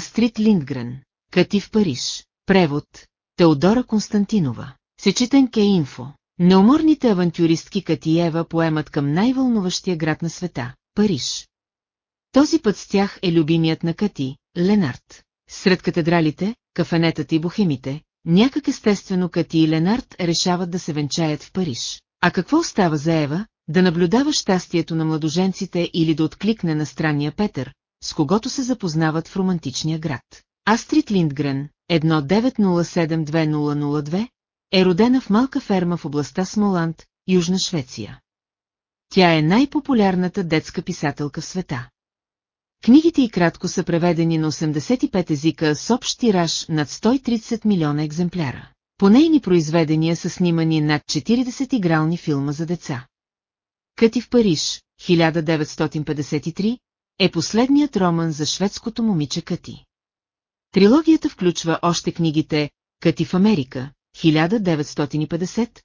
Астрид Линдгрен. Кати в Париж. Превод. Теодора Константинова. Сечетен Ке Инфо. Неуморните авантюристки Кати Ева поемат към най-вълнуващия град на света – Париж. Този път с тях е любимият на Кати, Ленард. Сред катедралите, кафенетата и бухемите, някак естествено Кати и Ленард решават да се венчаят в Париж. А какво остава за Ева? Да наблюдава щастието на младоженците или да откликне на странния Петър, с когото се запознават в романтичния град. Астрид Линдгрен, 1907-2002, е родена в малка ферма в областта Смоланд, Южна Швеция. Тя е най-популярната детска писателка в света. Книгите и кратко са преведени на 85 езика с общ тираж над 130 милиона екземпляра. По нейни произведения са снимани над 40 игрални филма за деца. Къти в Париж, 1953, е последният роман за шведското момиче Къти. Трилогията включва още книгите Къти в Америка, 1950,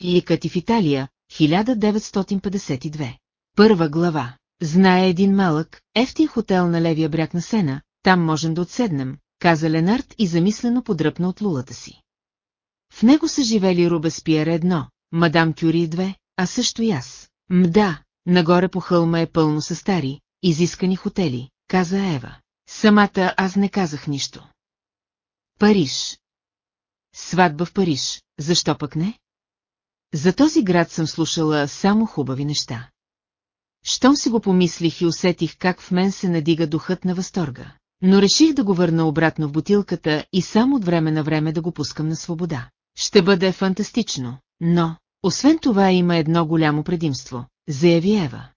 и Къти в Италия, 1952. Първа глава. Знае един малък, ефтин хотел на левия бряг на Сена, там можем да отседнем, каза Ленард и замислено подръпна от лулата си. В него са живели Рубеспиер едно, мадам Кюри две, а също и аз. Мда, нагоре по хълма е пълно с стари, изискани хотели, каза Ева. Самата аз не казах нищо. Париж. Сватба в Париж, защо пък не? За този град съм слушала само хубави неща. Щом си го помислих и усетих как в мен се надига духът на възторга. Но реших да го върна обратно в бутилката и само от време на време да го пускам на свобода. Ще бъде фантастично, но, освен това има едно голямо предимство, заяви Ева.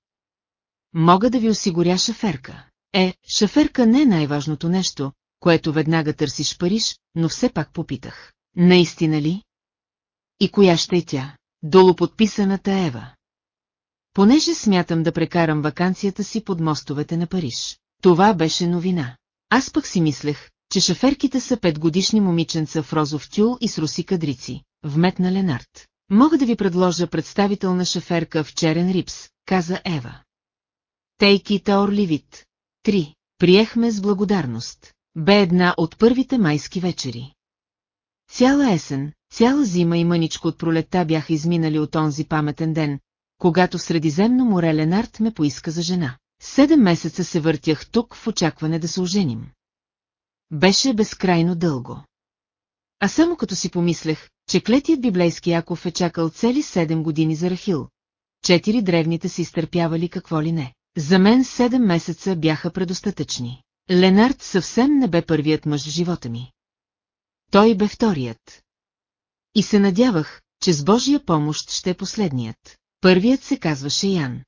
Мога да ви осигуря шаферка. Е, шаферка не е най-важното нещо, което веднага търсиш Париж, но все пак попитах. Наистина ли? И коя ще е тя? Долу подписаната Ева. Понеже смятам да прекарам вакансията си под мостовете на Париж. Това беше новина. Аз пък си мислех, че шаферките са петгодишни момиченца в розов тюл и с руси кадрици, вметна Ленард. Мога да ви предложа представителна шаферка в черен рипс, каза Ева. Тейки Таорливит. Три. Приехме с благодарност. Бе една от първите майски вечери. Цяла есен, цяла зима и мъничко от пролетта бяха изминали от онзи паметен ден, когато в Средиземно море Ленард ме поиска за жена. Седем месеца се въртях тук в очакване да се оженим. Беше безкрайно дълго. А само като си помислех, че клетият библейски Яков е чакал цели седем години за Рахил. Четири древните си изтърпявали какво ли не. За мен седем месеца бяха предостатъчни. Ленард съвсем не бе първият мъж в живота ми. Той бе вторият. И се надявах, че с Божия помощ ще е последният. Първият се казваше Ян.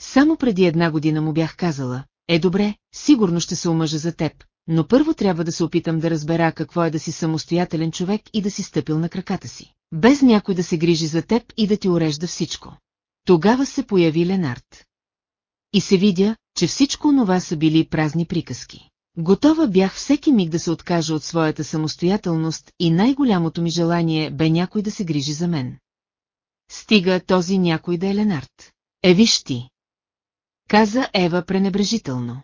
Само преди една година му бях казала, е добре, сигурно ще се омъжа за теб, но първо трябва да се опитам да разбера какво е да си самостоятелен човек и да си стъпил на краката си, без някой да се грижи за теб и да ти урежда всичко. Тогава се появи Ленард. И се видя, че всичко онова са били празни приказки. Готова бях всеки миг да се откажа от своята самостоятелност и най-голямото ми желание бе някой да се грижи за мен. Стига този някой да е Ленард. Е, виж ти. Каза Ева пренебрежително.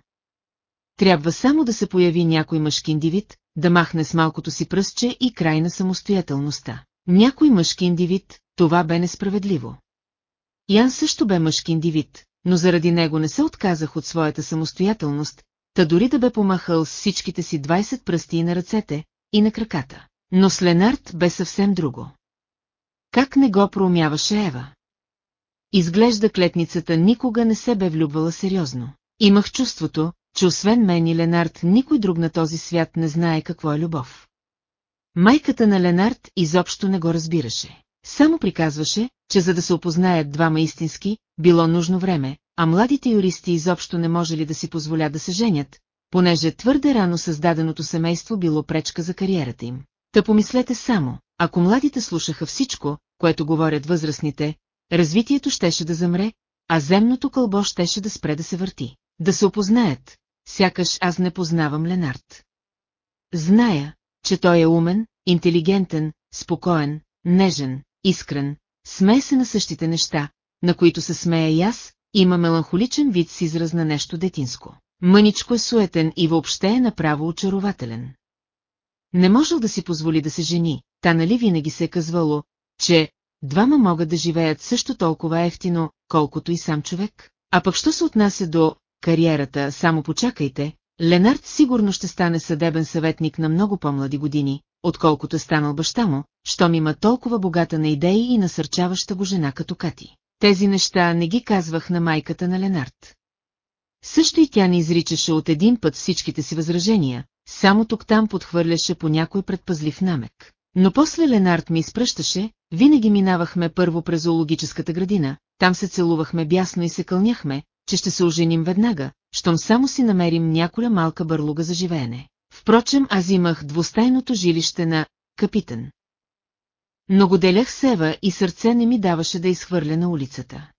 Трябва само да се появи някой мъжки индивид, да махне с малкото си пръстче и край на самостоятелността. Някой мъжки индивид, това бе несправедливо. Ян също бе мъжки индивид, но заради него не се отказах от своята самостоятелност, та дори да бе помахал с всичките си 20 пръсти и на ръцете, и на краката. Но с Ленард бе съвсем друго. Как не го проумяваше Ева? Изглежда клетницата никога не се бе влюбвала сериозно. Имах чувството, че освен мен и Ленард никой друг на този свят не знае какво е любов. Майката на Ленард изобщо не го разбираше. Само приказваше, че за да се опознаят двама истински, било нужно време, а младите юристи изобщо не можели да си позволят да се женят, понеже твърде рано създаденото семейство било пречка за кариерата им. Та помислете само, ако младите слушаха всичко, което говорят възрастните, развитието щеше да замре, а земното кълбо щеше да спре да се върти. Да се опознаят, сякаш аз не познавам Ленард. Зная, че той е умен, интелигентен, спокоен, нежен, искрен, смее се на същите неща, на които се смея и аз, има меланхоличен вид с израз на нещо детинско. Мъничко е суетен и въобще е направо очарователен. Не можел да си позволи да се жени, та нали винаги се е казвало, че двама могат да живеят също толкова ефтино, колкото и сам човек. А пък що се отнася до кариерата, само почакайте, Ленард сигурно ще стане съдебен съветник на много по-млади години, отколкото е станал баща му, щом има толкова богата на идеи и насърчаваща го жена като Кати. Тези неща не ги казвах на майката на Ленард. Също и тя не изричаше от един път всичките си възражения, само тук-там подхвърляше по някой предпазлив намек. Но после Ленард ми изпръщаше, винаги минавахме първо през зоологическата градина, там се целувахме бясно и се кълняхме, че ще се оженим веднага, щом само си намерим няколя малка бърлуга за живеене. Впрочем, аз имах двустайното жилище на капитан. Но делях Сева и сърце не ми даваше да изхвърля на улицата.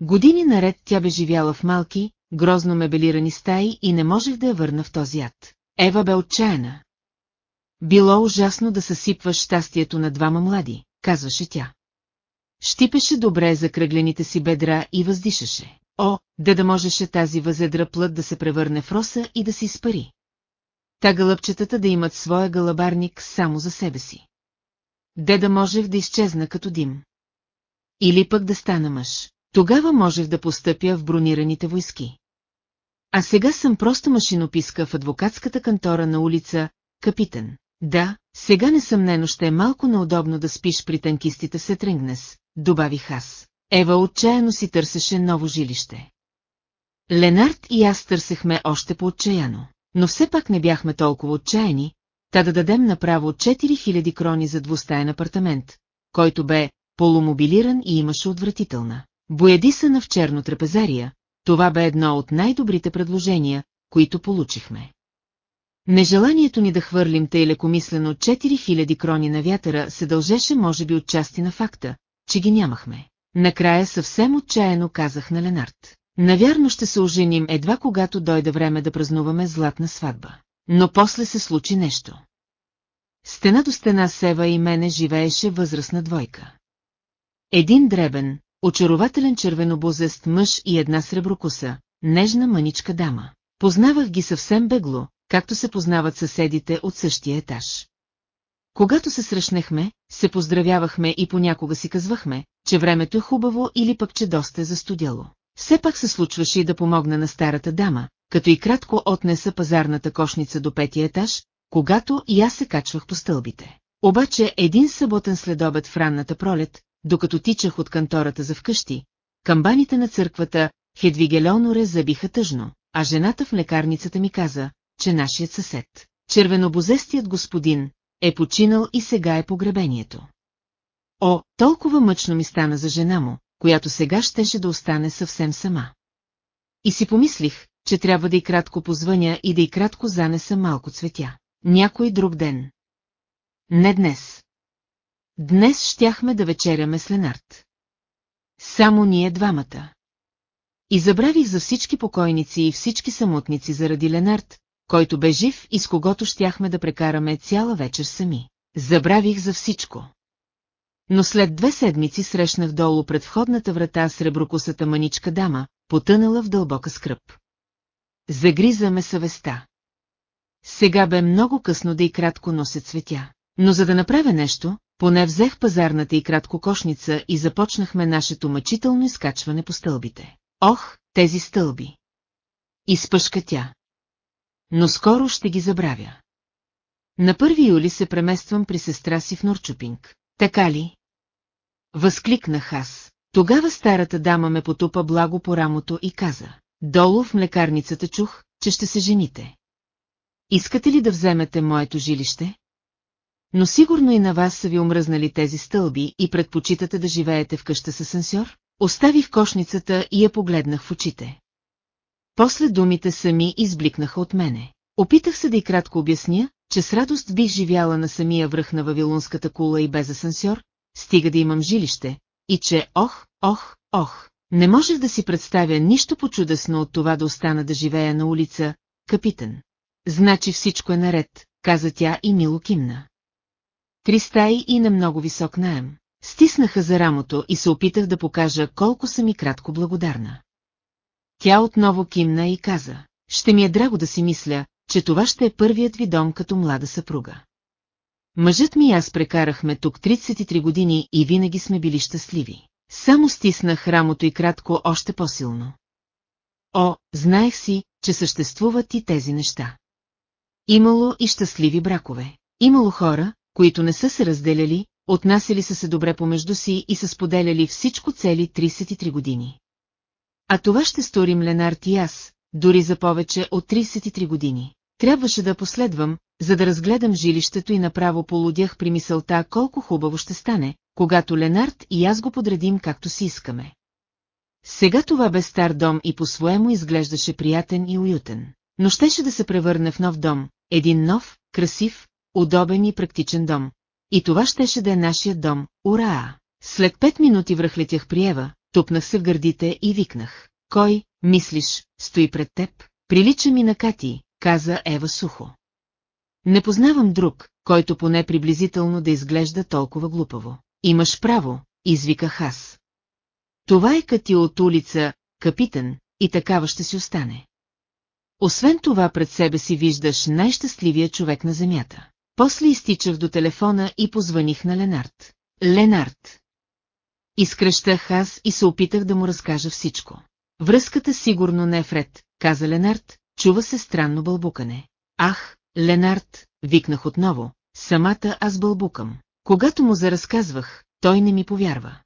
Години наред тя бе живяла в малки, грозно мебелирани стаи и не можех да я върна в този ад. Ева бе отчаяна. Било ужасно да съсипваш щастието на двама млади, казваше тя. Щипеше добре за кръглените си бедра и въздишаше. О, да да можеше тази възедра плът да се превърне в роса и да си спари. Та гълъбчетата да имат своя галабарник само за себе си. Де да можех да изчезна като дим. Или пък да стана мъж. Тогава можех да постъпя в бронираните войски. А сега съм просто машинописка в адвокатската кантора на улица Капитан. Да, сега несъмнено ще е малко неудобно да спиш при танкистите в Сетрингнес, добавих аз. Ева отчаяно си търсеше ново жилище. Ленард и аз търсехме още по-отчаяно, но все пак не бяхме толкова отчаяни, та да дадем направо 4000 крони за двустаен апартамент, който бе полумобилиран и имаше отвратителна. Боядисана в черно трапезария, това бе едно от най-добрите предложения, които получихме. Нежеланието ни да хвърлим тъй лекомислено 4000 крони на вятъра се дължеше може би отчасти на факта, че ги нямахме. Накрая съвсем отчаяно казах на Ленард. Навярно ще се оженим едва когато дойде време да празнуваме златна сватба. Но после се случи нещо. Стена до стена Сева и мене живееше възрастна двойка. Един дребен, очарователен червенобозест мъж и една среброкоса, нежна мъничка дама. Познавах ги съвсем бегло, както се познават съседите от същия етаж. Когато се срещнахме, се поздравявахме и понякога си казвахме, че времето е хубаво или пък че доста е застудяло. Все пак се случваше и да помогна на старата дама, като и кратко отнеса пазарната кошница до петия етаж, когато и аз се качвах по стълбите. Обаче един съботен следобед в ранната пролет, докато тичах от кантората за вкъщи, камбаните на църквата Хедвигелеоноре забиха тъжно, а жената в лекарницата ми каза, че нашият съсед, червенобозестият господин, е починал и сега е погребението. О, толкова мъчно ми стана за жена му, която сега щеше да остане съвсем сама. И си помислих, че трябва да и кратко позвъня и да и кратко занеса малко цветя. Някой друг ден. Не днес. Днес щяхме да вечеряме с Ленард. Само ние двамата. И забравих за всички покойници и всички самотници заради Ленард, който бе жив и с когото щяхме да прекараме цяла вечер сами. Забравих за всичко. Но след две седмици срещнах долу пред входната врата с реброкусата маничка дама, потънала в дълбока скръп. Загриза ме съвестта. Сега бе много късно да и кратко нося цветя. Но за да направя нещо, поне взех пазарната и кратко кошница и започнахме нашето мъчително изкачване по стълбите. Ох, тези стълби! Изпъшка тя. Но скоро ще ги забравя. На 1 юли се премествам при сестра си в Норчупинг. Така ли? Възкликнах аз. Тогава старата дама ме потупа благо по рамото и каза. Долу в млекарницата чух, че ще се жените. Искате ли да вземете моето жилище? Но сигурно и на вас са ви омръзнали тези стълби и предпочитате да живеете в къща с асансьор? Оставих кошницата и я погледнах в очите. После думите сами избликнаха от мене. Опитах се да и кратко обясня, че с радост бих живяла на самия връх на Вавилонската кула и без асансьор, стига да имам жилище, и че, ох, ох, ох, не можех да си представя нищо по-чудесно от това да остана да живея на улица, капитан. Значи всичко е наред, каза тя и мило кимна. Три стаи и на много висок наем. Стиснаха за рамото и се опитах да покажа колко съм и кратко благодарна. Тя отново кимна и каза, ще ми е драго да си мисля, че това ще е първият ви дом като млада съпруга. Мъжът ми и аз прекарахме тук 33 години и винаги сме били щастливи. Само стиснах рамото и кратко още по-силно. О, знаех си, че съществуват и тези неща. Имало и щастливи бракове. Имало хора, които не са се разделяли, отнасяли са се добре помежду си и са споделяли всичко цели 33 години. А това ще сторим Ленард и аз, дори за повече от 33 години. Трябваше да последвам, за да разгледам жилището и направо полудях при мисълта колко хубаво ще стане, когато Ленард и аз го подредим както си искаме. Сега това бе стар дом и по-своему изглеждаше приятен и уютен, но щеше да се превърне в нов дом, един нов, красив, удобен и практичен дом. И това щеше да е нашия дом, ура! След пет минути връхлетях при Ева, тупнах се в гърдите и викнах. Кой, мислиш, стои пред теб? Прилича ми на Кати, каза Ева сухо. Не познавам друг, който поне приблизително да изглежда толкова глупаво. Имаш право, извиках аз. Това е Кати от улица, капитан, и такава ще си остане. Освен това пред себе си виждаш най-щастливия човек на земята. После изтичах до телефона и позваних на Ленард. Ленард. Изкръщах аз и се опитах да му разкажа всичко. Връзката сигурно не е вред, каза Ленард, чува се странно бълбукане. Ах, Ленард, викнах отново, самата аз бълбукам. Когато му заразказвах, той не ми повярва.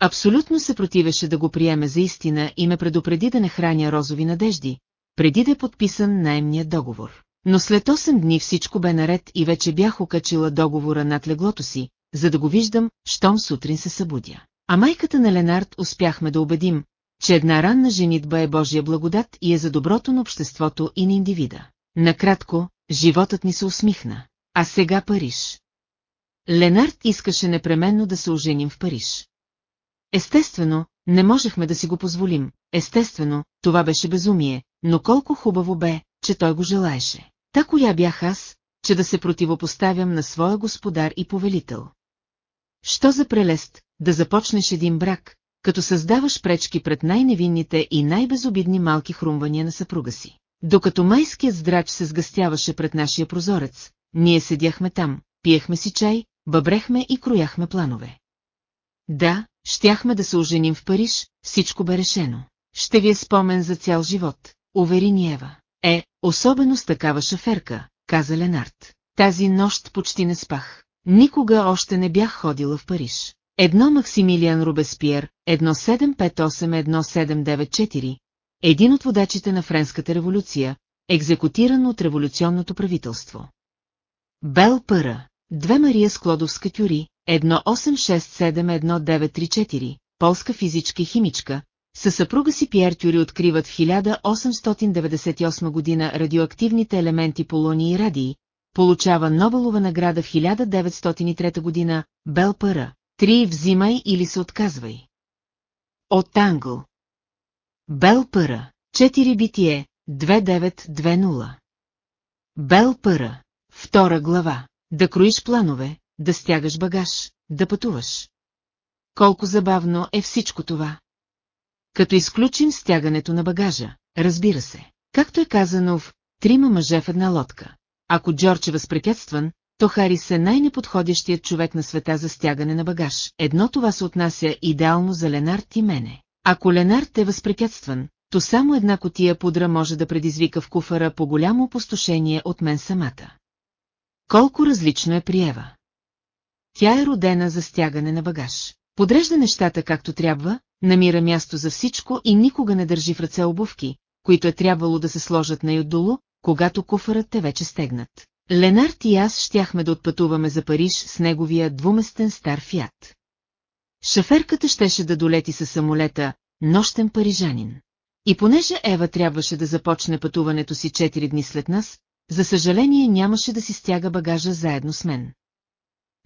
Абсолютно се противеше да го приеме за истина и ме предупреди да не храня розови надежди, преди да е подписан наемният договор. Но след 8 дни всичко бе наред и вече бях окачила договора над леглото си, за да го виждам, щом сутрин се събудя. А майката на Ленард успяхме да убедим, че една ранна женитба е Божия благодат и е за доброто на обществото и на индивида. Накратко, животът ни се усмихна. А сега Париж. Ленард искаше непременно да се оженим в Париж. Естествено, не можехме да си го позволим, естествено, това беше безумие, но колко хубаво бе, че той го желаеше. Та коя бях аз, че да се противопоставям на своя господар и повелител. Що за прелест, да започнеш един брак, като създаваш пречки пред най-невинните и най-безобидни малки хрумвания на съпруга си. Докато майският здрач се сгъстяваше пред нашия прозорец, ние седяхме там, пиехме си чай, бъбрехме и крояхме планове. Да, щяхме да се оженим в Париж, всичко бе решено. Ще ви е спомен за цял живот, увери ни Ева. Е, особено с такава шаферка, каза Ленард. Тази нощ почти не спах. Никога още не бях ходила в Париж. Едно Максимилиан Рубеспиер, 1758-1794, един от водачите на Френската революция, екзекутиран от революционното правителство. Бел Пъра, две Мария Склодовска Кюри, 1867-1934, полска физичка и химичка, със съпруга си Пьер Тюри откриват в 1898 година радиоактивните елементи полони и радии, получава Нобелова награда в 1903 година, Бел Пъра, три взимай или се отказвай. От Англ. Бел Пъра, 4 битие, 2920. Бел Пъра, втора глава, да кроиш планове, да стягаш багаж, да пътуваш. Колко забавно е всичко това. Като изключим стягането на багажа, разбира се. Както е казано в «Трима мъже в една лодка». Ако Джордж е възпрепятстван, то Харис е най-неподходящият човек на света за стягане на багаж. Едно това се отнася идеално за Ленард и мене. Ако Ленард е възпрепятстван, то само една котия пудра може да предизвика в куфара по голямо опустошение от мен самата. Колко различно е приева. Тя е родена за стягане на багаж. Подрежда нещата както трябва, намира място за всичко и никога не държи в ръце обувки, които е трябвало да се сложат най-отдолу, когато куфарът е вече стегнат. Ленард и аз щяхме да отпътуваме за Париж с неговия двуместен стар фиат. Шаферката щеше да долети със самолета «Нощен парижанин». И понеже Ева трябваше да започне пътуването си 4 дни след нас, за съжаление нямаше да си стяга багажа заедно с мен.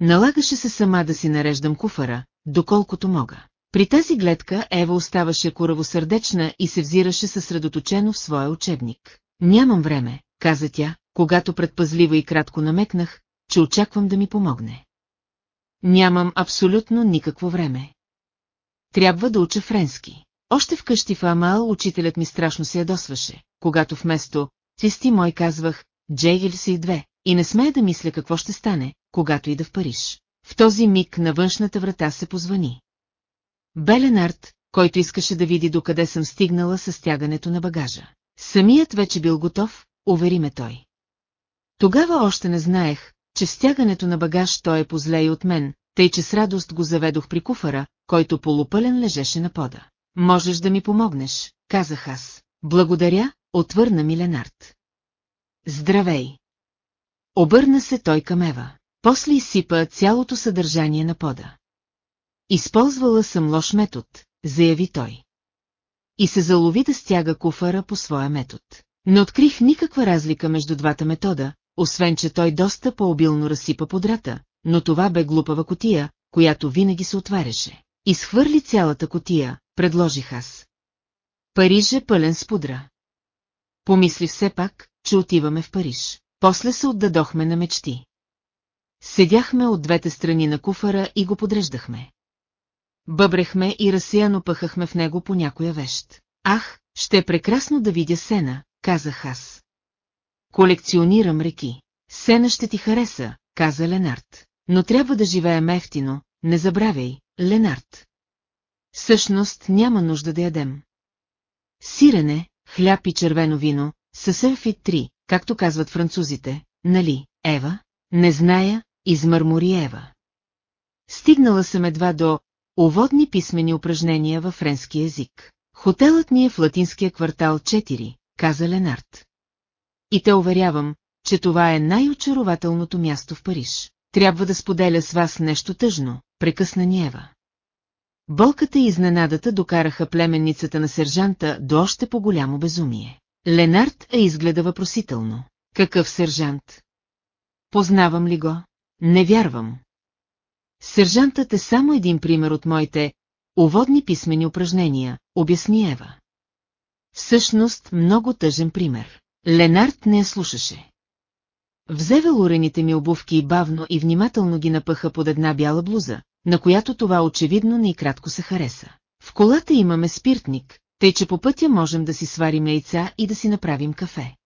Налагаше се сама да си нареждам куфара, доколкото мога. При тази гледка Ева оставаше коравосърдечна и се взираше съсредоточено в своя учебник. Нямам време, каза тя, когато предпазливо и кратко намекнах, че очаквам да ми помогне. Нямам абсолютно никакво време. Трябва да уча френски. Още вкъщи в Амал учителят ми страшно се ядосваше, когато вместо «Цисти мой» казвах «Джейгел си две» и не смея да мисля какво ще стане, когато ида в Париж. В този миг на външната врата се позвани. Беленард, който искаше да види докъде съм стигнала с стягането на багажа. Самият вече бил готов, увери ме той. Тогава още не знаех, че стягането на багаж той е позле и от мен, тъй че с радост го заведох при куфара, който полупълен лежеше на пода. Можеш да ми помогнеш, казах аз. Благодаря, отвърна ми Ленард. Здравей! Обърна се той към Ева. После изсипа цялото съдържание на пода. Използвала съм лош метод, заяви той. И се залови да стяга куфара по своя метод. Не открих никаква разлика между двата метода, освен че той доста по-обилно разсипа подрата, но това бе глупава котия, която винаги се отваряше. Изхвърли цялата котия, предложих аз. Париж е пълен с пудра. Помисли все пак, че отиваме в Париж. После се отдадохме на мечти. Седяхме от двете страни на куфара и го подреждахме. Бъбрехме и разсеяно пъхахме в него по някоя вещ. Ах, ще е прекрасно да видя сена, казах аз. Колекционирам реки. Сена ще ти хареса, каза Ленард. Но трябва да живеем ефтино, не забравяй, Ленард. Същност няма нужда да ядем. Сирене, хляб и червено вино, съсърфит три, както казват французите, нали, Ева? Не зная, измърмори Ева. Стигнала съм едва до уводни писмени упражнения във френски език. Хотелът ни е в латинския квартал 4, каза Ленард. И те уверявам, че това е най-очарователното място в Париж. Трябва да споделя с вас нещо тъжно, прекъсна ни Ева. Болката и изненадата докараха племенницата на сержанта до още по-голямо безумие. Ленард е изгледа въпросително. Какъв сержант? Познавам ли го? Не вярвам. Сержантът е само един пример от моите уводни писмени упражнения, обясни Ева. Всъщност много тъжен пример. Ленард не я слушаше. Взе велурените ми обувки и бавно и внимателно ги напъха под една бяла блуза, на която това очевидно не и кратко се хареса. В колата имаме спиртник, тъй че по пътя можем да си сварим яйца и да си направим кафе.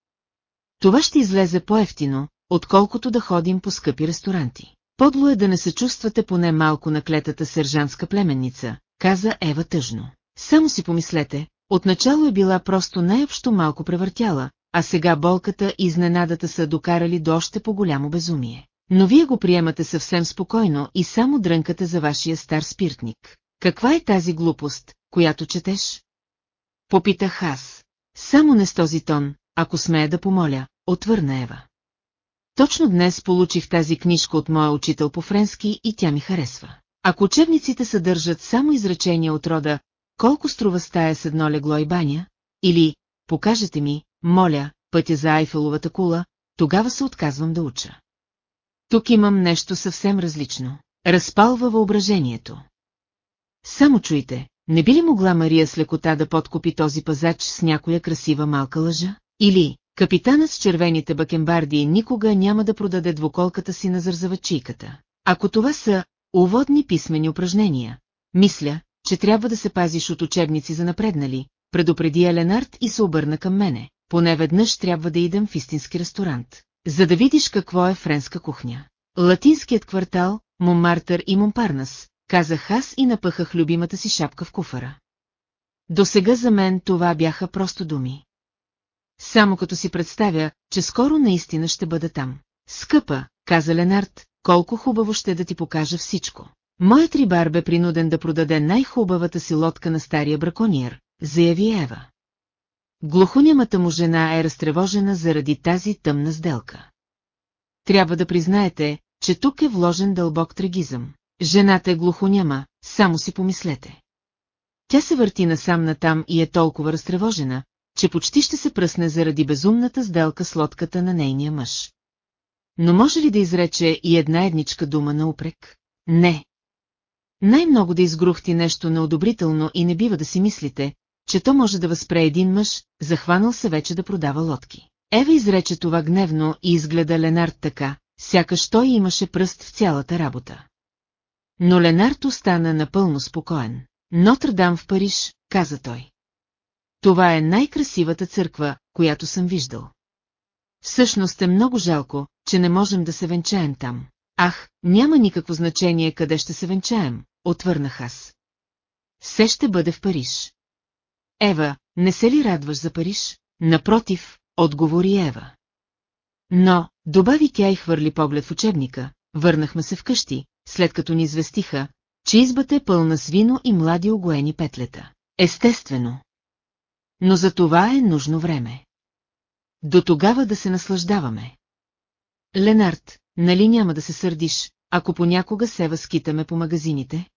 Това ще излезе по-ефтино, отколкото да ходим по скъпи ресторанти. Подло е да не се чувствате поне малко на клетата сержантска племенница, каза Ева тъжно. Само си помислете, отначало е била просто най-общо малко превъртяла, а сега болката и изненадата са докарали до още по-голямо безумие. Но вие го приемате съвсем спокойно и само дрънкате за вашия стар спиртник. Каква е тази глупост, която четеш? Попитах аз. Само не с този тон, ако смея да помоля, отвърна Ева. Точно днес получих тази книжка от моя учител по френски и тя ми харесва. Ако учебниците съдържат само изречения от рода «Колко струва стая с едно легло и баня?» или «Покажете ми, моля, пътя за Айфеловата кула», тогава се отказвам да уча. Тук имам нещо съвсем различно. Разпалва въображението. Само чуйте, не би ли могла Мария с лекота да подкупи този пазач с някоя красива малка лъжа? Или, капитанът с червените бакенбарди никога няма да продаде двуколката си на зързавачийката. Ако това са уводни писмени упражнения, мисля, че трябва да се пазиш от учебници за напреднали, предупреди Еленард и се обърна към мене. Поне веднъж трябва да идем в истински ресторант, за да видиш какво е френска кухня. Латинският квартал, Момартър и Момпарнас, казах аз и напъхах любимата си шапка в куфара. До сега за мен това бяха просто думи. Само като си представя, че скоро наистина ще бъда там. Скъпа, каза Ленард, колко хубаво ще да ти покажа всичко. Моят рибар бе принуден да продаде най-хубавата си лодка на стария бракониер, заяви Ева. Глухонямата му жена е разтревожена заради тази тъмна сделка. Трябва да признаете, че тук е вложен дълбок трагизъм. Жената е глухоняма, само си помислете. Тя се върти насам натам и е толкова разтревожена, че почти ще се пръсне заради безумната сделка с лодката на нейния мъж. Но може ли да изрече и една едничка дума на упрек? Не. Най-много да изгрухти нещо неодобрително и не бива да си мислите, че то може да възпре един мъж, захванал се вече да продава лодки. Ева изрече това гневно и изгледа Ленард така, сякаш той имаше пръст в цялата работа. Но Ленард остана напълно спокоен. Нотр-Дам в Париж, каза той. Това е най-красивата църква, която съм виждал. Всъщност е много жалко, че не можем да се венчаем там. Ах, няма никакво значение къде ще се венчаем, отвърнах аз. Все ще бъде в Париж. Ева, не се ли радваш за Париж? Напротив, отговори Ева. Но, добави тя и хвърли поглед в учебника, върнахме се вкъщи, след като ни известиха, че избата е пълна с вино и млади огоени петлета. Естествено. Но за това е нужно време. До тогава да се наслаждаваме. Ленард, нали няма да се сърдиш, ако понякога се възкитаме по магазините?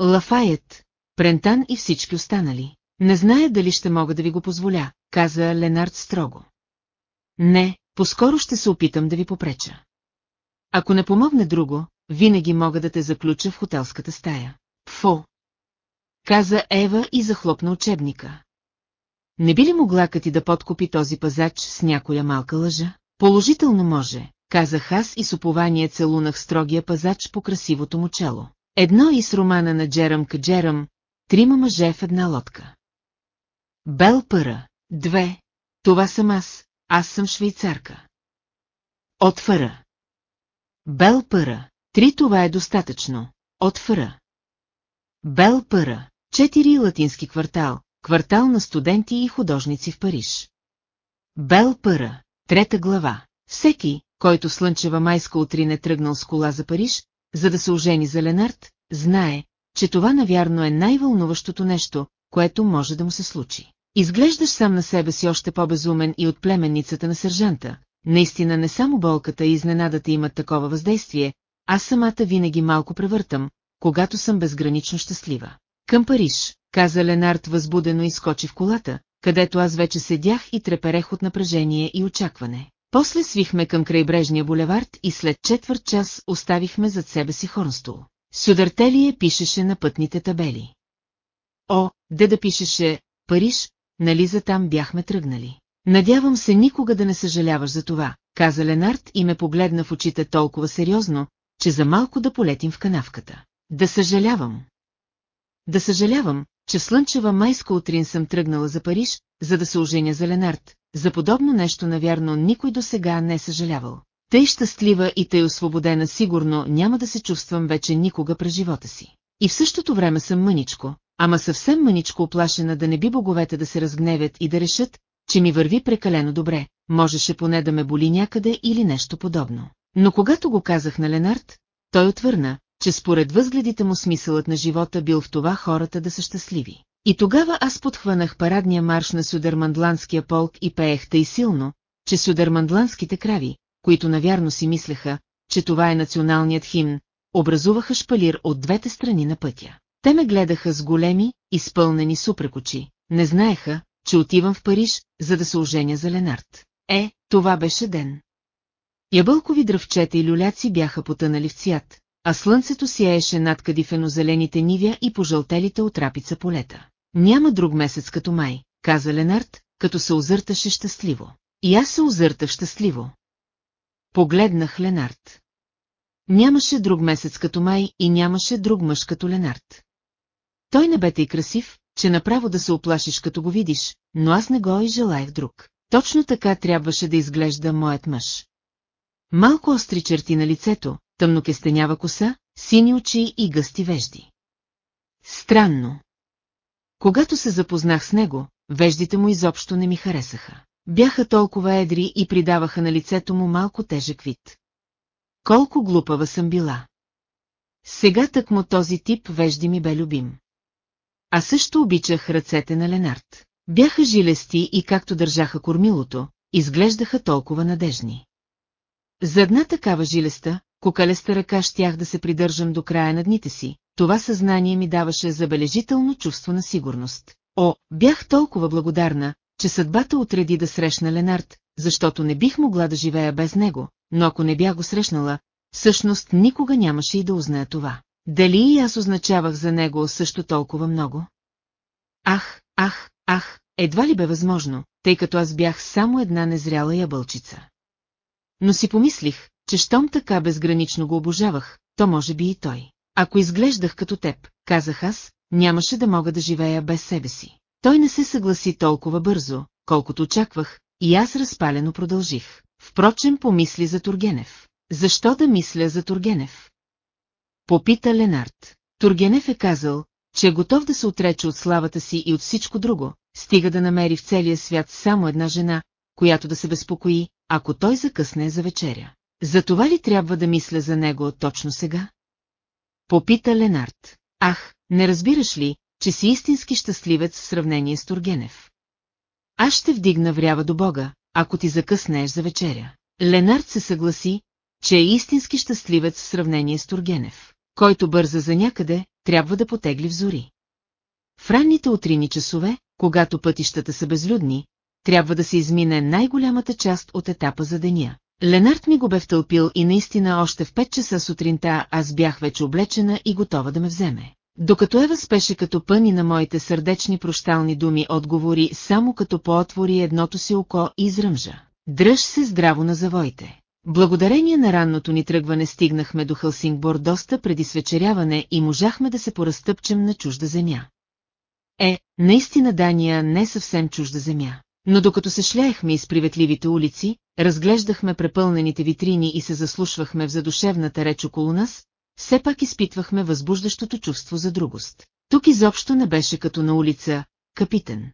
Лафайет, Прентан и всички останали. Не зная дали ще мога да ви го позволя, каза Ленард строго. Не, по-скоро ще се опитам да ви попреча. Ако не помогне друго, винаги мога да те заключа в хотелската стая. Фо! Каза Ева и захлопна учебника. Не би ли могла Кати да подкупи този пазач с някоя малка лъжа? Положително може, казах аз и с упование целунах строгия пазач по красивото му чело. Едно и с романа на Джерам Каджерам, трима мъже в една лодка. Бел Пъра, две, това съм аз, аз съм швейцарка. Отвъра. Бел Пъра, три това е достатъчно, отвъра. Бел Пъра, четири латински квартал, квартал на студенти и художници в Париж. Бел Пъра, трета глава. Всеки, който слънчева майска утрин е тръгнал с кола за Париж, за да се ожени за Ленард, знае, че това навярно е най-вълнуващото нещо, което може да му се случи. Изглеждаш сам на себе си още по-безумен и от племенницата на сержанта. Наистина не само болката и изненадата имат такова въздействие, аз самата винаги малко превъртам, когато съм безгранично щастлива. Към Париж, каза Ленард възбудено и скочи в колата, където аз вече седях и треперех от напрежение и очакване. После свихме към крайбрежния булевард и след четвърт час оставихме зад себе си Хорнстул. Сюдъртелие пишеше на пътните табели. О, де да пишеше Париж, нали за там бяхме тръгнали. Надявам се никога да не съжаляваш за това, каза Ленард и ме погледна в очите толкова сериозно, че за малко да полетим в канавката. Да съжалявам. Да съжалявам, че слънчева майска утрин съм тръгнала за Париж, за да се оженя за Ленард. За подобно нещо, навярно, никой до сега не е съжалявал. Тъй щастлива и тъй освободена сигурно няма да се чувствам вече никога през живота си. И в същото време съм мъничко, ама съвсем мъничко оплашена да не би боговете да се разгневят и да решат, че ми върви прекалено добре, можеше поне да ме боли някъде или нещо подобно. Но когато го казах на Ленард, той отвърна, че според възгледите му смисълът на живота бил в това хората да са щастливи. И тогава аз подхванах парадния марш на Сюдермандландския полк и пеех тъй силно, че Сюдермандландските крави, които навярно си мислеха, че това е националният химн, образуваха шпалир от двете страни на пътя. Те ме гледаха с големи, изпълнени супрекочи, не знаеха, че отивам в Париж, за да се оженя за Ленард. Е, това беше ден. Ябълкови дръвчета и люляци бяха потънали в цвят, а слънцето сияеше над кадифенозелените нивя и пожълтелите от рапица полета. Няма друг месец като май, каза Ленард, като се озърташе щастливо. И аз се озъртах щастливо. Погледнах Ленард. Нямаше друг месец като май и нямаше друг мъж като Ленард. Той не бе и красив, че направо да се оплашиш като го видиш, но аз не го и желаях друг. Точно така трябваше да изглежда моят мъж. Малко остри черти на лицето, тъмнокестенява коса, сини очи и гъсти вежди. Странно. Когато се запознах с него, веждите му изобщо не ми харесаха. Бяха толкова едри и придаваха на лицето му малко тежък вид. Колко глупава съм била. Сега тък му този тип вежди ми бе любим. А също обичах ръцете на Ленард. Бяха жилести и както държаха кормилото, изглеждаха толкова надежни. За една такава жилеста, кокалеста ръка щях да се придържам до края на дните си, това съзнание ми даваше забележително чувство на сигурност. О, бях толкова благодарна, че съдбата отреди да срещна Ленард, защото не бих могла да живея без него, но ако не бях го срещнала, всъщност никога нямаше и да узная това. Дали и аз означавах за него също толкова много? Ах, ах, ах, едва ли бе възможно, тъй като аз бях само една незряла ябълчица. Но си помислих, че щом така безгранично го обожавах, то може би и той. Ако изглеждах като теб, казах аз, нямаше да мога да живея без себе си. Той не се съгласи толкова бързо, колкото очаквах, и аз разпалено продължих. Впрочем помисли за Тургенев. Защо да мисля за Тургенев? Попита Ленард. Тургенев е казал, че е готов да се отрече от славата си и от всичко друго, стига да намери в целия свят само една жена, която да се безпокои, ако той закъсне за вечеря. За това ли трябва да мисля за него точно сега? Попита Ленард. Ах, не разбираш ли, че си истински щастливец в сравнение с Тургенев? Аз ще вдигна врява до Бога, ако ти закъснееш за вечеря. Ленард се съгласи, че е истински щастливец в сравнение с Тургенев. Който бърза за някъде, трябва да потегли в зори. В ранните утрини часове, когато пътищата са безлюдни, трябва да се измине най-голямата част от етапа за деня. Ленард ми го бе втълпил и наистина още в 5 часа сутринта аз бях вече облечена и готова да ме вземе. Докато Ева спеше като пъни на моите сърдечни прощални думи отговори само като поотвори едното си око и изръмжа. Дръж се здраво на завоите. Благодарение на ранното ни тръгване стигнахме до Хълсингбор доста преди свечеряване и можахме да се поразтъпчем на чужда земя. Е, наистина Дания не е съвсем чужда земя. Но докато се шляехме из приветливите улици, разглеждахме препълнените витрини и се заслушвахме в задушевната реч около нас, все пак изпитвахме възбуждащото чувство за другост. Тук изобщо не беше като на улица «Капитен».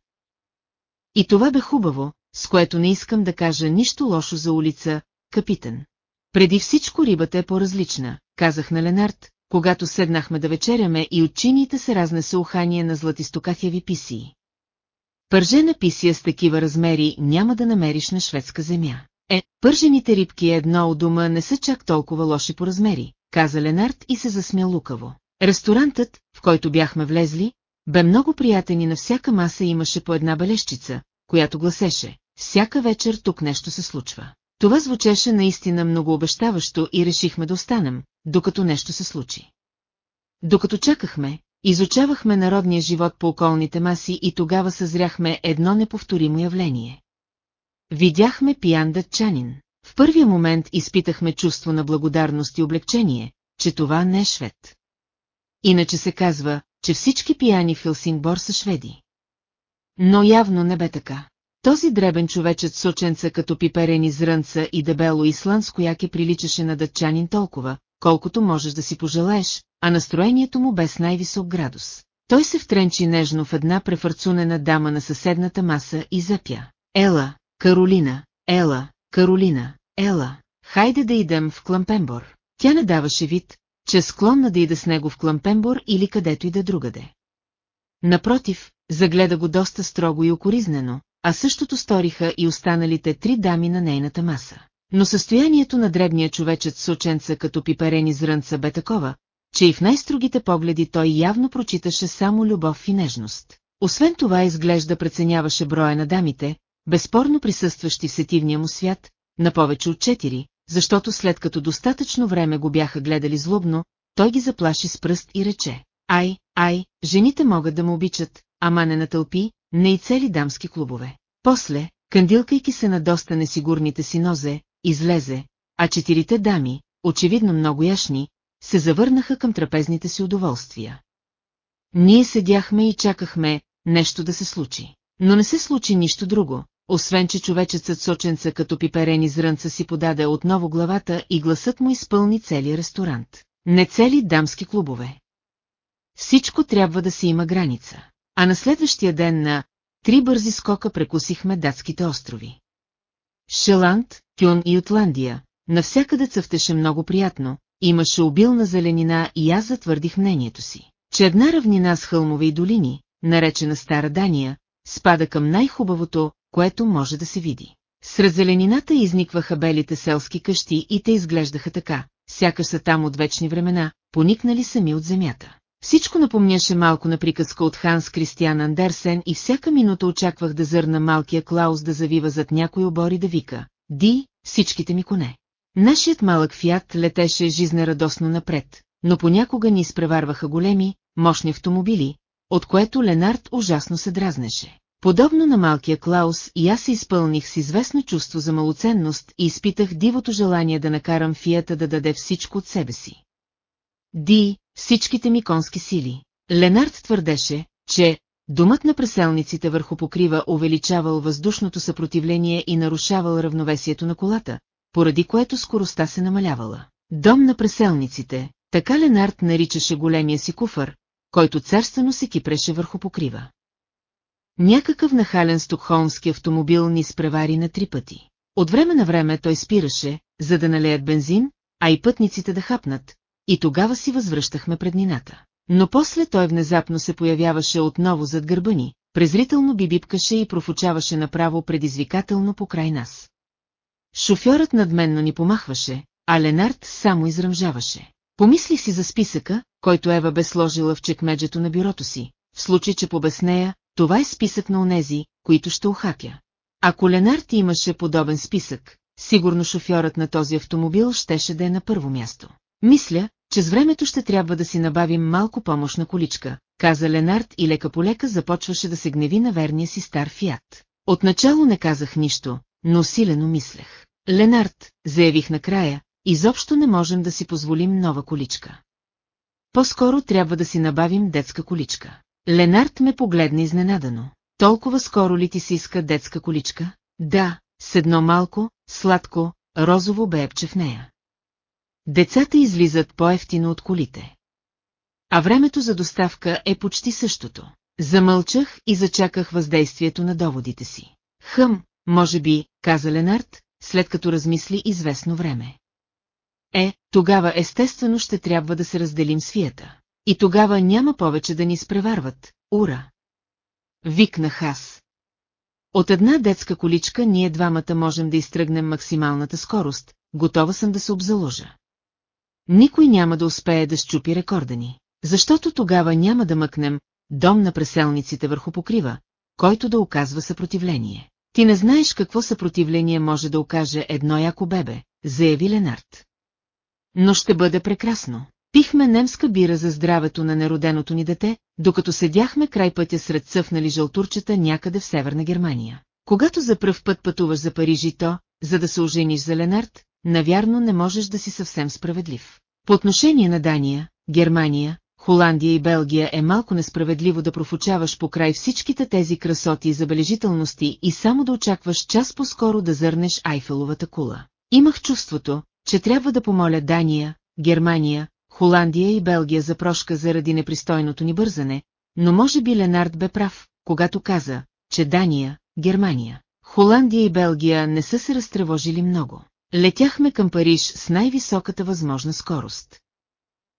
И това бе хубаво, с което не искам да кажа нищо лошо за улица «Капитен». Преди всичко рибата е по-различна, казах на Ленард, когато седнахме да вечеряме и от чините се разнесе ухание на златистокатяви писии. Пържена писия с такива размери няма да намериш на шведска земя. Е, пържените рибки едно от дома не са чак толкова лоши по размери, каза Ленард и се засмя лукаво. Ресторантът, в който бяхме влезли, бе много приятен и на всяка маса имаше по една бележчица, която гласеше «Всяка вечер тук нещо се случва». Това звучеше наистина много обещаващо и решихме да останем, докато нещо се случи. Докато чакахме, изучавахме народния живот по околните маси и тогава съзряхме едно неповторимо явление. Видяхме пиян датчанин. В първия момент изпитахме чувство на благодарност и облегчение, че това не е швед. Иначе се казва, че всички пияни в Хелсингбор са шведи. Но явно не бе така. Този дребен човечът соченца като пиперени зрънца и дебело исландско яке приличаше на дъчанин толкова, колкото можеш да си пожелаеш, а настроението му без най-висок градус. Той се втренчи нежно в една префарцунена дама на съседната маса и запя. Ела, Каролина, Ела, Каролина, Ела, хайде да идем в Клампембор. Тя не даваше вид, че е склонна да иде с него в Клампембор или където и да другаде. Напротив, загледа го доста строго и окоризнено, а същото сториха и останалите три дами на нейната маса. Но състоянието на дребния човечет с оченца като пиперени зрънца бе такова, че и в най-строгите погледи той явно прочиташе само любов и нежност. Освен това изглежда преценяваше броя на дамите, безспорно присъстващи в сетивния му свят, на повече от четири, защото след като достатъчно време го бяха гледали злобно, той ги заплаши с пръст и рече. Ай, ай, жените могат да му обичат, ама не на тълпи, не и цели дамски клубове. После, кандилкайки се на доста несигурните си нозе, излезе, а четирите дами, очевидно много яшни, се завърнаха към трапезните си удоволствия. Ние седяхме и чакахме нещо да се случи. Но не се случи нищо друго, освен че човечецът соченца като пиперени зрънца си подаде отново главата и гласът му изпълни целия ресторант. Не цели дамски клубове. Всичко трябва да си има граница. А на следващия ден на три бързи скока прекусихме датските острови. Шеланд, Кюн и Отландия, навсякъде цъфтеше много приятно, имаше обилна зеленина и аз затвърдих мнението си, че една равнина с хълмове и долини, наречена Стара Дания, спада към най-хубавото, което може да се види. Сред зеленината изникваха белите селски къщи и те изглеждаха така, сякаш са там от вечни времена, поникнали сами от земята. Всичко напомняше малко на приказка от Ханс Кристиан Андерсен и всяка минута очаквах да зърна малкия Клаус да завива зад някой обори да вика «Ди, всичките ми коне». Нашият малък фиат летеше жизнерадосно напред, но понякога ни изпреварваха големи, мощни автомобили, от което Ленард ужасно се дразнеше. Подобно на малкия Клаус и аз се изпълних с известно чувство за малоценност и изпитах дивото желание да накарам фията да даде всичко от себе си. Ди, всичките ми конски сили. Ленард твърдеше, че Думът на преселниците върху покрива увеличавал въздушното съпротивление и нарушавал равновесието на колата, поради което скоростта се намалявала. Дом на преселниците, така Ленард наричаше големия си куфър, който царствено се кипреше върху покрива. Някакъв нахален стокхолмски автомобил ни спревари на три пъти. От време на време той спираше, за да налеят бензин, а и пътниците да хапнат, и тогава си възвръщахме преднината. Но после той внезапно се появяваше отново зад гърба ни, презрително бибипкаше и профучаваше направо предизвикателно покрай нас. Шофьорът надменно ни помахваше, а Ленард само изръмжаваше. Помислих си за списъка, който Ева бе сложила в чекмеджето на бюрото си, в случай, че побеснея, това е списък на онези, които ще ухапя. Ако Ленард имаше подобен списък, сигурно шофьорът на този автомобил щеше да е на първо място. Мисля, че с времето ще трябва да си набавим малко помощна количка, каза Ленард и лека по лека започваше да се гневи на верния си стар фиат. Отначало не казах нищо, но усилено мислех. Ленард, заявих накрая, изобщо не можем да си позволим нова количка. По-скоро трябва да си набавим детска количка. Ленард ме погледна изненадано. Толкова скоро ли ти се иска детска количка? Да, с едно малко, сладко, розово беепче в нея. Децата излизат по-ефтино от колите. А времето за доставка е почти същото. Замълчах и зачаках въздействието на доводите си. Хъм, може би, каза Ленард, след като размисли известно време. Е, тогава естествено ще трябва да се разделим с фията. И тогава няма повече да ни спреварват, ура! Викнах аз. От една детска количка ние двамата можем да изтръгнем максималната скорост, готова съм да се обзаложа никой няма да успее да щупи рекорда ни. Защото тогава няма да мъкнем дом на преселниците върху покрива, който да оказва съпротивление. Ти не знаеш какво съпротивление може да окаже едно яко бебе, заяви Ленард. Но ще бъде прекрасно. Пихме немска бира за здравето на нероденото ни дете, докато седяхме край пътя сред цъфнали жълтурчета някъде в Северна Германия. Когато за пръв път пътуваш за Париж и то, за да се ожениш за Ленард, навярно не можеш да си съвсем справедлив. По отношение на Дания, Германия, Холандия и Белгия е малко несправедливо да профучаваш по край всичките тези красоти и забележителности и само да очакваш час по-скоро да зърнеш Айфеловата кула. Имах чувството, че трябва да помоля Дания, Германия, Холандия и Белгия за прошка заради непристойното ни бързане, но може би Ленард бе прав, когато каза, че Дания, Германия, Холандия и Белгия не са се разтревожили много. Летяхме към Париж с най-високата възможна скорост.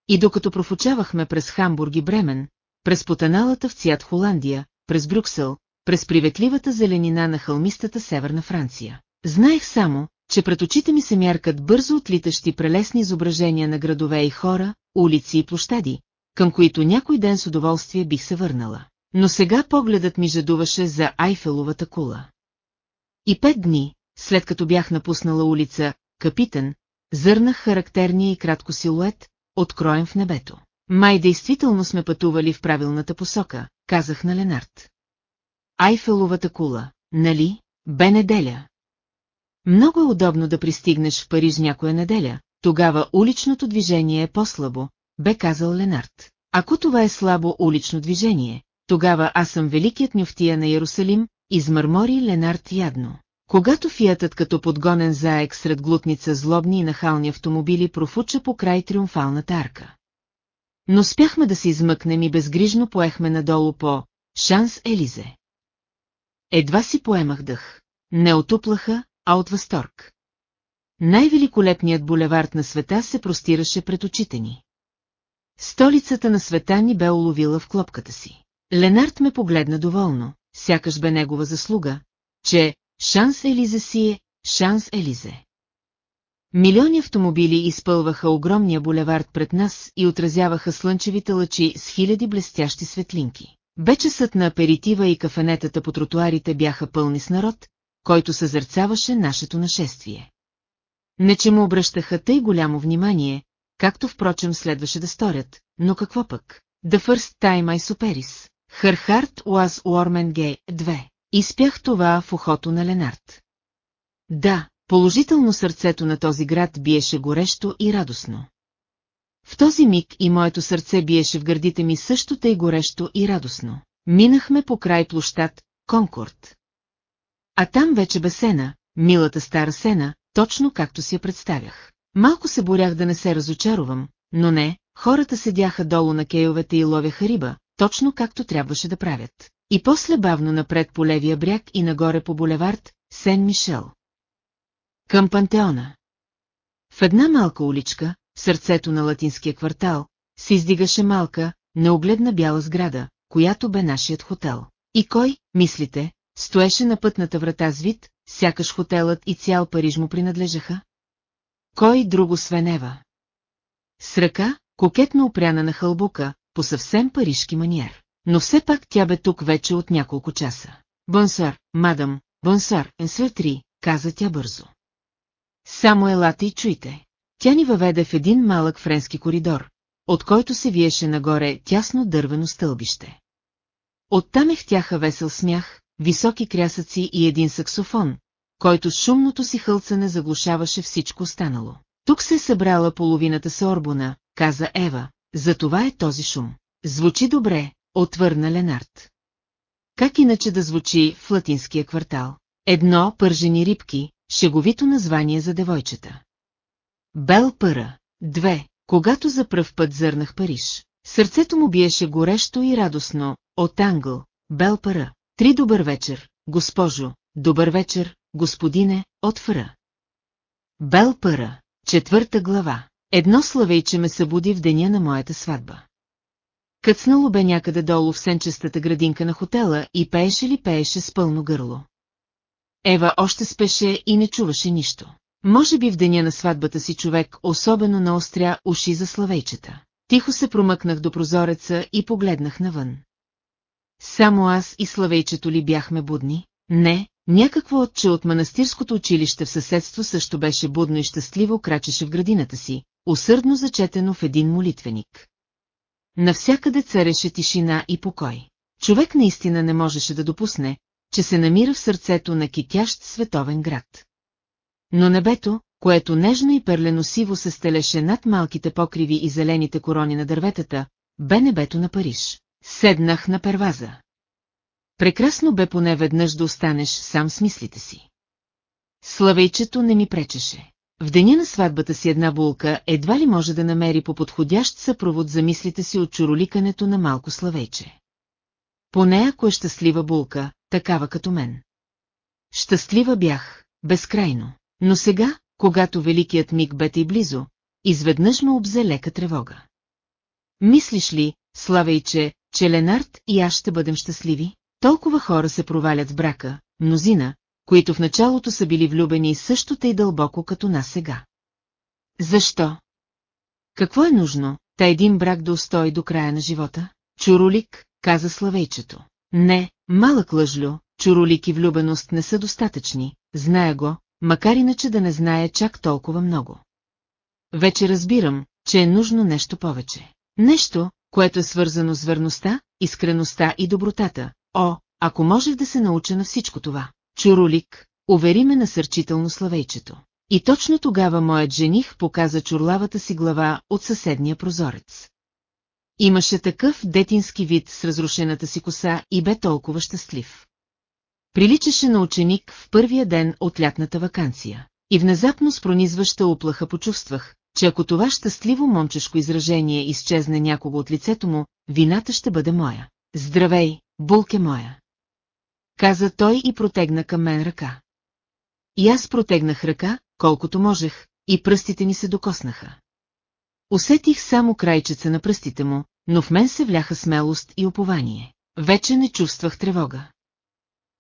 И докато профучавахме през Хамбург и Бремен, през потаналата в цвят Холандия, през Брюксел, през приветливата зеленина на хълмистата северна Франция. Знаех само, че пред очите ми се мяркат бързо отлитащи прелесни изображения на градове и хора, улици и площади, към които някой ден с удоволствие бих се върнала. Но сега погледът ми жадуваше за Айфеловата кула. И пет дни, след като бях напуснала улица, капитан, зърнах характерния и кратко силует, откроен в небето. Май действително сме пътували в правилната посока, казах на Ленард. Айфеловата кула, нали, бе неделя. Много е удобно да пристигнеш в Париж някоя неделя, тогава уличното движение е по-слабо, бе казал Ленард. Ако това е слабо улично движение, тогава аз съм великият нюфтия на Ярусалим, измърмори Ленард ядно. Когато фиатът като подгонен заек сред глутница злобни и нахални автомобили профуча по край триумфалната арка. Но спяхме да се измъкнем и безгрижно поехме надолу по Шанс Елизе. Едва си поемах дъх. Не отуплаха, а от възторг. Най-великолепният булевард на света се простираше пред очите ни. Столицата на света ни бе уловила в клопката си. Ленард ме погледна доволно, сякаш бе негова заслуга, че Шанс Елизе си е, Шанс Елизе. Милиони автомобили изпълваха огромния булевард пред нас и отразяваха слънчевите лъчи с хиляди блестящи светлинки. Бе часът на аперитива и кафенетата по тротуарите бяха пълни с народ, който съзърцаваше нашето нашествие. Не че му обръщаха тъй голямо внимание, както впрочем следваше да сторят, но какво пък? The first time I superis. Warm and gay, 2. Изпях това в ухото на Ленард. Да, положително сърцето на този град биеше горещо и радостно. В този миг и моето сърце биеше в гърдите ми също тъй горещо и радостно. Минахме по край площад Конкорд. А там вече бе сена, милата стара сена, точно както си я представях. Малко се борях да не се разочаровам, но не, хората седяха долу на кейовете и ловяха риба, точно както трябваше да правят. И после бавно напред по левия бряг и нагоре по булевард Сен-Мишел. Към пантеона. В една малка уличка, в сърцето на латинския квартал, се издигаше малка, неогледна бяла сграда, която бе нашият хотел. И кой, мислите, стоеше на пътната врата с вид, сякаш хотелът и цял Париж му принадлежаха? Кой друго свенева? С ръка, кокетно опряна на хълбука, по съвсем парижки маниер. Но все пак тя бе тук вече от няколко часа. Бонсар, мадам, бонсар, енсветри, каза тя бързо. Само елате и чуйте. Тя ни въведе в един малък френски коридор, от който се виеше нагоре тясно дървено стълбище. Оттам ехтяха весел смях, високи крясъци и един саксофон, който с шумното си хълцане заглушаваше всичко останало. Тук се е събрала половината Сорбона, каза Ева, за това е този шум. Звучи добре, отвърна Ленард. Как иначе да звучи в латинския квартал? Едно пържени рибки, шеговито название за девойчета. Бел Пъра. Две. Когато за пръв път зърнах Париж. Сърцето му биеше горещо и радостно, от Англ, Бел Пъра. Три добър вечер, госпожо, добър вечер, господине, от Фра. Бел Пъра. Четвърта глава. Едно славейче ме събуди в деня на моята сватба. Къцнало бе някъде долу в сенчестата градинка на хотела и пееше ли пееше с пълно гърло. Ева още спеше и не чуваше нищо. Може би в деня на сватбата си човек особено наостря уши за славейчета. Тихо се промъкнах до прозореца и погледнах навън. Само аз и славейчето ли бяхме будни? Не, някакво отче от манастирското училище в съседство също беше будно и щастливо крачеше в градината си, усърдно зачетено в един молитвеник. Навсякъде цареше тишина и покой. Човек наистина не можеше да допусне, че се намира в сърцето на китящ световен град. Но небето, което нежно и перлено сиво се стелеше над малките покриви и зелените корони на дърветата, бе небето на Париж. Седнах на перваза. Прекрасно бе поне веднъж да останеш сам с мислите си. Славейчето не ми пречеше. В деня на сватбата си една булка едва ли може да намери по подходящ съпровод за мислите си от чуроликането на малко славейче. Поне ако е щастлива булка, такава като мен. Щастлива бях, безкрайно. Но сега, когато великият миг бе и близо, изведнъж ме обзе лека тревога. Мислиш ли, Славейче, че Ленард и аз ще бъдем щастливи? Толкова хора се провалят в брака, мнозина, които в началото са били влюбени също тъй дълбоко като нас сега. Защо? Какво е нужно, та един брак да устои до края на живота? Чуролик, каза Славейчето. Не, малък лъжлю, чуролик и влюбеност не са достатъчни, зная го, макар иначе да не знае чак толкова много. Вече разбирам, че е нужно нещо повече. Нещо, което е свързано с верността, искреността и добротата. О, ако можех да се науча на всичко това. Чуролик, увери ме насърчително славейчето. И точно тогава моят жених показа чурлавата си глава от съседния прозорец. Имаше такъв детински вид с разрушената си коса и бе толкова щастлив. Приличаше на ученик в първия ден от лятната вакансия. И внезапно с пронизваща оплаха почувствах, че ако това щастливо момчешко изражение изчезне някого от лицето му, вината ще бъде моя. Здравей, булке моя! Каза той и протегна към мен ръка. И аз протегнах ръка, колкото можех, и пръстите ни се докоснаха. Усетих само крайчеца на пръстите му, но в мен се вляха смелост и упование. Вече не чувствах тревога.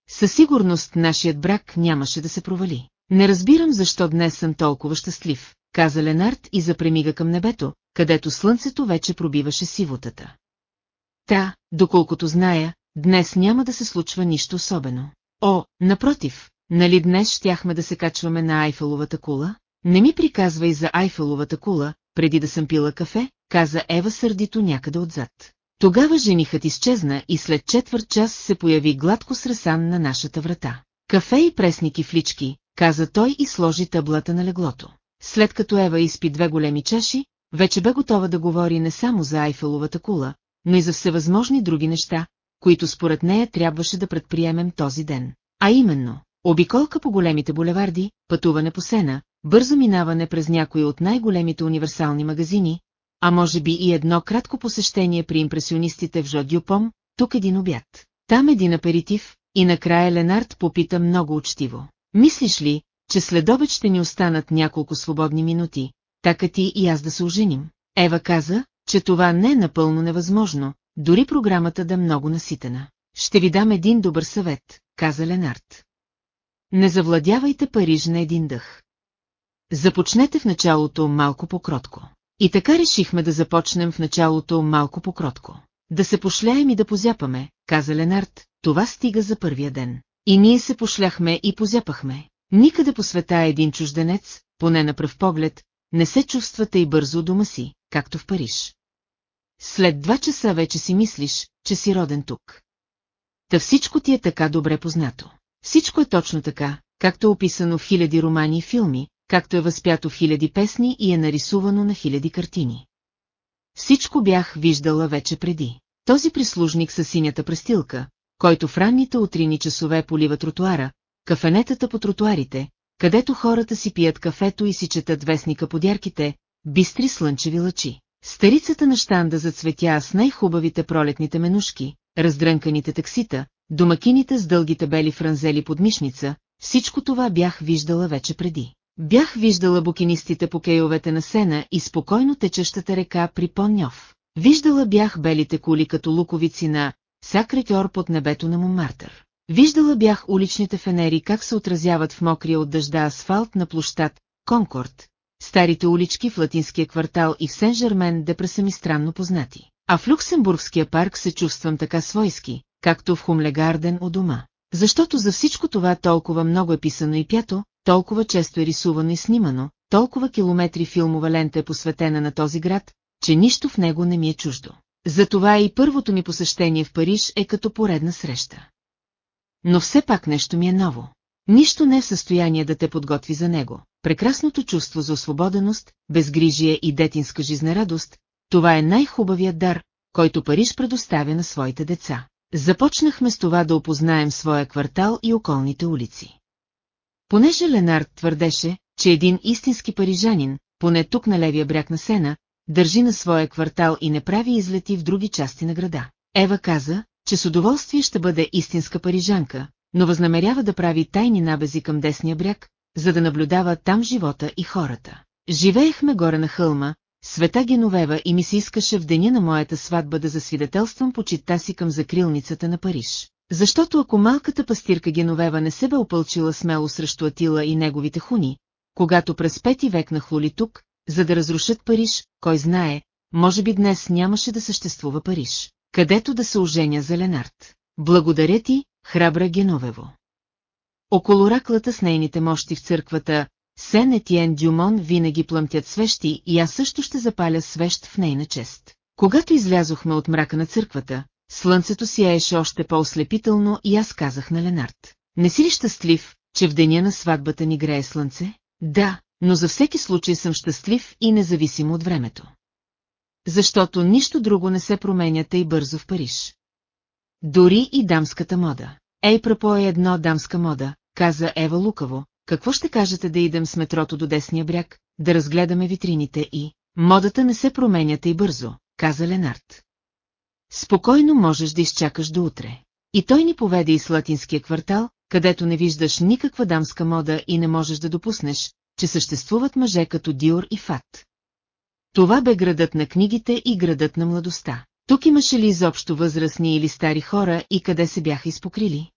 Със сигурност нашият брак нямаше да се провали. Не разбирам защо днес съм толкова щастлив, каза Ленард и запремига към небето, където слънцето вече пробиваше сивотата. Та, доколкото зная, днес няма да се случва нищо особено. О, напротив, нали днес щяхме да се качваме на Айфеловата кула? Не ми приказвай за Айфеловата кула, преди да съм пила кафе, каза Ева сърдито някъде отзад. Тогава женихът изчезна и след четвърт час се появи гладко сресан на нашата врата. Кафе и пресники в лички, каза той и сложи таблата на леглото. След като Ева изпи две големи чаши, вече бе готова да говори не само за Айфеловата кула, но и за всевъзможни други неща, които според нея трябваше да предприемем този ден. А именно, обиколка по големите булеварди, пътуване по сена, бързо минаване през някои от най-големите универсални магазини, а може би и едно кратко посещение при импресионистите в Жо Дюпом, тук един обяд. Там един аперитив, и накрая Ленард попита много учтиво. Мислиш ли, че след обед ще ни останат няколко свободни минути, така ти и аз да се оженим? Ева каза, че това не е напълно невъзможно, дори програмата да е много наситена. Ще ви дам един добър съвет, каза Ленард. Не завладявайте Париж на един дъх. Започнете в началото малко по-кротко. И така решихме да започнем в началото малко по-кротко. Да се пошляем и да позяпаме, каза Ленард, това стига за първия ден. И ние се пошляхме и позяпахме. Никъде по света един чужденец, поне на пръв поглед, не се чувства и бързо дома си, както в Париж. След два часа вече си мислиш, че си роден тук. Та всичко ти е така добре познато. Всичко е точно така, както е описано в хиляди романи и филми, както е възпято в хиляди песни и е нарисувано на хиляди картини. Всичко бях виждала вече преди. Този прислужник с синята престилка, който в ранните утрини часове полива тротуара, кафенетата по тротуарите, където хората си пият кафето и си четат вестника по дярките, бистри слънчеви лъчи. Старицата на щанда зацветя с най-хубавите пролетните менушки, раздрънканите таксита, домакините с дългите бели франзели под мишница, всичко това бях виждала вече преди. Бях виждала букинистите по кейовете на сена и спокойно течещата река при Поньов. Виждала бях белите кули като луковици на Сакретьор под небето на Момартър. Виждала бях уличните фенери как се отразяват в мокрия от дъжда асфалт на площад Конкорд. Старите улички в латинския квартал и в Сен-Жермен де са ми странно познати. А в Люксембургския парк се чувствам така свойски, както в Хумлегарден у дома. Защото за всичко това толкова много е писано и пято, толкова често е рисувано и снимано, толкова километри филмова лента е посветена на този град, че нищо в него не ми е чуждо. Затова и първото ми посещение в Париж е като поредна среща. Но все пак нещо ми е ново. Нищо не е в състояние да те подготви за него. Прекрасното чувство за освободеност, безгрижие и детинска жизнерадост, това е най-хубавият дар, който Париж предоставя на своите деца. Започнахме с това да опознаем своя квартал и околните улици. Понеже Ленард твърдеше, че един истински парижанин, поне тук на левия бряг на Сена, държи на своя квартал и не прави излети в други части на града. Ева каза, че с удоволствие ще бъде истинска парижанка, но възнамерява да прави тайни набези към десния бряг, за да наблюдава там живота и хората. Живеехме горе на хълма, света Геновева и ми се искаше в деня на моята сватба да засвидетелствам почита си към закрилницата на Париж. Защото ако малката пастирка Геновева не се бе опълчила смело срещу Атила и неговите хуни, когато през пети век нахлули тук, за да разрушат Париж, кой знае, може би днес нямаше да съществува Париж, където да се оженя за Ленард. Благодаря ти, храбра Геновево. Около раклата с нейните мощи в църквата, Сен Етиен Дюмон винаги плъмтят свещи и аз също ще запаля свещ в нейна чест. Когато излязохме от мрака на църквата, слънцето сияеше още по-ослепително и аз казах на Ленард. Не си ли щастлив, че в деня на сватбата ни грее слънце? Да, но за всеки случай съм щастлив и независимо от времето. Защото нищо друго не се променя тъй бързо в Париж. Дори и дамската мода. Ей, прапо е едно дамска мода, каза Ева лукаво, какво ще кажете да идем с метрото до десния бряг, да разгледаме витрините и... Модата не се променя тъй бързо, каза Ленард. Спокойно можеш да изчакаш до утре. И той ни поведе из латинския квартал, където не виждаш никаква дамска мода и не можеш да допуснеш, че съществуват мъже като Диор и Фат. Това бе градът на книгите и градът на младостта. Тук имаше ли изобщо възрастни или стари хора и къде се бяха изпокрили?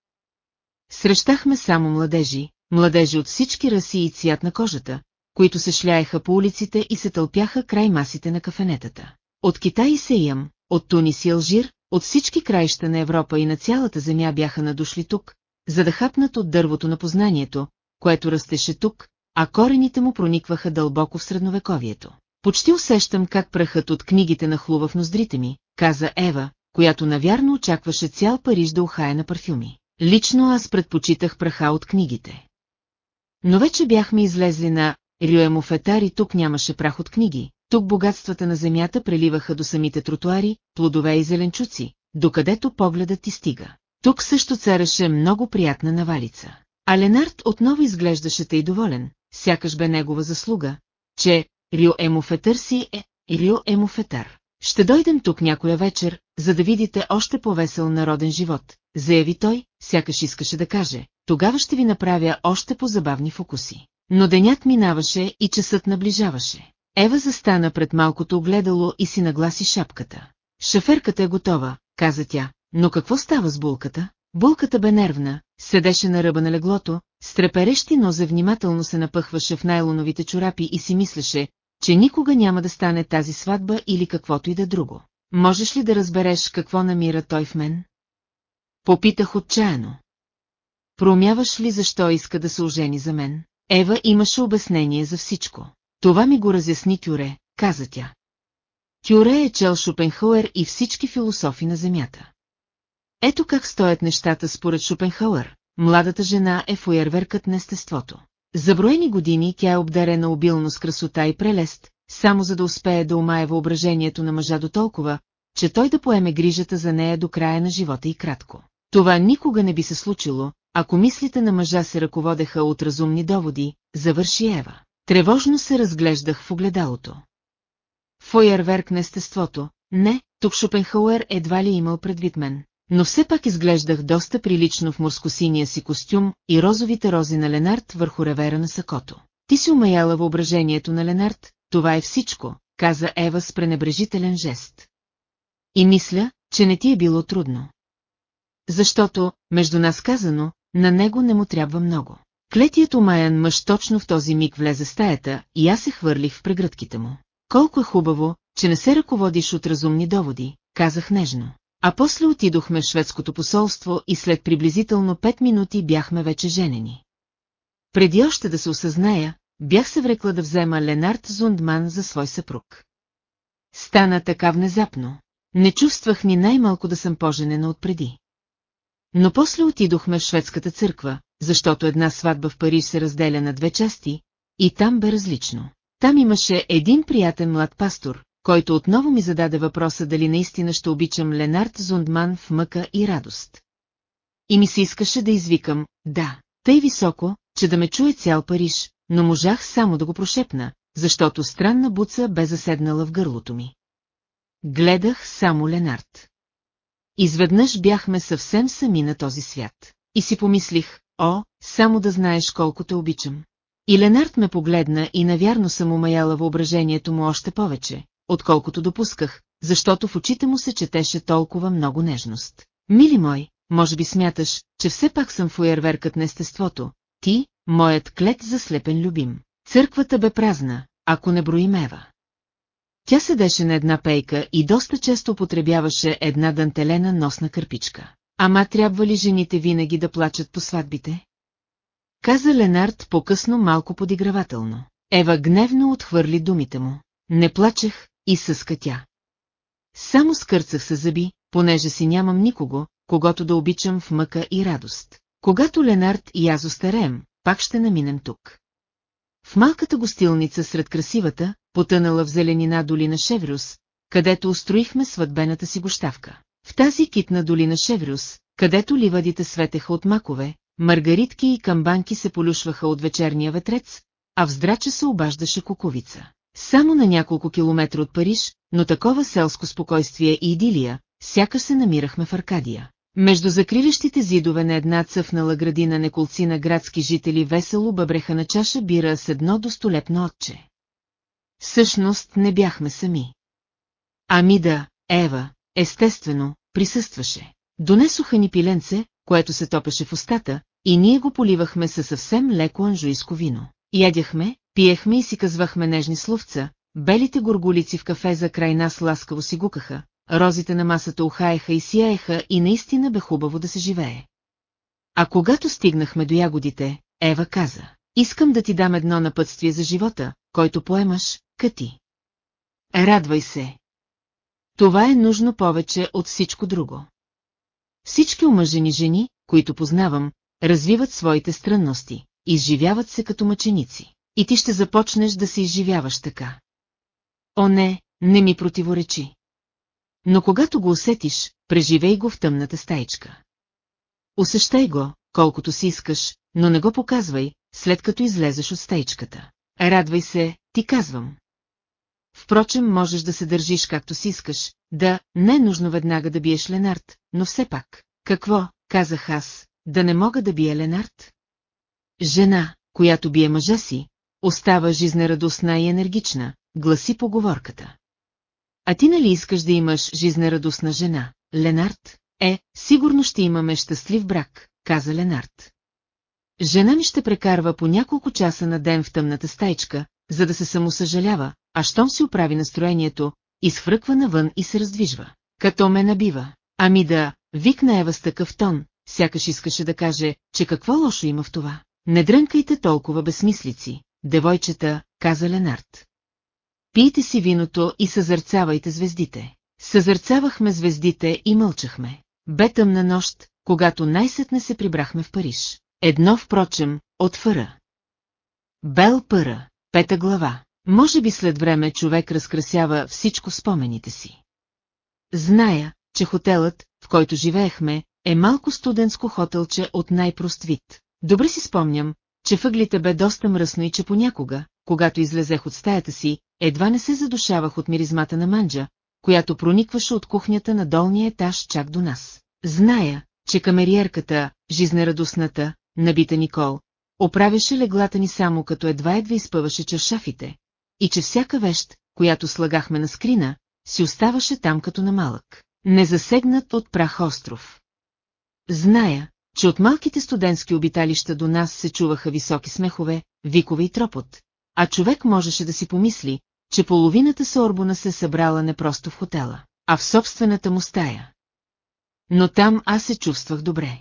Срещахме само младежи, младежи от всички раси и цвят на кожата, които се шляеха по улиците и се тълпяха край масите на кафенетата. От Китай и Сеям, от Тунис и Алжир, от всички краища на Европа и на цялата земя бяха надушли тук, за да хапнат от дървото на познанието, което растеше тук, а корените му проникваха дълбоко в средновековието. Почти усещам как прахът от книгите нахлува в ноздрите ми, каза Ева, която навярно очакваше цял Париж да ухае на парфюми. Лично аз предпочитах праха от книгите. Но вече бяхме излезли на Рюемофетар и тук нямаше прах от книги, тук богатствата на земята преливаха до самите тротуари, плодове и зеленчуци, докъдето погледът ти стига. Тук също цареше много приятна навалица. А Ленард отново изглеждаше тъй доволен, сякаш бе негова заслуга, че Рио Емофетър си е Рио Емофетър. Ще дойдем тук някоя вечер, за да видите още по-весел народен живот, заяви той, сякаш искаше да каже. Тогава ще ви направя още по-забавни фокуси. Но денят минаваше и часът наближаваше. Ева застана пред малкото огледало и си нагласи шапката. Шаферката е готова, каза тя, но какво става с булката? Булката бе нервна, седеше на ръба на леглото, с треперещи нозе внимателно се напъхваше в найлоновите чорапи и си мислеше, че никога няма да стане тази сватба или каквото и да друго. Можеш ли да разбереш какво намира той в мен? Попитах отчаяно. Промяваш ли защо иска да се ожени за мен? Ева имаше обяснение за всичко. Това ми го разясни Тюре, каза тя. Тюре е чел Шопенхауер и всички философи на Земята. Ето как стоят нещата според Шопенхауер. Младата жена е фуерверкът на естеството. За броени години тя е обдарена обилно с красота и прелест, само за да успее да умае въображението на мъжа до толкова, че той да поеме грижата за нея до края на живота и кратко. Това никога не би се случило, ако мислите на мъжа се ръководеха от разумни доводи, завърши Ева. Тревожно се разглеждах в огледалото. Фойерверк на естеството, не, тук Шопенхауер едва ли имал предвид мен. Но все пак изглеждах доста прилично в морскосиния си костюм и розовите рози на Ленард върху ревера на сакото. Ти си умаяла въображението на Ленард, това е всичко, каза Ева с пренебрежителен жест. И мисля, че не ти е било трудно. Защото, между нас казано, на него не му трябва много. Клетият умаян мъж точно в този миг влезе стаята и аз се хвърлих в прегръдките му. Колко е хубаво, че не се ръководиш от разумни доводи, казах нежно. А после отидохме в шведското посолство и след приблизително пет минути бяхме вече женени. Преди още да се осъзная, бях се врекла да взема Ленард Зундман за свой съпруг. Стана така внезапно. Не чувствах ни най-малко да съм поженена отпреди. Но после отидохме в шведската църква, защото една сватба в Париж се разделя на две части, и там бе различно. Там имаше един приятен млад пастор, който отново ми зададе въпроса дали наистина ще обичам Ленард Зундман в мъка и радост. И ми се искаше да извикам «да», тъй високо, че да ме чуе цял Париж, но можах само да го прошепна, защото странна буца бе заседнала в гърлото ми. Гледах само Ленард. Изведнъж бяхме съвсем сами на този свят. И си помислих, о, само да знаеш колко те обичам. И Ленард ме погледна и навярно съм умаяла въображението му още повече, отколкото допусках, защото в очите му се четеше толкова много нежност. Мили мой, може би смяташ, че все пак съм фуерверкът на естеството, ти, моят клет заслепен любим. Църквата бе празна, ако не броим Ева. Тя седеше на една пейка и доста често употребяваше една дантелена носна кърпичка. Ама трябва ли жените винаги да плачат по сватбите? Каза Ленард по-късно малко подигравателно. Ева гневно отхвърли думите му. Не плачех, и съска тя. Само скърцах се зъби, понеже си нямам никого, когато да обичам в мъка и радост. Когато Ленард и аз остареем, пак ще наминем тук. В малката гостилница сред красивата, потънала в зеленина долина Шеврюс, където устроихме сватбената си гощавка. В тази китна долина Шеврюс, където ливадите светеха от макове, маргаритки и камбанки се полюшваха от вечерния ветрец, а в здрача се обаждаше куковица. Само на няколко километра от Париж, но такова селско спокойствие и идилия, сяка се намирахме в Аркадия. Между закриващите зидове на една цъфнала градина неколци на градски жители весело бъбреха на чаша бира с едно достолепно отче. Всъщност не бяхме сами. Ами да, Ева, естествено, присъстваше. Донесоха ни пиленце, което се топеше в устата, и ние го поливахме със съвсем леко анжуйско вино. Ядяхме, пиехме и си казвахме нежни словца, белите горголици в кафе за край нас ласкаво си гукаха, розите на масата ухаеха и сияеха и наистина бе хубаво да се живее. А когато стигнахме до ягодите, Ева каза, искам да ти дам едно напътствие за живота, който поемаш, къти. Радвай се. Това е нужно повече от всичко друго. Всички омъжени жени, които познавам, развиват своите странности, изживяват се като мъченици. И ти ще започнеш да се изживяваш така. О не, не ми противоречи. Но когато го усетиш, преживей го в тъмната стаичка. Усещай го, колкото си искаш, но не го показвай, след като излезеш от стаичката. Радвай се, ти казвам. Впрочем, можеш да се държиш както си искаш, да, не е нужно веднага да биеш Ленард, но все пак. Какво, казах аз, да не мога да бия Ленард? Жена, която бие мъжа си, остава жизнерадостна и енергична, гласи поговорката. А ти нали искаш да имаш жизнерадостна жена, Ленард? Е, сигурно ще имаме щастлив брак, каза Ленард. Жена ми ще прекарва по няколко часа на ден в тъмната стайчка, за да се самосъжалява, а щом си оправи настроението, изхвърква навън и се раздвижва. Като ме набива. Ами да, викна Ева с такъв тон, сякаш искаше да каже, че какво лошо има в това. Не дрънкайте толкова безсмислици, девойчета, каза Ленард. Пийте си виното и съзърцавайте звездите. Съзърцавахме звездите и мълчахме. Бе тъмна нощ, когато най-сетне се прибрахме в Париж. Едно, впрочем, от Фъра. Бел Пъра, пета глава. Може би след време човек разкрасява всичко спомените си. Зная, че хотелът, в който живеехме, е малко студентско хотелче от най-прост вид. Добре си спомням, че въглите бе доста мръсно и че понякога, когато излезех от стаята си, едва не се задушавах от миризмата на манджа, която проникваше от кухнята на долния етаж чак до нас. Зная, че камериерката, жизнерадостната, набита Никол, оправяше леглата ни само като едва-едва изпъваше чершафите, и че всяка вещ, която слагахме на скрина, си оставаше там като на малък, незасегнат от прах остров. Зная, че от малките студентски обиталища до нас се чуваха високи смехове, викове и тропот, а човек можеше да си помисли, че половината Сорбона се събрала не просто в хотела, а в собствената му стая. Но там аз се чувствах добре.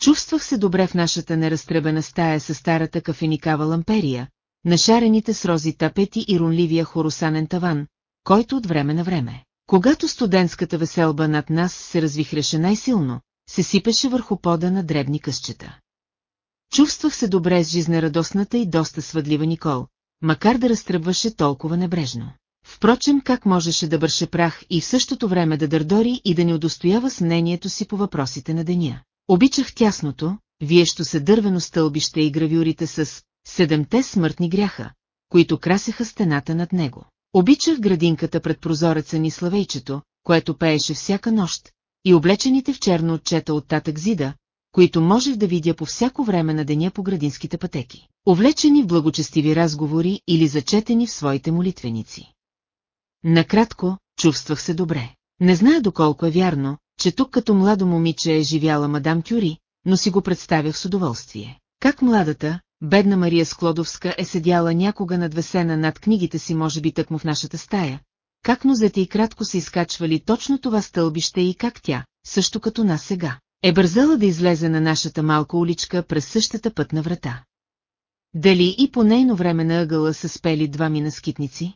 Чувствах се добре в нашата неразтребена стая с старата кафеникава ламперия, нашарените с рози тапети и рунливия хоросанен таван, който от време на време, когато студентската веселба над нас се развихреше най-силно, се сипеше върху пода на дребни късчета. Чувствах се добре с жизнерадостната и доста свъдлива Никол, макар да разтръбваше толкова небрежно. Впрочем, как можеше да бърше прах и в същото време да дърдори и да ни удостоява с мнението си по въпросите на деня. Обичах тясното, виещо се дървено стълбище и гравюрите с седемте смъртни гряха, които красеха стената над него. Обичах градинката пред прозореца ни славейчето, което пееше всяка нощ, и облечените в черно отчета от татък Зида, които можех да видя по всяко време на деня по градинските пътеки, увлечени в благочестиви разговори или зачетени в своите молитвеници. Накратко, чувствах се добре. Не зная доколко е вярно, че тук като младо момиче е живяла мадам Кюри, но си го представях с удоволствие. Как младата, бедна Мария Склодовска е седяла някога надвесена над книгите си може би тъкмо в нашата стая, как нозете и кратко се изкачвали точно това стълбище и как тя, също като нас сега, е бързала да излезе на нашата малка уличка през същата пътна врата. Дали и по нейно време на ъгъла са спели два мина скитници?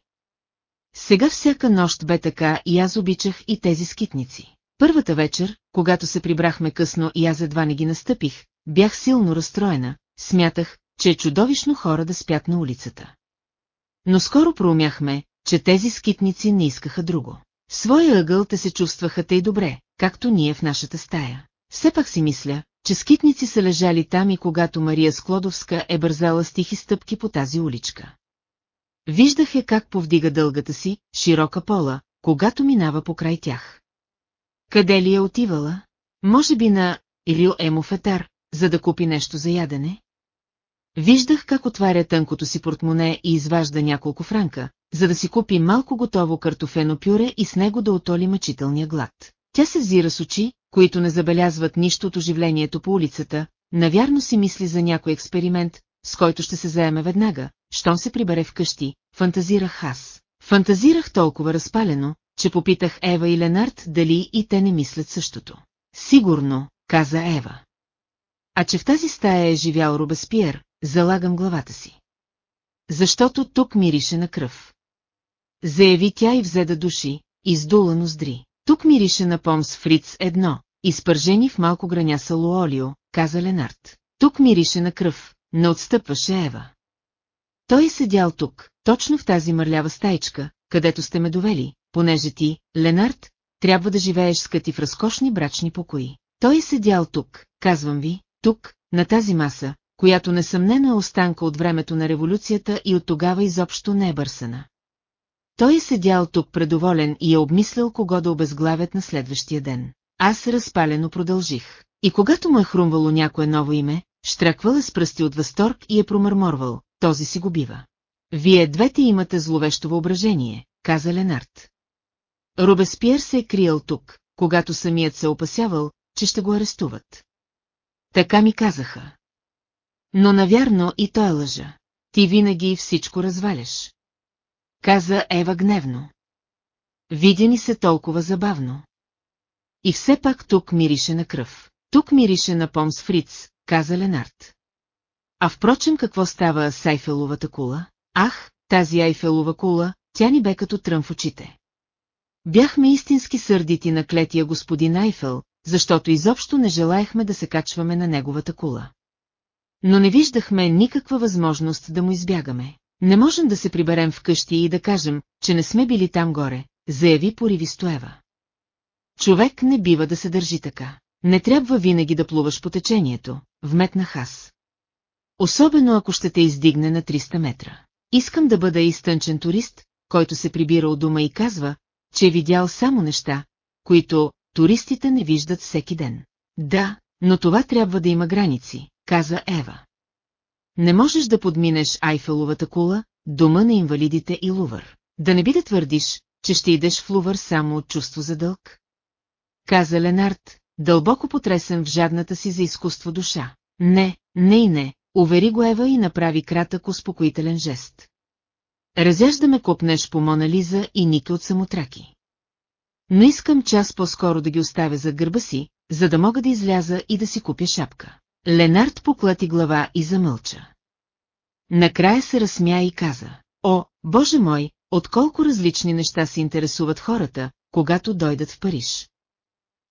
Сега всяка нощ бе така и аз обичах и тези скитници. Първата вечер, когато се прибрахме късно и аз едва не ги настъпих, бях силно разстроена, смятах, че е чудовищно хора да спят на улицата. Но скоро проумяхме, че тези скитници не искаха друго. В своя ъгъл те се чувстваха тъй добре, както ние в нашата стая. Все пак си мисля, че скитници са лежали там и когато Мария Склодовска е бързала с тихи стъпки по тази уличка. Виждах я как повдига дългата си, широка пола, когато минава покрай тях. Къде ли е отивала? Може би на Рил Емофетар, за да купи нещо за ядене? Виждах как отваря тънкото си портмоне и изважда няколко франка, за да си купи малко готово картофено пюре и с него да отоли мъчителния глад. Тя се взира с очи, които не забелязват нищо от оживлението по улицата, навярно си мисли за някой експеримент, с който ще се заеме веднага, щом се прибере вкъщи, фантазирах аз. Фантазирах толкова разпалено, че попитах Ева и Ленард дали и те не мислят същото. Сигурно, каза Ева. А че в тази стая е живял Робеспиер, залагам главата си. Защото тук мирише на кръв. Заяви тя и взе да души, издула ноздри. Тук мирише на помс Фриц едно, изпържени в малко граня луолио, каза Ленард. Тук мирише на кръв, не отстъпваше Ева. Той е седял тук, точно в тази мърлява стайчка, където сте ме довели, понеже ти, Ленард, трябва да живееш скъти в разкошни брачни покои. Той е седял тук, казвам ви, тук, на тази маса, която несъмнено е останка от времето на революцията и от тогава изобщо не е бърсана. Той е седял тук предоволен и е обмислял кого да обезглавят на следващия ден. Аз разпалено продължих. И когато му е хрумвало някое ново име, штраквал е с пръсти от възторг и е промърморвал, този си го бива. Вие двете имате зловещо въображение, каза Ленард. Робеспиер се е криел тук, когато самият се опасявал, че ще го арестуват. Така ми казаха. Но навярно и той лъжа. Ти винаги всичко разваляш. Каза Ева гневно. Видя ни се толкова забавно. И все пак тук мирише на кръв. Тук мирише на помс фриц, каза Ленард. А впрочем какво става с Айфеловата кула? Ах, тази Айфелова кула, тя ни бе като трън в очите. Бяхме истински сърдити на клетия господин Айфел, защото изобщо не желаехме да се качваме на неговата кула. Но не виждахме никаква възможност да му избягаме. Не можем да се приберем вкъщи и да кажем, че не сме били там горе, заяви поривисто Ева. Човек не бива да се държи така. Не трябва винаги да плуваш по течението, вметнах аз. Особено ако ще те издигне на 300 метра. Искам да бъда изтънчен турист, който се прибира от дома и казва, че е видял само неща, които туристите не виждат всеки ден. Да, но това трябва да има граници, каза Ева. Не можеш да подминеш Айфеловата кула, дома на инвалидите и Лувър. Да не би да твърдиш, че ще идеш в Лувър само от чувство за дълг? Каза Ленард, дълбоко потресен в жадната си за изкуство душа. Не, не и не, увери го Ева и направи кратък успокоителен жест. Разяждаме копнеш по Мона Лиза и Ники от самотраки. Но искам час по-скоро да ги оставя за гърба си, за да мога да изляза и да си купя шапка. Ленард поклати глава и замълча. Накрая се разсмя и каза, О, Боже мой, от колко различни неща се интересуват хората, когато дойдат в Париж.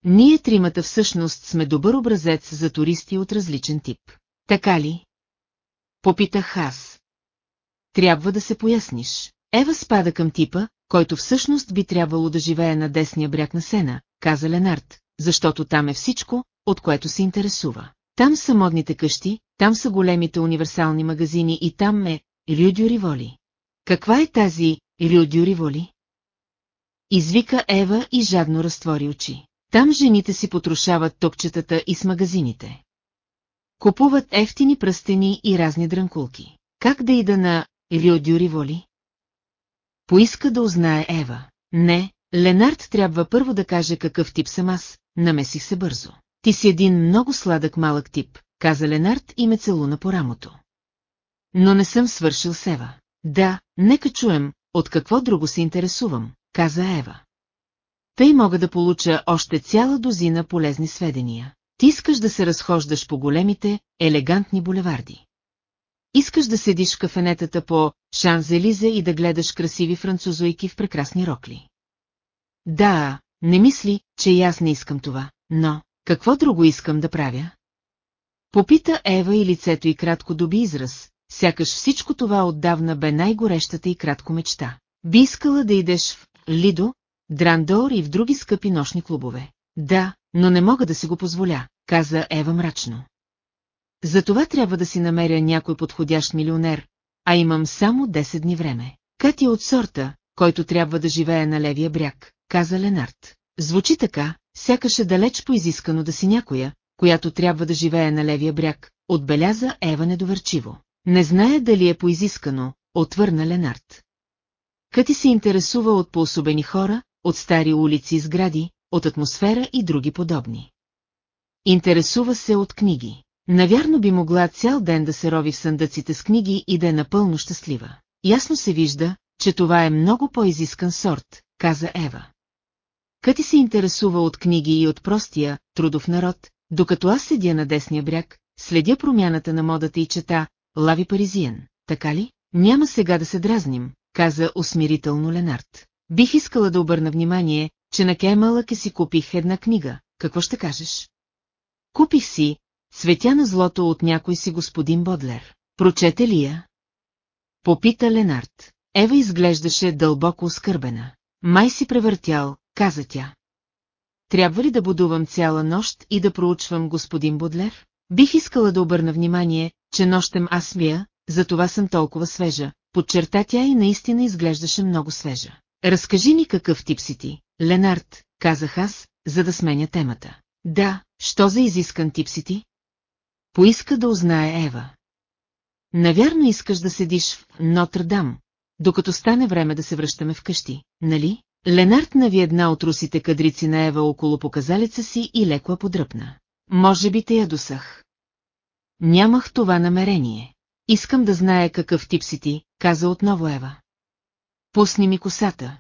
Ние тримата всъщност сме добър образец за туристи от различен тип. Така ли? Попитах аз. Трябва да се поясниш. Ева спада към типа, който всъщност би трябвало да живее на десния бряг на Сена, каза Ленард, защото там е всичко, от което се интересува. Там са модните къщи, там са големите универсални магазини и там е Рюдю Риволи. Каква е тази Рюдю Риволи? Извика Ева и жадно разтвори очи. Там жените си потрошават топчетата и с магазините. Купуват ефтини пръстени и разни дрънкулки. Как да ида на Рюдю Риволи? Поиска да узнае Ева. Не, Ленард трябва първо да каже какъв тип съм аз, намесих се бързо. Ти си един много сладък малък тип, каза Ленард и ме целуна по рамото. Но не съм свършил Сева. Да, нека чуем, от какво друго се интересувам, каза Ева. Тъй мога да получа още цяла дозина полезни сведения. Ти искаш да се разхождаш по големите, елегантни булеварди. Искаш да седиш в кафенетата по Шанзелизе и да гледаш красиви французойки в прекрасни рокли. Да, не мисли, че и аз не искам това, но какво друго искам да правя? Попита Ева и лицето й кратко доби израз, сякаш всичко това отдавна бе най-горещата и кратко мечта. Би искала да идеш в Лидо, Драндор и в други скъпи нощни клубове. Да, но не мога да си го позволя, каза Ева мрачно. Затова трябва да си намеря някой подходящ милионер, а имам само 10 дни време. Кати от сорта, който трябва да живее на левия бряг, каза Ленард. Звучи така, сякаш е далеч поизискано да си някоя, която трябва да живее на левия бряг, отбеляза Ева недоверчиво. Не знае дали е поизискано, отвърна Ленард. Кати се интересува от поособени хора, от стари улици и сгради, от атмосфера и други подобни. Интересува се от книги. Навярно би могла цял ден да се рови в съндъците с книги и да е напълно щастлива. Ясно се вижда, че това е много по-изискан сорт, каза Ева. Къти се интересува от книги и от простия, трудов народ, докато аз седя на десния бряг, следя промяната на модата и чета «Лави Паризиен», така ли? Няма сега да се дразним, каза усмирително Ленард. Бих искала да обърна внимание, че на Кемалък си купих една книга. Какво ще кажеш? Купих си «Светя на злото» от някой си господин Бодлер. Прочете ли я? Попита Ленард. Ева изглеждаше дълбоко оскърбена. Май си превъртял, каза тя. Трябва ли да будувам цяла нощ и да проучвам господин Бодлер? Бих искала да обърна внимание, че нощем аз смия, затова съм толкова свежа. Подчерта тя и наистина изглеждаше много свежа. Разкажи ни какъв тип си ти, Ленард, казах аз, за да сменя темата. Да, що за изискан тип си ти? Поиска да узнае Ева. Навярно искаш да седиш в Нотр-Дам, докато стане време да се връщаме вкъщи, нали? Ленард нави една от русите кадрици на Ева около показалеца си и леко я подръпна. Може би те я досах. Нямах това намерение. Искам да зная какъв тип си ти, каза отново Ева. Пусни ми косата.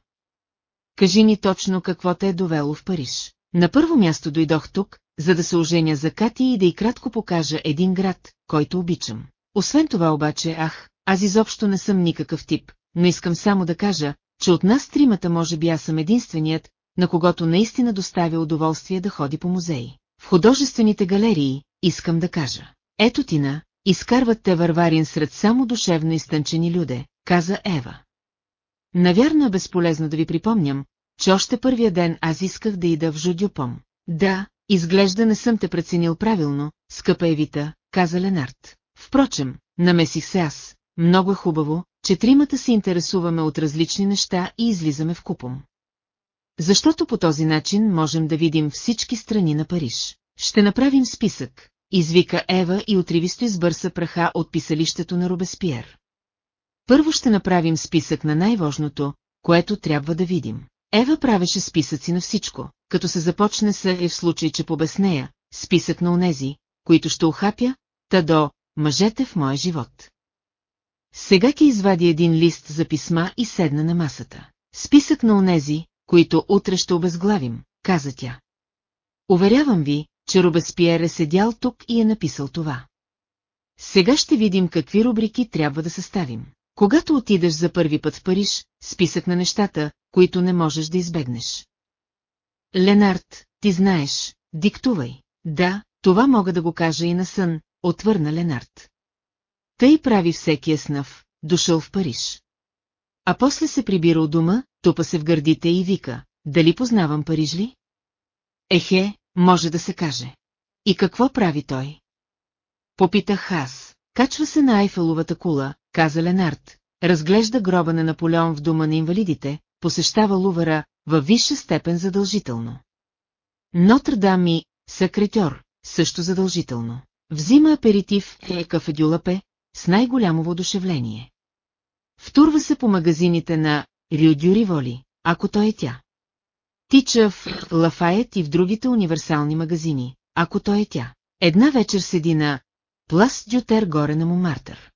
Кажи ни точно какво те е довело в Париж. На първо място дойдох тук, за да се оженя за Кати и да й кратко покажа един град, който обичам. Освен това обаче, ах, аз изобщо не съм никакъв тип, но искам само да кажа, че от нас тримата може би аз съм единственият, на когото наистина доставя удоволствие да ходи по музеи. В художествените галерии, искам да кажа. Ето тина, изкарват те варварин сред само душевно изтънчени люде, каза Ева. Навярно е безполезно да ви припомням, че още първия ден аз исках да ида в Жудюпом. Да, изглежда не съм те преценил правилно, скъпа Евита, каза Ленард. Впрочем, намесих се аз. Много е хубаво, че тримата се интересуваме от различни неща и излизаме в купом. Защото по този начин можем да видим всички страни на Париж. Ще направим списък, извика Ева и отривисто избърса праха от писалището на Робеспиер. Първо ще направим списък на най-важното, което трябва да видим. Ева правеше списъци на всичко, като се започне с е в случай, че побеснея, списък на онези, които ще ухапя, та до мъжете в моя живот. Сега ки извади един лист за писма и седна на масата. Списък на онези, които утре ще обезглавим, каза тя. Уверявам ви, че Робеспиер е седял тук и е написал това. Сега ще видим какви рубрики трябва да съставим. Когато отидеш за първи път в Париж, списък на нещата, които не можеш да избегнеш. Ленард, ти знаеш, диктувай. Да, това мога да го кажа и на сън, отвърна Ленард. Тъй прави всеки еснав, дошъл в Париж. А после се прибира у дома, тупа се в гърдите и вика, дали познавам Париж ли? Ехе, може да се каже. И какво прави той? Попитах аз. Качва се на Айфеловата кула, каза Ленард, разглежда гроба на Наполеон в дома на инвалидите, посещава Лувара във висша степен задължително. Нотр-Дам и секретьор, също задължително. Взима аперитив е кафедюлапе с най-голямо воодушевление. Втурва се по магазините на Рюдю Риволи, ако той е тя. Тича в Лафайет и в другите универсални магазини, ако той е тя. Една вечер седи на Плас Дютер горе на Момартър.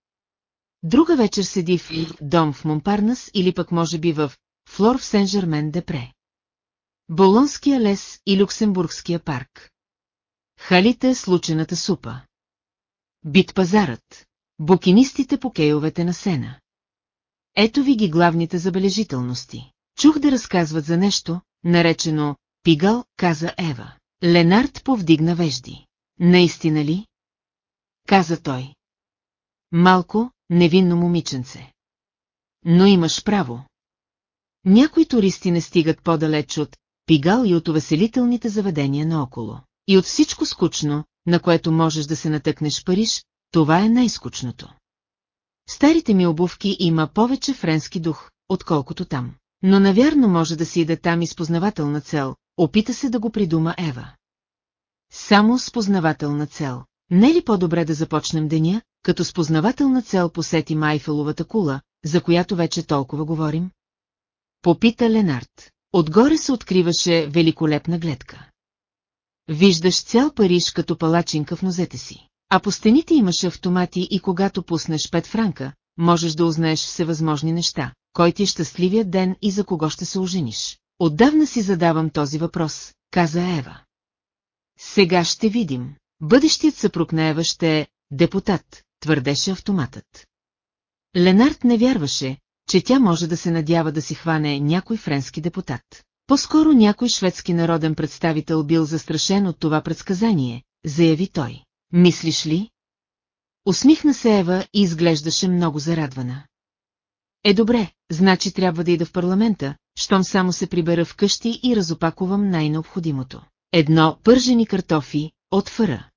Друга вечер седи в дом в Монпарнас или пък може би в Флор в Сен-Жермен-Депре. Болонския лес и Люксембургския парк. Халите с лучената супа. Бит пазарът. Букинистите по кейовете на сена. Ето ви ги главните забележителности. Чух да разказват за нещо, наречено «Пигъл», каза Ева. Ленард повдигна вежди. Наистина ли? Каза той. Малко, невинно момиченце. Но имаш право. Някои туристи не стигат по-далеч от Пигал и от увеселителните заведения наоколо. И от всичко скучно, на което можеш да се натъкнеш Париж, това е най-скучното. Старите ми обувки има повече френски дух, отколкото там. Но навярно може да си иде там изпознавателна цел, опита се да го придума Ева. Само с познавателна цел. Не е ли по-добре да започнем деня, като с познавателна цел посети Майфеловата кула, за която вече толкова говорим? Попита Ленард. Отгоре се откриваше великолепна гледка. Виждаш цял Париж като палачинка в нозете си. А по стените имаше автомати и когато пуснеш пет франка, можеш да узнаеш всевъзможни неща, кой ти е щастливият ден и за кого ще се ожениш. Отдавна си задавам този въпрос, каза Ева. Сега ще видим. Бъдещият съпруг на Ева ще е депутат, твърдеше автоматът. Ленард не вярваше, че тя може да се надява да си хване някой френски депутат. По-скоро някой шведски народен представител бил застрашен от това предсказание, заяви той. Мислиш ли? Усмихна се Ева и изглеждаше много зарадвана. Е добре, значи трябва да ида в парламента, щом само се прибера вкъщи и разопакувам най-необходимото. Едно пържени картофи от фъра.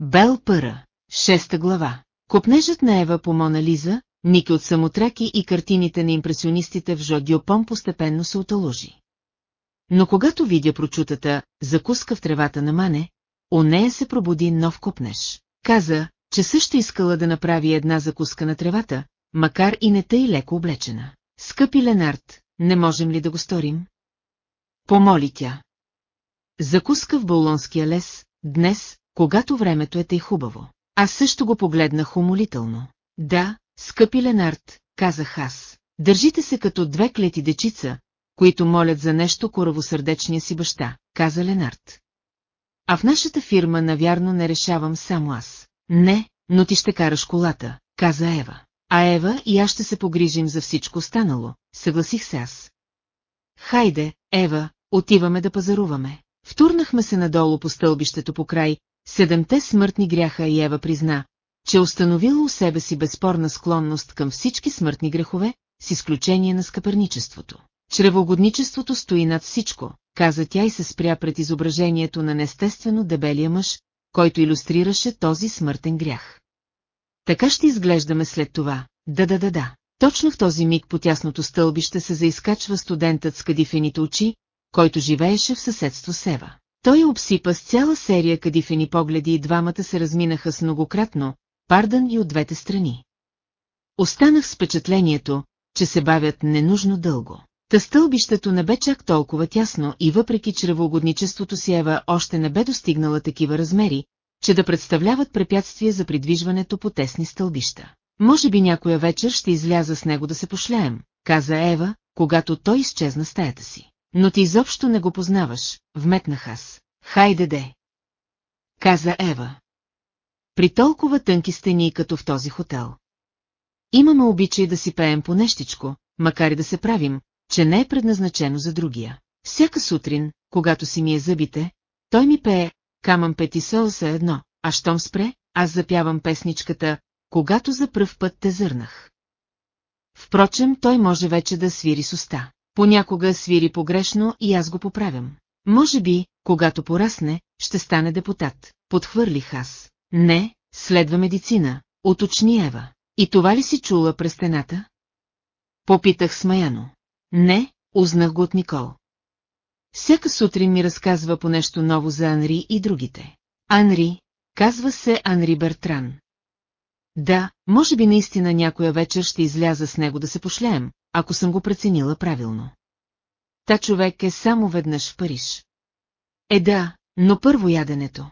Бел пъра. Шеста глава. Копнежът на Ева по Мона Лиза, Ники от самотраки и картините на импресионистите в Жо постепенно се оталожи. Но когато видя прочутата закуска в тревата на Мане, у нея се пробуди нов копнеж. Каза, че също искала да направи една закуска на тревата, макар и не тъй леко облечена. Скъпи Ленард, не можем ли да го сторим? Помоли тя. Закуска в Болонския лес, днес, когато времето е тъй хубаво. Аз също го погледнах умолително. Да, скъпи Ленард, казах аз. Държите се като две клети дечица, които молят за нещо коравосърдечния си баща, каза Ленард. А в нашата фирма навярно не решавам само аз. Не, но ти ще караш колата, каза Ева. А Ева и аз ще се погрижим за всичко останало, съгласих се аз. Хайде, Ева, отиваме да пазаруваме. Втурнахме се надолу по стълбището по край, седемте смъртни гряха и Ева призна, че установила у себе си безспорна склонност към всички смъртни грехове, с изключение на скъперничеството. Чревогодничеството стои над всичко, каза тя и се спря пред изображението на неестествено дебелия мъж, който иллюстрираше този смъртен грях. Така ще изглеждаме след това, да-да-да-да. Точно в този миг по тясното стълбище се заискачва студентът с кадифените очи, който живееше в съседство с Ева. Той обсипа с цяла серия кадифени погледи и двамата се разминаха с многократно, пардан и от двете страни. Останах с впечатлението, че се бавят ненужно дълго. Та стълбището не бе чак толкова тясно и въпреки чревоугодничеството си Ева още не бе достигнала такива размери, че да представляват препятствие за придвижването по тесни стълбища. Може би някоя вечер ще изляза с него да се пошляем, каза Ева, когато той изчезна стаята си. Но ти изобщо не го познаваш, вметнах аз. Хайде де! Каза Ева. При толкова тънки стени като в този хотел. Имаме обичай да си пеем по нещичко, макар и да се правим, че не е предназначено за другия. Всяка сутрин, когато си ми е зъбите, той ми пее «Камън пети за едно», а щом спре, аз запявам песничката «Когато за пръв път те зърнах». Впрочем, той може вече да свири с уста. Понякога свири погрешно и аз го поправям. Може би, когато порасне, ще стане депутат, подхвърлих аз. Не, следва медицина, уточни Ева. И това ли си чула през стената? Попитах смаяно. Не, узнах го от Никол. Всяка сутрин ми разказва по нещо ново за Анри и другите. Анри, казва се Анри Бертран. Да, може би наистина някоя вечер ще изляза с него да се пошляем, ако съм го преценила правилно. Та човек е само веднъж в Париж. Е да, но първо яденето.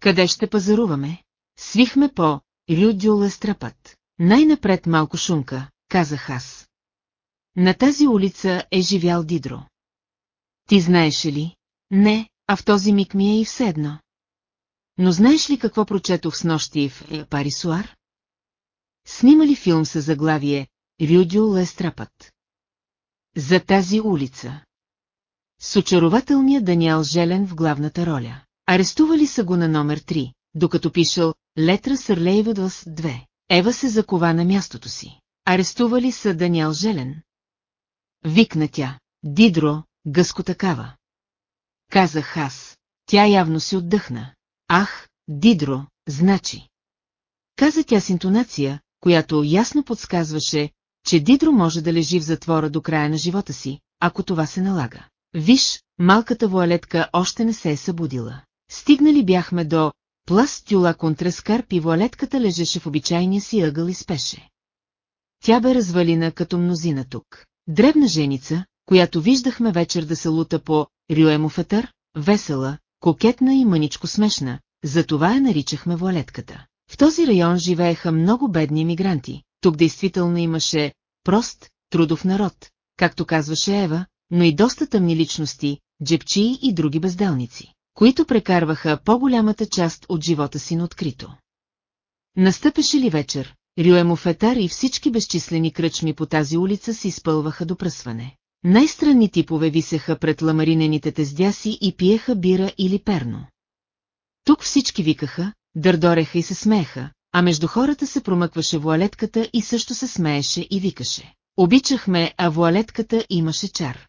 Къде ще пазаруваме? Свихме по Рюдюл Естрапът. Най-напред малко шумка, казах аз. На тази улица е живял Дидро. Ти знаеш ли? Не, а в този миг ми е и все едно. Но знаеш ли какво прочетох с нощи в Парисуар? Снимали филм с заглавие Рюдио Лестрапът. За тази улица. С очарователния Даниел Желен в главната роля. Арестували са го на номер 3, докато пишел Летра Сърлейведълс 2. Ева се закова на мястото си. Арестували са Даниел Желен. Викна тя. Дидро, гъско такава. Казах аз. Тя явно си отдъхна. Ах, Дидро, значи. Каза тя с интонация, която ясно подсказваше, че Дидро може да лежи в затвора до края на живота си, ако това се налага. Виж, малката вуалетка още не се е събудила. Стигнали бяхме до пласт тюла контрескарп и вуалетката лежеше в обичайния си ъгъл и спеше. Тя бе развалина като мнозина тук. Дребна женица, която виждахме вечер да се лута по Рюемофетър, весела, кокетна и мъничко смешна, затова я наричахме вуалетката. В този район живееха много бедни мигранти, тук действително имаше прост, трудов народ, както казваше Ева, но и доста тъмни личности, джепчии и други безделници, които прекарваха по-голямата част от живота си на открито. Настъпеше ли вечер, Рюемофетар и всички безчислени кръчми по тази улица се изпълваха до пръсване. Най-странни типове висеха пред ламаринените тездяси и пиеха бира или перно. Тук всички викаха, дърдореха и се смееха, а между хората се промъкваше вуалетката и също се смееше и викаше. Обичахме, а вуалетката имаше чар.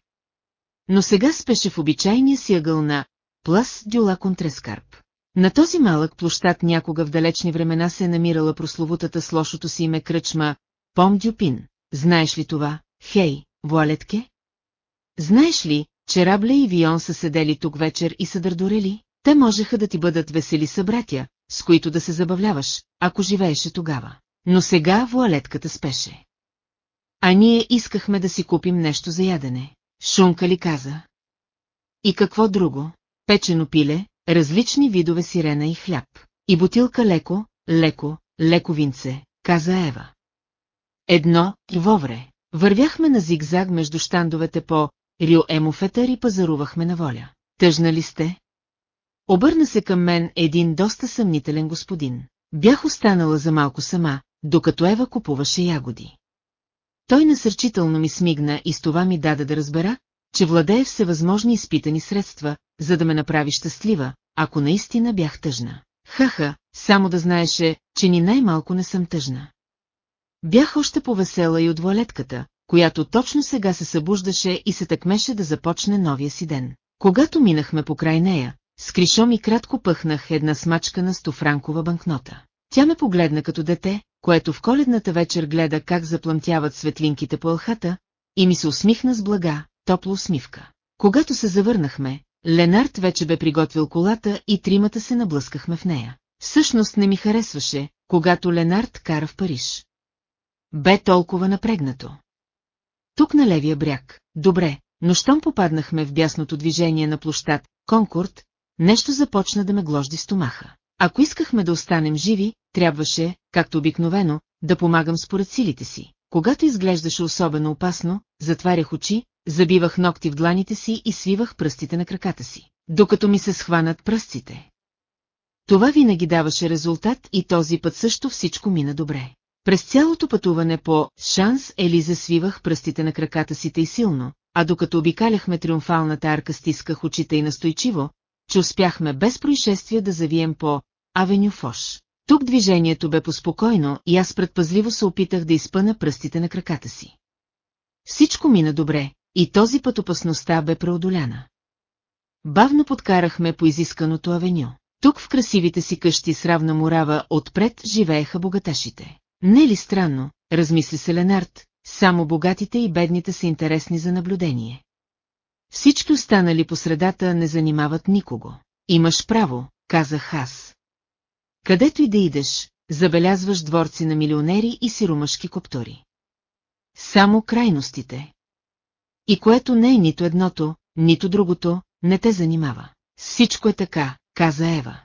Но сега спеше в обичайния си ъгъл на Плас Дюла Контрескарп. На този малък площад някога в далечни времена се е намирала прословутата с лошото си име кръчма Пом Дюпин. Знаеш ли това, хей, вуалетке? Знаеш ли, че Рабле и Вион са седели тук вечер и са дърдорели? Те можеха да ти бъдат весели събратя, с които да се забавляваш, ако живееше тогава. Но сега вуалетката спеше. А ние искахме да си купим нещо за ядене. Шунка ли каза? И какво друго? Печено пиле, различни видове сирена и хляб. И бутилка леко, леко, леко винце, каза Ева. Едно, вовре. Вървяхме на зигзаг между щандовете по Рю Емофетър и пазарувахме на воля. Тъжна ли сте? Обърна се към мен един доста съмнителен господин. Бях останала за малко сама, докато Ева купуваше ягоди. Той насърчително ми смигна и с това ми даде да разбера, че владее всевъзможни изпитани средства, за да ме направи щастлива, ако наистина бях тъжна. Хаха, само да знаеше, че ни най-малко не съм тъжна. Бях още повесела и от вуалетката, която точно сега се събуждаше и се тъкмеше да започне новия си ден. Когато минахме покрай нея, с кришом и кратко пъхнах една смачка на стофранкова банкнота. Тя ме погледна като дете, което в коледната вечер гледа как заплъмтяват светлинките по алхата, и ми се усмихна с блага, топла усмивка. Когато се завърнахме, Ленард вече бе приготвил колата и тримата се наблъскахме в нея. Всъщност не ми харесваше, когато Ленард кара в Париж. Бе толкова напрегнато. Тук на левия бряг, добре, но щом попаднахме в бясното движение на площад Конкорд, нещо започна да ме гложди стомаха. Ако искахме да останем живи, трябваше, както обикновено, да помагам според силите си. Когато изглеждаше особено опасно, затварях очи, забивах ногти в дланите си и свивах пръстите на краката си, докато ми се схванат пръстите. Това винаги даваше резултат и този път също всичко мина добре. През цялото пътуване по шанс Елиза свивах пръстите на краката си тъй силно, а докато обикаляхме триумфалната арка стисках очите и настойчиво, че успяхме без происшествие да завием по Авеню Фош. Тук движението бе поспокойно и аз предпазливо се опитах да изпъна пръстите на краката си. Всичко мина добре, и този път опасността бе преодоляна. Бавно подкарахме по изисканото авеню. Тук в красивите си къщи с равна морава отпред живееха богаташите. Не ли странно, размисли се Ленард, само богатите и бедните са интересни за наблюдение. Всички останали по средата не занимават никого. Имаш право, казах аз. Където и да идеш, забелязваш дворци на милионери и сиромашки коптори. Само крайностите. И което не е нито едното, нито другото, не те занимава. Всичко е така, каза Ева.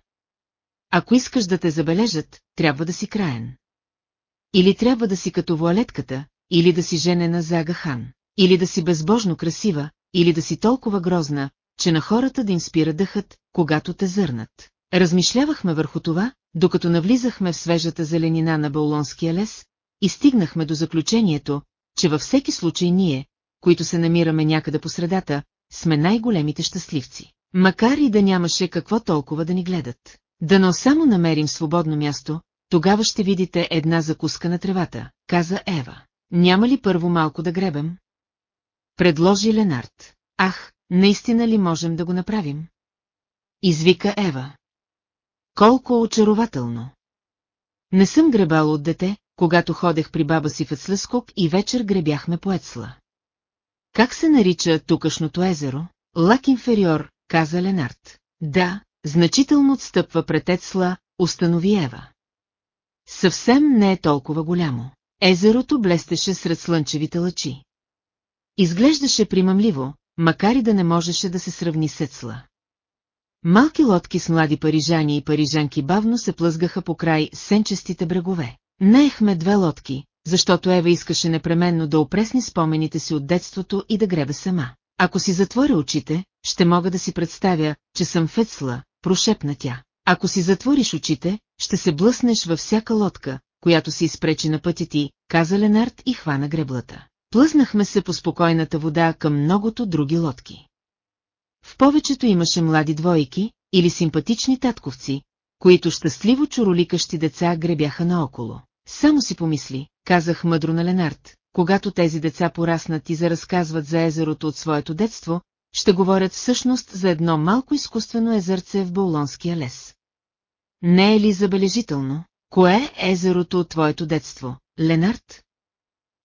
Ако искаш да те забележат, трябва да си краен. Или трябва да си като вуалетката, или да си женена за Агахан, или да си безбожно красива, или да си толкова грозна, че на хората да им спира дъхът, когато те зърнат. Размишлявахме върху това, докато навлизахме в свежата зеленина на Баулонския лес и стигнахме до заключението, че във всеки случай ние, които се намираме някъде по средата, сме най-големите щастливци. Макар и да нямаше какво толкова да ни гледат. Дано само намерим свободно място, тогава ще видите една закуска на тревата, каза Ева. Няма ли първо малко да гребем? Предложи Ленард. Ах, наистина ли можем да го направим? Извика Ева. Колко очарователно! Не съм гребала от дете, когато ходех при баба си в Ецлескок и вечер гребяхме по Ецла. Как се нарича тукашното езеро? Лак инфериор, каза Ленард. Да, значително отстъпва пред Ецла, установи Ева. Съвсем не е толкова голямо. Езерото блестеше сред слънчевите лъчи. Изглеждаше примамливо, макар и да не можеше да се сравни с Ецла. Малки лодки с млади парижани и парижанки бавно се плъзгаха по край сенчестите брегове. Наехме две лодки, защото Ева искаше непременно да опресни спомените си от детството и да гребе сама. Ако си затворя очите, ще мога да си представя, че съм Фецла, прошепна тя. Ако си затвориш очите, ще се блъснеш във всяка лодка, която си изпречи на пътя ти, каза Ленард и хвана греблата. Плъзнахме се по спокойната вода към многото други лодки. В повечето имаше млади двойки или симпатични татковци, които щастливо чуроликащи деца гребяха наоколо. Само си помисли, казах мъдро на Ленард, когато тези деца пораснат и заразказват за езерото от своето детство, ще говорят всъщност за едно малко изкуствено езерце в Болонския лес. Не е ли забележително? Кое е езерото от твоето детство, Ленард?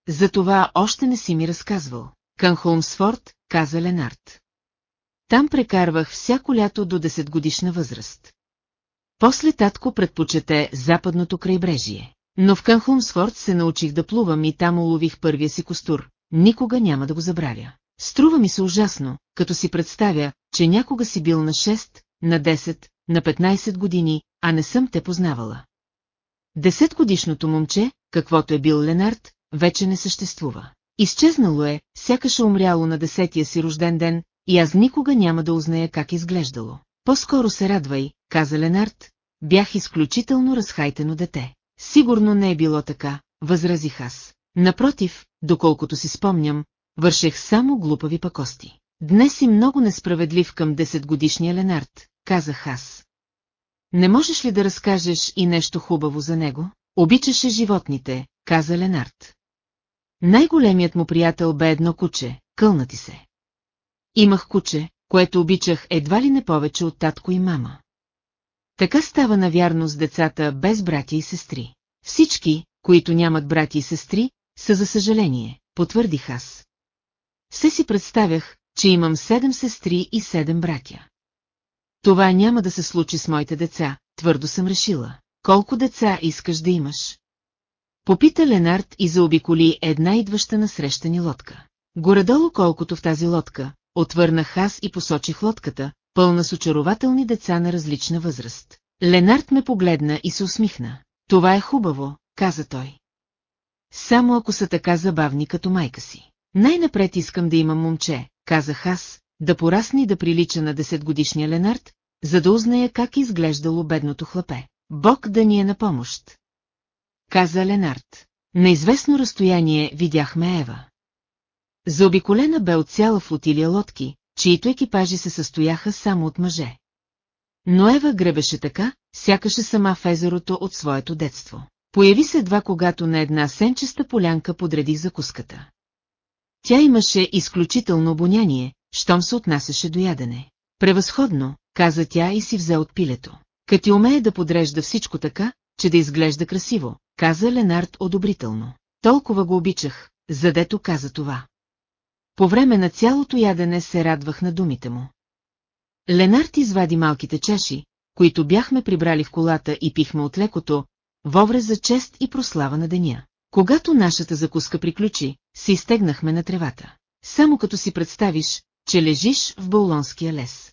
За това още не си ми разказвал. Кън Холмсфорд, каза Ленард. Там прекарвах всяко лято до 10 годишна възраст. После татко предпочете западното крайбрежие. Но в Кънхолмсфорд се научих да плувам и там улових първия си костур. Никога няма да го забравя. Струва ми се ужасно, като си представя, че някога си бил на 6, на 10, на 15 години, а не съм те познавала. Десетгодишното момче, каквото е бил Ленард, вече не съществува. Изчезнало е, сякаш е умряло на десетия си рожден ден, и аз никога няма да узная как изглеждало. По-скоро се радвай, каза Ленард, бях изключително разхайтено дете. Сигурно не е било така, възразих аз. Напротив, доколкото си спомням, вършех само глупави пакости. Днес си много несправедлив към 10-годишния Ленард, казах аз. Не можеш ли да разкажеш и нещо хубаво за него? Обичаше животните, каза Ленард. Най-големият му приятел бе едно куче, кълнати се. Имах куче, което обичах едва ли не повече от татко и мама. Така става навярно с децата без братя и сестри. Всички, които нямат брати и сестри, са за съжаление, потвърдих аз. Все си представях, че имам седем сестри и седем братя. Това няма да се случи с моите деца, твърдо съм решила. Колко деца искаш да имаш? Попита Ленард и заобиколи една идваща насреща ни лодка. Горедолу колкото в тази лодка, отвърнах аз и посочих лодката, пълна с очарователни деца на различна възраст. Ленард ме погледна и се усмихна. Това е хубаво, каза той. Само ако са така забавни като майка си. Най-напред искам да имам момче, казах аз, да порасне и да прилича на 10-годишния Ленард, за да узная как изглеждало бедното хлапе. Бог да ни е на помощ. Каза Ленард. На известно разстояние видяхме Ева. Заобиколена бе от цяла флотилия лодки, чието екипажи се състояха само от мъже. Но Ева гребеше така, сякаше сама в езерото от своето детство. Появи се едва когато на една сенчеста полянка подреди закуската. Тя имаше изключително обоняние, щом се отнасяше до ядене. Превъзходно, каза тя и си взе от пилето. Като умее да подрежда всичко така, че да изглежда красиво, каза Ленард одобрително. Толкова го обичах, задето каза това. По време на цялото ядене се радвах на думите му. Ленард извади малките чаши, които бяхме прибрали в колата и пихме от лекото, вовре за чест и прослава на деня. Когато нашата закуска приключи, се изтегнахме на тревата. Само като си представиш, че лежиш в Болонския лес.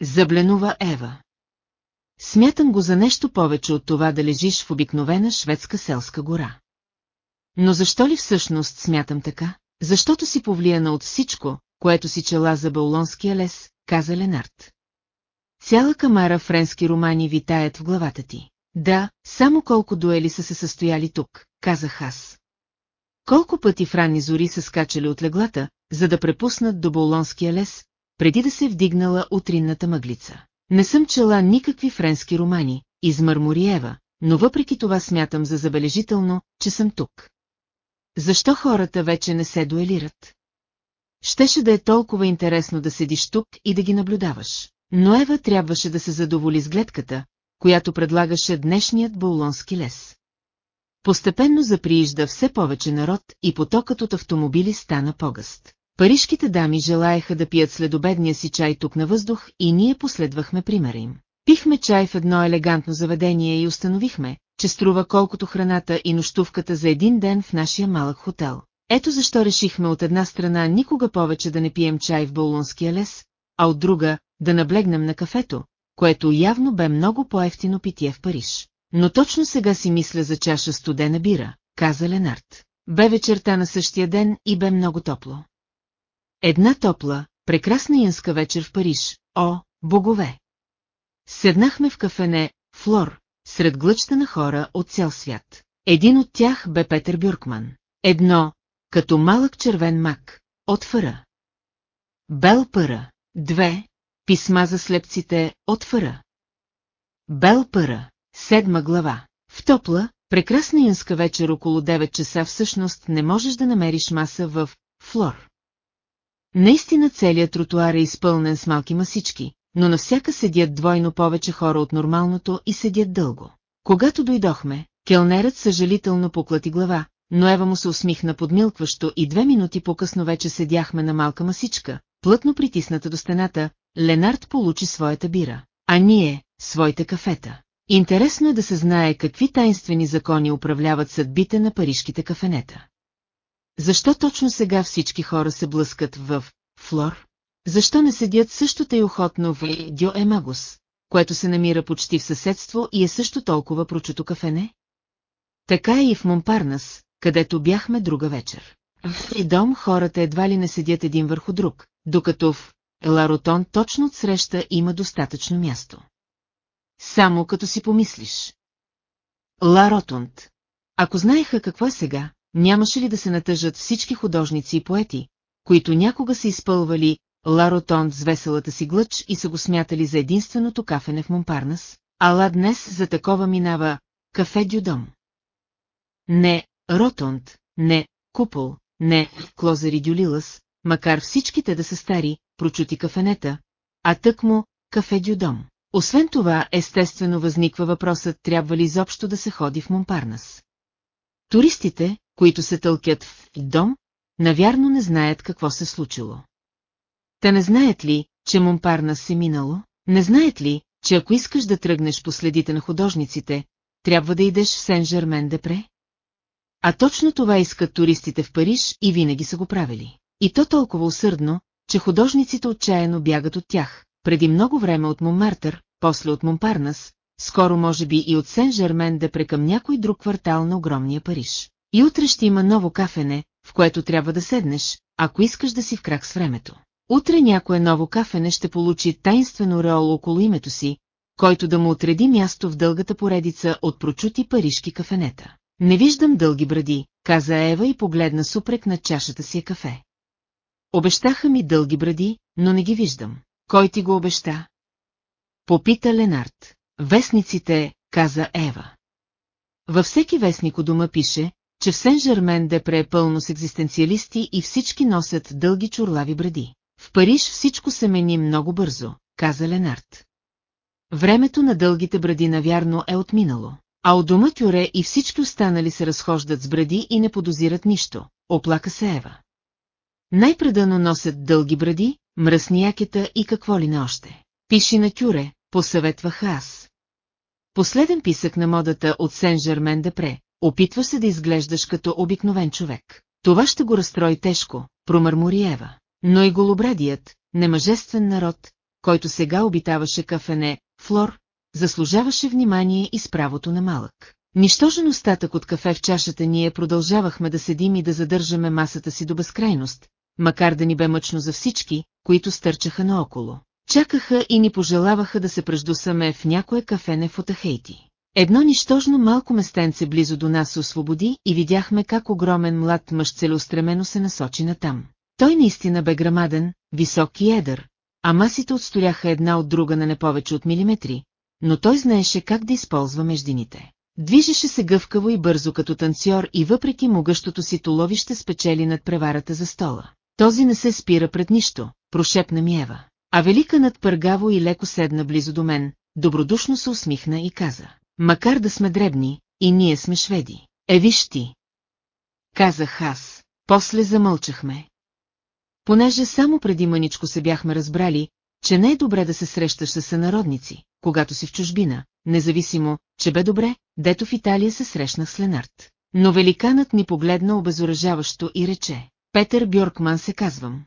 Забленува Ева. Смятам го за нещо повече от това да лежиш в обикновена шведска селска гора. Но защо ли всъщност смятам така? Защото си повлияна от всичко, което си чела за Баулонския лес, каза Ленард. Цяла камара френски романи витаят в главата ти. Да, само колко дуели са се състояли тук, казах аз. Колко пъти в зори са скачали от леглата, за да препуснат до Болонския лес, преди да се вдигнала утринната мъглица. Не съм чела никакви френски романи, измърмори Ева, но въпреки това смятам за забележително, че съм тук. Защо хората вече не се дуелират? Щеше да е толкова интересно да седиш тук и да ги наблюдаваш. Но Ева трябваше да се задоволи с гледката, която предлагаше днешният Болонски лес. Постепенно заприижда все повече народ и потокът от автомобили стана погъст. Парижките дами желаяха да пият следобедния си чай тук на въздух и ние последвахме примера им. Пихме чай в едно елегантно заведение и установихме, че струва колкото храната и нощувката за един ден в нашия малък хотел. Ето защо решихме от една страна никога повече да не пием чай в Болонския лес, а от друга да наблегнем на кафето, което явно бе много по-ефтино питие в Париж. Но точно сега си мисля за чаша студена бира, каза Ленард. Бе вечерта на същия ден и бе много топло. Една топла, прекрасна янска вечер в Париж, о, богове! Седнахме в кафене «Флор», сред глъчта на хора от цял свят. Един от тях бе Петър Бюркман. Едно, като малък червен мак, от Фъра. Бел Пъра. Две, писма за слепците, от Фъра. Бел Пъра. Седма глава. В топла, прекрасна юнска вечер около 9 часа всъщност не можеш да намериш маса в Флор. Наистина целият тротуар е изпълнен с малки масички, но навсяка седят двойно повече хора от нормалното и седят дълго. Когато дойдохме, келнерът съжалително поклати глава, но Ева му се усмихна подмилкващо и две минути по-късно вече седяхме на малка масичка, плътно притисната до стената, Ленард получи своята бира, а ние – своите кафета. Интересно е да се знае какви тайнствени закони управляват съдбите на парижките кафенета. Защо точно сега всички хора се блъскат в Флор? Защо не седят също тъй охотно в Дьо Емагус, което се намира почти в съседство и е също толкова прочуто кафене? Така е и в Монпарнас, където бяхме друга вечер. В дом хората едва ли не седят един върху друг, докато в Ларотон точно отсреща има достатъчно място. Само като си помислиш. Ларотонт. Ако знаеха какво е сега, нямаше ли да се натъжат всички художници и поети, които някога са изпълвали Ларотонт с веселата си глъч и са го смятали за единственото кафене в Монпарнас, ала днес за такова минава кафе Дюдом. Не Ротонд, не Купол, не Клозери Дюлилас, макар всичките да са стари, прочути кафенета, а тък му кафе Дюдом. Освен това, естествено възниква въпросът, трябва ли изобщо да се ходи в Монпарнас. Туристите, които се тълкят в дом, навярно не знаят какво се случило. Та не знаят ли, че Монпарнас се минало? Не знаят ли, че ако искаш да тръгнеш по следите на художниците, трябва да идеш в Сен-Жермен-Депре? А точно това искат туристите в Париж и винаги са го правили. И то толкова усърдно, че художниците отчаяно бягат от тях, преди много време от Монмартър, после от Монпарнас, скоро може би и от Сен-Жермен да прекъм някой друг квартал на огромния Париж. И утре ще има ново кафене, в което трябва да седнеш, ако искаш да си в крак с времето. Утре някое ново кафене ще получи таинствено реол около името си, който да му отреди място в дългата поредица от прочути парижки кафенета. Не виждам дълги бради, каза Ева и погледна супрек на чашата си кафе. Обещаха ми дълги бради, но не ги виждам. Кой ти го обеща? Попита Ленард. Вестниците, каза Ева. Във всеки вестник у дома пише, че в Сен-Жермен Депре е пълно с екзистенциалисти и всички носят дълги чурлави бради. В Париж всичко се мени много бързо, каза Ленард. Времето на дългите бради навярно е отминало. А от дома Тюре и всички останали се разхождат с бради и не подозират нищо, оплака се Ева. Най-предано носят дълги бради, мръсни якета и какво ли не още. Пиши на Тюре, посъветвах аз. Последен писък на модата от Сен-Жермен Депре, опитва се да изглеждаш като обикновен човек. Това ще го разстрои тежко, промърмори Ева. Но и голобрадият, немъжествен народ, който сега обитаваше кафене, Флор, заслужаваше внимание и справото на малък. Нищожен остатък от кафе в чашата ние продължавахме да седим и да задържаме масата си до безкрайност, макар да ни бе мъчно за всички, които стърчаха наоколо. Чакаха и ни пожелаваха да се преждосаме в някое кафене в Отахейти. Едно нищожно малко местенце близо до нас освободи и видяхме как огромен млад мъж целеустремено се насочи натам. Той наистина бе грамаден, висок и едър, а масите отстояха една от друга на не повече от милиметри, но той знаеше как да използва междините. Движеше се гъвкаво и бързо като танцор и въпреки могъщото си толовище спечели над преварата за стола. Този не се спира пред нищо, прошепна ми Ева. А великанът пъргаво и леко седна близо до мен, добродушно се усмихна и каза. Макар да сме дребни, и ние сме шведи. Е, виж ти. Казах аз. После замълчахме. Понеже само преди мъничко се бяхме разбрали, че не е добре да се срещаш с сънародници, когато си в чужбина, независимо, че бе добре, дето в Италия се срещнах с Ленард. Но великанът ни погледна обезоръжаващо и рече, Петър Бьоркман се казвам.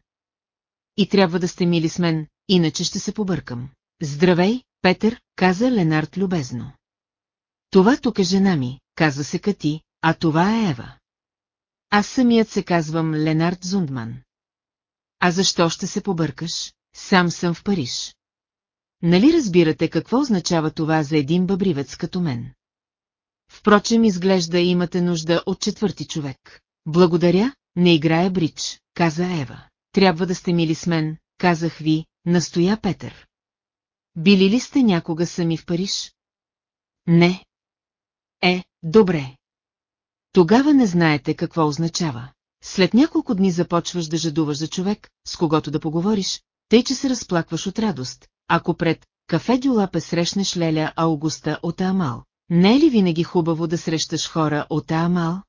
И трябва да сте мили с мен, иначе ще се побъркам. Здравей, Петър, каза Ленард любезно. Това тук е жена ми, казва се Кати, а това е Ева. Аз самият се казвам Ленард Зундман. А защо ще се побъркаш? Сам съм в Париж. Нали разбирате какво означава това за един бъбривец като мен? Впрочем, изглежда имате нужда от четвърти човек. Благодаря, не играя брич, каза Ева. Трябва да сте мили с мен, казах ви, настоя Петър. Били ли сте някога сами в Париж? Не. Е, добре. Тогава не знаете какво означава. След няколко дни започваш да жадуваш за човек, с когото да поговориш, тъй че се разплакваш от радост, ако пред кафе Дюлапе срещнеш Леля Аугуста от Амал. Не е ли винаги хубаво да срещаш хора от Амал?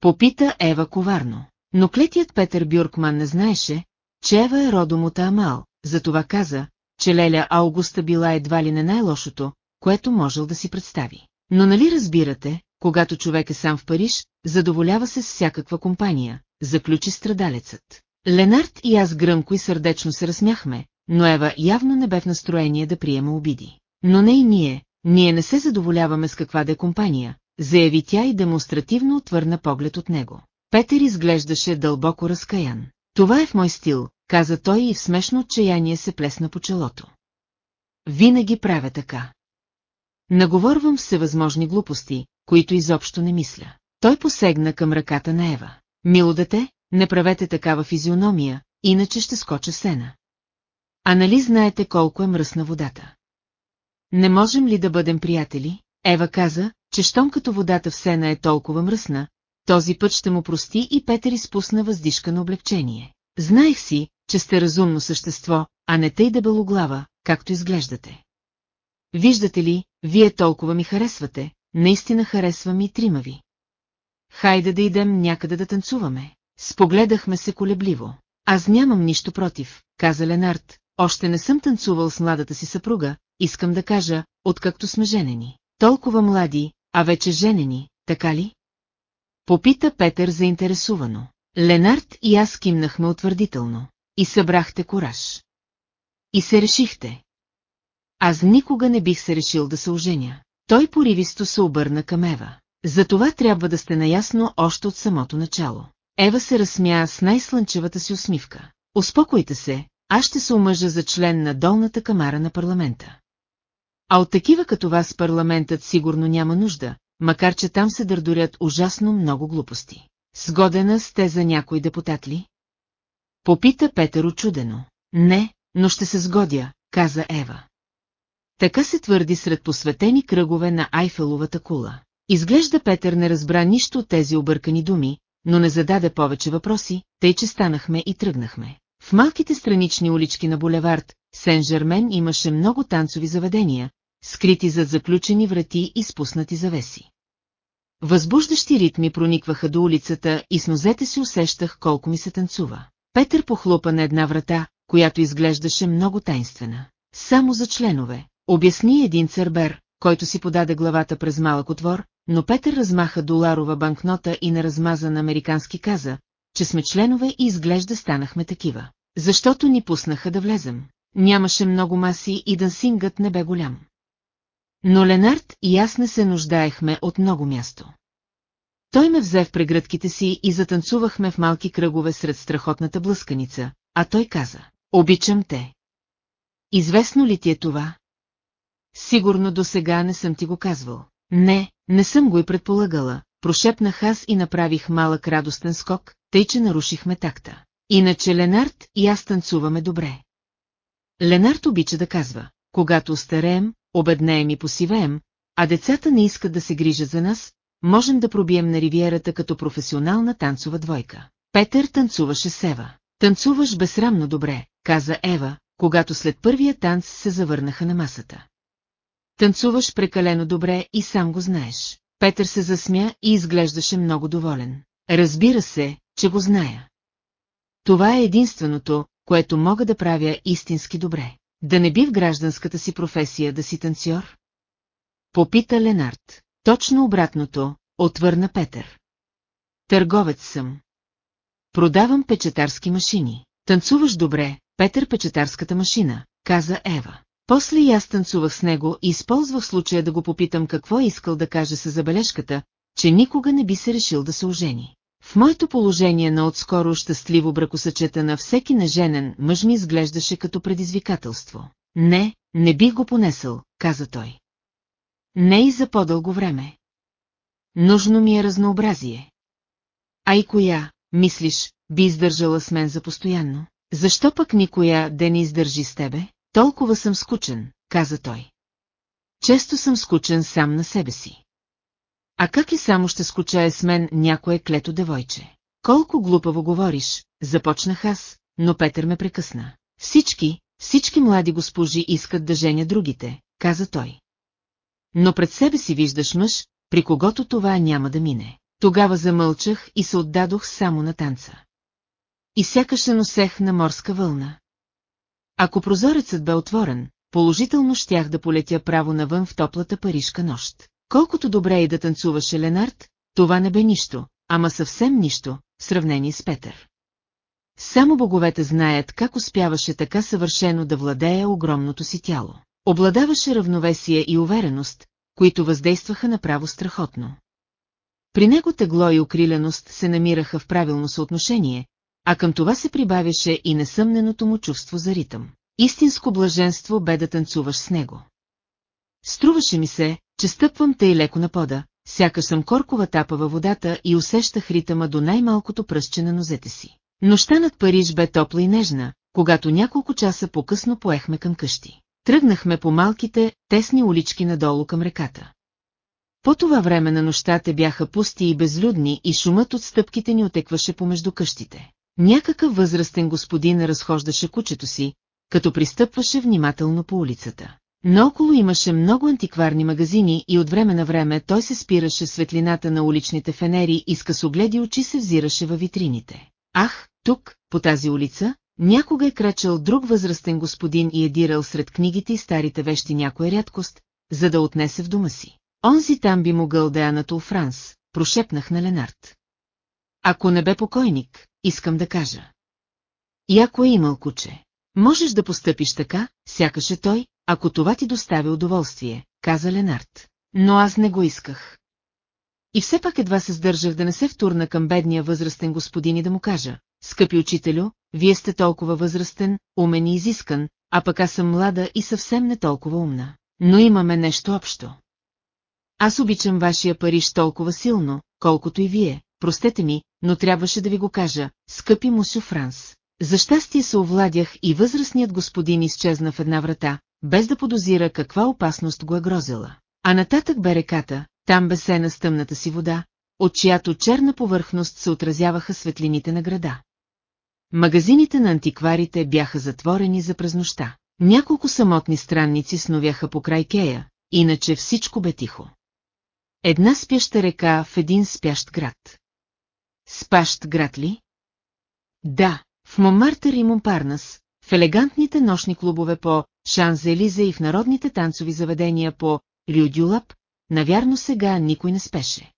Попита Ева коварно. Но клетият Петър Бюркман не знаеше, че Ева е родом от Амал, затова каза, че Леля Аугуста била едва ли не най-лошото, което можел да си представи. Но нали разбирате, когато човек е сам в Париж, задоволява се с всякаква компания, заключи страдалецът. Ленард и аз гръмко и сърдечно се разсмяхме, но Ева явно не бе в настроение да приема обиди. Но не и ние, ние не се задоволяваме с каква да е компания, заяви тя и демонстративно отвърна поглед от него. Петър изглеждаше дълбоко разкаян. Това е в мой стил, каза той и в смешно отчаяние се плесна по челото. Винаги правя така. Наговорвам всевъзможни глупости, които изобщо не мисля. Той посегна към ръката на Ева. Мило дете, не правете такава физиономия, иначе ще скоча сена. А нали знаете колко е мръсна водата? Не можем ли да бъдем приятели? Ева каза, че щом като водата в сена е толкова мръсна, този път ще му прости и Петър изпусна въздишка на облегчение. Знаех си, че сте разумно същество, а не тъй дебелоглава, както изглеждате. Виждате ли, вие толкова ми харесвате, наистина харесвам и трима ви. Хайде да идем някъде да танцуваме. Спогледахме се колебливо. Аз нямам нищо против, каза Ленард, още не съм танцувал с младата си съпруга, искам да кажа, откакто сме женени. Толкова млади, а вече женени, така ли? Попита Петър заинтересувано. Ленард и аз кимнахме утвърдително. И събрахте кораж. И се решихте. Аз никога не бих се решил да се оженя. Той поривисто се обърна към Ева. За това трябва да сте наясно още от самото начало. Ева се разсмя с най-слънчевата си усмивка. Успокойте се, аз ще се омъжа за член на долната камара на парламента. А от такива като вас парламентът сигурно няма нужда, макар че там се дърдорят ужасно много глупости. Сгодена сте за някой депутат ли? Попита Петър очудено. Не, но ще се сгодя, каза Ева. Така се твърди сред посветени кръгове на Айфеловата кула. Изглежда Петър не разбра нищо от тези объркани думи, но не зададе повече въпроси, тъй че станахме и тръгнахме. В малките странични улички на булевард, Сен-Жермен имаше много танцови заведения, скрити зад заключени врати и спуснати завеси. Възбуждащи ритми проникваха до улицата и с нозете си усещах колко ми се танцува. Петър похлопа на една врата, която изглеждаше много тайнствена. Само за членове, обясни един църбер, който си подаде главата през малък отвор, но Петър размаха доларова банкнота и на размазан американски каза, че сме членове и изглежда станахме такива. Защото ни пуснаха да влезем. Нямаше много маси и дансингът не бе голям. Но Ленард и аз не се нуждаехме от много място. Той ме взе в прегръдките си и затанцувахме в малки кръгове сред страхотната блъсканица, а той каза, обичам те. Известно ли ти е това? Сигурно до сега не съм ти го казвал. Не, не съм го и предполагала, прошепнах аз и направих малък радостен скок, тъй че нарушихме такта. Иначе Ленард и аз танцуваме добре. Ленард обича да казва, когато остареем, обеднеем и посивеем, а децата не искат да се грижат за нас, можем да пробием на ривиерата като професионална танцова двойка. Петър танцуваше с Ева. Танцуваш безсрамно добре, каза Ева, когато след първия танц се завърнаха на масата. Танцуваш прекалено добре и сам го знаеш. Петър се засмя и изглеждаше много доволен. Разбира се, че го зная. Това е единственото, което мога да правя истински добре. Да не би в гражданската си професия да си танцор? Попита Ленард. Точно обратното, отвърна Петър. Търговец съм. Продавам печетарски машини. Танцуваш добре, Петър печетарската машина, каза Ева. После и аз танцувах с него и използвах случая да го попитам какво е искал да каже с забележката, че никога не би се решил да се ожени. В моето положение на отскоро щастливо бракосъчета на всеки неженен мъж ми изглеждаше като предизвикателство. Не, не бих го понесъл, каза той. Не и за по-дълго време. Нужно ми е разнообразие. А и коя, мислиш, би издържала с мен за постоянно? Защо пък никоя да не издържи с тебе? Толкова съм скучен, каза той. Често съм скучен сам на себе си. А как и само ще скучае с мен някое клето девойче? Колко глупаво говориш, започнах аз, но Петър ме прекъсна. Всички, всички млади госпожи искат да женя другите, каза той. Но пред себе си виждаш мъж, при когото това няма да мине. Тогава замълчах и се отдадох само на танца. И сякаш се носех на морска вълна. Ако прозорецът бе отворен, положително щях да полетя право навън в топлата парижка нощ. Колкото добре и да танцуваше Ленард, това не бе нищо, ама съвсем нищо, в сравнение с Петър. Само боговете знаят как успяваше така съвършено да владее огромното си тяло. Обладаваше равновесие и увереност, които въздействаха направо страхотно. При него тегло и укриленост се намираха в правилно съотношение, а към това се прибавяше и несъмненото му чувство за ритъм. Истинско блаженство бе да танцуваш с него. Струваше ми се, че стъпвам тъй леко на пода, сякаш съм коркова тапа във водата и усещах ритъма до най-малкото пръстче на нозете си. Нощта над Париж бе топла и нежна, когато няколко часа по-късно поехме към къщи. Тръгнахме по малките, тесни улички надолу към реката. По това време на нощта бяха пусти и безлюдни и шумът от стъпките ни отекваше помежду къщите. Някакъв възрастен господин разхождаше кучето си, като пристъпваше внимателно по улицата. Наоколо имаше много антикварни магазини и от време на време той се спираше светлината на уличните фенери и с късогледи очи се взираше във витрините. Ах, тук, по тази улица, някога е крачал друг възрастен господин и е дирал сред книгите и старите вещи някоя рядкост, за да отнесе в дома си. Онзи там би могъл да е Анатол Франс, прошепнах на Ленард. Ако не бе покойник, искам да кажа. И ако е имал куче, можеш да постъпиш така, сякаше той, ако това ти доставя удоволствие, каза Ленард. Но аз не го исках. И все пак едва се сдържах да не се втурна към бедния възрастен господин и да му кажа, скъпи учителю, вие сте толкова възрастен, умен и изискан, а пък аз съм млада и съвсем не толкова умна. Но имаме нещо общо. Аз обичам вашия Париж толкова силно, колкото и вие, простете ми, но трябваше да ви го кажа, скъпи Мусю Франс. За щастие се овладях и възрастният господин изчезна в една врата, без да подозира каква опасност го е грозила. А нататък бе реката, там бесена с тъмната си вода, от чиято черна повърхност се отразяваха светлините на града. Магазините на антикварите бяха затворени за празнощта. Няколко самотни странници сновяха по край Кея, иначе всичко бе тихо. Една спяща река в един спящ град. Спащ град ли? Да, в Момартър и Момпарнас, в елегантните нощни клубове по Шанзелиза и в народните танцови заведения по Рюдюлап, навярно сега никой не спеше.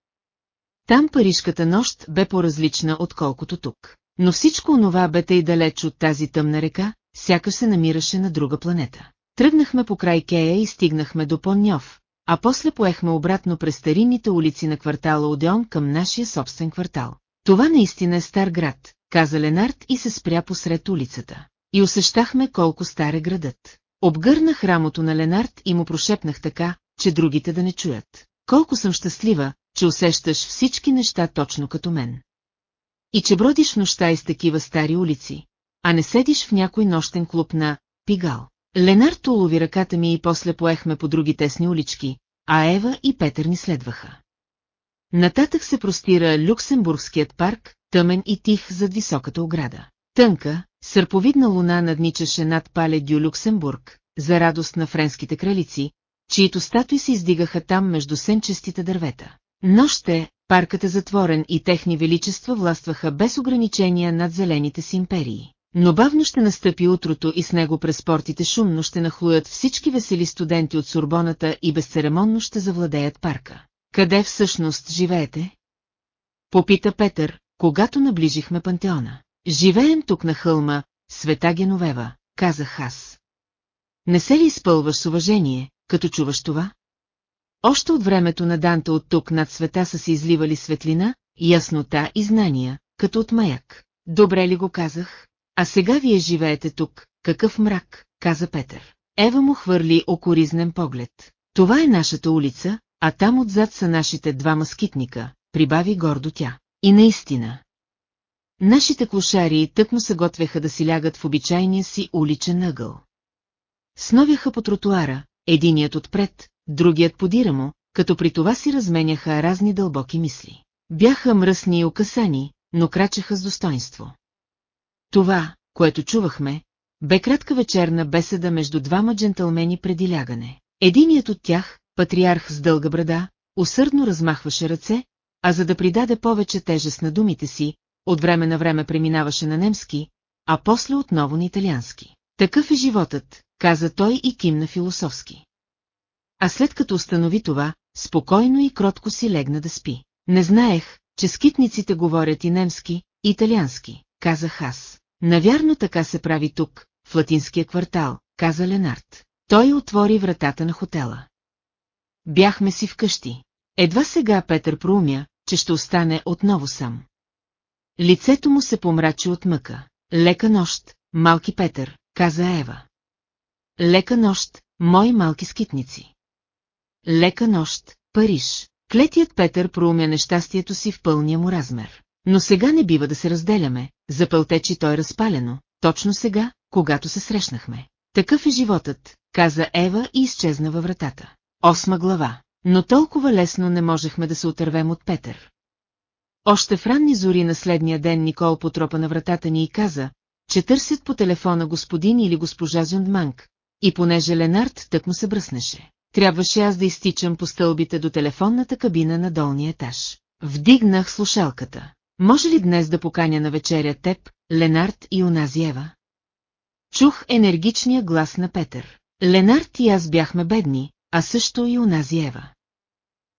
Там парижката нощ бе по-различна отколкото тук. Но всичко онова бе тъй далеч от тази тъмна река, сякаш се намираше на друга планета. Тръгнахме по край Кея и стигнахме до Поньов, а после поехме обратно през старинните улици на квартала Одеон към нашия собствен квартал. Това наистина е стар град, каза Ленард и се спря посред улицата. И усещахме колко стар е градът. Обгърнах рамото на Ленард и му прошепнах така, че другите да не чуят. Колко съм щастлива, че усещаш всички неща точно като мен. И че бродиш в нощта из такива стари улици, а не седиш в някой нощен клуб на Пигал. Ленард улови ръката ми и после поехме по други тесни улички, а Ева и Петър ни следваха. Нататък се простира Люксембургският парк, тъмен и тих зад високата ограда. Тънка, сърповидна луна надничаше над Пале Дю Люксембург, за радост на френските кралици, чието статуи се издигаха там между сенчестите дървета. Ноще, паркът е затворен и техни величества властваха без ограничения над зелените си империи. Но бавно ще настъпи утрото и с него през портите шумно ще нахлуят всички весели студенти от Сурбоната и безцеремонно ще завладеят парка. Къде всъщност живеете? Попита Петър, когато наближихме пантеона. Живеем тук на хълма, света Геновева, казах аз. Не се ли изпълваш с уважение, като чуваш това? Още от времето на Данта от тук над света са се изливали светлина, яснота и знания, като от маяк. Добре ли го казах? А сега вие живеете тук, какъв мрак, каза Петър. Ева му хвърли окоризнен поглед. Това е нашата улица, а там отзад са нашите два маскитника, прибави гордо тя. И наистина. Нашите клошари тъкмо се готвеха да си лягат в обичайния си уличен ъгъл. Сновяха по тротуара, единият отпред, другият подира му, като при това си разменяха разни дълбоки мисли. Бяха мръсни и окасани, но крачеха с достоинство. Това, което чувахме, бе кратка вечерна беседа между двама джентълмени преди лягане. Единият от тях, патриарх с дълга брада, усърдно размахваше ръце, а за да придаде повече тежест на думите си, от време на време преминаваше на немски, а после отново на италиански. Такъв е животът, каза той и кимна философски. А след като установи това, спокойно и кротко си легна да спи. Не знаех, че скитниците говорят и немски, и италиански, казах аз. Навярно така се прави тук, в латинския квартал, каза Ленард. Той отвори вратата на хотела. Бяхме си вкъщи. Едва сега Петър проумя, че ще остане отново сам. Лицето му се помрачи от мъка. Лека нощ, малки Петър, каза Ева. Лека нощ, мои малки скитници. Лека нощ, Париж. Клетият Петър проумя нещастието си в пълния му размер. Но сега не бива да се разделяме, запълтечи той разпалено, точно сега, когато се срещнахме. Такъв е животът, каза Ева и изчезна във вратата. Осма глава. Но толкова лесно не можехме да се отървем от Петър. Още в ранни зори на следния ден Никол потропа на вратата ни и каза, че търсят по телефона господин или госпожа Зюндманг, и понеже Ленард тък му се бръснеше. Трябваше аз да изтичам по стълбите до телефонната кабина на долния етаж. Вдигнах слушалката. Може ли днес да поканя на вечеря теб, Ленард и онази Ева? Чух енергичния глас на Петър. Ленард и аз бяхме бедни, а също и онази Ева.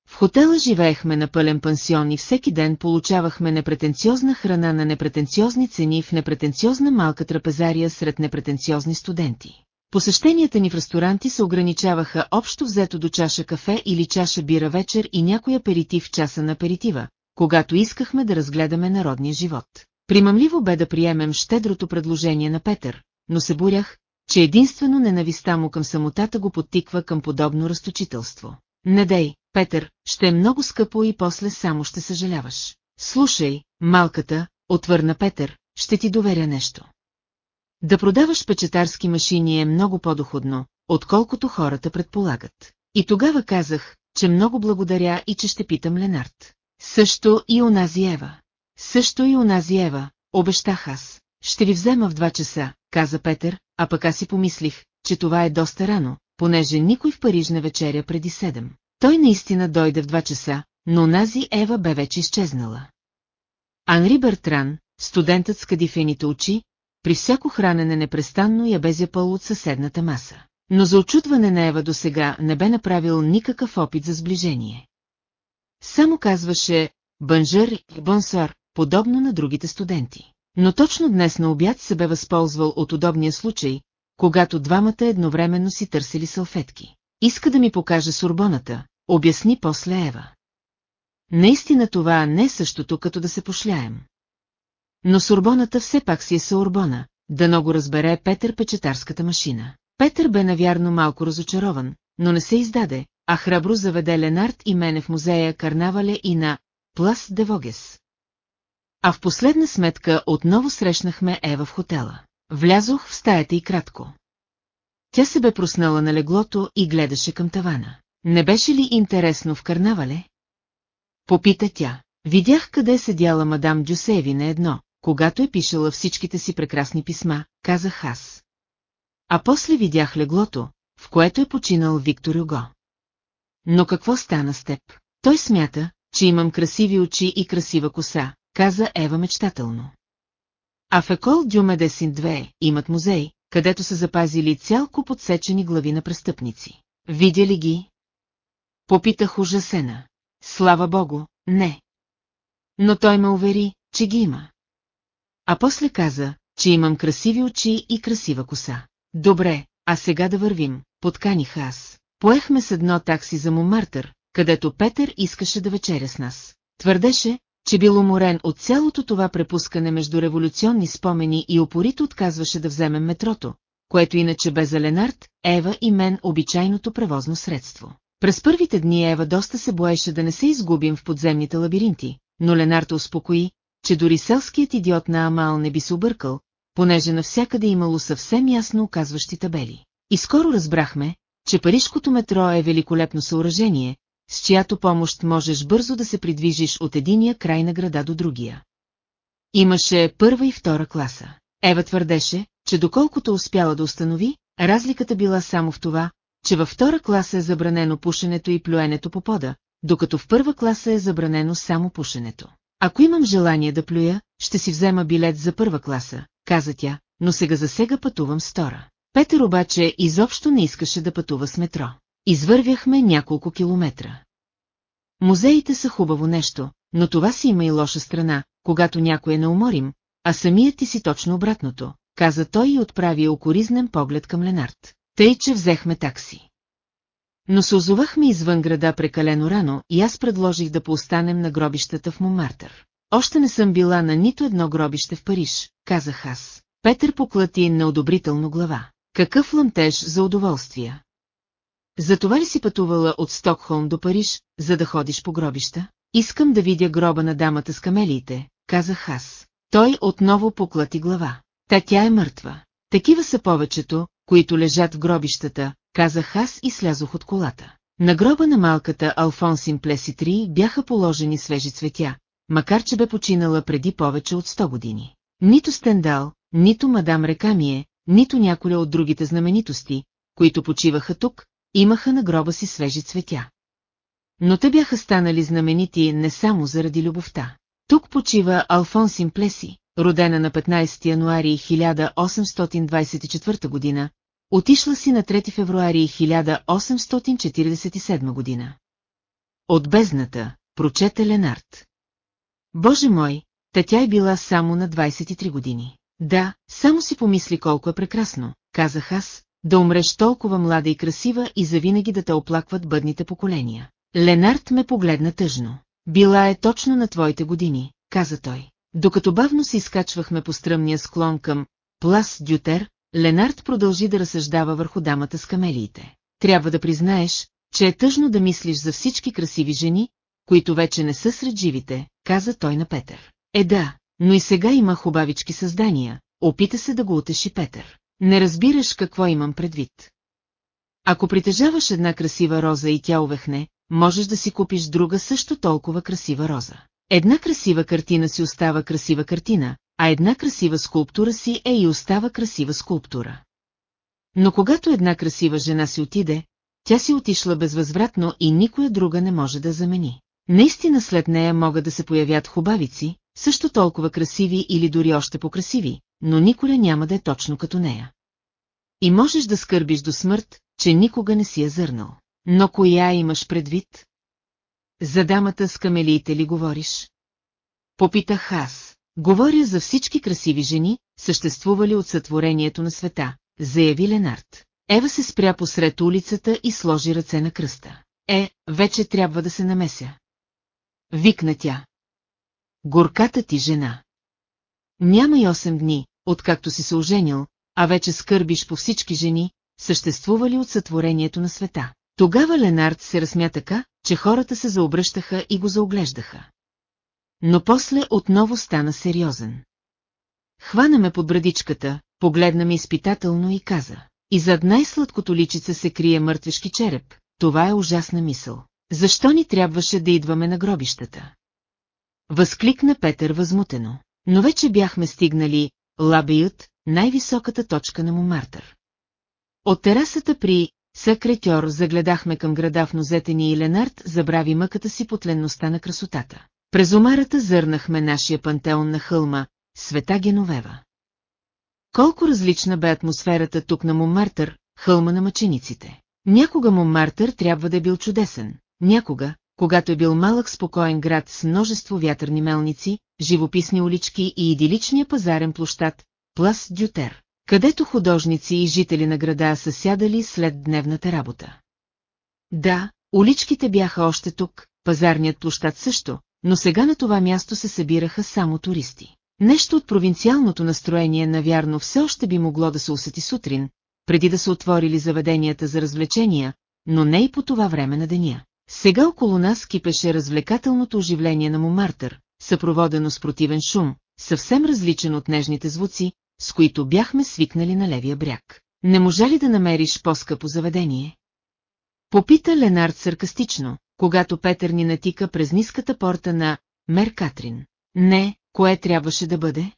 В хотела живеехме на пълен пансион и всеки ден получавахме непретенциозна храна на непретенциозни цени в непретенциозна малка трапезария сред непретенциозни студенти. Посещенията ни в ресторанти се ограничаваха общо взето до чаша кафе или чаша бира вечер и някой аперитив в часа на аперитива, когато искахме да разгледаме народния живот. Примамливо бе да приемем щедрото предложение на Петър, но се бурях, че единствено ненависта му към самотата го подтиква към подобно разточителство. Не дей, Петър, ще е много скъпо и после само ще съжаляваш. Слушай, малката, отвърна Петър, ще ти доверя нещо. Да продаваш печетарски машини е много по-доходно, отколкото хората предполагат. И тогава казах, че много благодаря и че ще питам Ленард. Също и онази Ева. Също и онази Ева, обещах аз. Ще ви взема в два часа, каза Петър, а пък аз си помислих, че това е доста рано, понеже никой в Париж не вечеря преди седем. Той наистина дойде в два часа, но онази Ева бе вече изчезнала. Анри Бертран, студентът с кадифените очи, при всяко хранене непрестанно я безя пъл от съседната маса. Но за очудване на Ева до сега не бе направил никакъв опит за сближение. Само казваше «Бънжър» и «Бонсар», подобно на другите студенти. Но точно днес на обяд се бе възползвал от удобния случай, когато двамата едновременно си търсили салфетки. Иска да ми покаже сурбоната, обясни после Ева. Наистина това не е същото като да се пошляем. Но Сорбоната все пак си е Саурбона, да много разбере Петър печетарската машина. Петър бе навярно малко разочарован, но не се издаде, а храбро заведе Ленард и мене в музея Карнавале и на Плас де Вогес. А в последна сметка отново срещнахме Ева в хотела. Влязох в стаята и кратко. Тя се бе проснала на леглото и гледаше към тавана. Не беше ли интересно в карнавале? Попита тя. Видях къде е седяла мадам Дюсеви на едно, когато е пишела всичките си прекрасни писма, казах аз. А после видях леглото, в което е починал Виктор Юго. Но какво стана с теб? Той смята, че имам красиви очи и красива коса, каза Ева мечтателно. А в Екол Дюмедесин 2 имат музей, където са запазили цял куп отсечени глави на престъпници. Видя ли ги? Попитах ужасена. Слава богу, не. Но той ме увери, че ги има. А после каза, че имам красиви очи и красива коса. Добре, а сега да вървим, подканих аз. Поехме с едно такси за Момартър, където Петър искаше да вечеря с нас. Твърдеше, че бил уморен от цялото това препускане между революционни спомени и опорито отказваше да вземем метрото, което иначе бе за Ленард, Ева и мен обичайното превозно средство. През първите дни Ева доста се боеше да не се изгубим в подземните лабиринти, но Ленард успокои, че дори селският идиот на Амал не би се объркал, понеже навсякъде имало съвсем ясно оказващи табели. И скоро разбрахме, че парижкото метро е великолепно съоръжение, с чиято помощ можеш бързо да се придвижиш от единия край на града до другия. Имаше първа и втора класа. Ева твърдеше, че доколкото успяла да установи, разликата била само в това, че във втора класа е забранено пушенето и плюенето по пода, докато в първа класа е забранено само пушенето. Ако имам желание да плюя, ще си взема билет за първа класа, каза тя, но сега за сега пътувам с втора. Петър обаче изобщо не искаше да пътува с метро. Извървяхме няколко километра. Музеите са хубаво нещо, но това си има и лоша страна, когато някой е неуморим, а самият ти си точно обратното, каза той и отправи окоризнен поглед към Ленард. Тъй, че взехме такси. Но се озовахме извън града прекалено рано и аз предложих да поостанем на гробищата в Момартър. Още не съм била на нито едно гробище в Париж, казах аз. Петър поклати неодобрително глава. Какъв ламтеж за удоволствия. Затова ли си пътувала от Стокхолм до Париж, за да ходиш по гробища? Искам да видя гроба на дамата с камелиите, казах аз. Той отново поклати глава. Та тя е мъртва. Такива са повечето, които лежат в гробищата, казах аз и слязох от колата. На гроба на малката Алфонсин Плеси 3 бяха положени свежи цветя, макар че бе починала преди повече от 100 години. Нито Стендал, нито мадам Рекамие, нито няколя от другите знаменитости, които почиваха тук, имаха на гроба си свежи цветя. Но те бяха станали знаменити не само заради любовта. Тук почива Алфонсин Плеси, родена на 15 януари 1824 година, отишла си на 3 февруари 1847 година. От бездната, прочете Ленард. Боже мой, та тя е била само на 23 години. Да, само си помисли колко е прекрасно, казах аз, да умреш толкова млада и красива и завинаги да те оплакват бъдните поколения. Ленард ме погледна тъжно. Била е точно на твоите години, каза той. Докато бавно се изкачвахме по стръмния склон към Плас Дютер, Ленард продължи да разсъждава върху дамата с камелиите. Трябва да признаеш, че е тъжно да мислиш за всички красиви жени, които вече не са сред живите, каза той на Петър. Е да, но и сега има хубавички създания, опита се да го утеши Петър. Не разбираш какво имам предвид. Ако притежаваш една красива роза и тя увехне, можеш да си купиш друга също толкова красива роза. Една красива картина си остава красива картина, а една красива скулптура си е и остава красива скулптура. Но когато една красива жена си отиде, тя си отишла безвъзвратно и никоя друга не може да замени. Наистина след нея могат да се появят хубавици, също толкова красиви или дори още по-красиви, но николя няма да е точно като нея. И можеш да скърбиш до смърт, че никога не си я зърнал. Но коя имаш предвид? За дамата с камелиите ли говориш? Попитах аз. Говоря за всички красиви жени, съществували от сътворението на света, заяви Ленард. Ева се спря посред улицата и сложи ръце на кръста. Е, вече трябва да се намеся. Викна тя. Горката ти жена. Няма и 8 дни, откакто си се оженил, а вече скърбиш по всички жени, съществували от сътворението на света. Тогава Ленард се разсмя така, че хората се заобръщаха и го заоглеждаха. Но после отново стана сериозен. Хвана ме под брадичката, погледна ми изпитателно и каза. И зад най-сладкото личица се крие мъртвешки череп, това е ужасна мисъл. Защо ни трябваше да идваме на гробищата? Възкликна Петър възмутено. Но вече бяхме стигнали Лабиют, най-високата точка на Момартър. От терасата при Съкретьор загледахме към града в нозете ни и Ленард забрави мъката си по тленността на красотата. През омарата зърнахме нашия пантеон на хълма, света Геновева. Колко различна бе атмосферата тук на Момартър, хълма на мъчениците. Някога Момартър трябва да е бил чудесен, някога, когато е бил малък спокоен град с множество вятърни мелници, живописни улички и идиличния пазарен площад, Плас Дютер, където художници и жители на града са сядали след дневната работа. Да, уличките бяха още тук, пазарният площад също, но сега на това място се събираха само туристи. Нещо от провинциалното настроение навярно все още би могло да се усети сутрин, преди да са отворили заведенията за развлечения, но не и по това време на деня. Сега около нас кипеше развлекателното оживление на Момартър, съпроводено с противен шум, съвсем различен от нежните звуци, с които бяхме свикнали на левия бряг. Не можа ли да намериш по-скъпо заведение? Попита Ленард саркастично, когато Петър ни натика през ниската порта на Мер Катрин. Не, кое трябваше да бъде?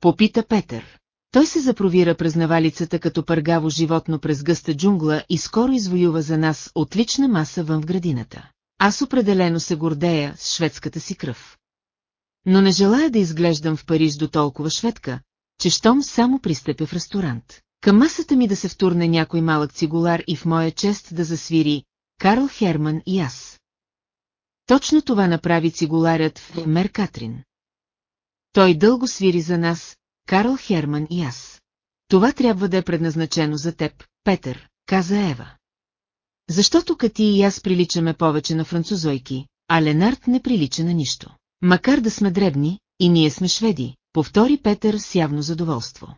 Попита Петър. Той се запровира през навалицата като пъргаво животно през гъста джунгла и скоро извоюва за нас отлична маса вън в градината. Аз определено се гордея с шведската си кръв. Но не желая да изглеждам в Париж до толкова шведка, че щом само пристъпя в ресторант. Към масата ми да се втурне някой малък цигулар и в моя чест да засвири Карл Херман и аз. Точно това направи цигуларят в Мер Катрин. Той дълго свири за нас, Карл Херман и аз. Това трябва да е предназначено за теб, Петър, каза Ева. Защото Кати и аз приличаме повече на французойки, а Ленард не прилича на нищо. Макар да сме дребни, и ние сме шведи, повтори Петър с явно задоволство.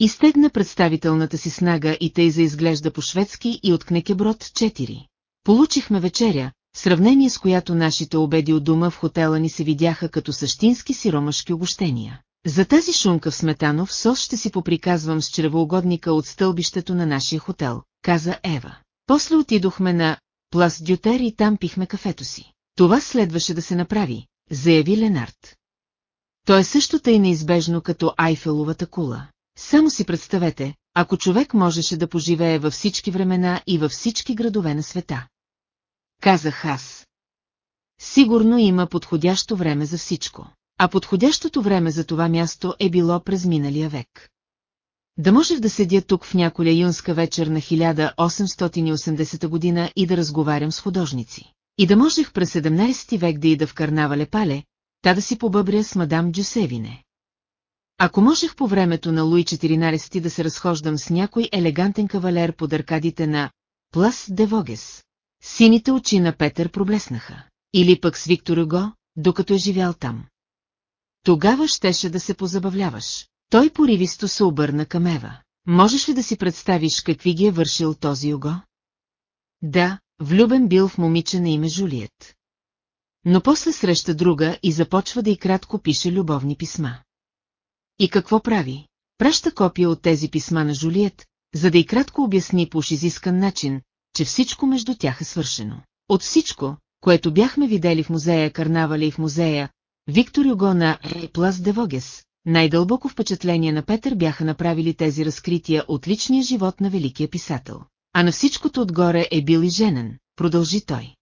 Изтегна представителната си снага и тъй заизглежда по-шведски и от Кнекеброд 4. Получихме вечеря, в сравнение с която нашите обеди от дома в хотела ни се видяха като същински сиромашки огощения. За тази шунка в сметанов сос ще си поприказвам с чревоугодника от стълбището на нашия хотел, каза Ева. После отидохме на Плас Дютер и там пихме кафето си. Това следваше да се направи, заяви Ленард. То е също тъй неизбежно като Айфеловата кула. Само си представете, ако човек можеше да поживее във всички времена и във всички градове на света. Казах аз. Сигурно има подходящо време за всичко. А подходящото време за това място е било през миналия век. Да можех да седя тук в няколя юнска вечер на 1880 година и да разговарям с художници. И да можех през 17 век да ида в карнавале пале, та да си побъбря с мадам Джусевине. Ако можех по времето на Луи 14 да се разхождам с някой елегантен кавалер под аркадите на Плас де Вогес, сините очи на Петър проблеснаха. Или пък с Виктор Юго, докато е живял там. Тогава щеше да се позабавляваш. Той поривисто се обърна към Ева. Можеш ли да си представиш какви ги е вършил този Юго? Да, влюбен бил в момиче на име Жулиет. Но после среща друга и започва да и кратко пише любовни писма. И какво прави? Праща копия от тези писма на Жулиет, за да и кратко обясни по изискан начин, че всичко между тях е свършено. От всичко, което бяхме видели в музея Карнавали и в музея Виктор Юго на Плас де Вогес, най-дълбоко впечатление на Петър бяха направили тези разкрития от личния живот на великия писател. А на всичкото отгоре е бил и женен, продължи той.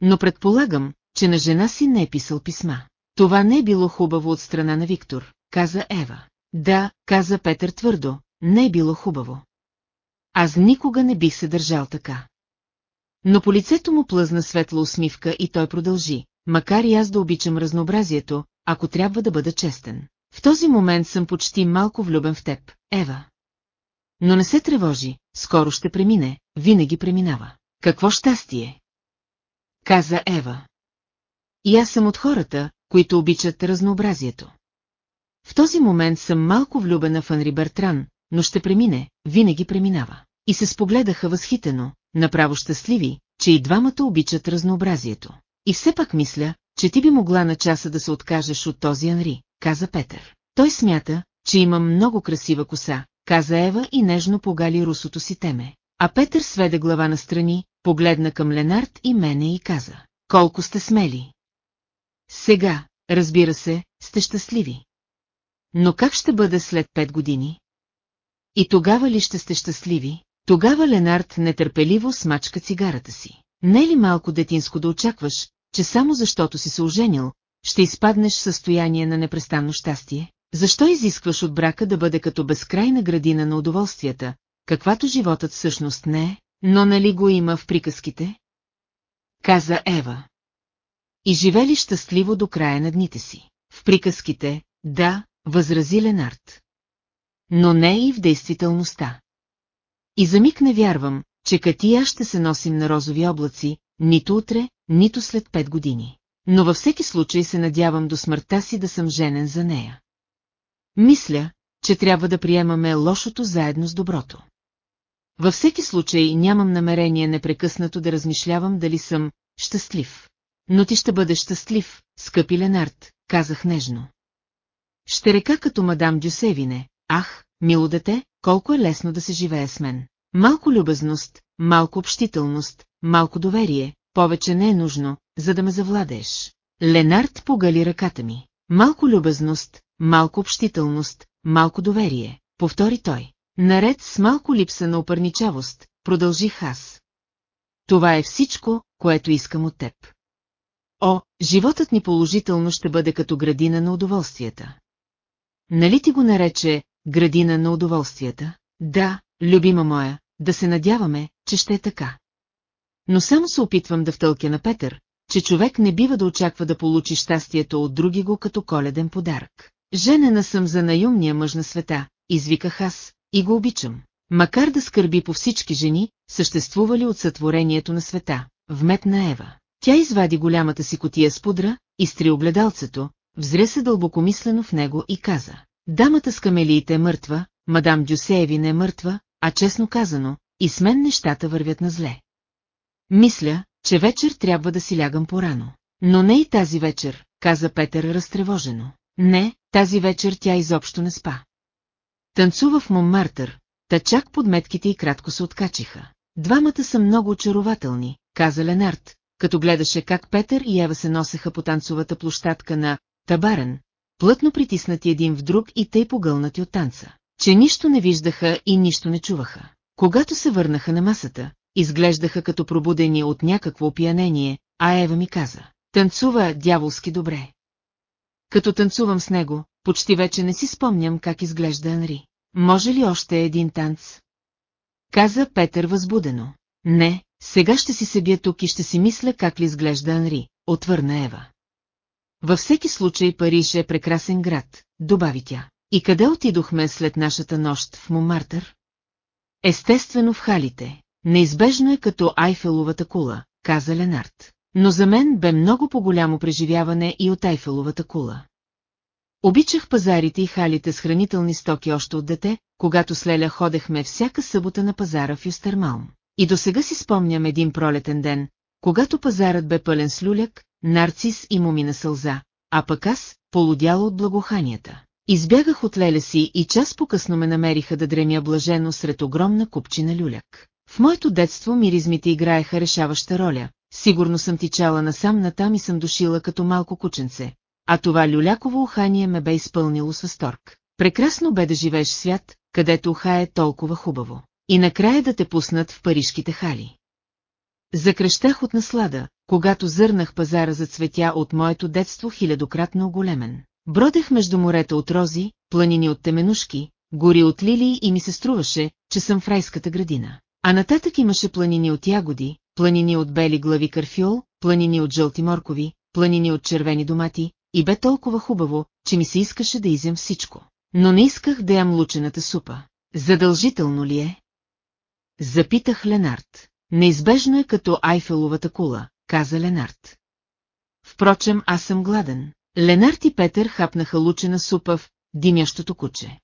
Но предполагам, че на жена си не е писал писма. Това не е било хубаво от страна на Виктор, каза Ева. Да, каза Петър твърдо, не е било хубаво. Аз никога не бих се държал така. Но по лицето му плъзна светла усмивка и той продължи, макар и аз да обичам разнообразието, ако трябва да бъда честен. В този момент съм почти малко влюбен в теб, Ева. Но не се тревожи, скоро ще премине, винаги преминава. Какво щастие! Каза Ева. И аз съм от хората, които обичат разнообразието. В този момент съм малко влюбена в Анри Бертран, но ще премине, винаги преминава. И се спогледаха възхитено, направо щастливи, че и двамата обичат разнообразието. И все пак мисля, че ти би могла на часа да се откажеш от този Анри, каза Петър. Той смята, че има много красива коса, каза Ева и нежно погали русото си теме. А Петър сведе глава настрани, погледна към Ленард и мене и каза. Колко сте смели! Сега, разбира се, сте щастливи. Но как ще бъде след пет години? И тогава ли ще сте щастливи? Тогава Ленард нетърпеливо смачка цигарата си. Не е ли малко детинско да очакваш, че само защото си се оженил, ще изпаднеш в състояние на непрестанно щастие? Защо изискваш от брака да бъде като безкрайна градина на удоволствията, каквато животът всъщност не е, но нали го има в приказките? Каза Ева. И живели щастливо до края на дните си. В приказките, да, възрази Ленард. Но не и в действителността. И за миг не вярвам, че Катия ще се носим на розови облаци, нито утре, нито след пет години. Но във всеки случай се надявам до смъртта си да съм женен за нея. Мисля, че трябва да приемаме лошото заедно с доброто. Във всеки случай нямам намерение непрекъснато да размишлявам дали съм щастлив. Но ти ще бъдеш щастлив, скъпи Ленард, казах нежно. Ще река като мадам Дюсевине, ах, мило дете, колко е лесно да се живее с мен. Малко любезност, малко общителност, малко доверие, повече не е нужно, за да ме завладееш. Ленард погали ръката ми. Малко любезност, малко общителност, малко доверие, повтори той. Наред с малко липса на опърничавост, продължих аз. Това е всичко, което искам от теб. О, животът ни положително ще бъде като градина на удоволствията. Нали ти го нарече градина на удоволствията? Да, любима моя, да се надяваме, че ще е така. Но само се опитвам да втълкя на Петър, че човек не бива да очаква да получи щастието от други го като коледен подарък. Женена съм за наюмния мъж на света, извиках аз, и го обичам. Макар да скърби по всички жени, съществували от сътворението на света, вметна Ева. Тя извади голямата си котия с пудра, изтри огледалцето, взря се дълбокомислено в него и каза. Дамата с камелиите е мъртва, мадам Дюсееви не е мъртва, а честно казано, и с мен нещата вървят на зле. Мисля, че вечер трябва да си лягам порано. Но не и тази вечер, каза Петър разтревожено. Не, тази вечер тя изобщо не спа. Танцува в Моммартър, та чак подметките и кратко се откачиха. Двамата са много очарователни, каза Ленард, като гледаше как Петър и Ева се носеха по танцовата площадка на Табарен, плътно притиснати един в друг и тъй погълнати от танца, че нищо не виждаха и нищо не чуваха. Когато се върнаха на масата, изглеждаха като пробудени от някакво опиянение, а Ева ми каза, танцува дяволски добре. Като танцувам с него, почти вече не си спомням как изглежда Анри. Може ли още един танц? Каза Петър възбудено. Не, сега ще си седя тук и ще си мисля как ли изглежда Анри, отвърна Ева. Във всеки случай Париж е прекрасен град, добави тя. И къде отидохме след нашата нощ в Момартър? Естествено в халите. Неизбежно е като Айфеловата кула, каза Ленард. Но за мен бе много по-голямо преживяване и от Айфеловата кула. Обичах пазарите и халите с хранителни стоки още от дете, когато с Леля ходехме всяка събота на пазара в Юстермалм. И до сега си спомням един пролетен ден, когато пазарът бе пълен с люляк, нарцис и мумина сълза, а пък аз, полудяла от благоханията. Избягах от леля си и час по-късно ме намериха да дремя блажено сред огромна купчина люляк. В моето детство миризмите играеха решаваща роля, сигурно съм тичала насам натам и съм дошила като малко кученце, а това люляково ухание ме бе изпълнило с възторг. Прекрасно бе да живееш свят, където уха толкова хубаво. И накрая да те пуснат в парижките хали. Закръщах от наслада, когато зърнах пазара за цветя от моето детство хилядократно оголемен. Бродех между морета от рози, планини от теменушки, гори от лилии и ми се струваше, че съм в райската градина. А нататък имаше планини от ягоди, планини от бели глави карфиол, планини от жълти моркови, планини от червени домати, и бе толкова хубаво, че ми се искаше да изям всичко. Но не исках да ям лучената супа. Задължително ли е? Запитах Ленард. Неизбежно е като Айфеловата кула, каза Ленард. Впрочем, аз съм гладен. Ленард и Петър хапнаха лучена супа в димящото куче.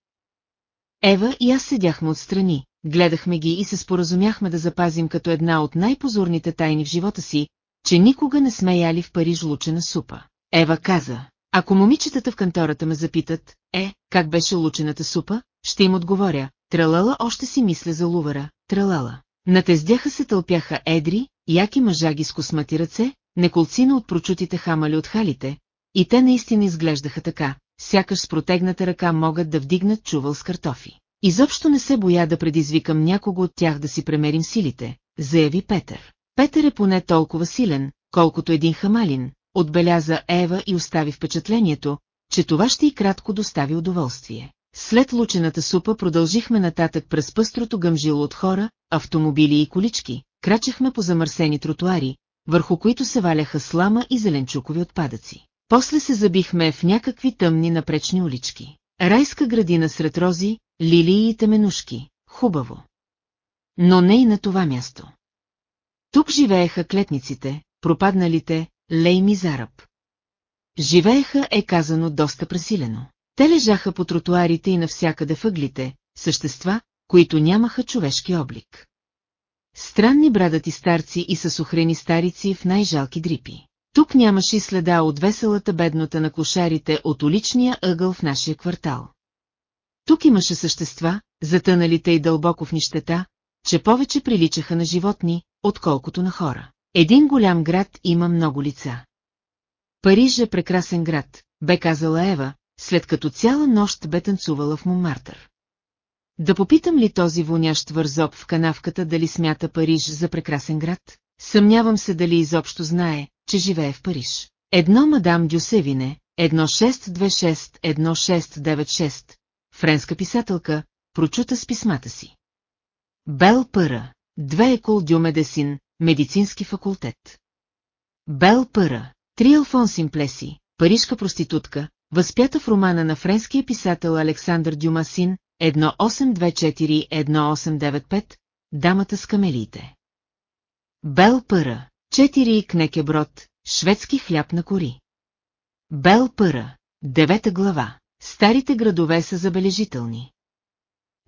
Ева и аз седяхме отстрани, гледахме ги и се споразумяхме да запазим като една от най-позорните тайни в живота си, че никога не сме яли в Париж лучена супа. Ева каза, ако момичетата в кантората ме запитат, е, как беше лучената супа, ще им отговоря, тралала още си мисля за лувара, тралала. Натездяха се тълпяха едри, яки мъжаги с космати ръце, неколцина от прочутите хамали от халите, и те наистина изглеждаха така, сякаш с протегната ръка могат да вдигнат чувал с картофи. Изобщо не се боя да предизвикам някого от тях да си премерим силите, заяви Петър. Петър е поне толкова силен, колкото един хамалин, отбеляза Ева и остави впечатлението, че това ще и кратко достави удоволствие. След лучената супа продължихме нататък през пъстрото гъмжило от хора, автомобили и колички, крачехме по замърсени тротуари, върху които се валяха слама и зеленчукови отпадъци. После се забихме в някакви тъмни напречни улички. Райска градина сред рози, лилии и теменушки. Хубаво. Но не и на това място. Тук живееха клетниците, пропадналите, Лей Мизараб. Живееха е казано доста пресилено. Те лежаха по тротуарите и навсякъде въглите, същества, които нямаха човешки облик. Странни брадати старци и съсухрени старици в най-жалки дрипи. Тук нямаше и следа от веселата беднота на кошарите от уличния ъгъл в нашия квартал. Тук имаше същества, затъналите и дълбоко в нищета, че повече приличаха на животни, отколкото на хора. Един голям град има много лица. Париж е прекрасен град, бе казала Ева, след като цяла нощ бе танцувала в Момартър. Да попитам ли този вонящ вързоп в канавката дали смята Париж за прекрасен град? Съмнявам се дали изобщо знае, че живее в Париж. Едно мадам Дюсевине, 1626-1696, френска писателка, прочута с писмата си. Бел Пъра, две екол дю медесин, медицински факултет. Бел Пъра, три Алфонсин Плеси, парижка проститутка, възпята в романа на френския писател Александър Дюмасин, 1824-1895, Дамата с камелиите. Бел Пъра, 4 Кнекеброд, шведски хляб на кори. Бел Пъра, девета глава. Старите градове са забележителни.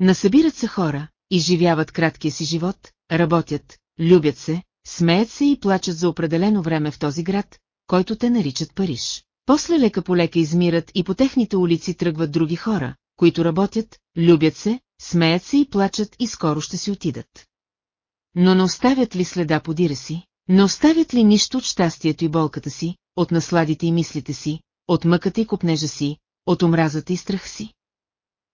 Насъбират се хора, изживяват краткия си живот, работят, любят се, смеят се и плачат за определено време в този град, който те наричат Париж. После лека по лека измират и по техните улици тръгват други хора, които работят, любят се, смеят се и плачат и скоро ще си отидат. Но не оставят ли следа по дира си? Не оставят ли нищо от щастието и болката си, от насладите и мислите си, от мъката и копнежа си, от омразата и страх си?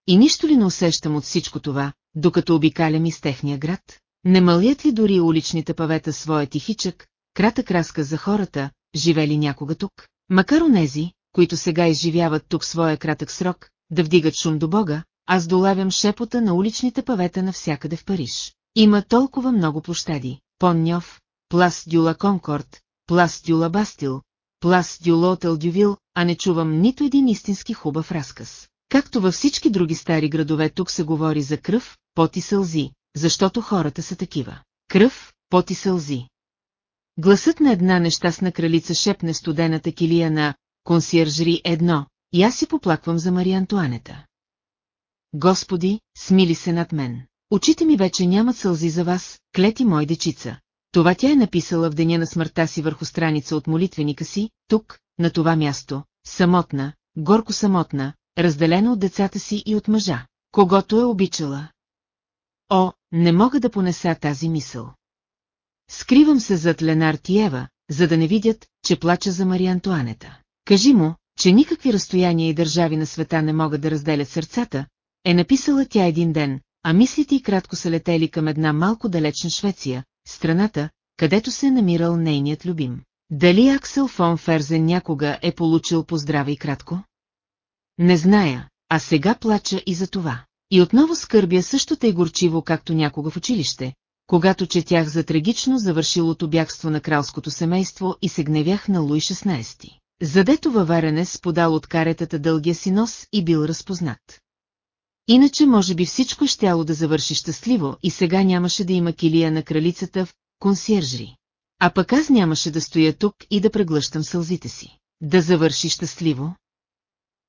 И нищо ли не усещам от всичко това, докато обикалям из техния град? Не мълят ли дори уличните павета своя тихичък, кратък разказ за хората, живели някога тук? Макар онези, които сега изживяват тук своя кратък срок, да вдигат шум до Бога, аз долавям шепота на уличните павета навсякъде в Париж. Има толкова много площади. Понньов, Плас Дюла Конкорд, Плас Дюла Бастил, Плас Дюло Дювил, а не чувам нито един истински хубав разказ. Както във всички други стари градове тук се говори за кръв, пот и сълзи, защото хората са такива. Кръв, пот и сълзи. Гласът на една нещастна кралица шепне студената килия на консьержри едно, и аз си поплаквам за Мария Антуанета. Господи, смили се над мен. Очите ми вече нямат сълзи за вас, клети мой дечица. Това тя е написала в деня на смъртта си върху страница от молитвеника си, тук, на това място, самотна, горко самотна, разделена от децата си и от мъжа, когато е обичала. О, не мога да понеса тази мисъл. Скривам се зад Ленар Тиева, за да не видят, че плача за Мария Антуанета. Кажи му, че никакви разстояния и държави на света не могат да разделят сърцата, е написала тя един ден, а мислите и кратко са летели към една малко далечна Швеция, страната, където се е намирал нейният любим. Дали Аксел фон Ферзен някога е получил поздравя и кратко? Не зная, а сега плача и за това. И отново скърбя също тъй горчиво, както някога в училище, когато четях за трагично завършилото бягство на кралското семейство и се гневях на Луи 16. Задето във Варенес подал от каретата дългия си нос и бил разпознат. Иначе може би всичко щяло да завърши щастливо и сега нямаше да има килия на кралицата в консьержри. А пък аз нямаше да стоя тук и да преглъщам сълзите си. Да завърши щастливо?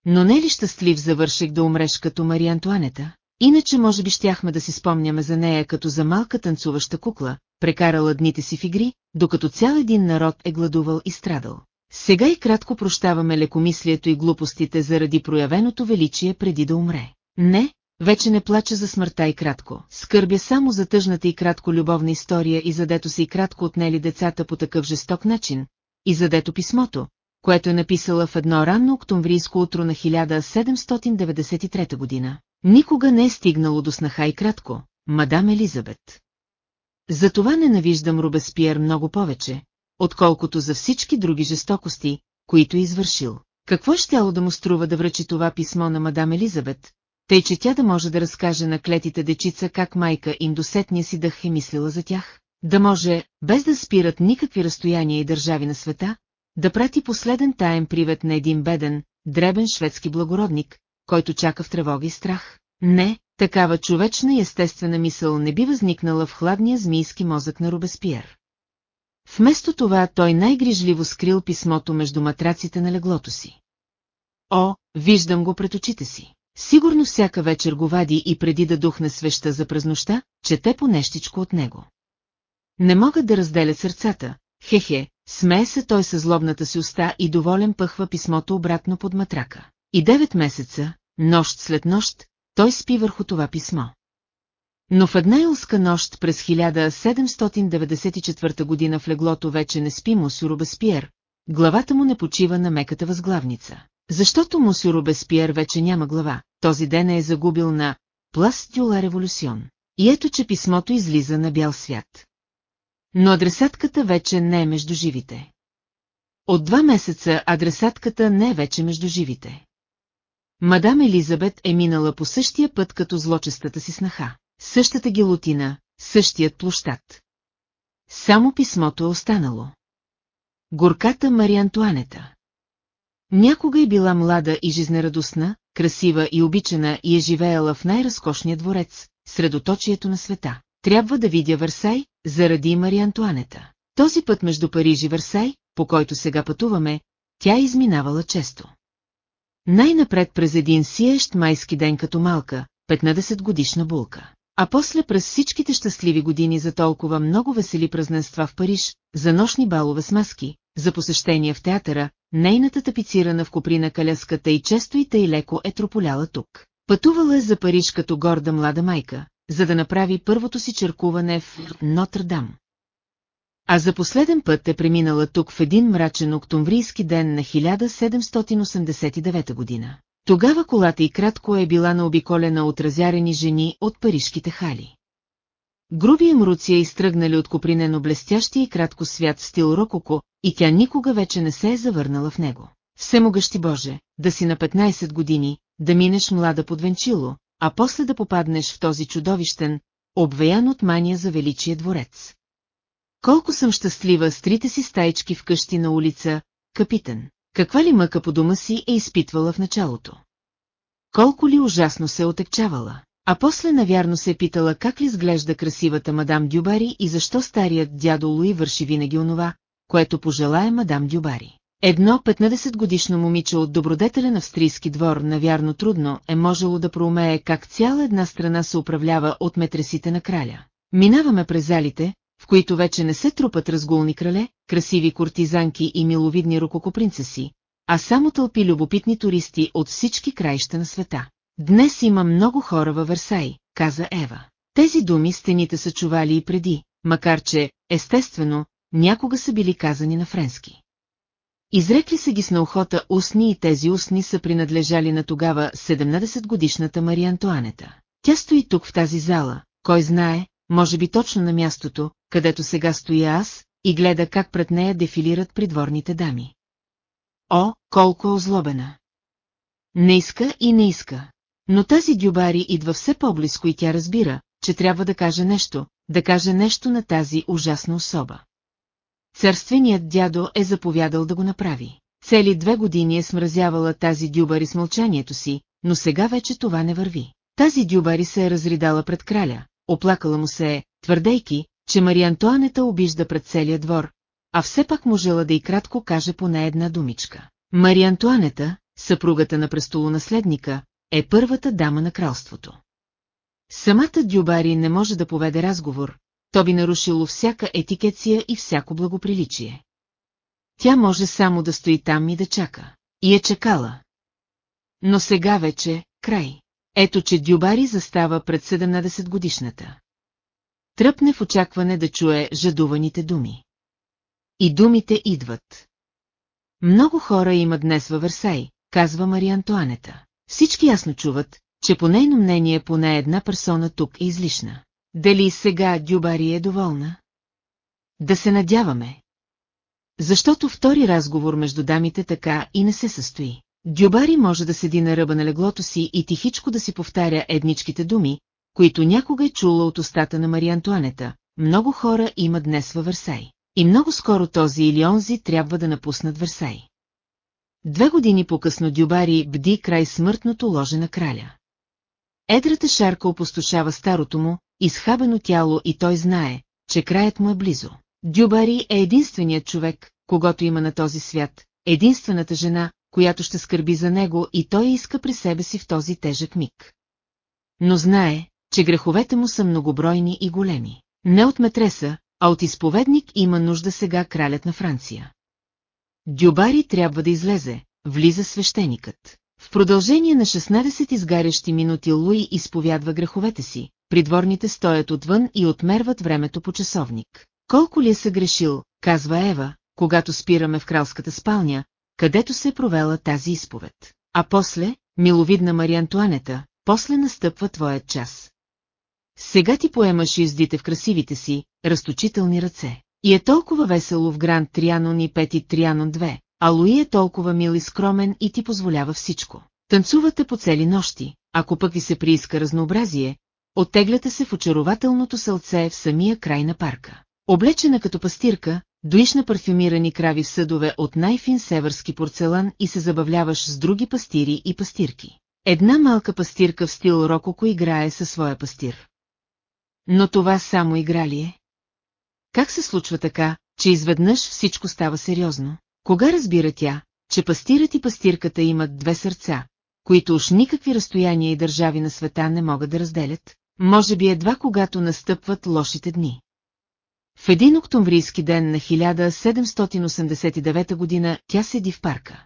Но не ли щастлив завърших да умреш като Мария Антуанета? Иначе може би щяхме да си спомняме за нея като за малка танцуваща кукла, прекарала дните си в игри, докато цял един народ е гладувал и страдал. Сега и кратко прощаваме лекомислието и глупостите заради проявеното величие преди да умре. Не, вече не плача за смъртта и кратко. Скърбя само за тъжната и кратко любовна история и задето си и кратко отнели децата по такъв жесток начин, и задето писмото, което е написала в едно ранно октомврийско утро на 1793 година, никога не е стигнало до снаха и кратко, мадам Елизабет. Затова ненавиждам Робеспиер много повече, отколкото за всички други жестокости, които е извършил. Какво щяло да му струва да връчи това писмо на мадам Елизабет, тъй че тя да може да разкаже на клетите дечица как майка им до сетния си дъх е мислила за тях, да може, без да спират никакви разстояния и държави на света, да прати последен таен привет на един беден, дребен шведски благородник, който чака в тревога и страх. Не, такава човечна и естествена мисъл не би възникнала в хладния змийски мозък на Робеспиер. Вместо това той най-грижливо скрил писмото между матраците на леглото си. О, виждам го пред очите си. Сигурно всяка вечер го вади и преди да духне свеща за празнощта, чете по нещичко от него. Не могат да разделят сърцата. Хе-хе, смее се той със злобната си уста и доволен пъхва писмото обратно под матрака. И девет месеца, нощ след нощ, той спи върху това писмо. Но в една илска нощ през 1794 година в леглото вече не спи Мусю Робеспиер, главата му не почива на меката възглавница. Защото Мусю Робеспиер вече няма глава, този ден е загубил на Плас Дюла Революцион. И ето, че писмото излиза на бял свят. Но адресатката вече не е между живите. От два месеца адресатката не е вече между живите. Мадам Елизабет е минала по същия път като злочестата си снаха. Същата гилотина, същият площад. Само писмото е останало. Горката Мария Антуанета. Някога е била млада и жизнерадостна, красива и обичана и е живеела в най-разкошния дворец, средоточието на света. Трябва да видя Варсай, заради Мария Антуанета. Този път между Париж и Варсай, по който сега пътуваме, тя изминавала често. Най-напред през един сиещ майски ден като малка, 15 годишна булка. А после през всичките щастливи години за толкова много весели празненства в Париж, за нощни балове с маски, за посещения в театъра, нейната тапицирана в коприна каляската и често и тъй леко е трополяла тук. Пътувала е за Париж като горда млада майка, за да направи първото си черкуване в Нотр-Дам. А за последен път е преминала тук в един мрачен октомврийски ден на 1789 година. Тогава колата и кратко е била наобиколена от разярени жени от парижките хали. Груби емруция изтръгнали от копринено блестящи и кратко свят в стил рококо, и тя никога вече не се е завърнала в него. Всемогъщи Боже, да си на 15 години, да минеш млада под венчило, а после да попаднеш в този чудовищен, обвеян от мания за величие дворец. Колко съм щастлива с трите си стаички в къщи на улица, капитан. Каква ли мъка по дома си е изпитвала в началото? Колко ли ужасно се отекчавала? А после навярно се е питала как ли изглежда красивата мадам Дюбари и защо старият дядо Луи върши винаги онова, което пожелая мадам Дюбари. Едно 15-годишно момиче от добродетелен австрийски двор, навярно трудно, е можело да проумее как цяла една страна се управлява от метресите на краля. Минаваме през залите, в които вече не се трупат разгулни крале, красиви кортизанки и миловидни рококопринцеси, а само тълпи любопитни туристи от всички краища на света. Днес има много хора във Версай, каза Ева. Тези думи стените са чували и преди, макар че, естествено, някога са били казани на френски. Изрекли се ги с наухота устни и тези устни са принадлежали на тогава 17-годишната Мария Антуанета. Тя стои тук в тази зала, кой знае, може би точно на мястото, където сега стоя аз, и гледа как пред нея дефилират придворните дами. О, колко е озлобена! Не иска и не иска. Но тази дюбари идва все по-близко и тя разбира, че трябва да каже нещо, да каже нещо на тази ужасна особа. Църственият дядо е заповядал да го направи. Цели две години е смразявала тази дюбари с мълчанието си, но сега вече това не върви. Тази дюбари се е разридала пред краля, оплакала му се е, твърдейки, че Мария Антуанета обижда пред целия двор, а все пак можела да и кратко каже поне една думичка. Мария Антуанета, съпругата на престолонаследника, е първата дама на кралството. Самата Дюбари не може да поведе разговор, то би нарушило всяка етикеция и всяко благоприличие. Тя може само да стои там и да чака. И е чакала. Но сега вече, край. Ето, че Дюбари застава пред 17 годишната. Тръпне в очакване да чуе жадуваните думи. И думите идват. Много хора има днес във Версай, казва Мария Антуанета. Всички ясно чуват, че по нейно мнение поне една персона тук е излишна. Дали сега Дюбари е доволна? Да се надяваме. Защото втори разговор между дамите така и не се състои. Дюбари може да седи на ръба на леглото си и тихичко да си повтаря едничките думи, които някога е чула от устата на Мария Антуанета. Много хора има днес във Версай. И много скоро този или онзи трябва да напуснат Версай. Две години по-късно Дюбари бди край смъртното ложе на краля. Едрата шарка опустошава старото му, изхабено тяло и той знае, че краят му е близо. Дюбари е единственият човек, когато има на този свят, единствената жена, която ще скърби за него и той иска при себе си в този тежък миг. Но знае, че греховете му са многобройни и големи. Не от метреса, а от изповедник има нужда сега кралят на Франция. Дюбари трябва да излезе, влиза свещеникът. В продължение на 16 изгарящи минути Луи изповядва греховете си, придворните стоят отвън и отмерват времето по часовник. Колко ли е съгрешил, казва Ева, когато спираме в кралската спалня, където се е провела тази изповед. А после, миловидна Мария Антуанета, после настъпва твоят час. Сега ти поемаш издите в красивите си, разточителни ръце. И е толкова весело в Гранд Трианон и Пети Трианон 2, а Луи е толкова мил и скромен и ти позволява всичко. Танцувате по цели нощи, ако пък ви се прииска разнообразие, оттегляте се в очарователното сълце в самия край на парка. Облечена като пастирка, доиш на парфюмирани крави в съдове от най-фин северски порцелан и се забавляваш с други пастири и пастирки. Една малка пастирка в стил рококо играе със своя пастир. Но това само игра ли е? Как се случва така, че изведнъж всичко става сериозно? Кога разбира тя, че пастирът и пастирката имат две сърца, които уж никакви разстояния и държави на света не могат да разделят? Може би едва когато настъпват лошите дни. В един октомврийски ден на 1789 година тя седи в парка.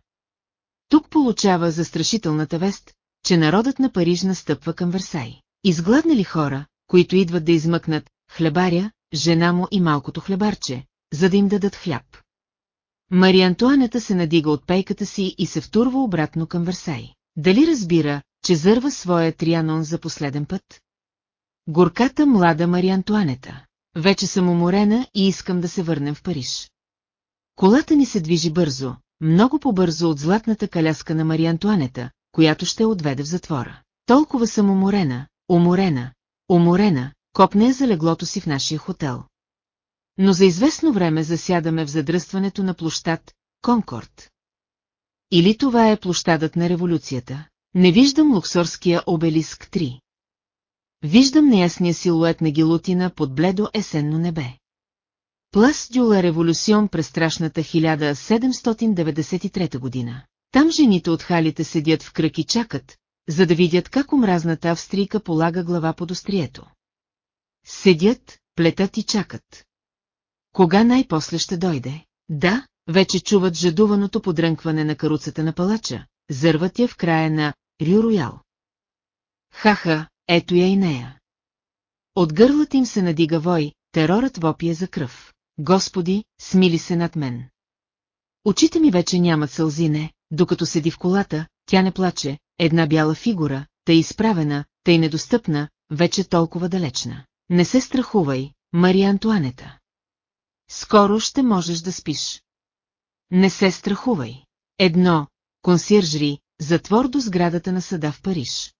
Тук получава застрашителната вест, че народът на Париж настъпва към Версай. Изгладнали хора, които идват да измъкнат хлебаря, жена му и малкото хлебарче, за да им дадат хляб. Мария Антуанета се надига от пейката си и се втурва обратно към Версай. Дали разбира, че зърва своя трианон за последен път? Горката млада Мария Антуанета. Вече съм уморена и искам да се върнем в Париж. Колата ни се движи бързо, много по-бързо от златната каляска на Мария Антуанета, която ще отведе в затвора. Толкова съм уморена, уморена, уморена, копне за леглото си в нашия хотел. Но за известно време засядаме в задръстването на площад Конкорд. Или това е площадът на революцията? Не виждам луксорския обелиск 3. Виждам неясния силует на гилотина под бледо есенно небе. Плас Дюла революцион през страшната 1793 година. Там жените от халите седят в кръг и чакат, за да видят как омразната австрийка полага глава под острието. Седят, плетат и чакат. Кога най-после ще дойде? Да, вече чуват жадуваното подрънкване на каруцата на палача, зърват я в края на Рю Роял. Хаха, ето я и нея. От гърлът им се надига вой, терорът вопие за кръв. Господи, смили се над мен. Очите ми вече нямат сълзине, докато седи в колата, тя не плаче, една бяла фигура, тъй изправена, тъй недостъпна, вече толкова далечна. Не се страхувай, Мария Антуанета. Скоро ще можеш да спиш. Не се страхувай. Едно, консьержри, затвор до сградата на съда в Париж.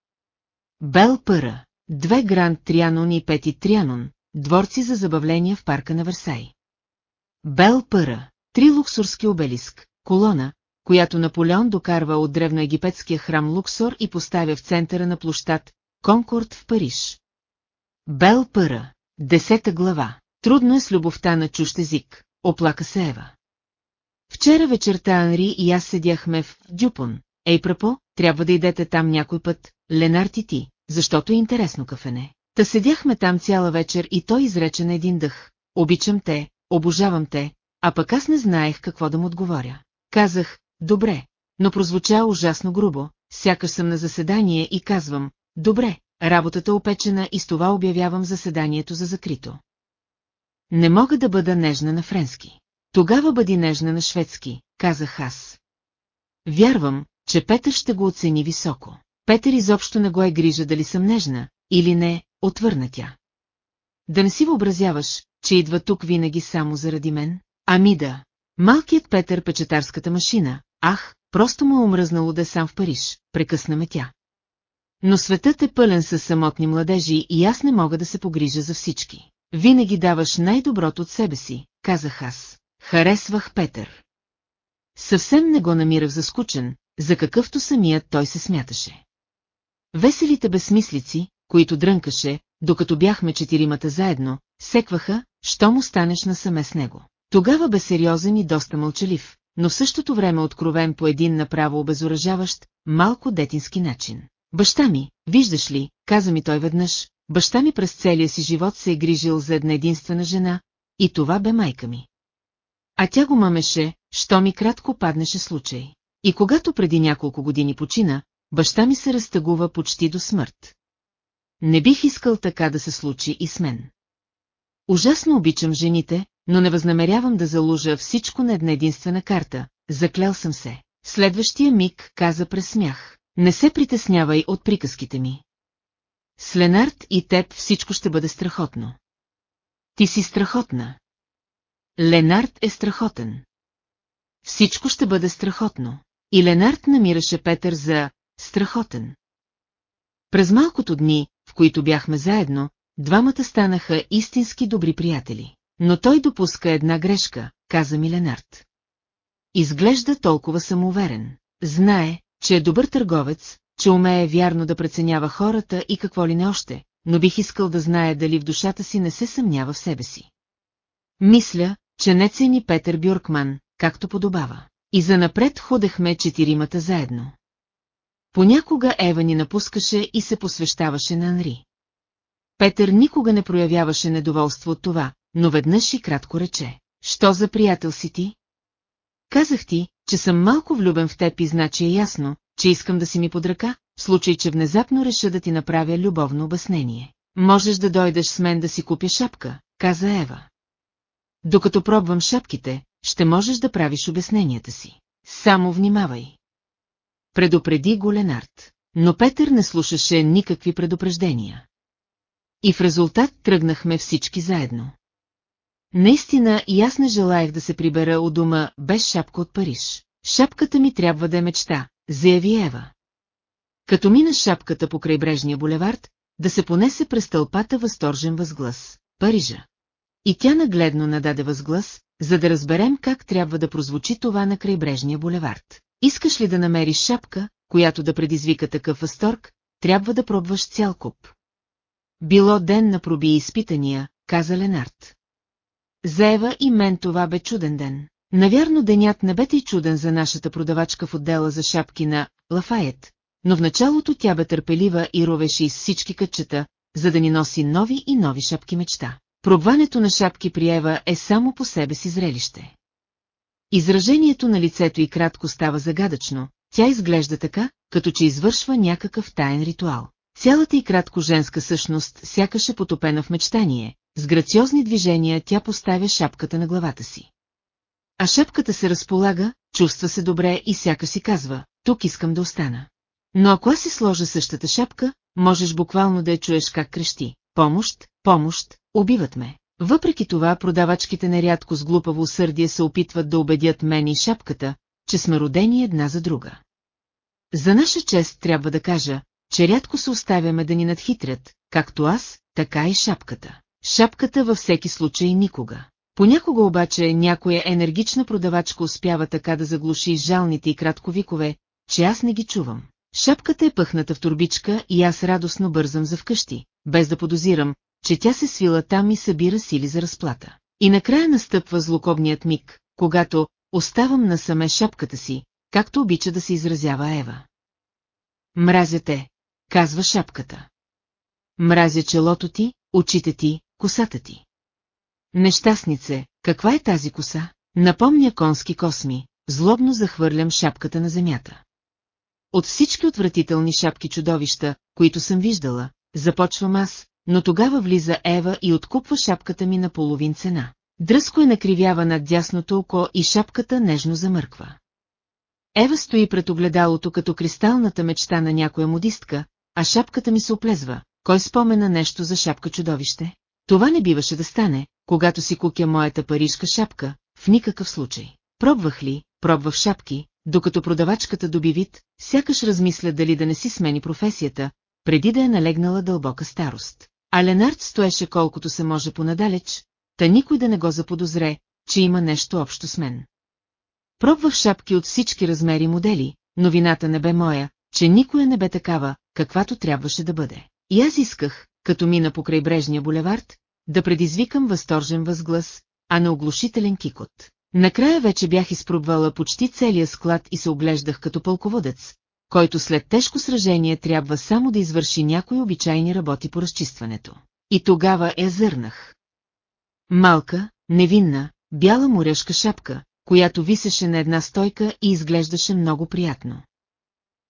Бел Пъра, две Гранд Трианон и Пети Трианон, дворци за забавления в парка на Версай. Бел Пъра, три луксорски обелиск, колона, която Наполеон докарва от древноегипетския храм Луксор и поставя в центъра на площад Конкорд в Париж. Бел Пъра, десета глава. Трудно е с любовта на чущ език, оплака се Ева. Вчера вечерта Анри и аз седяхме в Дюпон. Ей, прапо, трябва да идете там някой път, Ленард и ти, защото е интересно кафене. Та седяхме там цяла вечер и той изрече на един дъх. Обичам те, обожавам те, а пък аз не знаех какво да му отговоря. Казах, добре, но прозвуча ужасно грубо, сякаш съм на заседание и казвам, добре, работата опечена и с това обявявам заседанието за закрито. Не мога да бъда нежна на френски. Тогава бъди нежна на шведски, казах аз. Вярвам, че Петър ще го оцени високо. Петър изобщо не го е грижа дали съм нежна, или не, отвърна тя. Да не си въобразяваш, че идва тук винаги само заради мен? Ами да. Малкият Петър печатарската машина, ах, просто му е омръзнало да е сам в Париж, прекъсна ме тя. Но светът е пълен с самотни младежи и аз не мога да се погрижа за всички. Винаги даваш най-доброто от себе си, казах аз. Харесвах Петър. Съвсем не го намирах за скучен, за какъвто самият той се смяташе. Веселите безсмислици, които дрънкаше, докато бяхме четиримата заедно, секваха, що му станеш насаме с него. Тогава бе сериозен и доста мълчалив, но в същото време откровен по един направо обезоръжаващ, малко детински начин. Баща ми, виждаш ли, каза ми той веднъж, баща ми през целия си живот се е грижил за една единствена жена, и това бе майка ми. А тя го мамеше, що ми кратко паднеше случай. И когато преди няколко години почина, баща ми се разтъгува почти до смърт. не бих искал така да се случи и с мен. Ужасно обичам жените, но не възнамерявам да залужа всичко на една единствена карта, заклел съм се. Следващия миг каза през смях. Не се притеснявай от приказките ми. С Ленард и теб всичко ще бъде страхотно. Ти си страхотна. Ленард е страхотен. Всичко ще бъде страхотно. И Ленард намираше Петър за страхотен. През малкото дни, в които бяхме заедно, двамата станаха истински добри приятели. Но той допуска една грешка, каза ми Ленард. Изглежда толкова самоуверен. Знае, че е добър търговец, че умее вярно да преценява хората и какво ли не още, но бих искал да знае дали в душата си не се съмнява в себе си. Мисля, че не цени Петър Бюркман, както подобава. И занапред ходехме четиримата заедно. Понякога Ева ни напускаше и се посвещаваше на Анри. Петър никога не проявяваше недоволство от това, но веднъж и кратко рече. Що за приятел си ти? Казах ти, че съм малко влюбен в теб и значи е ясно, че искам да си ми под ръка, в случай, че внезапно реша да ти направя любовно обяснение. Можеш да дойдеш с мен да си купя шапка, каза Ева. Докато пробвам шапките, ще можеш да правиш обясненията си. Само внимавай. Предупреди го Ленард. Но Петър не слушаше никакви предупреждения. И в резултат тръгнахме всички заедно. Наистина и аз не желаях да се прибера у дома без шапка от Париж. Шапката ми трябва да е мечта, заяви Ева. Като мина шапката по крайбрежния булевард, да се понесе през тълпата възторжен възглас. Парижа. И тя нагледно нададе възглас, за да разберем как трябва да прозвучи това на крайбрежния булевард. Искаш ли да намериш шапка, която да предизвика такъв възторг, трябва да пробваш цял куп. Било ден на проби и изпитания, каза Ленард. Заева и мен това бе чуден ден. Навярно денят не бе и чуден за нашата продавачка в отдела за шапки на Лафайет, но в началото тя бе търпелива и ровеше из всички кътчета, за да ни носи нови и нови шапки мечта. Пробването на шапки при Ева е само по себе си зрелище. Изражението на лицето и кратко става загадъчно, тя изглежда така, като че извършва някакъв таен ритуал. Цялата и кратко женска същност сякаше потопена в мечтание, с грациозни движения тя поставя шапката на главата си. А шапката се разполага, чувства се добре и сяка си казва, тук искам да остана. Но ако аз си сложа същата шапка, можеш буквално да я чуеш как крещи. Помощ, помощ, убиват ме. Въпреки това продавачките нерядко с глупаво усърдие се опитват да убедят мен и шапката, че сме родени една за друга. За наша чест трябва да кажа, че рядко се оставяме да ни надхитрят, както аз, така и шапката. Шапката във всеки случай никога. Понякога обаче някоя енергична продавачка успява така да заглуши жалните и кратковикове, че аз не ги чувам. Шапката е пъхната в турбичка и аз радостно бързам за вкъщи, без да подозирам, че тя се свила там и събира сили за разплата. И накрая настъпва злокобният миг, когато оставам насаме шапката си, както обича да се изразява Ева. Мразя те, казва шапката. Мразя челото ти, очите ти, косата ти. Нещастнице, каква е тази коса? Напомня конски косми, злобно захвърлям шапката на земята. От всички отвратителни шапки чудовища, които съм виждала, започвам аз, но тогава влиза Ева и откупва шапката ми на половин цена. Дръско е накривява над дясното око и шапката нежно замърква. Ева стои пред огледалото като кристалната мечта на някоя модистка, а шапката ми се оплезва. Кой спомена нещо за шапка чудовище? Това не биваше да стане, когато си кукя моята парижка шапка, в никакъв случай. Пробвах ли, пробвах шапки, докато продавачката доби вид, сякаш размисля дали да не си смени професията, преди да е налегнала дълбока старост. А Ленард стоеше колкото се може понадалеч, та никой да не го заподозре, че има нещо общо с мен. Пробвах шапки от всички размери модели, но вината не бе моя, че никоя не бе такава, каквато трябваше да бъде. И аз исках, като мина по крайбрежния булевард, да предизвикам възторжен възглас, а не оглушителен кикот. Накрая вече бях изпробвала почти целия склад и се оглеждах като пълководец, който след тежко сражение трябва само да извърши някои обичайни работи по разчистването. И тогава я зърнах. Малка, невинна, бяла моряшка шапка, която висеше на една стойка и изглеждаше много приятно.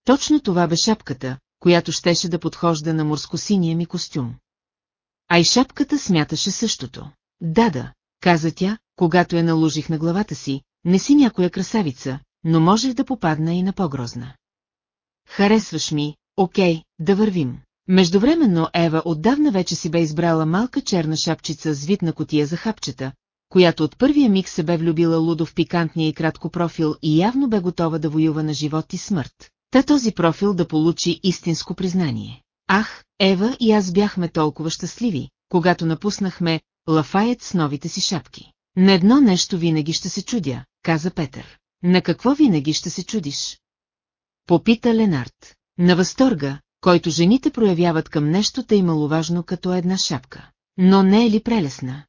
Точно това бе шапката, която щеше да подхожда на морскосиния ми костюм. А и шапката смяташе същото. Да, да, каза тя, когато я наложих на главата си, не си някоя красавица, но можех да попадна и на по-грозна. Харесваш ми, окей, да вървим. Междувременно Ева отдавна вече си бе избрала малка черна шапчица с вид на котия за хапчета, която от първия миг се бе влюбила лудо в пикантния и кратко профил и явно бе готова да воюва на живот и смърт. Та този профил да получи истинско признание. Ах, Ева и аз бяхме толкова щастливи, когато напуснахме Лафайет с новите си шапки. На едно нещо винаги ще се чудя, каза Петър. На какво винаги ще се чудиш? Попита Ленард. На възторга, който жените проявяват към нещо тъй маловажно като една шапка. Но не е ли прелесна?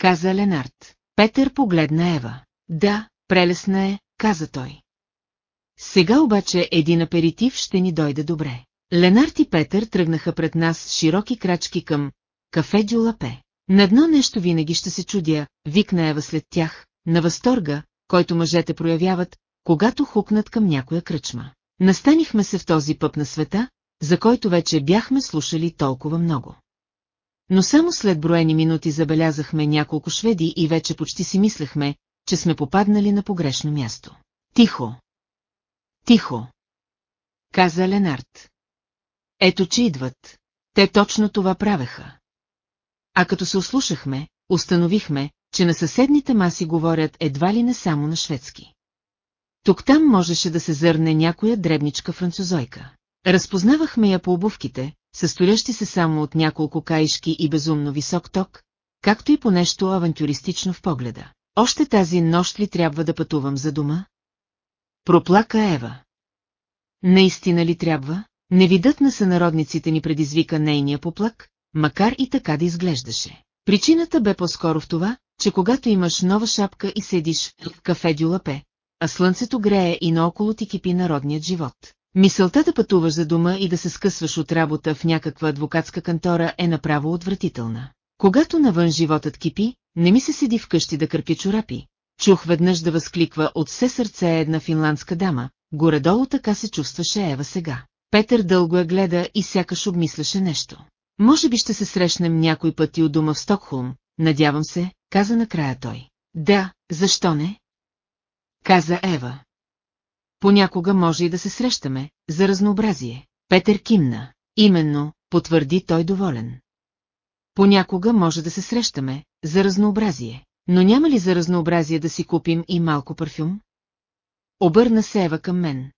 Каза Ленард. Петър погледна Ева. Да, прелесна е, каза той. Сега обаче един аперитив ще ни дойде добре. Ленард и Петър тръгнаха пред нас широки крачки към кафе Дюлапе. На едно нещо винаги ще се чудя, викна Ева след тях, на възторга, който мъжете проявяват, когато хукнат към някоя кръчма. Настанихме се в този пъп на света, за който вече бяхме слушали толкова много. Но само след броени минути забелязахме няколко шведи и вече почти си мислехме, че сме попаднали на погрешно място. Тихо! Тихо! Каза Ленард. Ето, че идват. Те точно това правеха. А като се ослушахме, установихме, че на съседните маси говорят едва ли не само на шведски. Тук-там можеше да се зърне някоя дребничка французойка. Разпознавахме я по обувките, състоящи се само от няколко каишки и безумно висок ток, както и по нещо авантюристично в погледа. Още тази нощ ли трябва да пътувам за дома? Проплака Ева. Наистина ли трябва? Невидът на сънародниците ни предизвика нейния поплак, макар и така да изглеждаше. Причината бе по-скоро в това, че когато имаш нова шапка и седиш в кафе дюлапе, а слънцето грее и наоколо ти кипи народният живот. Мисълта да пътуваш за дома и да се скъсваш от работа в някаква адвокатска кантора е направо отвратителна. Когато навън животът кипи, не ми се седи вкъщи да кърпи чорапи. Чух веднъж да възкликва от все сърце една финландска дама, горе-долу така се чувстваше Ева сега. Петър дълго я гледа и сякаш обмисляше нещо. Може би ще се срещнем някой път и у дома в Стокхолм, надявам се, каза накрая той. Да, защо не? Каза Ева. Понякога може и да се срещаме, за разнообразие. Петър кимна. Именно, потвърди той доволен. Понякога може да се срещаме, за разнообразие. Но няма ли за разнообразие да си купим и малко парфюм? Обърна се Ева към мен.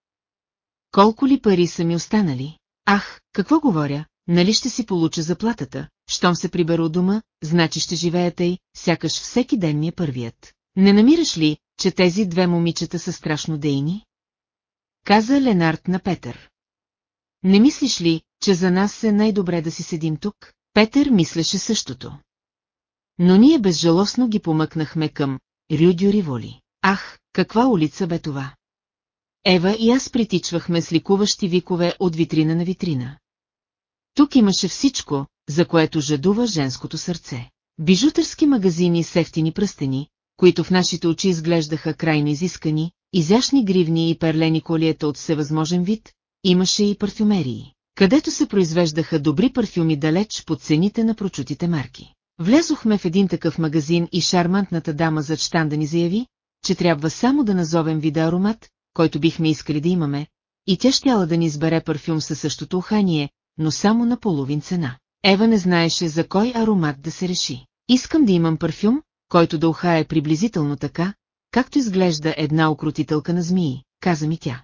Колко ли пари са ми останали? Ах, какво говоря, нали ще си получа заплатата, щом се прибера от дома, значи ще живеете и, сякаш всеки ден ми е първият. Не намираш ли, че тези две момичета са страшно дейни? Каза Ленард на Петър. Не мислиш ли, че за нас е най-добре да си седим тук? Петър мислеше същото. Но ние безжалостно ги помъкнахме към Рюдю Риволи. Ах, каква улица бе това? Ева и аз притичвахме с ликуващи викове от витрина на витрина. Тук имаше всичко, за което жадува женското сърце. Бижутърски магазини с ефтини пръстени, които в нашите очи изглеждаха крайно изискани, изящни гривни и перлени колиета от всевъзможен вид, имаше и парфюмерии, където се произвеждаха добри парфюми далеч под цените на прочутите марки. Влязохме в един такъв магазин и шармантната дама зад щанда ни заяви, че трябва само да назовем вида аромат, който бихме искали да имаме, и тя щяла да ни избере парфюм със същото ухание, но само на половин цена. Ева не знаеше за кой аромат да се реши. Искам да имам парфюм, който да ухае приблизително така, както изглежда една окрутителка на змии, каза ми тя.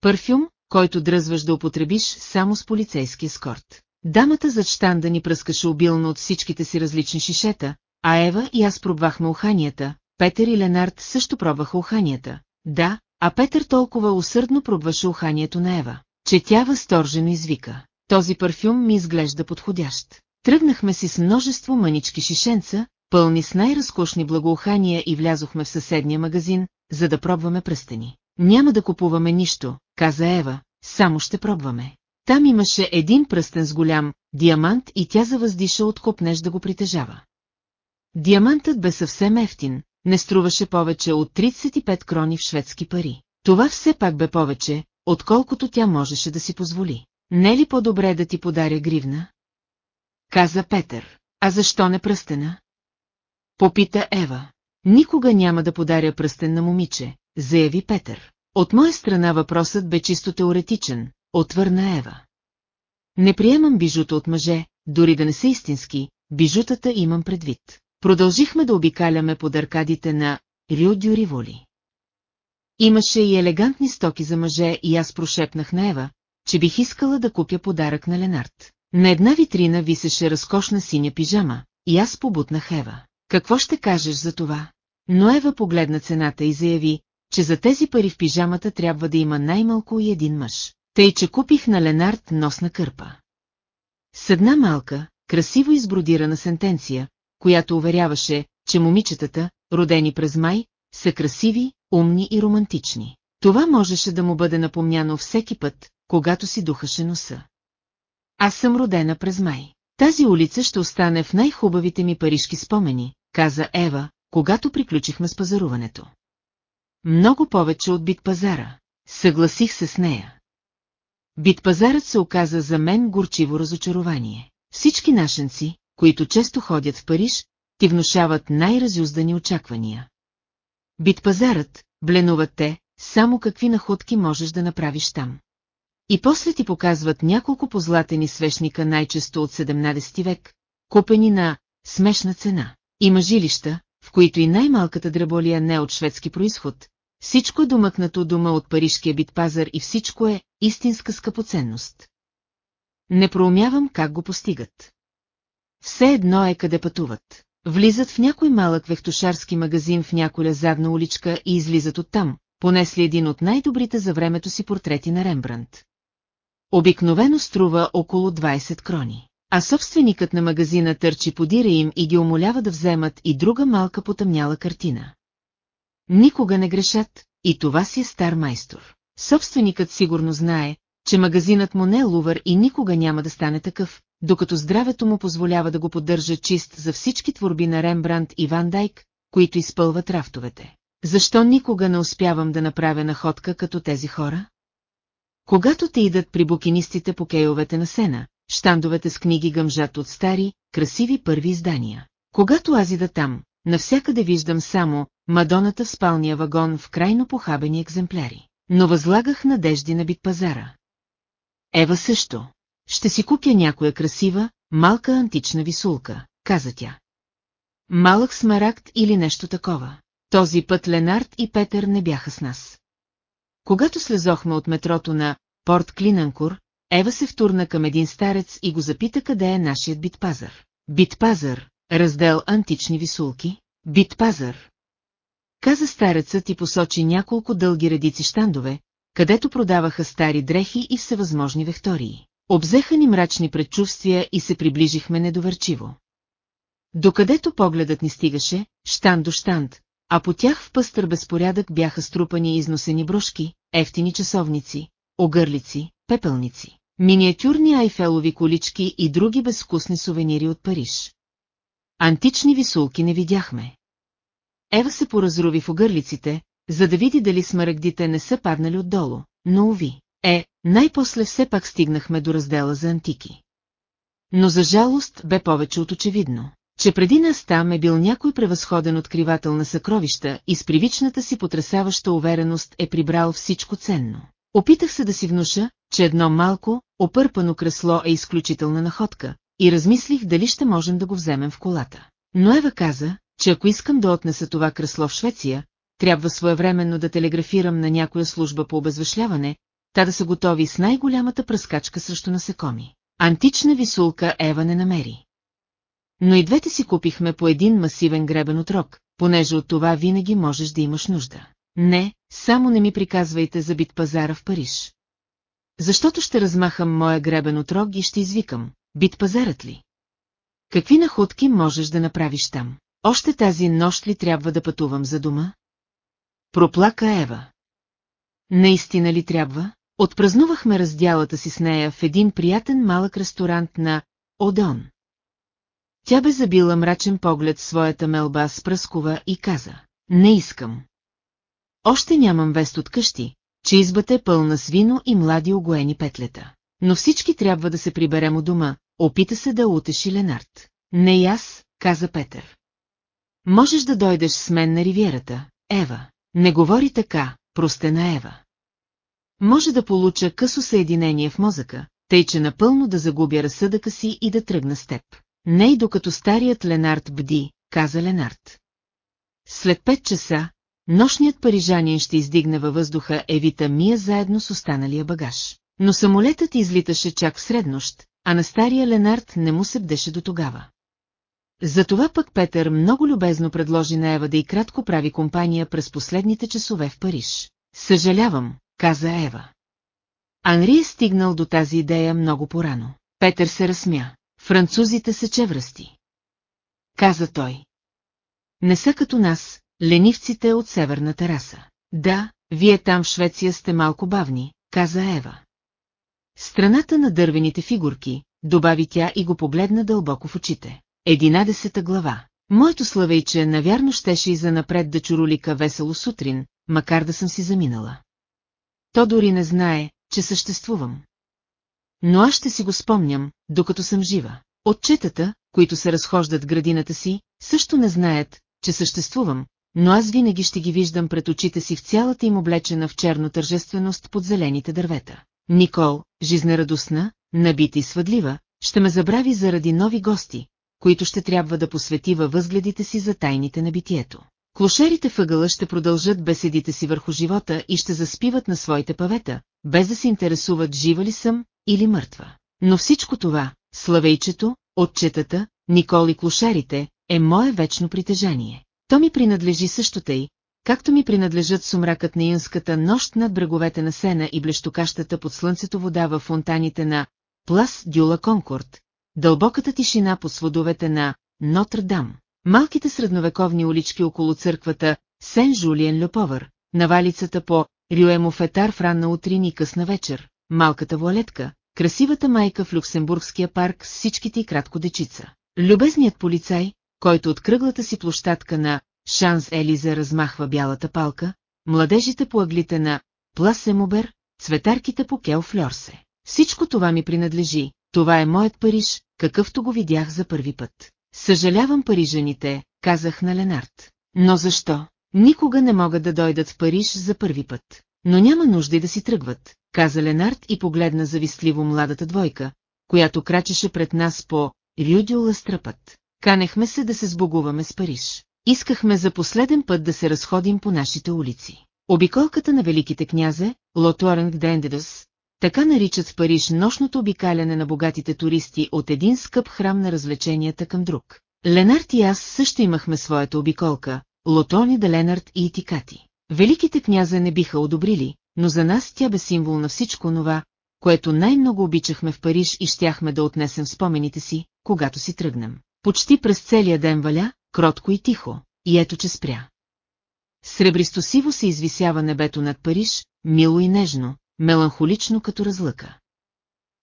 Парфюм, който дръзваш да употребиш само с полицейски скорт. Дамата зад щанда ни пръскаше обилно от всичките си различни шишета, а Ева и аз пробвахме уханията, Петър и Ленард също пробваха уханията. Да, а Петър толкова усърдно пробваше уханието на Ева, че тя възторжено извика. Този парфюм ми изглежда подходящ. Тръгнахме си с множество мънички шишенца, пълни с най-разкошни благоухания и влязохме в съседния магазин, за да пробваме пръстени. Няма да купуваме нищо, каза Ева, само ще пробваме. Там имаше един пръстен с голям диамант и тя завъздиша от копнеж да го притежава. Диамантът бе съвсем ефтин, не струваше повече от 35 крони в шведски пари. Това все пак бе повече, отколкото тя можеше да си позволи. Не е ли по-добре да ти подаря гривна? Каза Петър. А защо не пръстена? Попита Ева. Никога няма да подаря пръстен на момиче, заяви Петър. От моя страна въпросът бе чисто теоретичен, отвърна Ева. Не приемам бижута от мъже, дори да не са истински, бижутата имам предвид. Продължихме да обикаляме под аркадите на Рю Дю. Имаше и елегантни стоки за мъже и аз прошепнах на Ева, че бих искала да купя подарък на Ленард. На една витрина висеше разкошна синя пижама, и аз побутнах Ева. Какво ще кажеш за това? Но Ева погледна цената и заяви, че за тези пари в пижамата трябва да има най-малко и един мъж. Тъй, че купих на Ленард носна кърпа. С една малка, красиво избродирана сентенция, която уверяваше, че момичетата, родени през май, са красиви, умни и романтични. Това можеше да му бъде напомняно всеки път, когато си духаше носа. Аз съм родена през май. Тази улица ще остане в най-хубавите ми парижки спомени, каза Ева, когато приключихме с пазаруването. Много повече от бит пазара. Съгласих се с нея. Бит пазарът се оказа за мен горчиво разочарование. Всички нашенци, които често ходят в Париж, ти внушават най-разюздани очаквания. Бит пазарът, бленуват те, само какви находки можеш да направиш там. И после ти показват няколко позлатени свещника най-често от 17 век, купени на смешна цена. Има жилища, в които и най-малката дреболия не е от шведски происход, всичко е домъкнато дома от парижкия битпазар и всичко е истинска скъпоценност. Не проумявам как го постигат. Все едно е къде пътуват. Влизат в някой малък вехтошарски магазин в няколя задна уличка и излизат оттам, понесли един от най-добрите за времето си портрети на Рембрандт. Обикновено струва около 20 крони, а собственикът на магазина търчи подира им и ги умолява да вземат и друга малка потъмняла картина. Никога не грешат, и това си е стар майстор. Собственикът сигурно знае, че магазинът му не е лувър и никога няма да стане такъв, докато здравето му позволява да го поддържа чист за всички творби на Рембрандт и Ван Дайк, които изпълват рафтовете. Защо никога не успявам да направя находка като тези хора? Когато те идат при букинистите по кейовете на сена, щандовете с книги гъмжат от стари, красиви първи издания. Когато аз ида там, навсякъде виждам само Мадоната в спалния вагон в крайно похабени екземпляри. Но възлагах надежди на битпазара. Ева също. Ще си купя някоя красива, малка антична висулка, каза тя. Малък смарагд или нещо такова. Този път Ленард и Петър не бяха с нас. Когато слезохме от метрото на Порт Клинанкур, Ева се втурна към един старец и го запита къде е нашият битпазар. Битпазар, раздел антични висулки, битпазар. Каза старецът и посочи няколко дълги редици щандове, където продаваха стари дрехи и всевъзможни вектории. Обзеха ни мрачни предчувствия и се приближихме недоверчиво. Докъдето погледът ни стигаше, щанд до щанд, а по тях в пъстър безпорядък бяха струпани износени брошки, ефтини часовници, огърлици, пепелници, миниатюрни айфелови колички и други безвкусни сувенири от Париж. Антични висулки не видяхме. Ева се поразруви в огърлиците, за да види дали смарагдите не са паднали отдолу, но уви. Е, най-после все пак стигнахме до раздела за антики. Но за жалост бе повече от очевидно, че преди нас там е бил някой превъзходен откривател на съкровища и с привичната си потрясаваща увереност е прибрал всичко ценно. Опитах се да си внуша, че едно малко, опърпано кресло е изключителна находка, и размислих дали ще можем да го вземем в колата. Но Ева каза, че ако искам да отнеса това кресло в Швеция, трябва своевременно да телеграфирам на някоя служба по обезвъшляване, та да са готови с най-голямата пръскачка срещу насекоми. Антична висулка Ева не намери. Но и двете си купихме по един масивен гребен отрок, понеже от това винаги можеш да имаш нужда. Не, само не ми приказвайте за бит пазара в Париж. Защото ще размахам моя гребен отрог и ще извикам, бит пазарът ли? Какви находки можеш да направиш там? Още тази нощ ли трябва да пътувам за дома? Проплака Ева. Наистина ли трябва? Отпразнувахме раздялата си с нея в един приятен малък ресторант на Одон. Тя бе забила мрачен поглед своята мелба с пръскова и каза, не искам. Още нямам вест от къщи, че избата е пълна с вино и млади огоени петлета. Но всички трябва да се приберем у дома, опита се да утеши Ленард. Не и аз, каза Петър. Можеш да дойдеш с мен на ривиерата, Ева. Не говори така, простена Ева. Може да получа късо съединение в мозъка, тъй че напълно да загубя разсъдъка си и да тръгна с теб. Не и докато старият Ленард бди, каза Ленард. След пет часа, нощният парижанин ще издигне във въздуха Евита Мия заедно с останалия багаж. Но самолетът излиташе чак в среднощ, а на стария Ленард не му се бдеше до тогава. Затова пък Петър много любезно предложи на Ева да и кратко прави компания през последните часове в Париж. Съжалявам, каза Ева. Анри е стигнал до тази идея много порано. Петър се разсмя. Французите са чевръсти. Каза той. Не са като нас, ленивците от северната раса. Да, вие там в Швеция сте малко бавни, каза Ева. Страната на дървените фигурки, добави тя и го погледна дълбоко в очите. Единадесета глава. Моето славейче навярно щеше и занапред да чуролика весело сутрин, макар да съм си заминала. То дори не знае, че съществувам. Но аз ще си го спомням, докато съм жива. Отчетата, които се разхождат градината си, също не знаят, че съществувам, но аз винаги ще ги виждам пред очите си в цялата им облечена в черно тържественост под зелените дървета. Никол, жизнерадостна, набита и свъдлива, ще ме забрави заради нови гости, които ще трябва да посвети във възгледите си за тайните на битието. Клошерите въгъла ще продължат беседите си върху живота и ще заспиват на своите павета, без да се интересуват жива ли съм или мъртва. Но всичко това, славейчето, отчетата, Никол и клошарите, е мое вечно притежание. То ми принадлежи също тъй, както ми принадлежат сумракът на юнската нощ над бреговете на Сена и блещокащата под слънцето вода в фонтаните на Плас Дюла Конкорд, дълбоката тишина под сводовете на Нотр-Дам, малките средновековни улички около църквата Сен-Жулиен Люповър, навалицата по Рюемофетар в ранна утрин и късна вечер, малката вуалетка, красивата майка в Люксембургския парк с всичките и кратко дечица. Любезният полицай, който от кръглата си площадка на Шанс Елиза размахва бялата палка, младежите по аглите на Пласемобер, цветарките по Кел Флорсе. Всичко това ми принадлежи, това е моят Париж, какъвто го видях за първи път. Съжалявам парижаните, казах на Ленард. Но защо? Никога не могат да дойдат в Париж за първи път. Но няма нужда и да си тръгват, каза Ленард и погледна завистливо младата двойка, която крачеше пред нас по Рюдио Ластрапът. Канехме се да се сбогуваме с Париж. Искахме за последен път да се разходим по нашите улици. Обиколката на великите князе, Лотуаренг Дендедъс, така наричат в Париж нощното обикаляне на богатите туристи от един скъп храм на развлеченията към друг. Ленард и аз също имахме своята обиколка, Лотони де Ленард и Итикати. Великите княза не биха одобрили, но за нас тя бе символ на всичко това, което най-много обичахме в Париж и щяхме да отнесем спомените си, когато си тръгнем. Почти през целия ден валя, кротко и тихо, и ето че спря. Сребристосиво се извисява небето над Париж, мило и нежно, меланхолично като разлъка.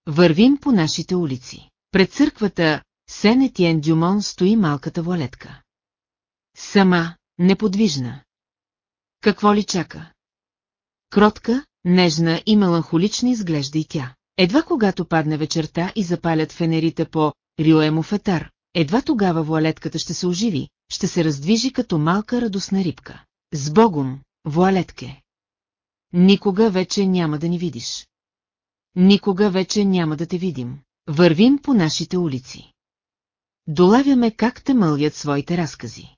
Вървим по нашите улици. Пред църквата Сен Етиен Дюмон стои малката вуалетка. Сама, неподвижна. Какво ли чака? Кротка, нежна и меланхолична изглежда и тя. Едва когато падне вечерта и запалят фенерите по Рюемофетар, едва тогава вуалетката ще се оживи, ще се раздвижи като малка радостна рибка. С Богом, вуалетке! Никога вече няма да ни видиш. Никога вече няма да те видим. Вървим по нашите улици. Долавяме как те мълят своите разкази.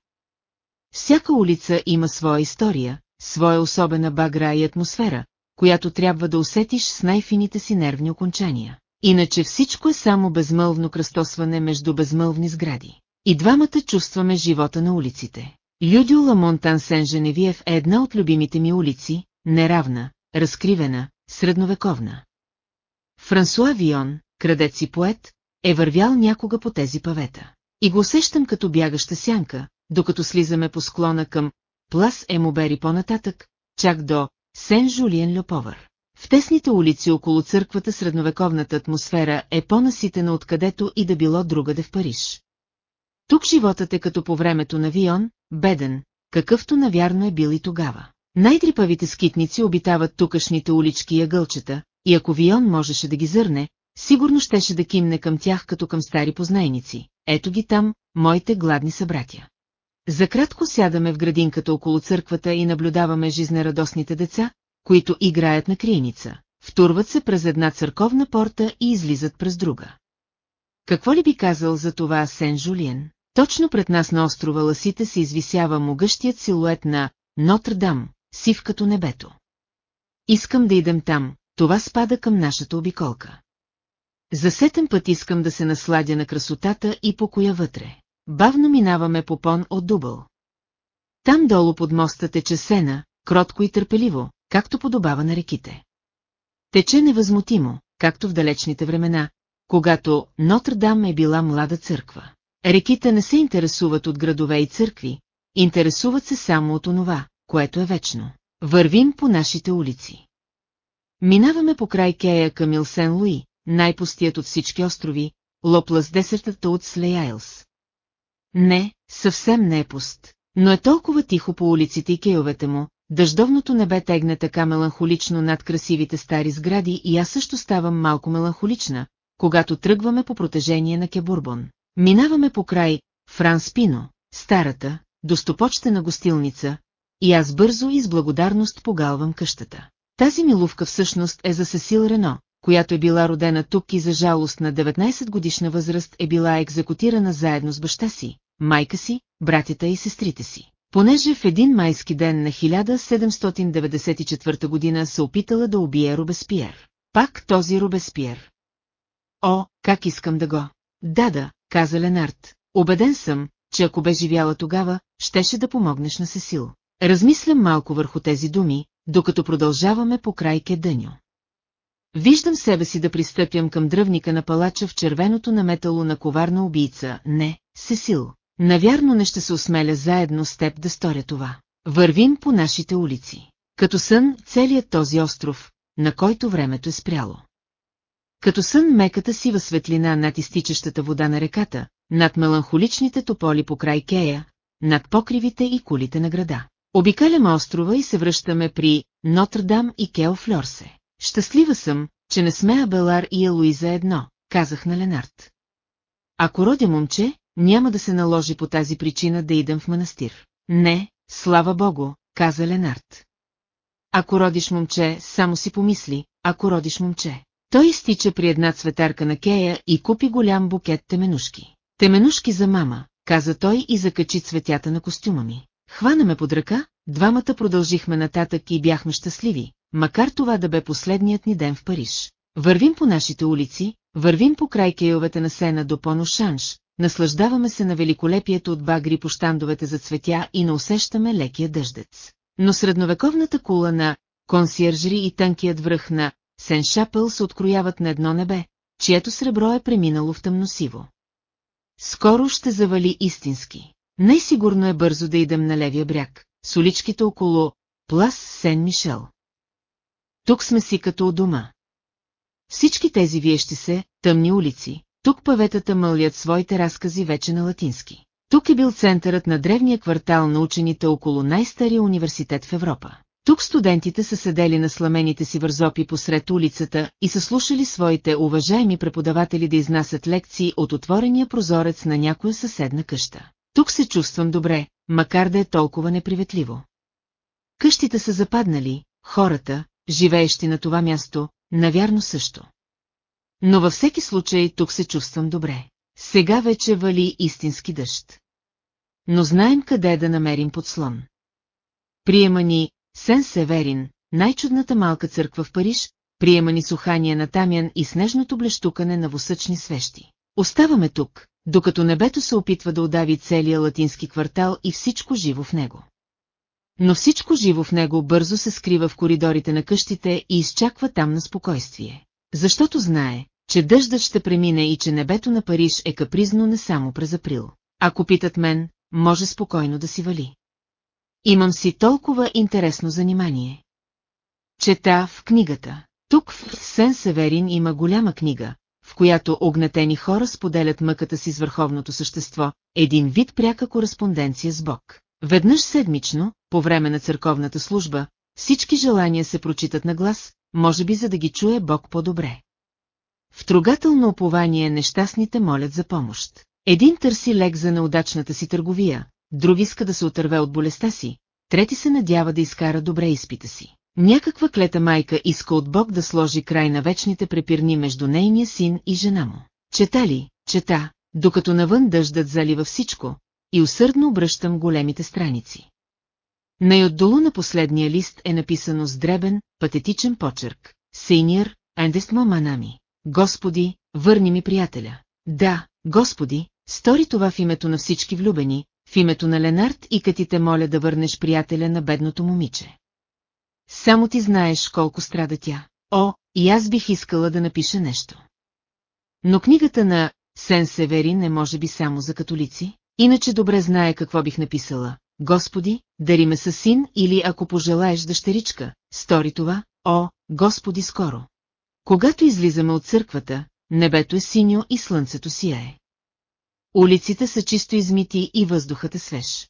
Всяка улица има своя история, своя особена багра и атмосфера, която трябва да усетиш с най-фините си нервни окончания. Иначе всичко е само безмълвно кръстосване между безмълвни сгради. И двамата чувстваме живота на улиците. Людио Ламонтан Сен-Женевиев е една от любимите ми улици, неравна, разкривена, средновековна. Франсуа Вион, крадец и поет, е вървял някога по тези павета. И го усещам като бягаща сянка, докато слизаме по склона към Плас Емобери по-нататък, чак до Сен-Жулиен Люповър. В тесните улици около църквата средновековната атмосфера е по-наситена откъдето и да било другаде в Париж. Тук животът е като по времето на Вион, беден, какъвто навярно е бил и тогава. Най-дрипавите скитници обитават тукашните улички и ъгълчета, и ако Вион можеше да ги зърне, сигурно щеше да кимне към тях като към стари познайници. Ето ги там, моите гладни събратя. За кратко сядаме в градинката около църквата и наблюдаваме жизнерадостните деца, които играят на криеница. Втурват се през една църковна порта и излизат през друга. Какво ли би казал за това Сен Жулиен? Точно пред нас на острова Ласите се извисява могъщият силует на Нотр-Дам, сив като небето. Искам да идем там, това спада към нашата обиколка. За сетен път искам да се насладя на красотата и покоя вътре. Бавно минаваме по пон от дубъл. Там долу под моста тече сена, кротко и търпеливо, както подобава на реките. Тече невъзмутимо, както в далечните времена, когато Нотр-Дам е била млада църква. Реките не се интересуват от градове и църкви, интересуват се само от онова, което е вечно. Вървим по нашите улици. Минаваме по край Кея към Илсен Луи, най-пустият от всички острови, Лоплас десертата от Слеяйлс. Не, съвсем не е пуст, но е толкова тихо по улиците и кейовете му, дъждовното небе тегне така меланхолично над красивите стари сгради и аз също ставам малко меланхолична, когато тръгваме по протежение на Кебурбон. Минаваме по край Франс Пино, старата, достопочтена гостилница, и аз бързо и с благодарност погалвам къщата. Тази милувка всъщност е за Сесил Рено, която е била родена тук и за жалост на 19 годишна възраст е била екзекутирана заедно с баща си, майка си, братята и сестрите си. Понеже в един майски ден на 1794 година се опитала да убие Робеспиер. Пак този Робеспиер. О, как искам да го. Да, да, каза Ленард. Обеден съм, че ако бе живяла тогава, щеше да помогнеш на Сесил. Размислям малко върху тези думи, докато продължаваме по край Кедъньо. Виждам себе си да пристъпям към дръвника на палача в червеното наметало на коварна убийца. Не, Сесил. Навярно не ще се осмеля заедно с теб да сторя това. Вървим по нашите улици. Като сън целият този остров, на който времето е спряло. Като сън меката сива светлина над изтичащата вода на реката, над меланхоличните тополи по край Кея, над покривите и кулите на града. Обикаляме острова и се връщаме при Нотр-Дам и Кео Флорсе. Щастлива съм, че не сме Абелар и Елуиза едно, казах на Ленард. Ако родя момче, няма да се наложи по тази причина да идем в манастир. Не, слава богу, каза Ленард. Ако родиш момче, само си помисли, ако родиш момче. Той изтича при една цветарка на Кея и купи голям букет теменушки. Теменушки за мама, каза той и закачи цветята на костюма ми. Хванаме под ръка, двамата продължихме нататък и бяхме щастливи, макар това да бе последният ни ден в Париж. Вървим по нашите улици, вървим по край кейовете на сена до Поношанш, наслаждаваме се на великолепието от багри по щандовете за цветя и не усещаме лекия дъждец. Но средновековната кула на консьержери и тънкият връх на Сен Шапъл се открояват на едно небе, чието сребро е преминало в тъмносиво. Скоро ще завали истински. Най-сигурно е бързо да идем на левия бряг, с уличките около Плас Сен-Мишел. Тук сме си като у дома. Всички тези виещи се, тъмни улици, тук паветата мълят своите разкази вече на латински. Тук е бил центърът на древния квартал на учените около най-стария университет в Европа. Тук студентите са седели на сламените си вързопи посред улицата и са слушали своите уважаеми преподаватели да изнасят лекции от отворения прозорец на някоя съседна къща. Тук се чувствам добре, макар да е толкова неприветливо. Къщите са западнали, хората, живеещи на това място, навярно също. Но във всеки случай тук се чувствам добре. Сега вече вали истински дъжд. Но знаем къде да намерим подслон. Приема ни Сен Северин, най-чудната малка църква в Париж, приема ни сухания на Тамян и снежното блещукане на восъчни свещи. Оставаме тук, докато небето се опитва да удави целия латински квартал и всичко живо в него. Но всичко живо в него бързо се скрива в коридорите на къщите и изчаква там на спокойствие. Защото знае, че дъждът ще премине и че небето на Париж е капризно не само през април. Ако питат мен, може спокойно да си вали. Имам си толкова интересно занимание. Чета в книгата. Тук в Сен Северин има голяма книга, в която огнетени хора споделят мъката си с върховното същество, един вид пряка кореспонденция с Бог. Веднъж седмично, по време на църковната служба, всички желания се прочитат на глас, може би за да ги чуе Бог по-добре. В трогателно опование нещастните молят за помощ. Един търси лек за неудачната си търговия, друг иска да се отърве от болестта си, трети се надява да изкара добре изпита си. Някаква клета майка иска от Бог да сложи край на вечните препирни между нейния син и жена му. Чета ли, чета, докато навън дъждът залива всичко, и усърдно обръщам големите страници. Най-отдолу на последния лист е написано с дребен, патетичен почерк. Сейнир, Андестмо Манами. Господи, върни ми приятеля. Да, Господи, стори това в името на всички влюбени, в името на Ленард и като те моля да върнеш приятеля на бедното момиче. Само ти знаеш колко страда тя. О, и аз бих искала да напиша нещо. Но книгата на Сен Северин е може би само за католици, иначе добре знае какво бих написала. Господи, дари ме със син или ако пожелаеш дъщеричка, стори това, о, Господи скоро. Когато излизаме от църквата, небето е синьо и слънцето сияе. Улиците са чисто измити и въздухът е свеж.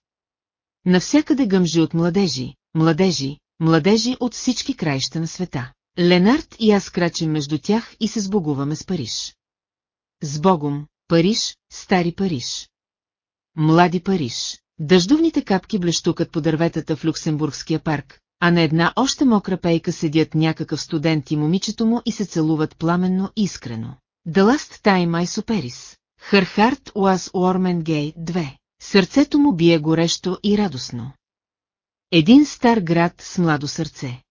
Навсякъде гъмжи от младежи, младежи, младежи от всички краища на света. Ленард и аз крачим между тях и се сбогуваме с Париж. С Богом, Париж, стари Париж. Млади Париж. Дъждовните капки блещукат по дърветата в Люксембургския парк, а на една още мокра пейка седят някакъв студент и момичето му и се целуват пламенно и искрено. The last time I superis. Her heart was warm and gay 2. Сърцето му бие горещо и радостно. Един стар град с младо сърце.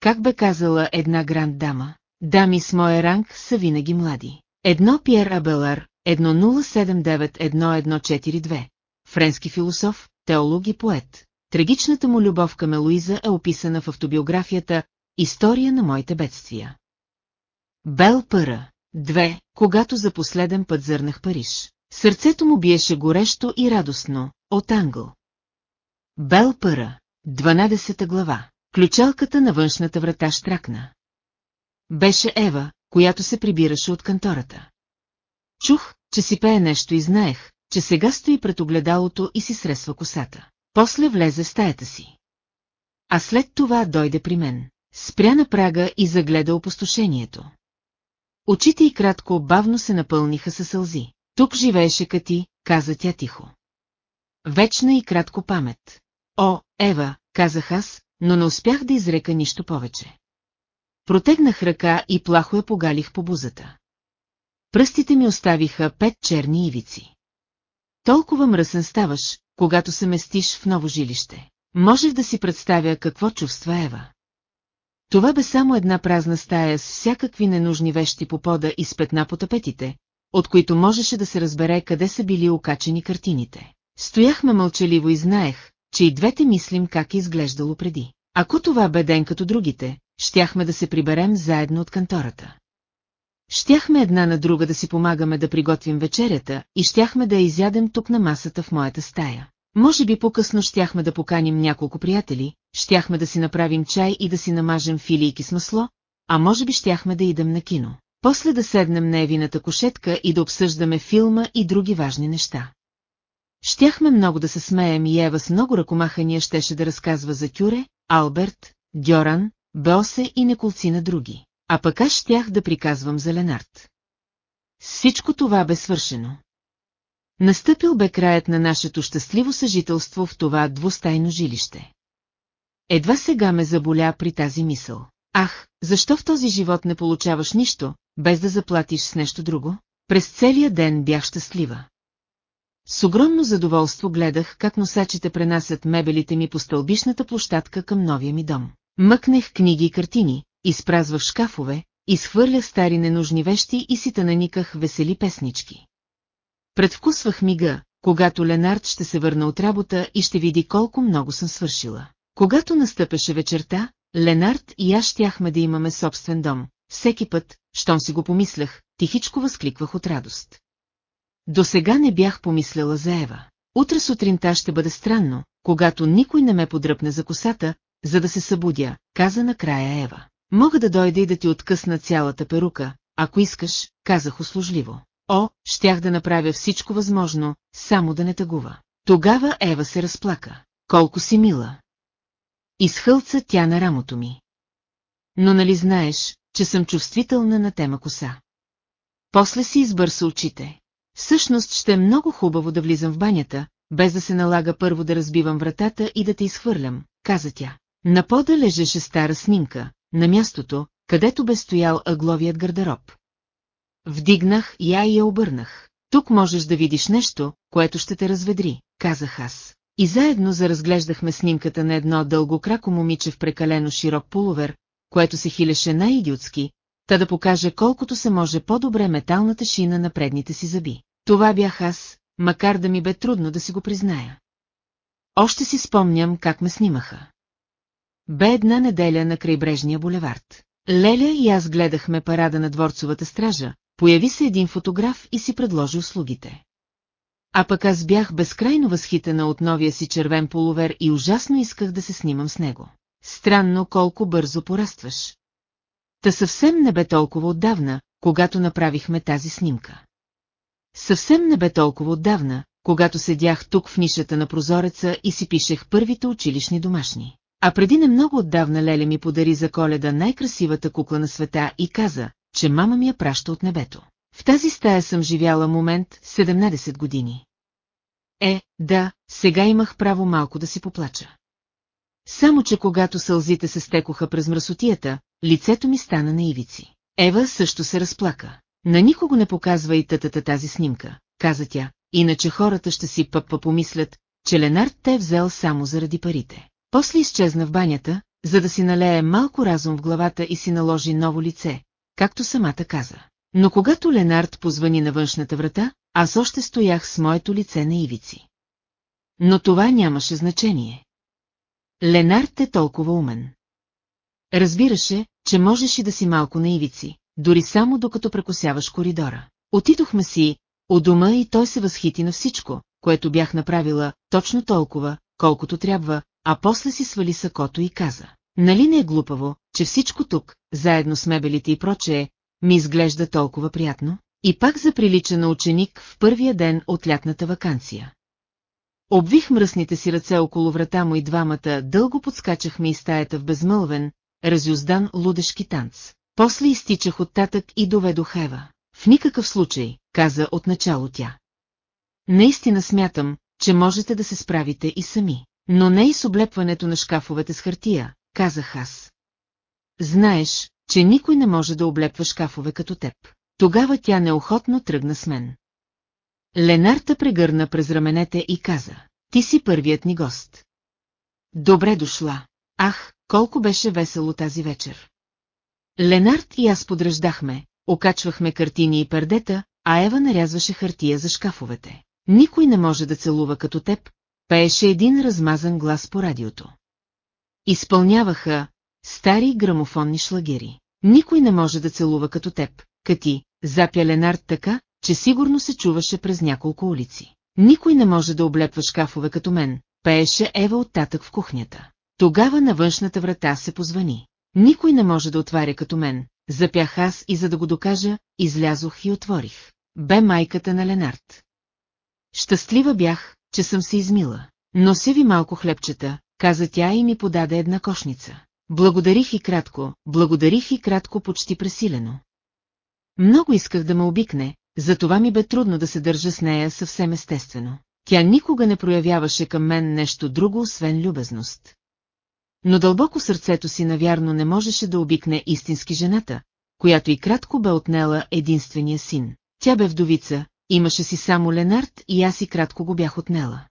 Как бе казала една гранд дама, дами с моя ранг са винаги млади. Едно Пьер Абелар, 1079-1142, френски философ, теолог и поет. Трагичната му любов към Елуиза е описана в автобиографията «История на моите бедствия». Бел Пъра, две, когато за последен път зърнах Париж. Сърцето му биеше горещо и радостно, от англ. Бел Пъра, 12 глава. Ключалката на външната врата штракна. Беше Ева, която се прибираше от кантората. Чух, че си пее нещо и знаех, че сега стои пред огледалото и си сресва косата. После влезе в стаята си. А след това дойде при мен. Спря на прага и загледа опустошението. Очите й кратко бавно се напълниха със сълзи. Тук живееше Кати, каза тя тихо. Вечна и кратко памет. О, Ева, казах аз, но не успях да изрека нищо повече. Протегнах ръка и плахо я погалих по бузата. Пръстите ми оставиха пет черни ивици. Толкова мръсен ставаш, когато се местиш в ново жилище. Можех да си представя какво чувства Ева. Това бе само една празна стая с всякакви ненужни вещи по пода и с петна по тапетите, от които можеше да се разбере къде са били окачени картините. Стояхме мълчаливо и знаех, че и двете мислим как е изглеждало преди. Ако това бе ден като другите, щяхме да се приберем заедно от кантората. Щяхме една на друга да си помагаме да приготвим вечерята и щяхме да я изядем тук на масата в моята стая. Може би по-късно щяхме да поканим няколко приятели, щяхме да си направим чай и да си намажем филийки с масло, а може би щяхме да идем на кино. После да седнем на евината кошетка и да обсъждаме филма и други важни неща. Щяхме много да се смеем и Ева с много ръкомахания щеше да разказва за Кюре, Алберт, Гьоран, Беосе и неколци на други. А пък аз щях да приказвам за Ленард. Всичко това бе свършено. Настъпил бе краят на нашето щастливо съжителство в това двустайно жилище. Едва сега ме заболя при тази мисъл. Ах, защо в този живот не получаваш нищо, без да заплатиш с нещо друго? През целия ден бях щастлива. С огромно задоволство гледах как носачите пренасят мебелите ми по стълбишната площадка към новия ми дом. Мъкнех книги и картини, изпразвах шкафове, изхвърлях стари ненужни вещи и си наниках весели песнички. Предвкусвах мига, когато Ленард ще се върна от работа и ще види колко много съм свършила. Когато настъпеше вечерта, Ленард и аз щяхме да имаме собствен дом. Всеки път, щом си го помислях, тихичко възкликвах от радост. До сега не бях помисляла за Ева. Утре сутринта ще бъде странно, когато никой не ме подръпне за косата, за да се събудя, каза накрая Ева. Мога да дойда и да ти откъсна цялата перука, ако искаш, казах услужливо. О, щях да направя всичко възможно, само да не тъгува. Тогава Ева се разплака. Колко си мила. Изхълца тя на рамото ми. Но нали знаеш, че съм чувствителна на тема коса. После си избърса очите. Всъщност ще е много хубаво да влизам в банята, без да се налага първо да разбивам вратата и да те изхвърлям, каза тя. На пода лежеше стара снимка, на мястото, където бе стоял ъгловият гардероб. Вдигнах я и я обърнах. Тук можеш да видиш нещо, което ще те разведри, казах аз. И заедно заразглеждахме снимката на едно дългокрако момиче в прекалено широк полувер, което се хилеше най-идиотски, та да покаже колкото се може по-добре металната шина на предните си зъби. Това бях аз, макар да ми бе трудно да си го призная. Още си спомням как ме снимаха. Бе една неделя на крайбрежния булевард. Леля и аз гледахме парада на дворцовата стража, появи се един фотограф и си предложи услугите. А пък аз бях безкрайно възхитена от новия си червен полувер и ужасно исках да се снимам с него. Странно колко бързо порастваш. Та съвсем не бе толкова отдавна, когато направихме тази снимка. Съвсем не бе толкова отдавна, когато седях тук в нишата на прозореца и си пишех първите училищни домашни. А преди не много отдавна Леле ми подари за коледа най-красивата кукла на света и каза, че мама ми я праща от небето. В тази стая съм живяла момент 17 години. Е, да, сега имах право малко да си поплача. Само, че когато сълзите се стекоха през мръсотията, лицето ми стана на ивици. Ева също се разплака. На никого не показва и тътата тази снимка, каза тя, иначе хората ще си пъпа помислят, че Ленард те е взел само заради парите. После изчезна в банята, за да си налее малко разум в главата и си наложи ново лице, както самата каза. Но когато Ленард позвани на външната врата, аз още стоях с моето лице на ивици. Но това нямаше значение. Ленард е толкова умен. Разбираше, че можеш и да си малко на ивици, дори само докато прекосяваш коридора. Отидохме си, у дома и той се възхити на всичко, което бях направила, точно толкова, колкото трябва, а после си свали сакото и каза. Нали не е глупаво, че всичко тук, заедно с мебелите и прочее, ми изглежда толкова приятно? И пак заприлича на ученик в първия ден от лятната вакансия. Обвих мръсните си ръце около врата му и двамата дълго подскачахме и стаята в безмълвен, разюздан лудешки танц. После изтичах от татък и доведох Ева. В никакъв случай, каза отначало тя. Наистина смятам, че можете да се справите и сами. Но не и с облепването на шкафовете с хартия, казах аз. Знаеш, че никой не може да облепва шкафове като теб. Тогава тя неохотно тръгна с мен. Ленарта прегърна през раменете и каза, ти си първият ни гост. Добре дошла. Ах, колко беше весело тази вечер. Ленард и аз подръждахме, окачвахме картини и пердета, а Ева нарязваше хартия за шкафовете. Никой не може да целува като теб, пееше един размазан глас по радиото. Изпълняваха стари грамофонни шлагери. Никой не може да целува като теб, кати, запя Ленард така, че сигурно се чуваше през няколко улици. Никой не може да облепва шкафове като мен, пееше Ева оттатък в кухнята. Тогава на външната врата се позвани. Никой не може да отваря като мен, запях аз и за да го докажа, излязох и отворих. Бе майката на Ленард. Щастлива бях, че съм се измила. Нося ви малко хлебчета, каза тя и ми подаде една кошница. Благодарих и кратко, благодарих и кратко почти пресилено. Много исках да ме обикне, затова ми бе трудно да се държа с нея съвсем естествено. Тя никога не проявяваше към мен нещо друго, освен любезност. Но дълбоко сърцето си навярно не можеше да обикне истински жената, която и кратко бе отнела единствения син. Тя бе вдовица, имаше си само Ленард и аз и кратко го бях отнела.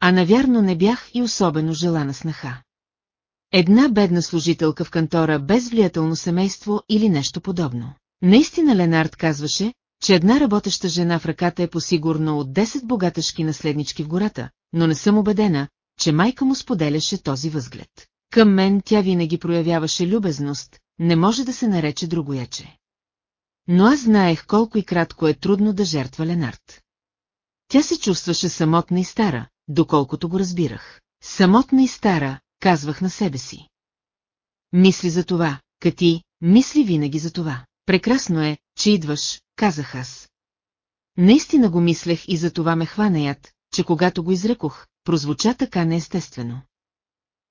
А навярно не бях и особено желана снаха. Една бедна служителка в кантора без влиятелно семейство или нещо подобно. Наистина Ленард казваше, че една работеща жена в ръката е посигурно от 10 богаташки наследнички в гората, но не съм убедена, че майка му споделяше този възглед. Към мен тя винаги проявяваше любезност, не може да се нарече другояче. Но аз знаех колко и кратко е трудно да жертва Ленард. Тя се чувстваше самотна и стара, доколкото го разбирах. Самотна и стара, казвах на себе си. Мисли за това, Кати, мисли винаги за това. Прекрасно е, че идваш, казах аз. Наистина го мислех и за това ме хвана яд, че когато го изрекох, прозвуча така неестествено.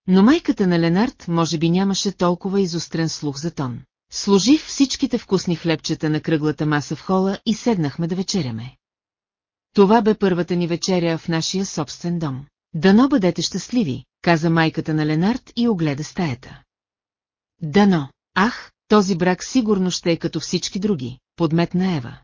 Но майката на Ленард може би нямаше толкова изострен слух за тон. Сложих всичките вкусни хлебчета на кръглата маса в хола и седнахме да вечеряме. Това бе първата ни вечеря в нашия собствен дом. Дано бъдете щастливи, каза майката на Ленард и огледа стаята. Дано, ах, този брак сигурно ще е като всички други, подметна Ева.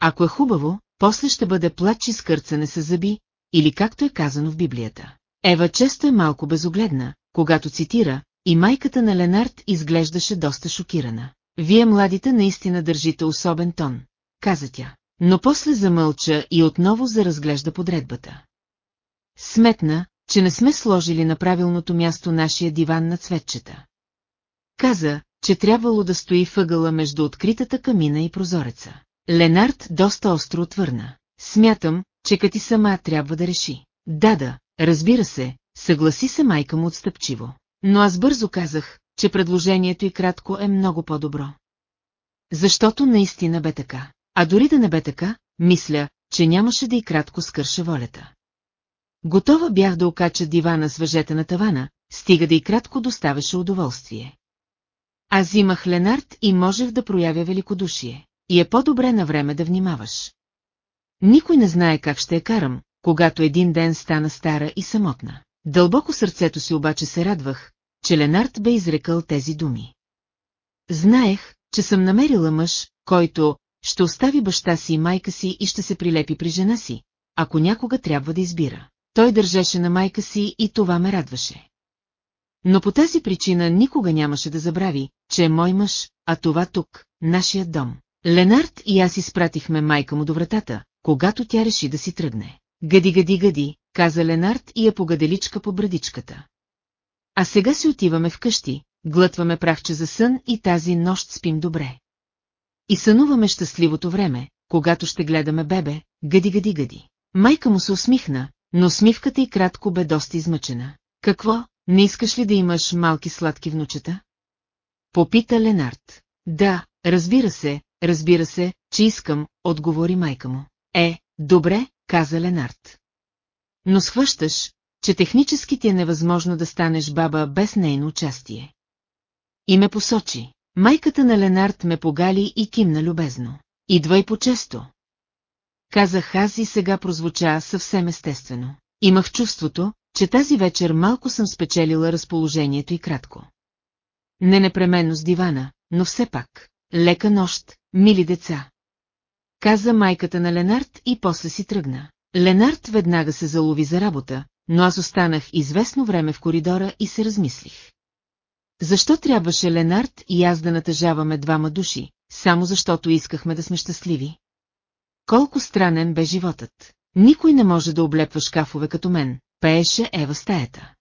Ако е хубаво, после ще бъде плач и скърцане с зъби, или както е казано в Библията. Ева често е малко безогледна, когато цитира, и майката на Ленард изглеждаше доста шокирана. Вие младите наистина държите особен тон, каза тя. Но после замълча и отново заразглежда подредбата. Сметна, че не сме сложили на правилното място нашия диван на цветчета. Каза, че трябвало да стои въгъла между откритата камина и прозореца. Ленард доста остро отвърна. Смятам, че кати сама трябва да реши. Да, да, разбира се, съгласи се майка му отстъпчиво. Но аз бързо казах, че предложението и кратко е много по-добро. Защото наистина бе така. А дори да не бе така, мисля, че нямаше да и кратко скърша волята. Готова бях да окача дивана с въжета на тавана, стига да и кратко доставяше удоволствие. Аз имах Ленард и можех да проявя великодушие. И е по-добре на време да внимаваш. Никой не знае как ще я карам, когато един ден стана стара и самотна. Дълбоко сърцето си обаче се радвах, че Ленард бе изрекал тези думи. Знаех, че съм намерила мъж, който ще остави баща си и майка си и ще се прилепи при жена си, ако някога трябва да избира. Той държеше на майка си и това ме радваше. Но по тази причина никога нямаше да забрави, че е мой мъж, а това тук, нашият дом. Ленард и аз изпратихме майка му до вратата, когато тя реши да си тръгне. Гъди, гъди, гъди, каза Ленард и я погаделичка по брадичката. А сега си отиваме вкъщи, глътваме прахче за сън и тази нощ спим добре. И сънуваме щастливото време, когато ще гледаме бебе, гъди, гъди, гъди. Майка му се усмихна, но смивката и кратко бе доста измъчена. Какво, не искаш ли да имаш малки сладки внучета? Попита Ленард. Да, разбира се, разбира се, че искам, отговори майка му. Е, добре, каза Ленард. Но схващаш, че технически ти е невъзможно да станеш баба без нейно участие. И ме посочи. Майката на Ленард ме погали и кимна любезно. Идвай по-често. Казах аз и сега прозвуча съвсем естествено. Имах чувството, че тази вечер малко съм спечелила разположението и кратко. Не непременно с дивана, но все пак. Лека нощ, мили деца. Каза майката на Ленард и после си тръгна. Ленард веднага се залови за работа, но аз останах известно време в коридора и се размислих. Защо трябваше Ленард и аз да натъжаваме двама души, само защото искахме да сме щастливи? Колко странен бе животът. Никой не може да облепва шкафове като мен, пееше Ева стаята.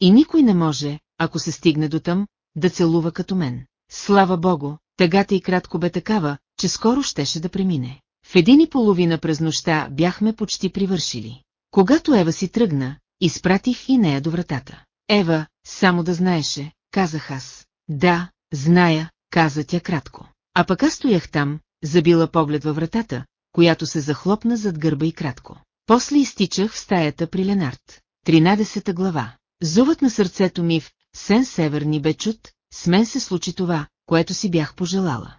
И никой не може, ако се стигне до там, да целува като мен. Слава богу, тъгата и кратко бе такава, че скоро щеше да премине. В един и половина през нощта бяхме почти привършили. Когато Ева си тръгна, изпратих и нея до вратата. Ева, само да знаеше, казах аз. Да, зная, каза тя кратко. А пък аз стоях там, забила поглед във вратата, която се захлопна зад гърба и кратко. После изтичах в стаята при Ленард. 13 глава. Зувът на сърцето ми в Сен Север ни бе чут, с мен се случи това, което си бях пожелала.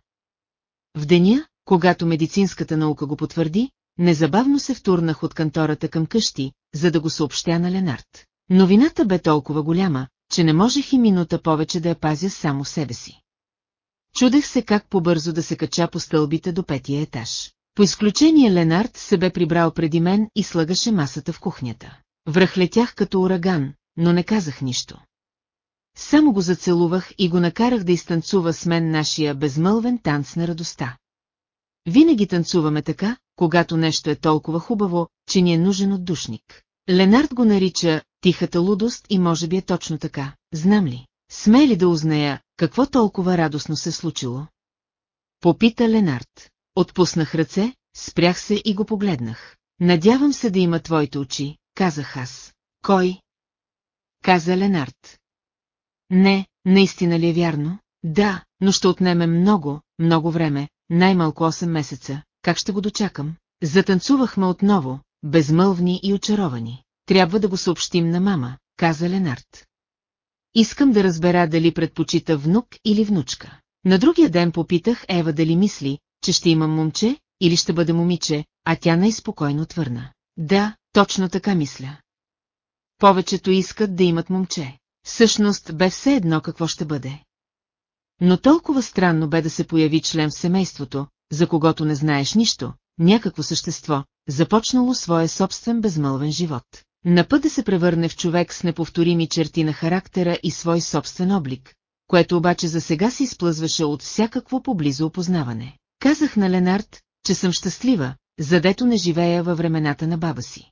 В деня, когато медицинската наука го потвърди, незабавно се втурнах от кантората към къщи, за да го съобщя на Ленард. Новината бе толкова голяма, че не можех и минута повече да я пазя само себе си. Чудех се как побързо да се кача по стълбите до петия етаж. По изключение Ленард се бе прибрал преди мен и слагаше масата в кухнята. Връхлетях като ураган, но не казах нищо. Само го зацелувах и го накарах да изтанцува с мен нашия безмълвен танц на радостта. Винаги танцуваме така, когато нещо е толкова хубаво, че ни е нужен отдушник. Ленард го нарича «тихата лудост» и може би е точно така, знам ли. Сме ли да узная, какво толкова радостно се случило? Попита Ленард. Отпуснах ръце, спрях се и го погледнах. Надявам се да има твоите очи, казах аз. Кой? Каза Ленард. Не, наистина ли е вярно? Да, но ще отнеме много, много време, най-малко 8 месеца. Как ще го дочакам? Затанцувахме отново, безмълвни и очаровани. Трябва да го съобщим на мама, каза Ленард. Искам да разбера дали предпочита внук или внучка. На другия ден попитах Ева дали мисли, че ще имам момче или ще бъде момиче, а тя най-спокойно твърна. Да, точно така мисля. Повечето искат да имат момче. Всъщност бе все едно какво ще бъде. Но толкова странно бе да се появи член в семейството, за когото не знаеш нищо, някакво същество, започнало своя собствен безмълвен живот. На път да се превърне в човек с неповторими черти на характера и свой собствен облик, което обаче за сега се изплъзваше от всякакво поблизо опознаване. Казах на Ленард, че съм щастлива, задето не живея във времената на баба си.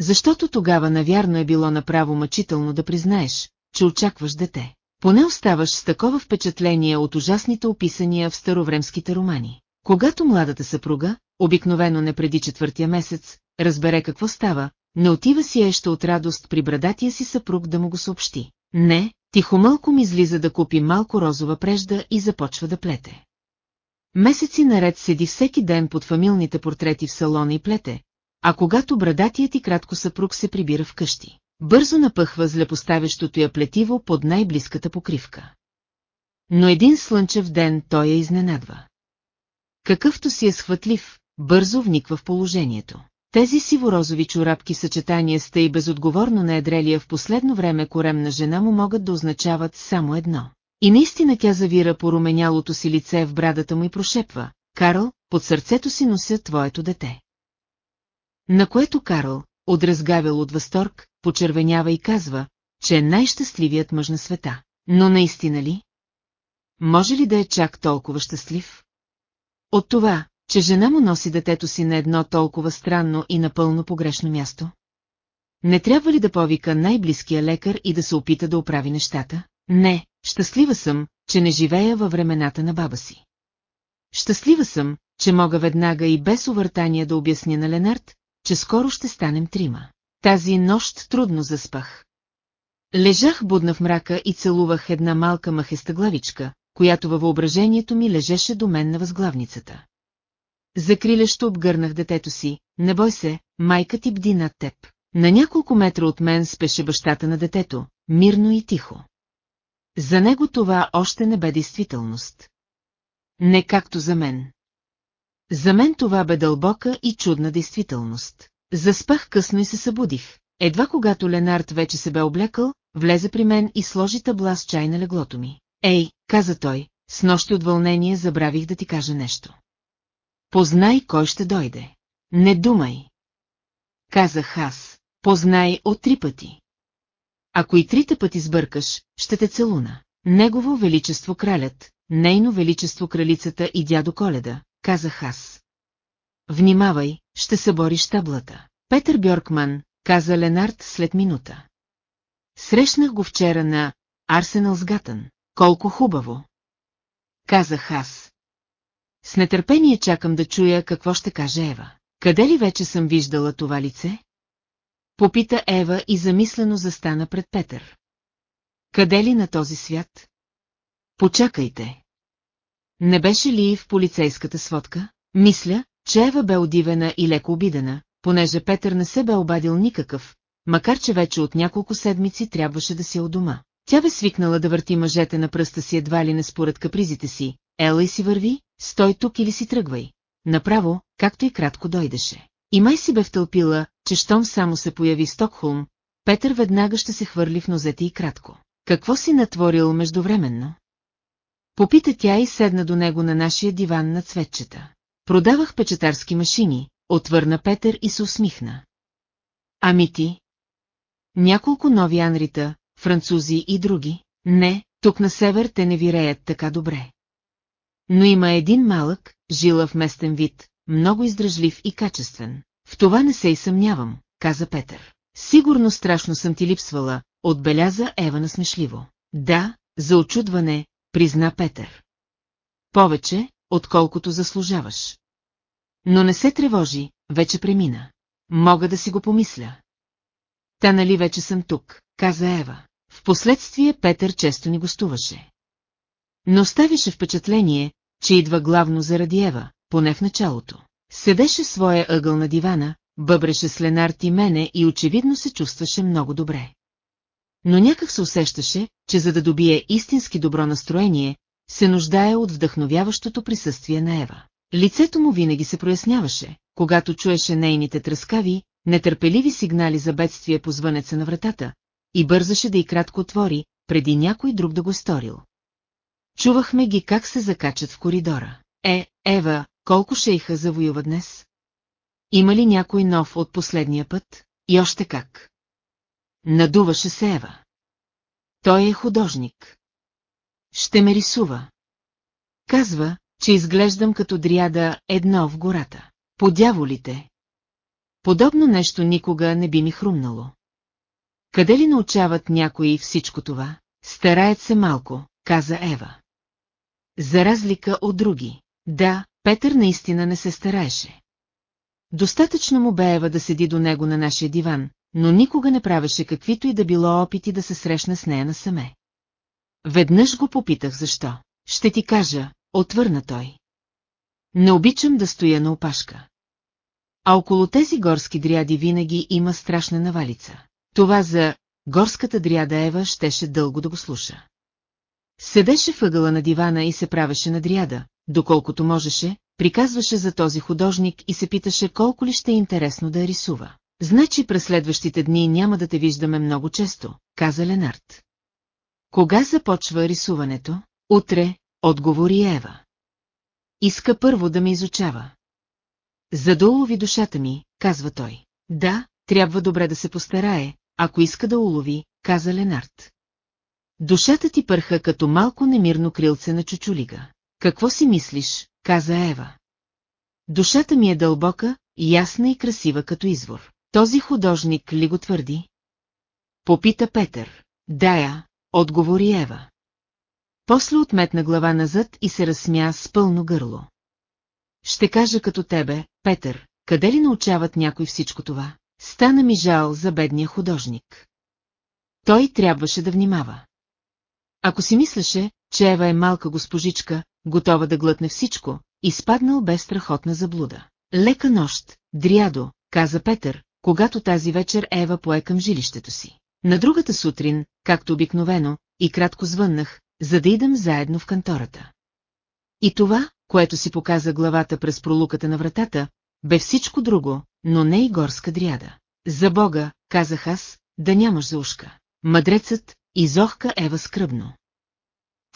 Защото тогава навярно е било направо мъчително да признаеш, че очакваш дете. Поне оставаш с такова впечатление от ужасните описания в старовремските романи. Когато младата съпруга, обикновено не преди четвъртия месец, разбере какво става, не отива си еща от радост при брадатия си съпруг да му го съобщи. Не, тихомълко ми излиза да купи малко розова прежда и започва да плете. Месеци наред седи всеки ден под фамилните портрети в салона и плете, а когато брадатият и кратко съпруг се прибира вкъщи, бързо напъхва злепоставящото я плетиво под най-близката покривка. Но един слънчев ден той я изненадва. Какъвто си е схватлив, бързо вниква в положението. Тези сиворозови чорапки съчетания с тъй безотговорно наедрелия в последно време коремна жена му могат да означават само едно. И наистина тя завира по руменялото си лице в брадата му и прошепва, Карл, под сърцето си нося твоето дете. На което Карл, отразгавил от възторг, почервенява и казва, че е най-щастливият мъж на света. Но наистина ли? Може ли да е чак толкова щастлив? От това, че жена му носи детето си на едно толкова странно и напълно погрешно място? Не трябва ли да повика най-близкия лекар и да се опита да оправи нещата? Не, щастлива съм, че не живея във времената на баба си. Щастлива съм, че мога веднага и без увъртания да обясня на Ленард, че скоро ще станем трима. Тази нощ трудно заспах. Лежах будна в мрака и целувах една малка махеста главичка, която във въображението ми лежеше до мен на възглавницата. Закрилящо обгърнах детето си, не бой се, майка ти бди над теб. На няколко метра от мен спеше бащата на детето, мирно и тихо. За него това още не бе действителност. Не както за мен. За мен това бе дълбока и чудна действителност. Заспах късно и се събудих. Едва когато Ленард вече се бе облякал, влезе при мен и сложи табла с чай на леглото ми. Ей, каза той, с нощи от вълнение забравих да ти кажа нещо. Познай кой ще дойде. Не думай. Казах аз. Познай от три пъти. Ако и трите пъти сбъркаш, ще те целуна. Негово величество кралят, нейно величество кралицата и дядо Коледа, казах аз. Внимавай, ще събориш таблата. Петър Бьоркман, каза Ленард след минута. Срещнах го вчера на Арсенал с. Колко хубаво! Казах аз. С нетърпение чакам да чуя какво ще каже Ева. Къде ли вече съм виждала това лице? Попита Ева и замислено застана пред Петър. Къде ли на този свят? Почакайте. Не беше ли в полицейската сводка? Мисля, че Ева бе удивена и леко обидена, понеже Петър не се бе обадил никакъв, макар че вече от няколко седмици трябваше да си е у дома. Тя бе свикнала да върти мъжете на пръста си едва ли не според капризите си, ела и си върви, стой тук или си тръгвай. Направо, както и кратко дойдеше. И май си бе втълпила, че щом само се появи Стокхолм, Петър веднага ще се хвърли в нозете и кратко. Какво си натворил междувременно? Попита тя и седна до него на нашия диван на цветчета. Продавах печатарски машини, отвърна Петър и се усмихна. Ами ти? Няколко нови анрита, французи и други. Не, тук на север те не виреят така добре. Но има един малък, жилав местен вид, много издръжлив и качествен. В това не се и съмнявам, каза Петър. Сигурно страшно съм ти липсвала, отбеляза Ева насмешливо. Да, за очудване, призна Петър. Повече, отколкото заслужаваш. Но не се тревожи, вече премина. Мога да си го помисля. Та нали вече съм тук, каза Ева. Впоследствие Петър често ни гостуваше. Но оставише впечатление, че идва главно заради Ева, поне в началото. Седеше своя ъгъл на дивана, бъбреше с Ленард и мене и очевидно се чувстваше много добре. Но някак се усещаше, че за да добие истински добро настроение, се нуждае от вдъхновяващото присъствие на Ева. Лицето му винаги се проясняваше, когато чуеше нейните тръскави, нетърпеливи сигнали за бедствие по звънеца на вратата, и бързаше да и кратко отвори, преди някой друг да го сторил. Чувахме ги как се закачат в коридора. Е, Ева, колко шейха завоюва днес? Има ли някой нов от последния път? И още как? Надуваше се Ева. Той е художник. Ще ме рисува. Казва, че изглеждам като дриада едно в гората. По дяволите. Подобно нещо никога не би ми хрумнало. Къде ли научават някои всичко това? Стараят се малко, каза Ева. За разлика от други. Да, Петър наистина не се стараеше. Достатъчно му бе Ева да седи до него на нашия диван, но никога не правеше каквито и да било опити да се срещне с нея насаме. Веднъж го попитах защо. Ще ти кажа, отвърна той. Не обичам да стоя на опашка. А около тези горски дряди винаги има страшна навалица. Това за горската дряда Ева щеше дълго да го слуша. Седеше въгъла на дивана и се правеше на дряда, доколкото можеше, приказваше за този художник и се питаше колко ли ще е интересно да я рисува. Значи през следващите дни няма да те виждаме много често, каза Ленард. Кога започва рисуването? Утре, отговори Ева. Иска първо да ме изучава. За да улови душата ми, казва той. Да, трябва добре да се постарае, ако иска да улови, каза Ленард. Душата ти пърха като малко немирно крилце на чучулига. Какво си мислиш, каза Ева. Душата ми е дълбока, ясна и красива като извор. Този художник ли го твърди? Попита Петър. Да я, отговори Ева. После отметна глава назад и се разсмя с пълно гърло. Ще кажа като тебе, Петър, къде ли научават някой всичко това? Стана ми жал за бедния художник. Той трябваше да внимава. Ако си мислеше, че Ева е малка госпожичка, готова да глътне всичко, изпаднал без страхотна заблуда. Лека нощ, Дриадо, каза Петър, когато тази вечер Ева пое към жилището си. На другата сутрин, както обикновено, и кратко звъннах, за да идем заедно в кантората. И това, което си показа главата през пролуката на вратата, бе всичко друго, но не и горска дряда. За Бога, казах аз, да нямаш за ушка. Мъдрецът изохка Ева скръбно.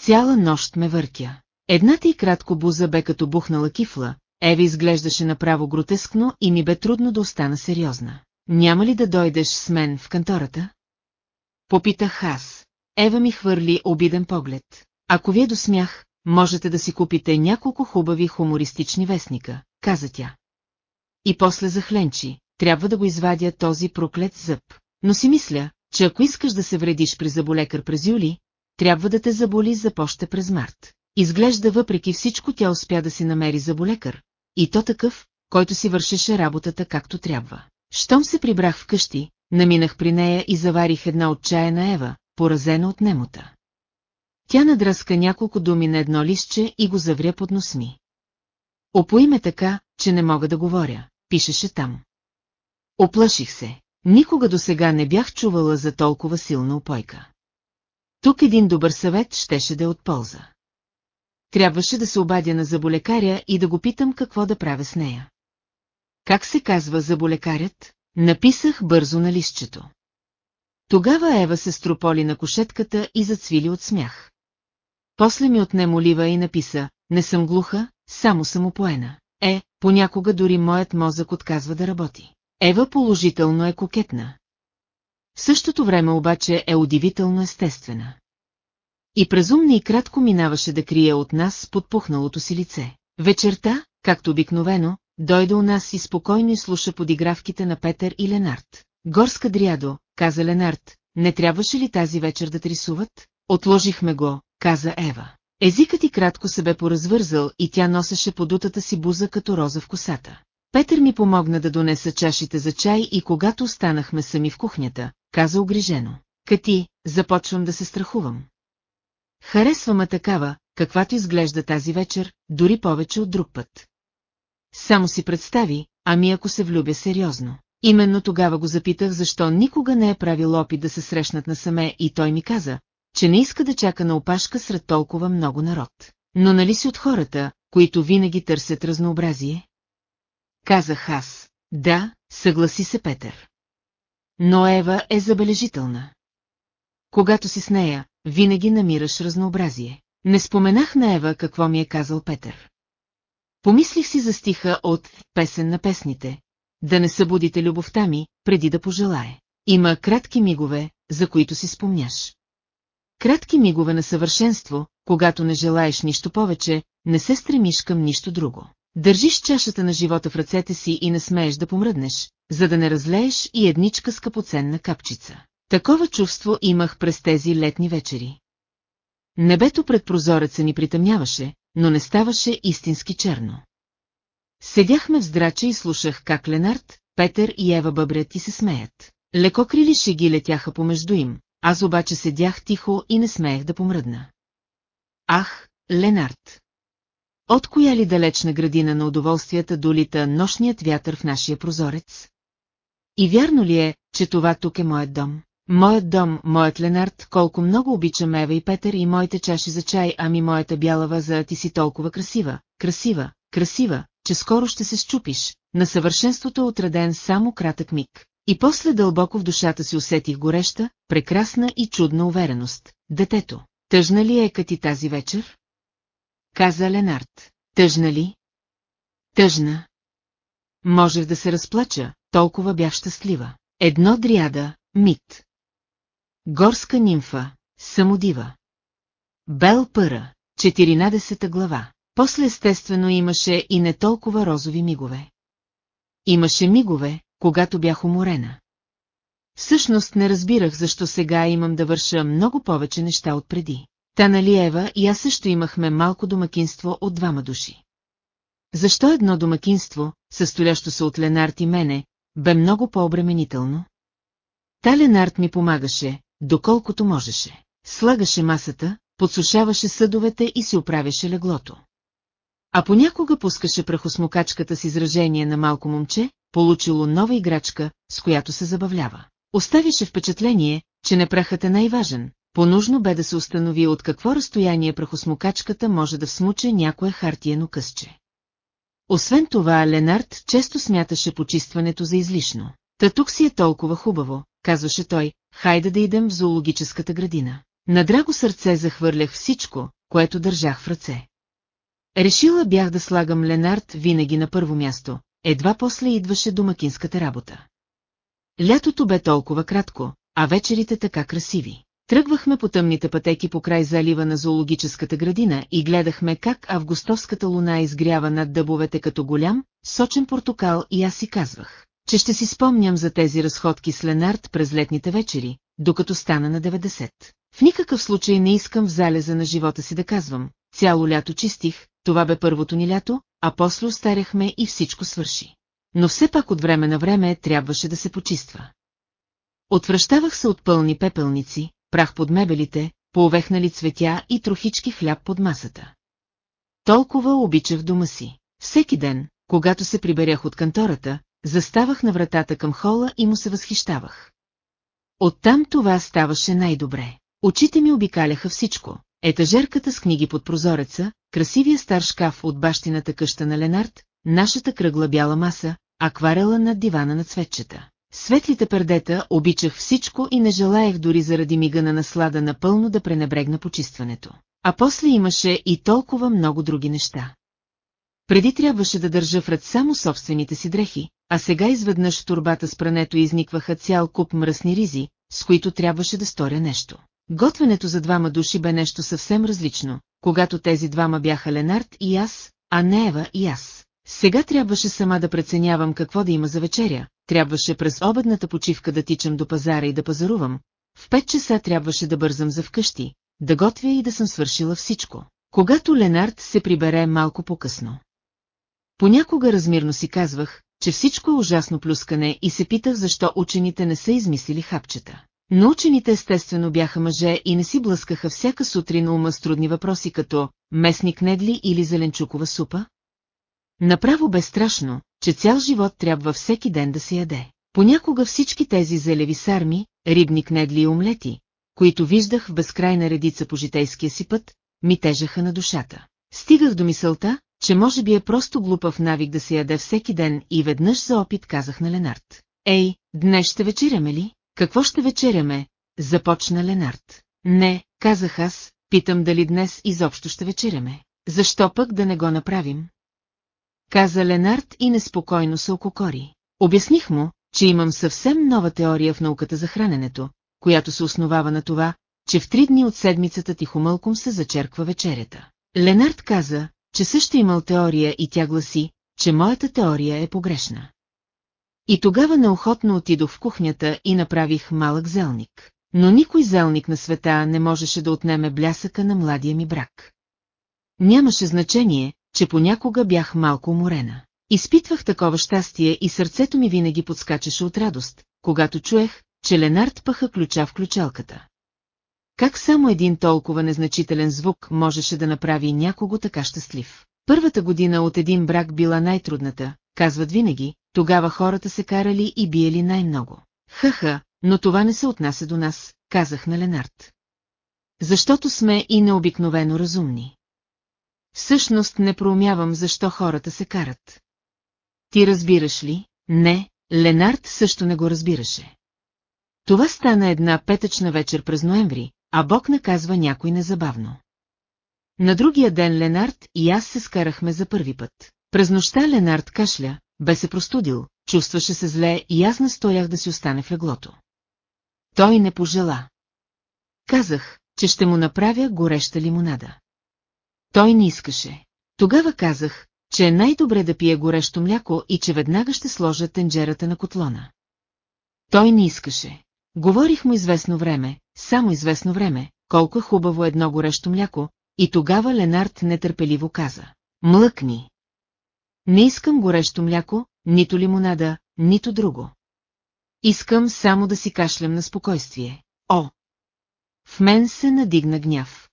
Цяла нощ ме въртя. Едната и кратко буза бе като бухнала кифла, Ева изглеждаше направо гротескно и ми бе трудно да остана сериозна. Няма ли да дойдеш с мен в кантората? Попитах аз. Ева ми хвърли обиден поглед. Ако ви е до смях, можете да си купите няколко хубави хумористични вестника, каза тя. И после захленчи, трябва да го извадя този проклет зъб. Но си мисля, че ако искаш да се вредиш при заболекар през юли, трябва да те заболи за поща през март. Изглежда въпреки всичко тя успя да си намери заболекар, и то такъв, който си вършеше работата както трябва. Щом се прибрах вкъщи, наминах при нея и заварих една от чая на Ева, поразена от немота. Тя надръска няколко думи на едно листче и го завря под нос ми. Опои ме така, че не мога да говоря, пишеше там. Оплаших се. Никога до сега не бях чувала за толкова силна опойка. Тук един добър съвет щеше да е от полза. Трябваше да се обадя на заболекаря и да го питам какво да правя с нея. Как се казва заболекарят? Написах бързо на листчето. Тогава Ева се строполи на кошетката и зацвили от смях. После ми отне молива и написа, не съм глуха, само съм опоена. Е, понякога дори моят мозък отказва да работи. Ева положително е кокетна. В същото време обаче е удивително естествена. И презумна и кратко минаваше да крие от нас подпухналото си лице. Вечерта, както обикновено, дойде у нас и спокойно изслуша подигравките на Петър и Ленард. Горска дрядо, каза Ленард, не трябваше ли тази вечер да рисуват? Отложихме го, каза Ева. Езикът и кратко се бе поразвързал и тя носеше подутата си буза като роза в косата. Петър ми помогна да донеса чашите за чай и когато останахме сами в кухнята, каза огрижено. Кати, започвам да се страхувам. Харесва ме такава, каквато изглежда тази вечер, дори повече от друг път. Само си представи, ами ако се влюбя сериозно. Именно тогава го запитах защо никога не е правил опит да се срещнат насаме и той ми каза, че не иска да чака на опашка сред толкова много народ. Но нали си от хората, които винаги търсят разнообразие? Казах аз. Да, съгласи се Петър. Но Ева е забележителна. Когато си с нея, винаги намираш разнообразие. Не споменах на Ева какво ми е казал Петър. Помислих си за стиха от «Песен на песните», да не събудите любовта ми, преди да пожелае. Има кратки мигове, за които си спомняш. Кратки мигове на съвършенство, когато не желаеш нищо повече, не се стремиш към нищо друго. Държиш чашата на живота в ръцете си и не смееш да помръднеш, за да не разлееш и едничка скъпоценна капчица. Такова чувство имах през тези летни вечери. Небето пред прозореца ни притъмняваше, но не ставаше истински черно. Седяхме в здрача и слушах как Ленард, Петър и Ева бъбрят и се смеят. Лекокрили шеги летяха помежду им, аз обаче седях тихо и не смеех да помръдна. Ах, Ленард! От коя ли далечна градина на удоволствията долита нощният вятър в нашия прозорец? И вярно ли е, че това тук е моят дом? Моят дом, моят Ленард, колко много обичам Ева и Петър и моите чаши за чай, ами моята бяла ваза, ти си толкова красива, красива, красива, че скоро ще се щупиш, на съвършенството е отреден само кратък миг. И после дълбоко в душата си усетих гореща, прекрасна и чудна увереност. Детето, тъжна ли е кати тази вечер? Каза Ленард. Тъжна ли? Тъжна. Можех да се разплача, толкова бях щастлива. Едно дриада, мит. Горска нимфа, самодива. Бел Пъра, 14 глава. После естествено имаше и не толкова розови мигове. Имаше мигове, когато бях уморена. Всъщност не разбирах защо сега имам да върша много повече неща от преди. Та нали Ева и аз също имахме малко домакинство от двама души. Защо едно домакинство, състоящо се от Ленард и мене, бе много по-обременително? Та Ленард ми помагаше, доколкото можеше. Слагаше масата, подсушаваше съдовете и си оправяше леглото. А понякога пускаше прахосмокачката с изражение на малко момче, получило нова играчка, с която се забавлява. Оставише впечатление, че не прахът е най-важен, понужно бе да се установи от какво разстояние прахосмокачката може да всмуче някое хартиено късче. Освен това, Ленард често смяташе почистването за излишно. Та тук си е толкова хубаво, казваше той, хайде да идем в зоологическата градина. На драго сърце захвърлях всичко, което държах в ръце. Решила бях да слагам Ленард винаги на първо място, едва после идваше домакинската работа. Лятото бе толкова кратко, а вечерите така красиви. Тръгвахме по тъмните пътеки по край залива на зоологическата градина и гледахме как августовската луна изгрява над дъбовете като голям, сочен портокал и аз си казвах, че ще си спомням за тези разходки с Ленард през летните вечери, докато стана на 90. В никакъв случай не искам в залеза на живота си да казвам, цяло лято чистих, това бе първото ни лято, а после остаряхме и всичко свърши. Но все пак от време на време трябваше да се почиства. Отвръщавах се от пълни пепелници, прах под мебелите, поовехнали цветя и трохички хляб под масата. Толкова обичах дома си. Всеки ден, когато се приберях от кантората, заставах на вратата към хола и му се възхищавах. Оттам това ставаше най-добре. Очите ми обикаляха всичко. Етажерката с книги под прозореца, красивия стар шкаф от бащината къща на Ленард, нашата кръгла бяла маса, акварела над дивана на цветчета. Светлите пердета обичах всичко и не желаях дори заради мига на наслада напълно да пренебрегна почистването. А после имаше и толкова много други неща. Преди трябваше да държа в ръд само собствените си дрехи, а сега изведнъж в турбата с прането изникваха цял куп мръсни ризи, с които трябваше да сторя нещо. Готвенето за двама души бе нещо съвсем различно, когато тези двама бяха Ленард и аз, а не Ева и аз. Сега трябваше сама да преценявам какво да има за вечеря, трябваше през обедната почивка да тичам до пазара и да пазарувам, в пет часа трябваше да бързам за вкъщи, да готвя и да съм свършила всичко. Когато Ленард се прибере малко по-късно. Понякога размирно си казвах, че всичко е ужасно плюскане и се питах защо учените не са измислили хапчета. Но учените естествено бяха мъже и не си блъскаха всяка сутрин ума с трудни въпроси като местник недли или зеленчукова супа. Направо бе страшно, че цял живот трябва всеки ден да се яде. Понякога всички тези зелеви сарми, рибни кнедли и омлети, които виждах в безкрайна редица по житейския си път, ми тежаха на душата. Стигах до мисълта, че може би е просто глупав навик да се яде всеки ден и веднъж за опит казах на Ленард. Ей, днес ще вечеряме ли? Какво ще вечеряме? Започна Ленард. Не, казах аз, питам дали днес изобщо ще вечеряме. Защо пък да не го направим? Каза Ленард и неспокойно се ококори. Обясних му, че имам съвсем нова теория в науката за храненето, която се основава на това, че в три дни от седмицата тихомълком се зачерква вечерята. Ленард каза, че също имал теория и тя гласи, че моята теория е погрешна. И тогава неохотно отидох в кухнята и направих малък зелник. Но никой зелник на света не можеше да отнеме блясъка на младия ми брак. Нямаше значение, че понякога бях малко уморена. Изпитвах такова щастие и сърцето ми винаги подскачаше от радост, когато чуех, че Ленард пъха ключа в ключалката. Как само един толкова незначителен звук можеше да направи някого така щастлив? Първата година от един брак била най-трудната, казват винаги, тогава хората се карали и биели най-много. Ха-ха, но това не се отнася до нас, казах на Ленард. Защото сме и необикновено разумни. Всъщност не проумявам защо хората се карат. Ти разбираш ли? Не, Ленард също не го разбираше. Това стана една петъчна вечер през ноември, а Бог наказва някой незабавно. На другия ден Ленард и аз се скарахме за първи път. През нощта Ленард кашля, бе се простудил, чувстваше се зле и аз настоях да си остане в леглото. Той не пожела. Казах, че ще му направя гореща лимонада. Той не искаше. Тогава казах, че е най-добре да пие горещо мляко и че веднага ще сложа тенджерата на котлона. Той не искаше. Говорих му известно време, само известно време, колко е хубаво едно горещо мляко, и тогава Ленард нетърпеливо каза. Млъкни. Не искам горещо мляко, нито лимонада, нито друго. Искам само да си кашлям на спокойствие. О! В мен се надигна гняв.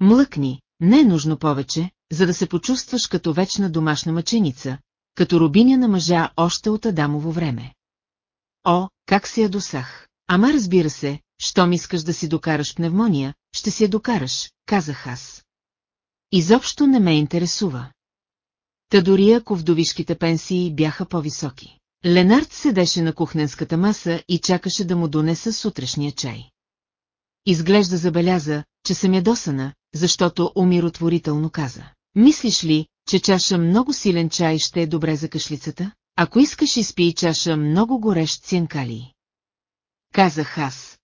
Млъкни, не е нужно повече, за да се почувстваш като вечна домашна мъченица, като рубиня на мъжа още от Адамово време. О, как се я досах! Ама разбира се, щом искаш да си докараш пневмония, ще си я докараш, казах аз. Изобщо не ме интересува. Та дори ако вдовишките пенсии бяха по-високи. Ленард седеше на кухненската маса и чакаше да му донеса сутрешния чай. Изглежда забеляза, че съм ядосана, защото умиротворително каза. Мислиш ли, че чаша много силен чай ще е добре за кашлицата? Ако искаш изпий чаша много горещ цинкалий. Казах аз.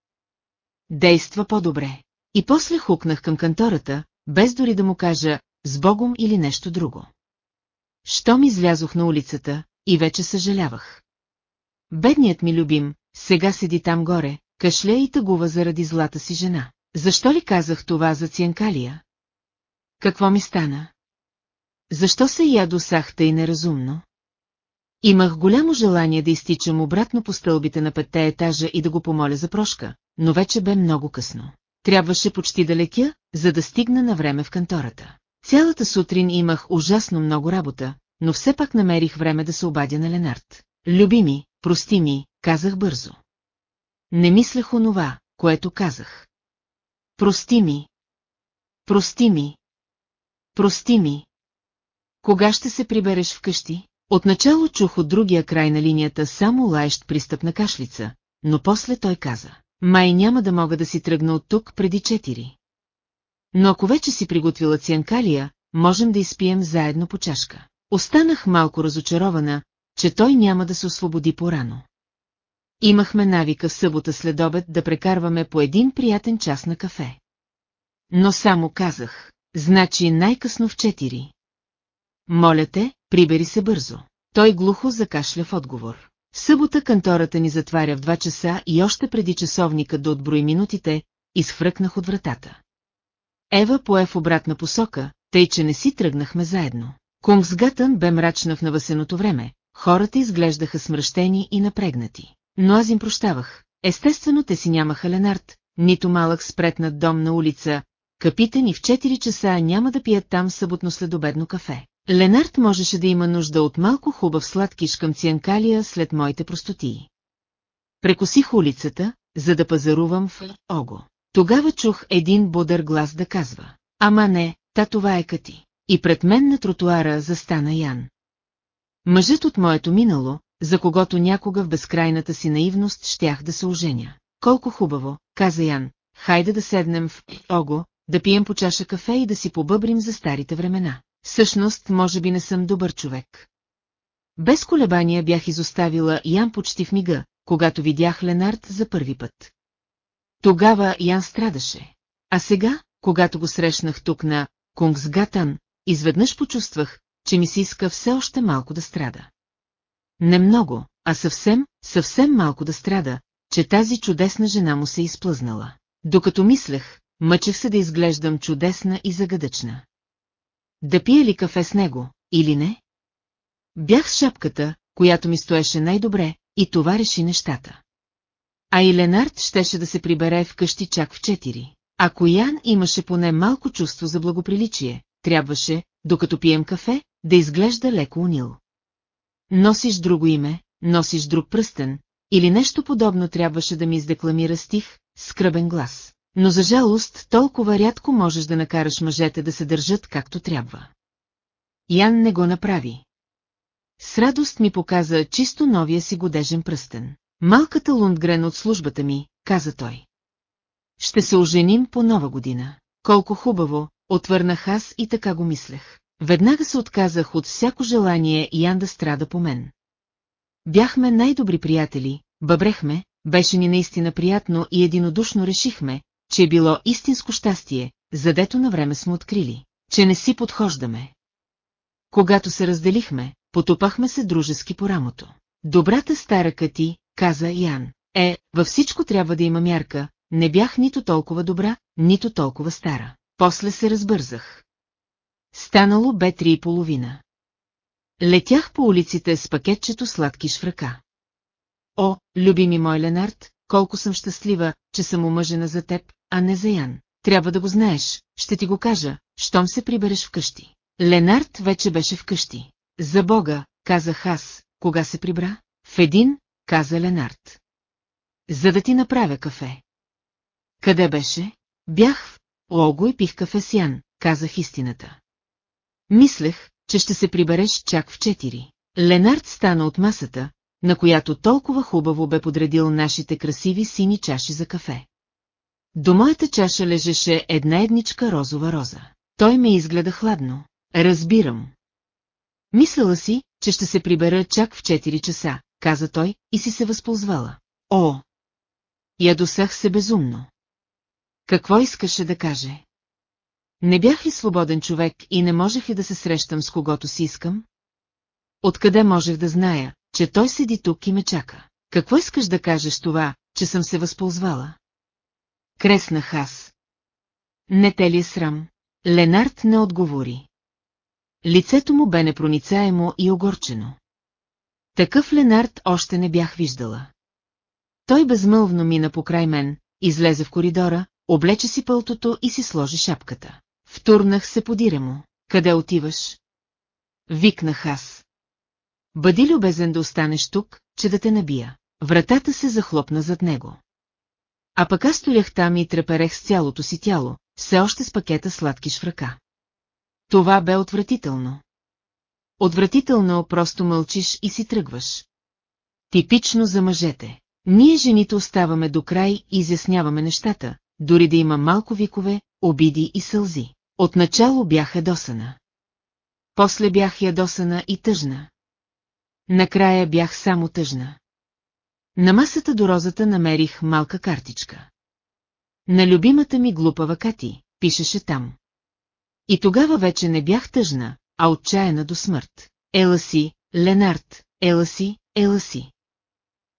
Действа по-добре. И после хукнах към кантората, без дори да му кажа «с Богом» или нещо друго. Щом излязох на улицата, и вече съжалявах. Бедният ми любим, сега седи там горе, кашля и тъгува заради злата си жена. Защо ли казах това за Цианкалия? Какво ми стана? Защо се ядосах тъй неразумно? Имах голямо желание да изтичам обратно по стълбите на петте етажа и да го помоля за прошка, но вече бе много късно. Трябваше почти да лекя, за да стигна на време в кантората. Цялата сутрин имах ужасно много работа, но все пак намерих време да се обадя на Ленард. Люби прости ми, казах бързо. Не мислех онова, което казах. Прости ми. Прости ми. Прости ми. Кога ще се прибереш вкъщи? Отначало чух от другия край на линията само лаещ пристъп на кашлица, но после той каза. Май няма да мога да си тръгна от тук преди четири. Но ако вече си приготвила цианкалия, можем да изпием заедно по чашка. Останах малко разочарована, че той няма да се освободи порано. Имахме навика в събота след обед да прекарваме по един приятен час на кафе. Но само казах, значи най-късно в четири. Моля те, прибери се бързо. Той глухо закашля в отговор. В събота кантората ни затваря в два часа и още преди часовника да отброи минутите, изхвръкнах от вратата. Ева пое в обратна посока, тъй че не си тръгнахме заедно. Кунгсгатън бе мрачна в навъсеното време, хората изглеждаха смръщени и напрегнати. Но аз им прощавах. Естествено те си нямаха Ленард, нито малък спретнат дом на улица, капитан и в 4 часа няма да пият там съботно следобедно кафе. Ленард можеше да има нужда от малко хубав сладкиш към цианкалия след моите простотии. Прекосих улицата, за да пазарувам в Ого. Тогава чух един бодър глас да казва. Ама не, та това е Кати. И пред мен на тротуара застана Ян. Мъжът от моето минало, за когото някога в безкрайната си наивност щях да се оженя. Колко хубаво, каза Ян, хайде да седнем в Ого, да пием по чаша кафе и да си побъбрим за старите времена. Всъщност, може би не съм добър човек. Без колебания бях изоставила Ян почти в мига, когато видях Ленард за първи път. Тогава Ян страдаше. А сега, когато го срещнах тук на Кунгсгатан, изведнъж почувствах, че ми се иска все още малко да страда. Не много, а съвсем, съвсем малко да страда, че тази чудесна жена му се е изплъзнала. Докато мислех, мъчех се да изглеждам чудесна и загадъчна. Да пия ли кафе с него, или не? Бях с шапката, която ми стоеше най-добре, и това реши нещата. А и Ленард щеше да се прибере вкъщи чак в четири. Ако Ян имаше поне малко чувство за благоприличие, трябваше, докато пием кафе, да изглежда леко унил. Носиш друго име, носиш друг пръстен, или нещо подобно трябваше да ми издекламира стих, скръбен глас. Но за жалост толкова рядко можеш да накараш мъжете да се държат както трябва. Ян не го направи. С радост ми показа чисто новия си годежен пръстен. Малката Лундгрен от службата ми, каза той. Ще се оженим по нова година. Колко хубаво, отвърнах аз и така го мислех. Веднага се отказах от всяко желание Ян да страда по мен. Бяхме най-добри приятели, бъбрехме, беше ни наистина приятно и единодушно решихме, че е било истинско щастие, задето на време сме открили, че не си подхождаме. Когато се разделихме, потопахме се дружески по рамото. Добрата стара Кати, каза Ян, е, във всичко трябва да има мярка, не бях нито толкова добра, нито толкова стара. После се разбързах. Станало бе три и половина. Летях по улиците с пакетчето сладкиш в ръка. О, любими мой Ленард, колко съм щастлива, че съм омъжена за теб, а не за Ян. Трябва да го знаеш, ще ти го кажа, щом се прибереш вкъщи. Ленард вече беше вкъщи. За Бога, казах аз, кога се прибра? В един, каза Ленард. За да ти направя кафе. Къде беше? Бях в Лого и пих кафе с Ян, казах истината. Мислех, че ще се прибереш чак в четири. Ленард стана от масата, на която толкова хубаво бе подредил нашите красиви сини чаши за кафе. До моята чаша лежеше една едничка розова роза. Той ме изгледа хладно. Разбирам. Мислела си, че ще се прибера чак в 4 часа, каза той, и си се възползвала. О! Ядосах се безумно. Какво искаше да каже? Не бях ли свободен човек и не можех ли да се срещам с когото си искам? Откъде можех да зная, че той седи тук и ме чака? Какво искаш да кажеш това, че съм се възползвала? Креснах аз. Не те ли е срам? Ленард не отговори. Лицето му бе непроницаемо и огорчено. Такъв Ленард още не бях виждала. Той безмълвно мина покрай мен, излезе в коридора, облече си пълтото и си сложи шапката. Втурнах се подире му. Къде отиваш? Викнах аз. Бъди любезен да останеш тук, че да те набия. Вратата се захлопна зад него. А пък аз стоях там и треперех с цялото си тяло, все още с пакета сладкиш в ръка. Това бе отвратително. Отвратително просто мълчиш и си тръгваш. Типично за мъжете. Ние жените оставаме до край и изясняваме нещата, дори да има малко викове, обиди и сълзи. Отначало бях ядосана. После бях ядосана и тъжна. Накрая бях само тъжна. На масата до розата намерих малка картичка. На любимата ми глупава Кати, пишеше там. И тогава вече не бях тъжна, а отчаяна до смърт. Ела си, Ленард, ела си, ела си.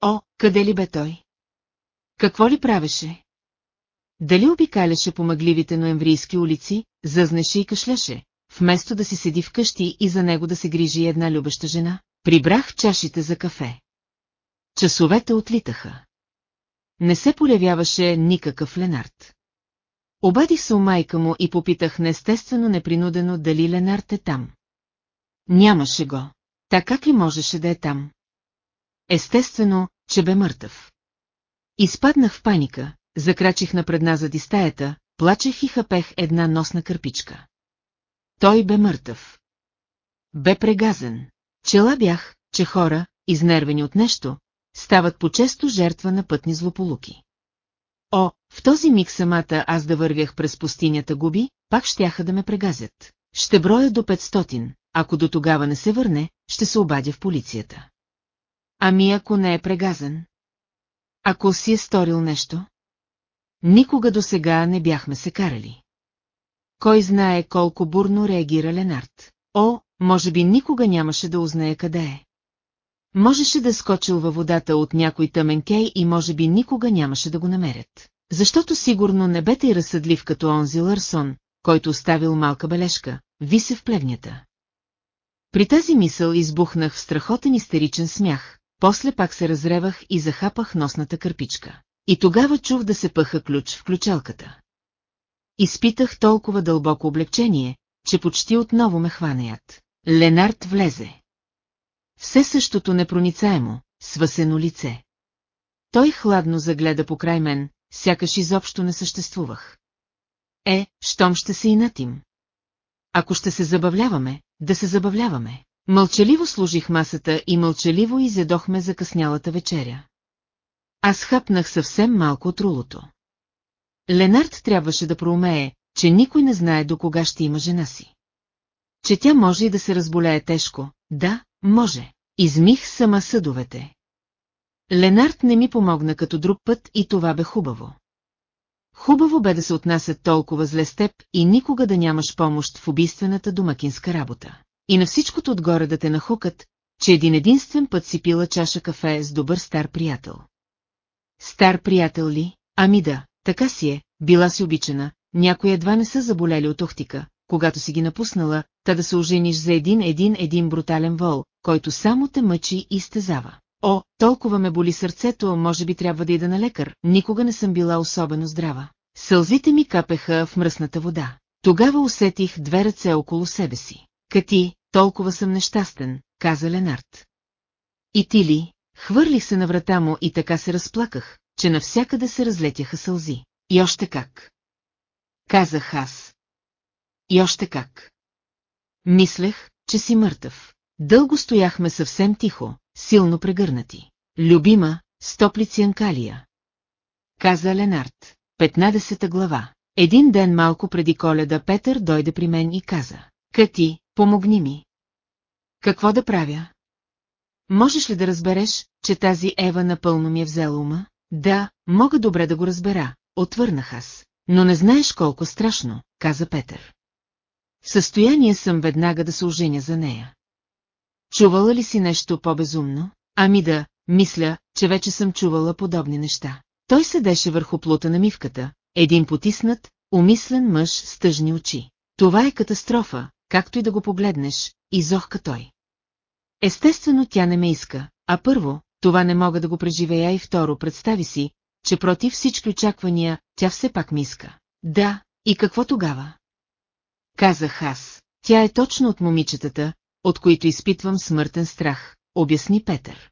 О, къде ли бе той? Какво ли правеше? Дали обикаляше по мъгливите ноемврийски улици, зъзнеше и кашляше, вместо да си седи вкъщи и за него да се грижи една любеща жена? Прибрах чашите за кафе. Часовете отлитаха. Не се полявяваше никакъв Ленард. Обадих се у майка му и попитах неестествено непринудено дали Ленард е там. Нямаше го. Така как ли можеше да е там? Естествено, че бе мъртъв. Изпаднах в паника, закрачих напредназад и стаята, плачех и хапех една носна кърпичка. Той бе мъртъв. Бе прегазен. Чела бях, че хора, изнервени от нещо, стават по-често жертва на пътни злополуки. О, в този миг самата аз да вървях през пустинята губи, пак щяха да ме прегазят. Ще броя до 500, ако до тогава не се върне, ще се обадя в полицията. Ами ако не е прегазен? Ако си е сторил нещо? Никога до сега не бяхме се карали. Кой знае колко бурно реагира Ленард. О, може би никога нямаше да узнае къде е. Можеше да е скочил във водата от някой тъмен кей и може би никога нямаше да го намерят. Защото сигурно не бе и разсъдлив като онзи Лърсон, който оставил малка бележка, висе в плевнята. При тази мисъл избухнах в страхотен истеричен смях, после пак се разревах и захапах носната кърпичка. И тогава чух да се пъха ключ в ключалката. Изпитах толкова дълбоко облегчение, че почти отново ме хванеят. Ленард влезе. Все същото непроницаемо, свасено лице. Той хладно загледа покрай мен, сякаш изобщо не съществувах. Е, щом ще се инатим. Ако ще се забавляваме, да се забавляваме. Мълчаливо служих масата и мълчаливо изядохме закъснялата вечеря. Аз хапнах съвсем малко от рулото. Ленард трябваше да проумее, че никой не знае до кога ще има жена си. Че тя може и да се разболее тежко, да, може. Измих сама съдовете. Ленард не ми помогна като друг път и това бе хубаво. Хубаво бе да се отнасят толкова зле с теб и никога да нямаш помощ в убийствената домакинска работа. И на всичкото отгоре да те нахукат, че един единствен път си пила чаша кафе с добър стар приятел. Стар приятел ли? Ами да, така си е, била си обичана, някои едва не са заболели от охтика, когато си ги напуснала, та да се ожениш за един един един брутален вол, който само те мъчи и стезава. О, толкова ме боли сърцето, може би трябва да ида на лекар, никога не съм била особено здрава. Сълзите ми капеха в мръсната вода. Тогава усетих две ръце около себе си. Кати, толкова съм нещастен, каза Ленард. И ти ли? Хвърлих се на врата му и така се разплаках, че навсякъде се разлетяха сълзи. И още как. Казах аз. И още как. Мислех, че си мъртъв. Дълго стояхме съвсем тихо, силно прегърнати. Любима, стоплици Анкалия. Каза Ленард. 15 глава. Един ден малко преди коледа Петър дойде при мен и каза. Кати, помогни ми. Какво да правя? Можеш ли да разбереш, че тази Ева напълно ми е взела ума? Да, мога добре да го разбера, отвърнах аз. Но не знаеш колко страшно, каза Петър. В състояние съм веднага да се оженя за нея. Чувала ли си нещо по-безумно? Ами да, мисля, че вече съм чувала подобни неща. Той седеше върху плута на мивката, един потиснат, умислен мъж с тъжни очи. Това е катастрофа, както и да го погледнеш, изохка той. Естествено тя не ме иска, а първо, това не мога да го преживея и второ, представи си, че против всички очаквания, тя все пак ми иска. Да, и какво тогава? Казах аз, тя е точно от момичетата, от които изпитвам смъртен страх, обясни Петър.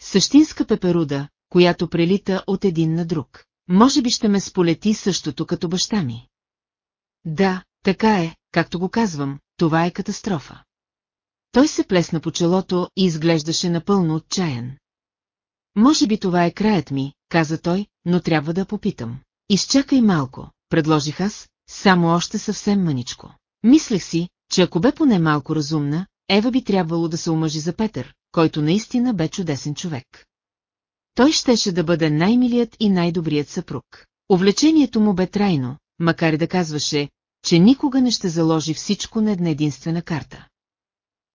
Същинска пеперуда, която прелита от един на друг. Може би ще ме сполети същото като баща ми. Да, така е, както го казвам, това е катастрофа. Той се плесна по челото и изглеждаше напълно отчаян. Може би това е краят ми, каза той, но трябва да попитам. Изчакай малко, предложих аз, само още съвсем мъничко. Мислех си, че ако бе поне малко разумна, Ева би трябвало да се омъжи за Петър, който наистина бе чудесен човек. Той щеше да бъде най-милият и най-добрият съпруг. Увлечението му бе трайно, макар и да казваше, че никога не ще заложи всичко на една единствена карта.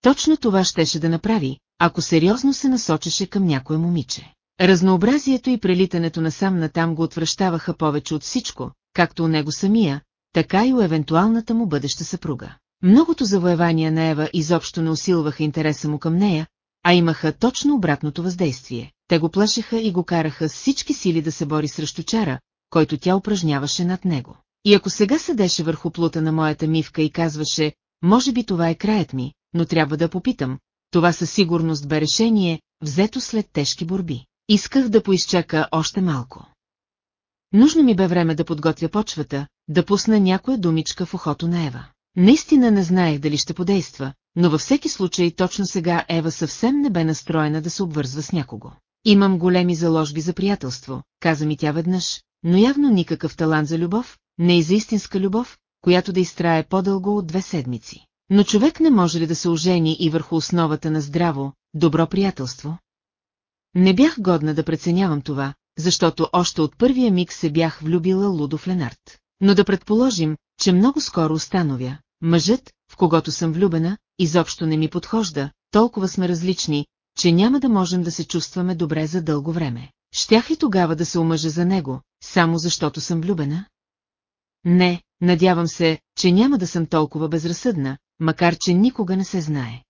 Точно това щеше да направи, ако сериозно се насочеше към някое момиче. Разнообразието и прелитането насам натам го отвръщаваха повече от всичко, както у него самия, така и у евентуалната му бъдеща съпруга. Многото завоевания на Ева изобщо не усилваха интереса му към нея, а имаха точно обратното въздействие. Те го плашеха и го караха с всички сили да се бори срещу чара, който тя упражняваше над него. И ако сега седеше върху плута на моята мивка и казваше, може би това е краят ми, но трябва да попитам. Това със сигурност бе решение, взето след тежки борби. Исках да поизчака още малко. Нужно ми бе време да подготвя почвата, да пусна някоя думичка в ухото на Ева. Наистина не знаех дали ще подейства, но във всеки случай точно сега Ева съвсем не бе настроена да се обвързва с някого. Имам големи заложби за приятелство, каза ми тя веднъж, но явно никакъв талант за любов, не и за истинска любов, която да изтрае по-дълго от две седмици. Но човек не може ли да се ожени и върху основата на здраво, добро приятелство? Не бях годна да преценявам това, защото още от първия миг се бях влюбила лудо в Ленард. Но да предположим, че много скоро установя, мъжът, в когото съм влюбена, изобщо не ми подхожда, толкова сме различни, че няма да можем да се чувстваме добре за дълго време. Щях ли тогава да се омъжа за него, само защото съм влюбена? Не, надявам се, че няма да съм толкова безразсъдна, макар че никога не се знае.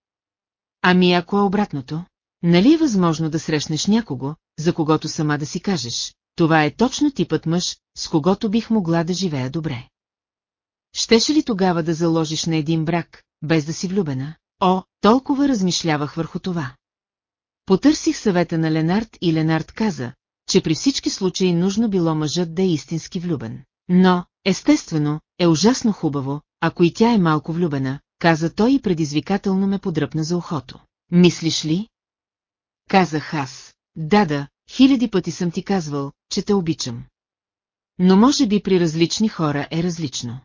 Ами ако е обратното? Нали е възможно да срещнеш някого, за когото сама да си кажеш, това е точно типът мъж, с когото бих могла да живея добре. Щеше ли тогава да заложиш на един брак, без да си влюбена? О, толкова размишлявах върху това. Потърсих съвета на Ленард и Ленард каза, че при всички случаи нужно било мъжът да е истински влюбен. Но, естествено, е ужасно хубаво, ако и тя е малко влюбена, каза той и предизвикателно ме подръпна за ухото. Мислиш ли? Казах аз. Да, да, хиляди пъти съм ти казвал, че те обичам. Но може би при различни хора е различно.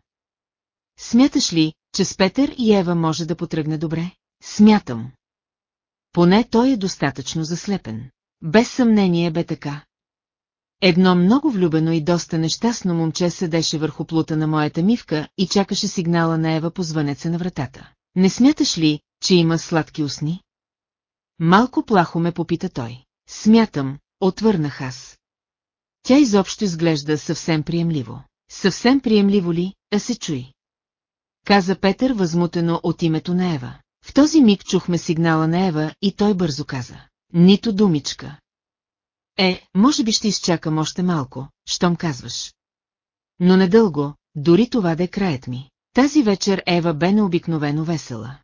Смяташ ли, че с Петър и Ева може да потръгне добре? Смятам. Поне той е достатъчно заслепен. Без съмнение бе така. Едно много влюбено и доста нещастно момче седеше върху плута на моята мивка и чакаше сигнала на Ева по звънеца на вратата. Не смяташ ли, че има сладки усни? Малко плахо ме попита той. Смятам, отвърнах аз. Тя изобщо изглежда съвсем приемливо. Съвсем приемливо ли, а се чуй? Каза Петър възмутено от името на Ева. В този миг чухме сигнала на Ева и той бързо каза. Нито думичка. Е, може би ще изчакам още малко, щом казваш. Но недълго, дори това да е краят ми. Тази вечер Ева бе необикновено весела.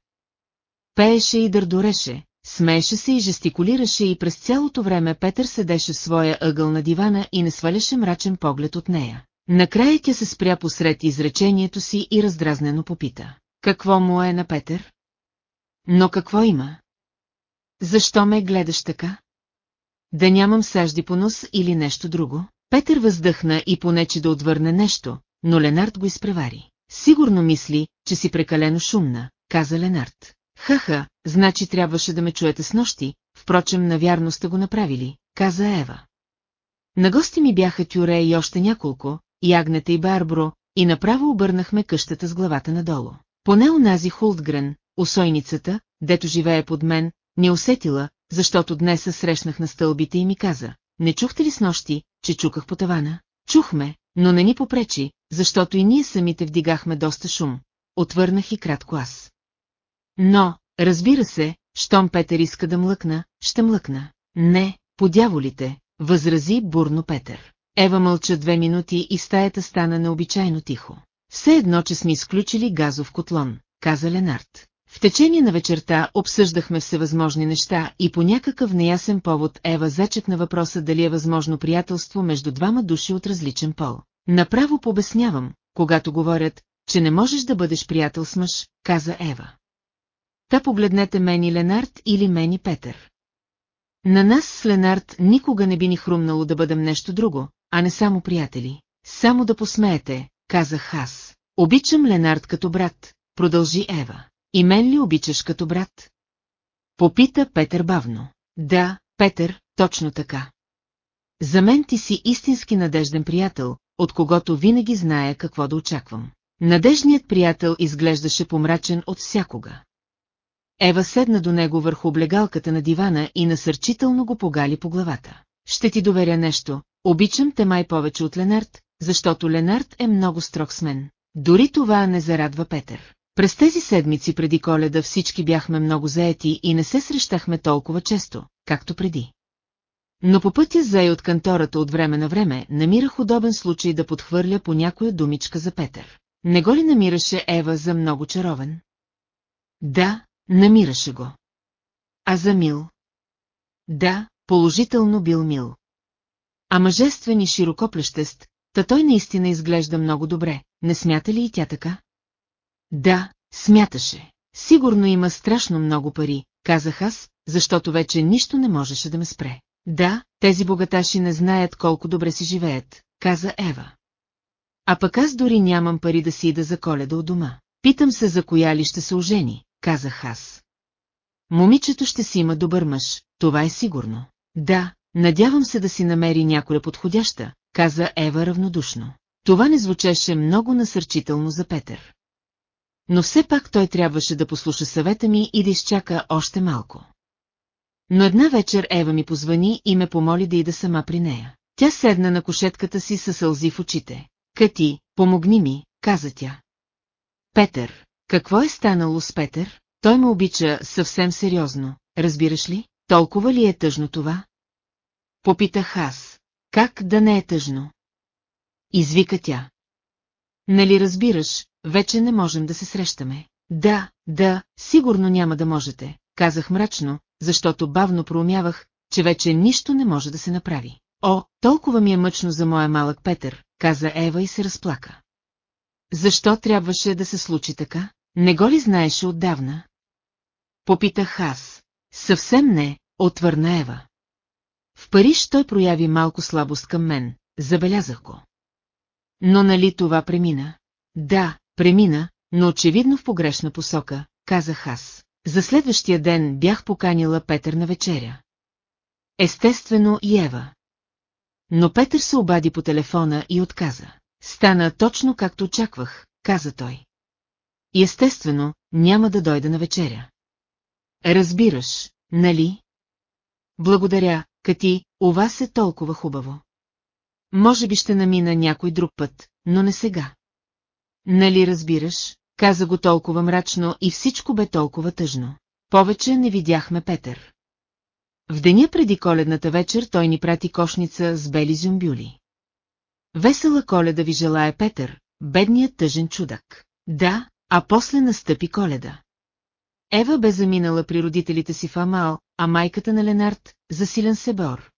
Пееше и дърдореше, смееше се и жестикулираше и през цялото време Петър седеше в своя ъгъл на дивана и не сваляше мрачен поглед от нея. Накрая тя се спря посред изречението си и раздразнено попита. Какво му е на Петър? Но какво има? Защо ме гледаш така? Да нямам сажди по нос или нещо друго? Петър въздъхна и понече да отвърне нещо, но Ленард го изпревари. Сигурно мисли, че си прекалено шумна, каза Ленард. Ха-ха, значи трябваше да ме чуете с нощи, впрочем навярно сте го направили, каза Ева. На гости ми бяха Тюре и още няколко, Ягнета и Барбро, и направо обърнахме къщата с главата надолу. Поне унази Хултгрен, усойницата, дето живее под мен, не усетила, защото днес се срещнах на стълбите и ми каза, не чухте ли с нощи, че чуках по тавана? Чухме, но не ни попречи, защото и ние самите вдигахме доста шум. Отвърнах и кратко аз. Но, разбира се, щом Петър иска да млъкна, ще млъкна. Не, подяволите, възрази бурно Петър. Ева мълча две минути и стаята стана необичайно тихо. Все едно, че сме изключили газов котлон, каза Ленард. В течение на вечерта обсъждахме всевъзможни неща и по някакъв неясен повод Ева зачекна въпроса дали е възможно приятелство между двама души от различен пол. Направо побеснявам, когато говорят, че не можеш да бъдеш приятел с мъж, каза Ева. Та погледнете мени Ленард или мени Петър. На нас с Ленард никога не би ни хрумнало да бъдем нещо друго, а не само приятели. Само да посмеете, казах аз. Обичам Ленард като брат, продължи Ева. И мен ли обичаш като брат? Попита Петър бавно. Да, Петър, точно така. За мен ти си истински надежден приятел, от когото винаги зная какво да очаквам. Надежният приятел изглеждаше помрачен от всякога. Ева седна до него върху облегалката на дивана и насърчително го погали по главата. Ще ти доверя нещо, обичам те май повече от Ленард, защото Ленард е много строг с мен. Дори това не зарадва Петър. През тези седмици преди коледа всички бяхме много заети и не се срещахме толкова често, както преди. Но по пътя зай от кантората от време на време намирах удобен случай да подхвърля по някоя думичка за Петър. Не го ли намираше Ева за много чаровен? Да, намираше го. А за мил? Да, положително бил мил. А мъжествен и широкоплещест, та той наистина изглежда много добре, не смята ли и тя така? Да, смяташе. Сигурно има страшно много пари, казах аз, защото вече нищо не можеше да ме спре. Да, тези богаташи не знаят колко добре си живеят, каза Ева. А пък аз дори нямам пари да си ида за коледа от дома. Питам се за коя ли ще се ожени, казах аз. Момичето ще си има добър мъж, това е сигурно. Да, надявам се да си намери някоя подходяща, каза Ева равнодушно. Това не звучеше много насърчително за Петър. Но все пак той трябваше да послуша съвета ми и да изчака още малко. Но една вечер Ева ми позвани и ме помоли да ида сама при нея. Тя седна на кошетката си със сълзи в очите. Кати, помогни ми, каза тя. Петър, какво е станало с Петър? Той ме обича съвсем сериозно, разбираш ли? Толкова ли е тъжно това? Попитах аз. Как да не е тъжно? Извика тя. Нали разбираш, вече не можем да се срещаме. Да, да, сигурно няма да можете, казах мрачно, защото бавно проумявах, че вече нищо не може да се направи. О, толкова ми е мъчно за моя малък Петър, каза Ева и се разплака. Защо трябваше да се случи така? Не го ли знаеше отдавна? Попитах аз. Съвсем не, отвърна Ева. В Париж той прояви малко слабост към мен, забелязах го. Но нали това премина? Да, премина, но очевидно в погрешна посока, казах аз. За следващия ден бях поканила Петър на вечеря. Естествено и Ева. Но Петър се обади по телефона и отказа. Стана точно както очаквах, каза той. И естествено, няма да дойда на вечеря. Разбираш, нали? Благодаря, Кати, у вас е толкова хубаво. Може би ще намина някой друг път, но не сега. Нали разбираш, каза го толкова мрачно и всичко бе толкова тъжно. Повече не видяхме Петър. В деня преди коледната вечер той ни прати кошница с бели зюмбюли. Весела коледа ви желая Петър, бедният тъжен чудак. Да, а после настъпи коледа. Ева бе заминала при родителите си в Амал, а майката на Ленард – за силен себор.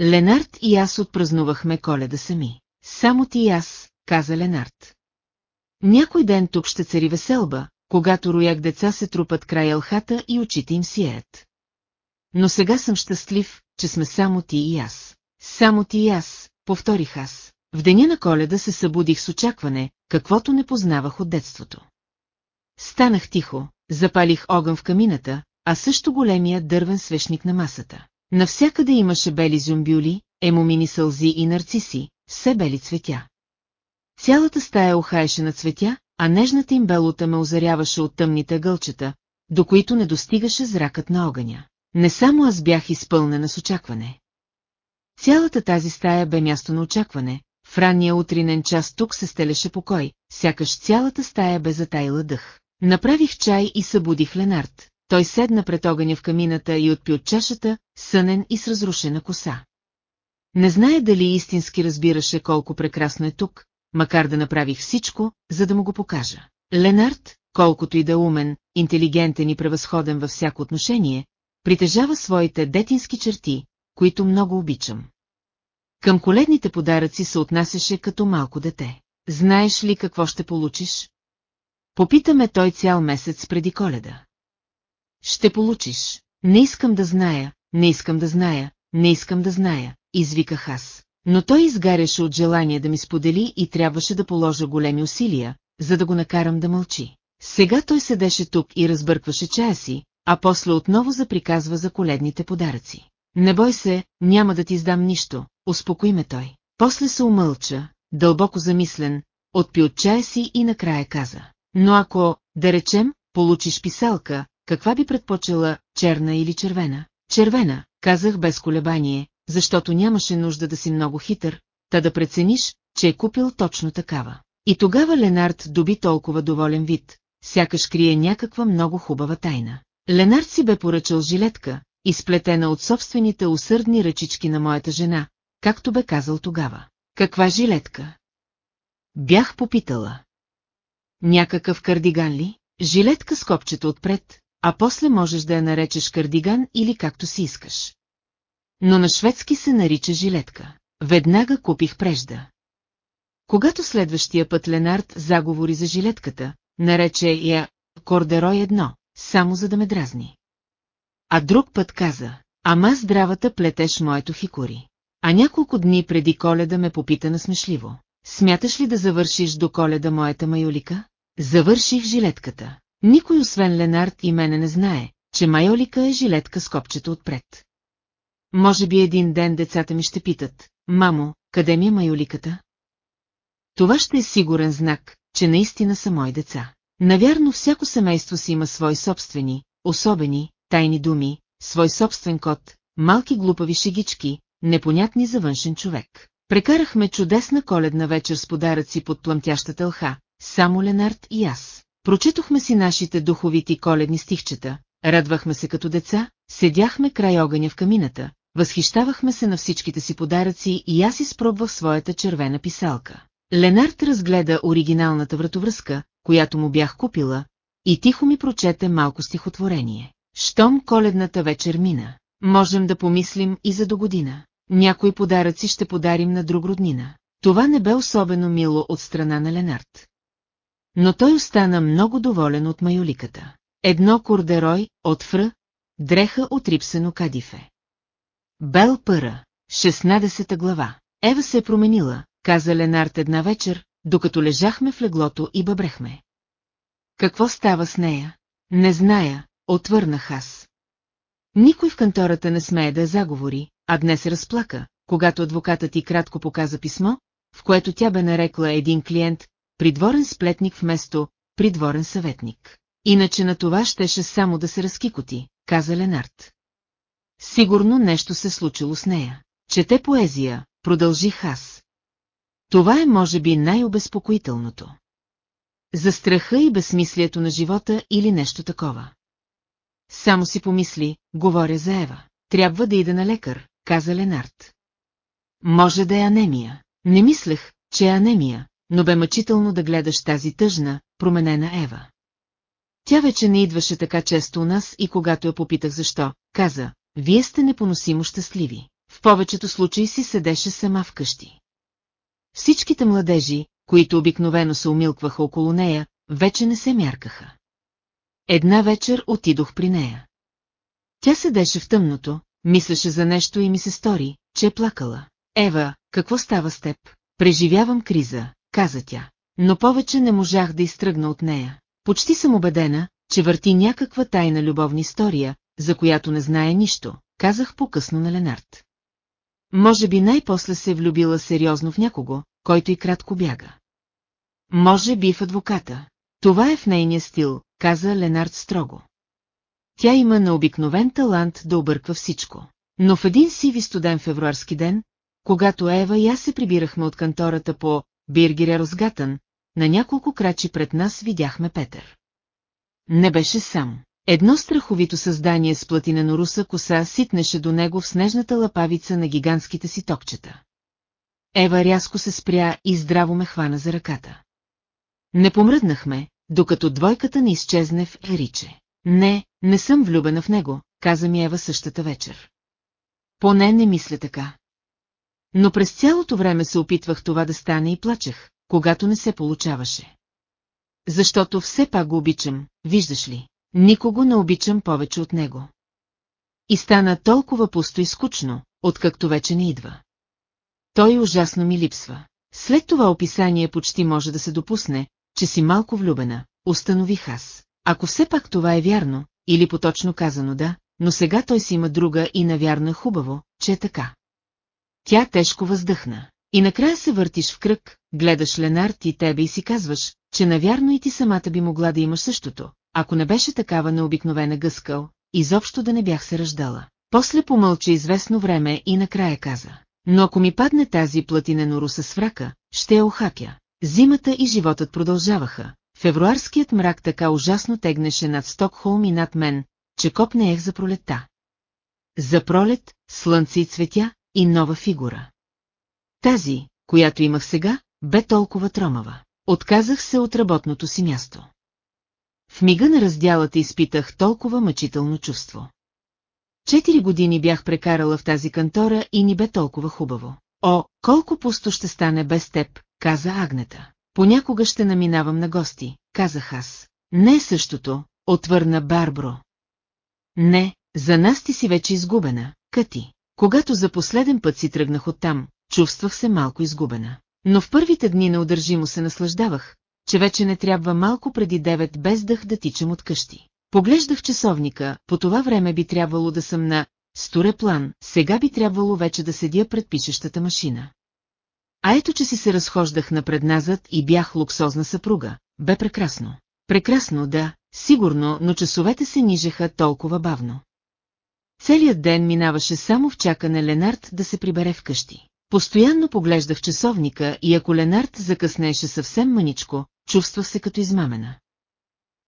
Ленард и аз отпразнувахме коледа сами. Само ти и аз, каза Ленард. Някой ден тук ще цари веселба, когато рояк деца се трупат край елхата и очите им сияят. Но сега съм щастлив, че сме само ти и аз. Само ти и аз, повторих аз. В деня на коледа се събудих с очакване, каквото не познавах от детството. Станах тихо, запалих огън в камината, а също големия дървен свещник на масата. Навсякъде имаше бели зюмбюли, емомини сълзи и нарциси, все бели цветя. Цялата стая ухаеше на цветя, а нежната им белота ме озаряваше от тъмните гълчета, до които не достигаше зракът на огъня. Не само аз бях изпълнена с очакване. Цялата тази стая бе място на очакване, в ранния утринен час тук се стелеше покой, сякаш цялата стая бе затайла дъх. Направих чай и събудих Ленард. Той седна пред огъня в камината и отпи от чашата, сънен и с разрушена коса. Не знае дали истински разбираше колко прекрасно е тук, макар да направих всичко, за да му го покажа. Ленард, колкото и да е умен, интелигентен и превъзходен във всяко отношение, притежава своите детински черти, които много обичам. Към коледните подаръци се отнасяше като малко дете. Знаеш ли какво ще получиш? Попитаме той цял месец преди коледа. Ще получиш. Не искам да зная, не искам да зная, не искам да зная, извиках аз. Но той изгаряше от желание да ми сподели и трябваше да положа големи усилия, за да го накарам да мълчи. Сега той седеше тук и разбъркваше чая си, а после отново заприказва за коледните подаръци. Не бой се, няма да ти издам нищо, успокои ме той. После се умълча, дълбоко замислен, отпи от чая си и накрая каза. Но ако, да речем, получиш писалка, каква би предпочела, черна или червена? Червена, казах без колебание, защото нямаше нужда да си много хитър, та да прецениш, че е купил точно такава. И тогава Ленард доби толкова доволен вид, сякаш крие някаква много хубава тайна. Ленард си бе поръчал жилетка, изплетена от собствените усърдни ръчички на моята жена, както бе казал тогава. Каква жилетка? Бях попитала. Някакъв кардиган ли? Жилетка с копчето отпред, а после можеш да я наречеш кардиган или както си искаш. Но на шведски се нарича жилетка. Веднага купих прежда. Когато следващия път Ленард заговори за жилетката, нарече я Кордерой едно, само за да ме дразни. А друг път каза, ама здравата плетеш моето хикури. А няколко дни преди коледа ме попита насмешливо. Смяташ ли да завършиш до коледа моята майолика? Завърших жилетката. Никой освен Ленард и мене не знае, че майолика е жилетка с копчето отпред. Може би един ден децата ми ще питат, мамо, къде ми е майоликата? Това ще е сигурен знак, че наистина са мои деца. Навярно всяко семейство си има свои собствени, особени, тайни думи, свой собствен код, малки глупави шегички, непонятни за външен човек. Прекарахме чудесна коледна вечер с подаръци под пламтящата лха, само Ленард и аз. Прочетохме си нашите духовити коледни стихчета, радвахме се като деца, седяхме край огъня в камината, възхищавахме се на всичките си подаръци и аз изпробвах своята червена писалка. Ленард разгледа оригиналната вратовръзка, която му бях купила, и тихо ми прочете малко стихотворение. Щом коледната вечер мина, можем да помислим и за до година. Някои подаръци ще подарим на друг роднина. Това не бе особено мило от страна на Ленард. Но той остана много доволен от майоликата. Едно кордерой, от фр, дреха от рипсено кадифе. Бел Пъра, 16 глава. Ева се е променила, каза Ленард една вечер, докато лежахме в леглото и бъбрехме. Какво става с нея? Не зная, отвърнах аз. Никой в кантората не смее да я заговори, а днес разплака, когато адвокатът ти кратко показа писмо, в което тя бе нарекла един клиент придворен сплетник вместо придворен съветник. Иначе на това щеше само да се разкикоти, каза Ленард. Сигурно нещо се случило с нея. Чете поезия, продължих аз. Това е може би най-обезпокоителното. За страха и безсмислието на живота или нещо такова. Само си помисли, говоря за Ева. Трябва да ида на лекар, каза Ленард. Може да е анемия. Не мислех, че е анемия, но бе мъчително да гледаш тази тъжна, променена Ева. Тя вече не идваше така често у нас и когато я попитах защо, каза, вие сте непоносимо щастливи. В повечето случаи си седеше сама вкъщи. Всичките младежи, които обикновено се умилкваха около нея, вече не се мяркаха. Една вечер отидох при нея. Тя седеше в тъмното, мислеше за нещо и ми се стори, че е плакала. Ева, какво става с теб? Преживявам криза, каза тя. Но повече не можах да изтръгна от нея. Почти съм убедена, че върти някаква тайна любовна история, за която не знае нищо, казах по-късно на Ленард. Може би най-после се е влюбила сериозно в някого, който и кратко бяга. Може би в адвоката. Това е в нейния стил, каза Ленард строго. Тя има необикновен талант да обърква всичко. Но в един сиви студен февруарски ден, когато Ева и аз се прибирахме от кантората по Биргире Розгатън, на няколко крачи пред нас видяхме Петър. Не беше сам. Едно страховито създание с платинено руса коса ситнеше до него в снежната лапавица на гигантските си токчета. Ева рязко се спря и здраво ме хвана за ръката. Не помръднахме, докато двойката не изчезне в Ериче. Не, не съм влюбена в него, каза ми Ева същата вечер. Поне не мисля така. Но през цялото време се опитвах това да стане и плачех, когато не се получаваше. Защото все пак го обичам, виждаш ли, никого не обичам повече от него. И стана толкова пусто и скучно, откакто вече не идва. Той ужасно ми липсва. След това описание почти може да се допусне, че си малко влюбена, установих аз. Ако все пак това е вярно, или поточно казано да, но сега той си има друга и навярно е хубаво, че е така. Тя тежко въздъхна. И накрая се въртиш в кръг, гледаш Ленард и тебе и си казваш, че навярно и ти самата би могла да имаш същото, ако не беше такава необикновена гъскал, изобщо да не бях се ръждала. После помълча известно време и накрая каза. Но ако ми падне тази платинено руса с врака, ще я охапя. Зимата и животът продължаваха. Февруарският мрак така ужасно тегнеше над Стокхолм и над мен, че копнеех за пролетта. За пролет, слънце и цветя, и нова фигура. Тази, която имах сега, бе толкова тромава. Отказах се от работното си място. в мига на разделата изпитах толкова мъчително чувство. Четири години бях прекарала в тази кантора и ни бе толкова хубаво. О, колко пусто ще стане без теб, каза Агнета. Понякога ще наминавам на гости, казах аз. Не е същото, отвърна Барбро. Не, за нас ти си вече изгубена, Кати. Когато за последен път си тръгнах оттам, чувствах се малко изгубена. Но в първите дни неудържимо се наслаждавах, че вече не трябва малко преди девет без дъх да тичам от къщи. Поглеждах часовника, по това време би трябвало да съм на план, сега би трябвало вече да седя пред пишещата машина. А ето, че си се разхождах напред-назад и бях луксозна съпруга. Бе прекрасно. Прекрасно, да, сигурно, но часовете се нижеха толкова бавно. Целият ден минаваше само в чакане Ленард да се прибере вкъщи. Постоянно поглеждах часовника и ако Ленард закъснеше съвсем мъничко, чувствах се като измамена.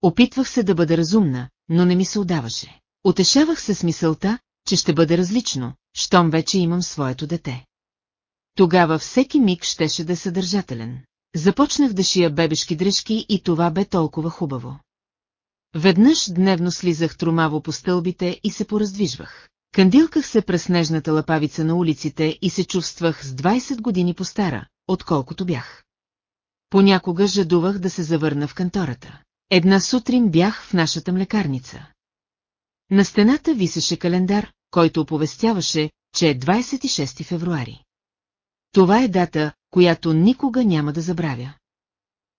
Опитвах се да бъда разумна, но не ми се удаваше. Отешавах се с мисълта, че ще бъде различно, щом вече имам своето дете. Тогава всеки миг щеше да е съдържателен. Започнах да шия бебешки дръжки и това бе толкова хубаво. Веднъж дневно слизах тромаво по стълбите и се пораздвижвах. Кандилках се през снежната лапавица на улиците и се чувствах с 20 години по-стара, отколкото бях. Понякога жадувах да се завърна в кантората. Една сутрин бях в нашата млекарница. На стената висеше календар, който оповестяваше, че е 26 февруари. Това е дата, която никога няма да забравя.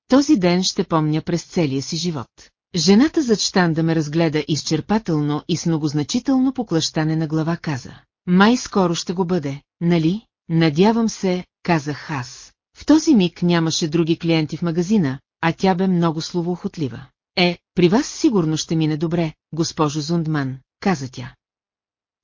Този ден ще помня през целия си живот. Жената зад щанда ме разгледа изчерпателно и с многозначително поклащане на глава каза. Май скоро ще го бъде, нали? Надявам се, казах аз. В този миг нямаше други клиенти в магазина, а тя бе много словоохотлива. Е, при вас сигурно ще мине добре, госпожо Зундман, каза тя.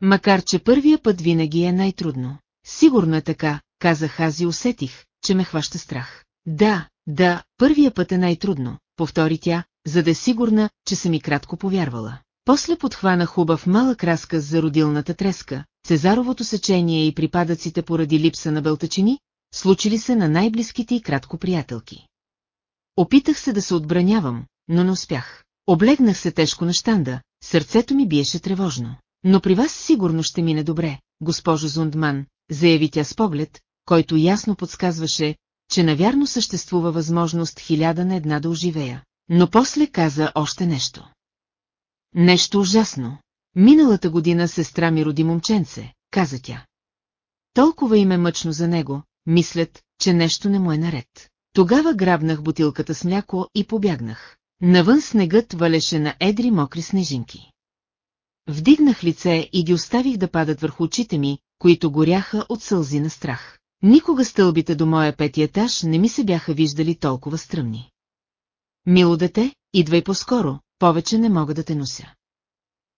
Макар, че първия път винаги е най-трудно. Сигурно е така, казах аз и усетих, че ме хваща страх. Да, да, първия път е най-трудно, повтори тя, за да е сигурна, че съм и кратко повярвала. После подхвана хубав малък разказ за родилната треска, Цезаровото сечение и припадъците поради липса на белтачини, случили се на най-близките и кратко приятелки. Опитах се да се отбранявам, но не успях. Облегнах се тежко на щанда, сърцето ми биеше тревожно. Но при вас сигурно ще мине добре, госпожо Зундман, заяви тя с поглед, който ясно подсказваше, че навярно съществува възможност хиляда на една да оживея. Но после каза още нещо. Нещо ужасно. Миналата година сестра ми роди момченце, каза тя. Толкова им е мъчно за него, мислят, че нещо не му е наред. Тогава грабнах бутилката с мляко и побягнах. Навън снегът валеше на едри мокри снежинки. Вдигнах лице и ги оставих да падат върху очите ми, които горяха от сълзи на страх. Никога стълбите до моя пети етаж не ми се бяха виждали толкова стръмни. Мило дете, идвай по-скоро, повече не мога да те нося.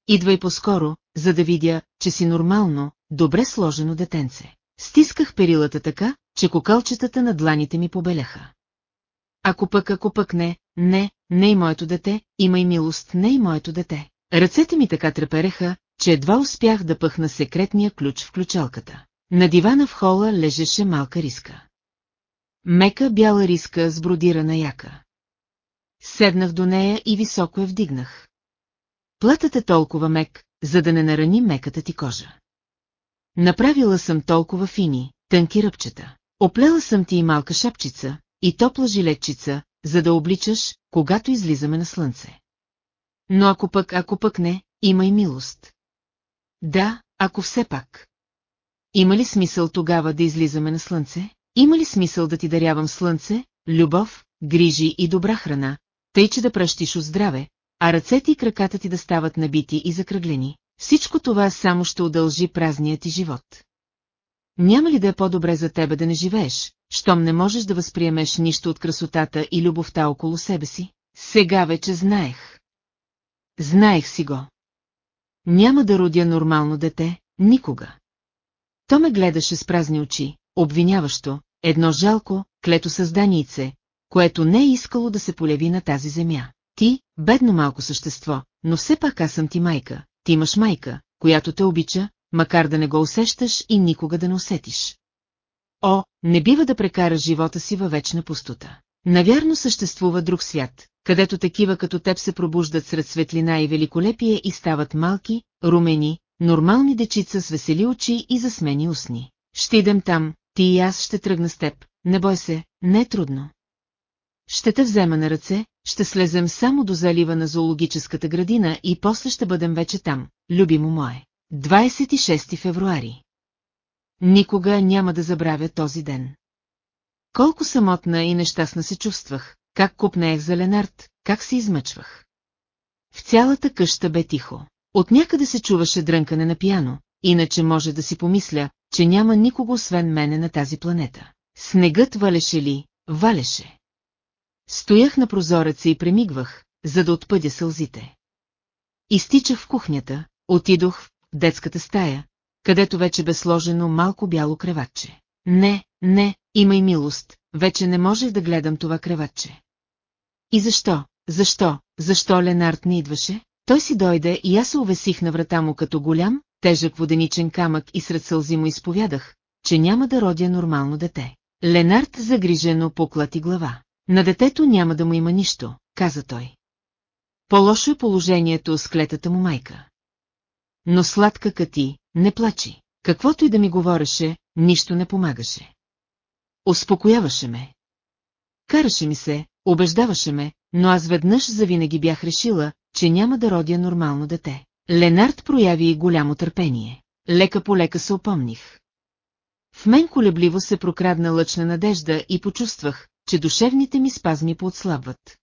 Идвай по-скоро, за да видя, че си нормално, добре сложено детенце. Стисках перилата така, че кокалчетата на дланите ми побеляха. Ако пък, ако пък не, не, не и моето дете, има и милост, не и моето дете. Ръцете ми така трепереха, че едва успях да пъхна секретния ключ в ключалката. На дивана в хола лежеше малка риска. Мека бяла риска с бродирана яка. Седнах до нея и високо я вдигнах. Платът е толкова мек, за да не нарани меката ти кожа. Направила съм толкова фини, тънки ръбчета. Оплела съм ти и малка шапчица, и топла жилетчица, за да обличаш, когато излизаме на слънце. Но ако пък, ако пък не, има и милост. Да, ако все пак. Има ли смисъл тогава да излизаме на слънце? Има ли смисъл да ти дарявам слънце, любов, грижи и добра храна, тъй че да пръщиш от здраве, а ръцете и краката ти да стават набити и закръглени? Всичко това само ще удължи празния ти живот. Няма ли да е по-добре за тебе да не живееш, щом не можеш да възприемеш нищо от красотата и любовта около себе си? Сега вече знаех. Знаех си го. Няма да родя нормално дете, никога. То ме гледаше с празни очи, обвиняващо, едно жалко, клето създанице, което не е искало да се полеви на тази земя. Ти, бедно малко същество, но все пак аз съм ти майка, ти имаш майка, която те обича, макар да не го усещаш и никога да не усетиш. О, не бива да прекараш живота си във вечна пустота. Навярно съществува друг свят, където такива като теб се пробуждат сред светлина и великолепие и стават малки, румени, нормални дечица с весели очи и засмени устни. Ще идем там, ти и аз ще тръгна с теб, не бой се, не е трудно. Ще те взема на ръце, ще слезем само до залива на зоологическата градина и после ще бъдем вече там, любимо мое. 26 февруари. Никога няма да забравя този ден. Колко самотна и нещастна се чувствах, как купнеех за Ленард, как се измъчвах. В цялата къща бе тихо. От някъде се чуваше дрънкане на пияно, иначе може да си помисля, че няма никого освен мене на тази планета. Снегът валеше ли, валеше. Стоях на прозореца и премигвах, за да отпъдя сълзите. Изтичах в кухнята, отидох в детската стая, където вече бе сложено малко бяло креватче. Не, не, имай милост, вече не можех да гледам това креватче. И защо, защо, защо Ленард не идваше? Той си дойде и аз се увесих на врата му като голям, тежък воденичен камък и сред сълзи му изповядах, че няма да родя нормално дете. Ленард загрижено поклати глава. На детето няма да му има нищо, каза той. По-лошо е положението с клетата му майка. Но сладка кати, не плачи. Каквото и да ми говореше, нищо не помагаше. Успокояваше ме. Караше ми се, убеждаваше ме, но аз веднъж завинаги бях решила, че няма да родя нормално дете. Ленард прояви и голямо търпение. Лека по лека се опомних. В мен колебливо се прокрадна лъчна надежда и почувствах, че душевните ми спазми поотслабват.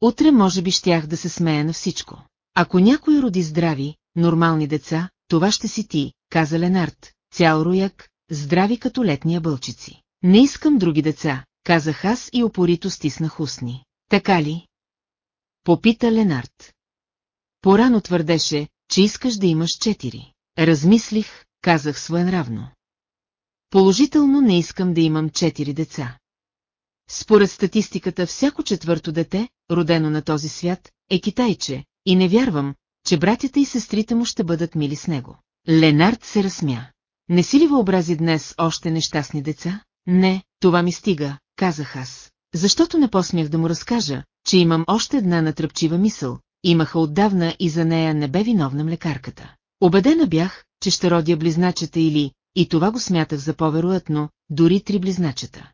Утре може би щях да се смея на всичко. Ако някой роди здрави, нормални деца, това ще си ти, каза Ленард, цял рояк, здрави като летния бълчици. Не искам други деца, казах аз и опорито стиснах устни. Така ли? Попита Ленард. Порано твърдеше, че искаш да имаш четири. Размислих, казах своенравно. Положително не искам да имам четири деца. Според статистиката всяко четвърто дете, родено на този свят, е китайче, и не вярвам, че братята и сестрите му ще бъдат мили с него. Ленард се разсмя. Не си ли въобрази днес още нещастни деца? Не, това ми стига, казах аз. Защото не посмях да му разкажа, че имам още една натръпчива мисъл, имаха отдавна и за нея не бе виновна млекарката. Обедена бях, че ще родя близначета или, и това го смятах за по-вероятно, дори три близначета.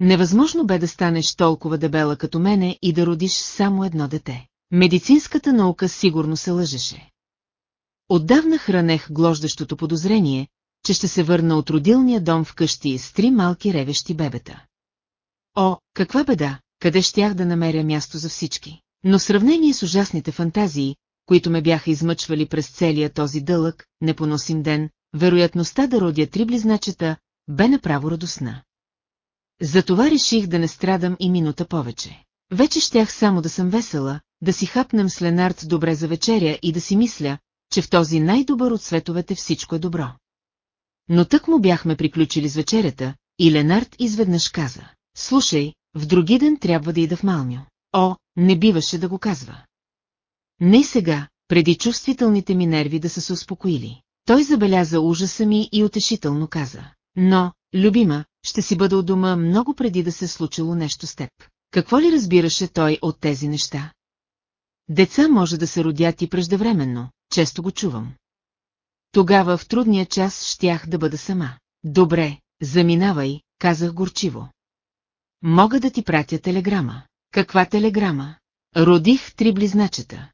Невъзможно бе да станеш толкова дебела като мене и да родиш само едно дете. Медицинската наука сигурно се лъжеше. Отдавна хранех глождащото подозрение, че ще се върна от родилния дом в къщи с три малки ревещи бебета. О, каква беда, къде щях да намеря място за всички. Но в сравнение с ужасните фантазии, които ме бяха измъчвали през целия този дълъг, непоносим ден, вероятността да родя три близначета бе направо радостна. Затова реших да не страдам и минута повече. Вече щях само да съм весела, да си хапнем с Ленард добре за вечеря и да си мисля, че в този най-добър от световете всичко е добро. Но тък му бяхме приключили с вечерята, и Ленард изведнъж каза. Слушай, в други ден трябва да ида в Малмио. О, не биваше да го казва. Не и сега, преди чувствителните ми нерви да са се успокоили. Той забеляза ужаса ми и утешително каза. Но, любима, ще си бъда у дома много преди да се случило нещо с теб. Какво ли разбираше той от тези неща? Деца може да се родят и преждевременно, често го чувам. Тогава в трудния час щях да бъда сама. Добре, заминавай, казах горчиво. Мога да ти пратя телеграма. Каква телеграма? Родих три близначета.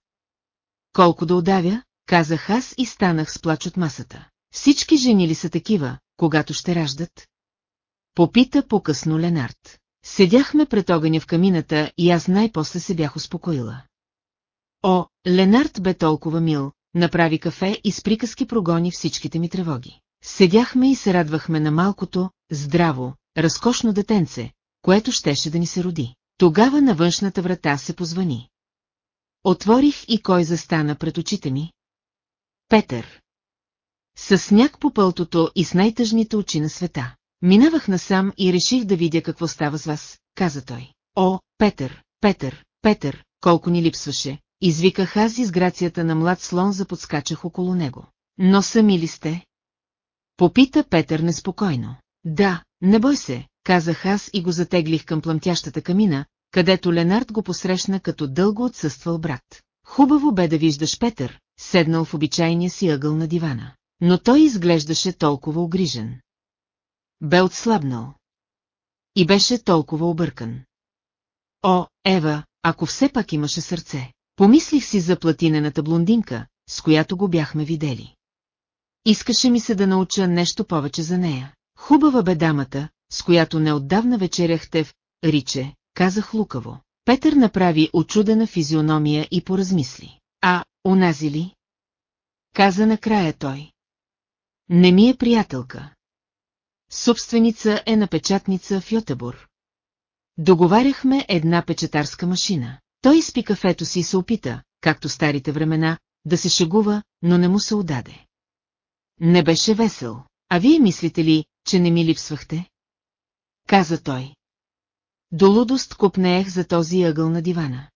Колко да удавя, казах аз и станах с плач от масата. Всички жени ли са такива, когато ще раждат? Попита по-късно Ленард. Седяхме пред огъня в камината и аз най-после се бях успокоила. О, Ленард бе толкова мил, направи кафе и с приказки прогони всичките ми тревоги. Седяхме и се радвахме на малкото, здраво, разкошно детенце, което щеше да ни се роди. Тогава на външната врата се позвани. Отворих и кой застана пред очите ми? Петър. С сняг по пълтото и с най-тъжните очи на света. Минавах насам и реших да видя какво става с вас, каза той. О, Петър, Петър, Петър, колко ни липсваше, извиках аз из грацията на млад слон заподскачах около него. Но сами ли сте? Попита Петър неспокойно. Да, не бой се, казах аз и го затеглих към плъмтящата камина, където Ленард го посрещна като дълго отсъствал брат. Хубаво бе да виждаш Петър, седнал в обичайния си ъгъл на дивана. Но той изглеждаше толкова огрижен. Бе отслабнал. И беше толкова объркан. О, Ева, ако все пак имаше сърце. Помислих си за платинената блондинка, с която го бяхме видели. Искаше ми се да науча нещо повече за нея. Хубава бе дамата, с която неотдавна вечеряхте в Риче, казах лукаво. Петър направи очудена физиономия и поразмисли. А, унази ли? Каза накрая той. Не ми е приятелка. Собственица е на печатница в Йотебор. Договаряхме една печатарска машина. Той изпи кафето си и се опита, както старите времена, да се шегува, но не му се удаде. Не беше весел. А вие мислите ли, че не ми липсвахте? Каза той. До лудост купнеех за този ъгъл на дивана.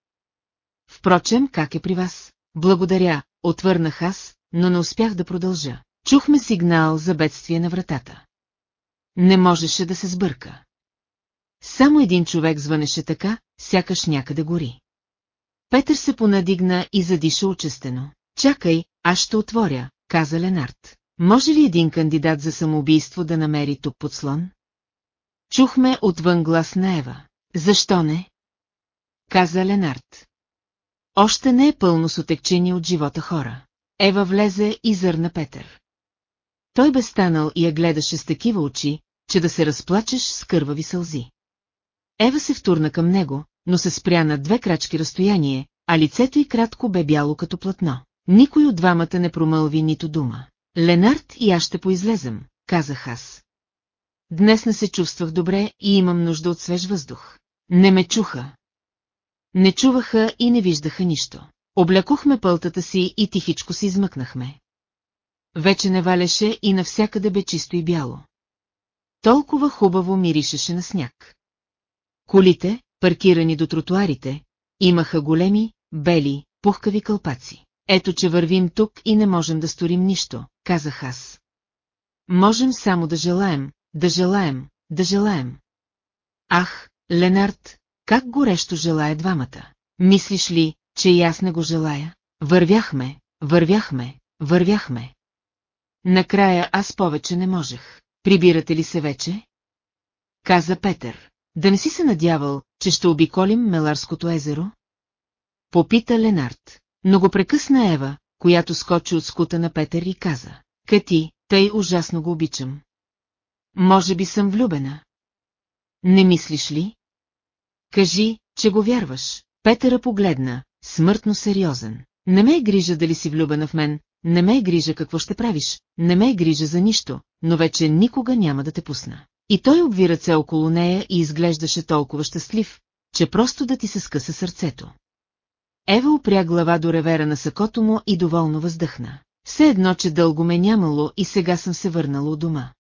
Впрочем, как е при вас? Благодаря, отвърнах аз, но не успях да продължа. Чухме сигнал за бедствие на вратата. Не можеше да се сбърка. Само един човек звънеше така, сякаш някъде гори. Петър се понадигна и задиша учестено. Чакай, аз ще отворя, каза Ленард. Може ли един кандидат за самоубийство да намери тук подслон? Чухме отвън глас на Ева. Защо не? Каза Ленард. Още не е пълно с отекчени от живота хора. Ева влезе и зърна Петър. Той бе станал и я гледаше с такива очи, че да се разплачеш с кървави сълзи. Ева се втурна към него, но се спря на две крачки разстояние, а лицето й кратко бе бяло като платно. Никой от двамата не промълви нито дума. Ленард и аз ще поизлезем, казах аз. Днес не се чувствах добре и имам нужда от свеж въздух. Не ме чуха. Не чуваха и не виждаха нищо. Облякохме пълтата си и тихичко си измъкнахме. Вече не валеше и навсякъде бе чисто и бяло. Толкова хубаво миришеше на сняг. Колите, паркирани до тротуарите, имаха големи, бели, пухкави кълпаци. Ето, че вървим тук и не можем да сторим нищо, казах аз. Можем само да желаем, да желаем, да желаем. Ах, Ленард, как горещо желая двамата. Мислиш ли, че и аз не го желая? Вървяхме, вървяхме, вървяхме. Накрая аз повече не можех. Прибирате ли се вече? Каза Петър. Да не си се надявал, че ще обиколим Меларското езеро? Попита Ленард. Но го прекъсна Ева, която скочи от скута на Петър и каза. Кати, тъй ужасно го обичам. Може би съм влюбена. Не мислиш ли? Кажи, че го вярваш. Петъра погледна, смъртно сериозен. Не ме е грижа дали си влюбена в мен, не ме е грижа какво ще правиш, не ме е грижа за нищо, но вече никога няма да те пусна. И той обви ръце около нея и изглеждаше толкова щастлив, че просто да ти се скъса сърцето. Ева опря глава до ревера на сакото му и доволно въздъхна. Все едно, че дълго ме нямало и сега съм се върнала от дома.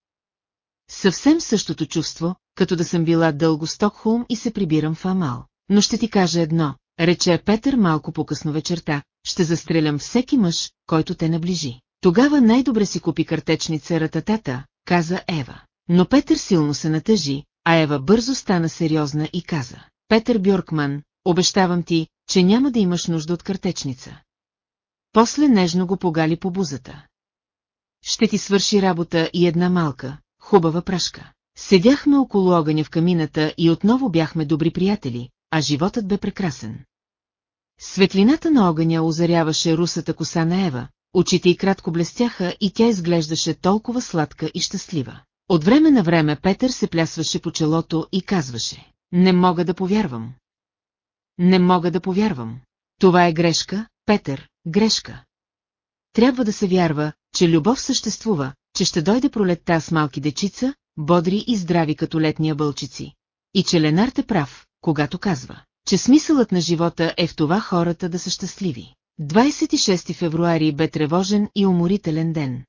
Съвсем същото чувство, като да съм била дълго Стокхолм и се прибирам в Амал. Но ще ти кажа едно, рече Петър малко по-късно вечерта, ще застрелям всеки мъж, който те наближи. Тогава най-добре си купи картечница рататата, каза Ева. Но Петър силно се натъжи, а Ева бързо стана сериозна и каза. Петър Бьоркман, обещавам ти, че няма да имаш нужда от картечница. После нежно го погали по бузата. Ще ти свърши работа и една малка, хубава прашка. Седяхме около огъня в камината и отново бяхме добри приятели, а животът бе прекрасен. Светлината на огъня озаряваше русата коса на Ева, очите й кратко блестяха и тя изглеждаше толкова сладка и щастлива. От време на време Петър се плясваше по челото и казваше, не мога да повярвам. Не мога да повярвам. Това е грешка, Петър, грешка. Трябва да се вярва, че любов съществува, че ще дойде пролетта с малки дечица, бодри и здрави като летния бълчици. И че Ленард е прав, когато казва, че смисълът на живота е в това хората да са щастливи. 26 февруари бе тревожен и уморителен ден.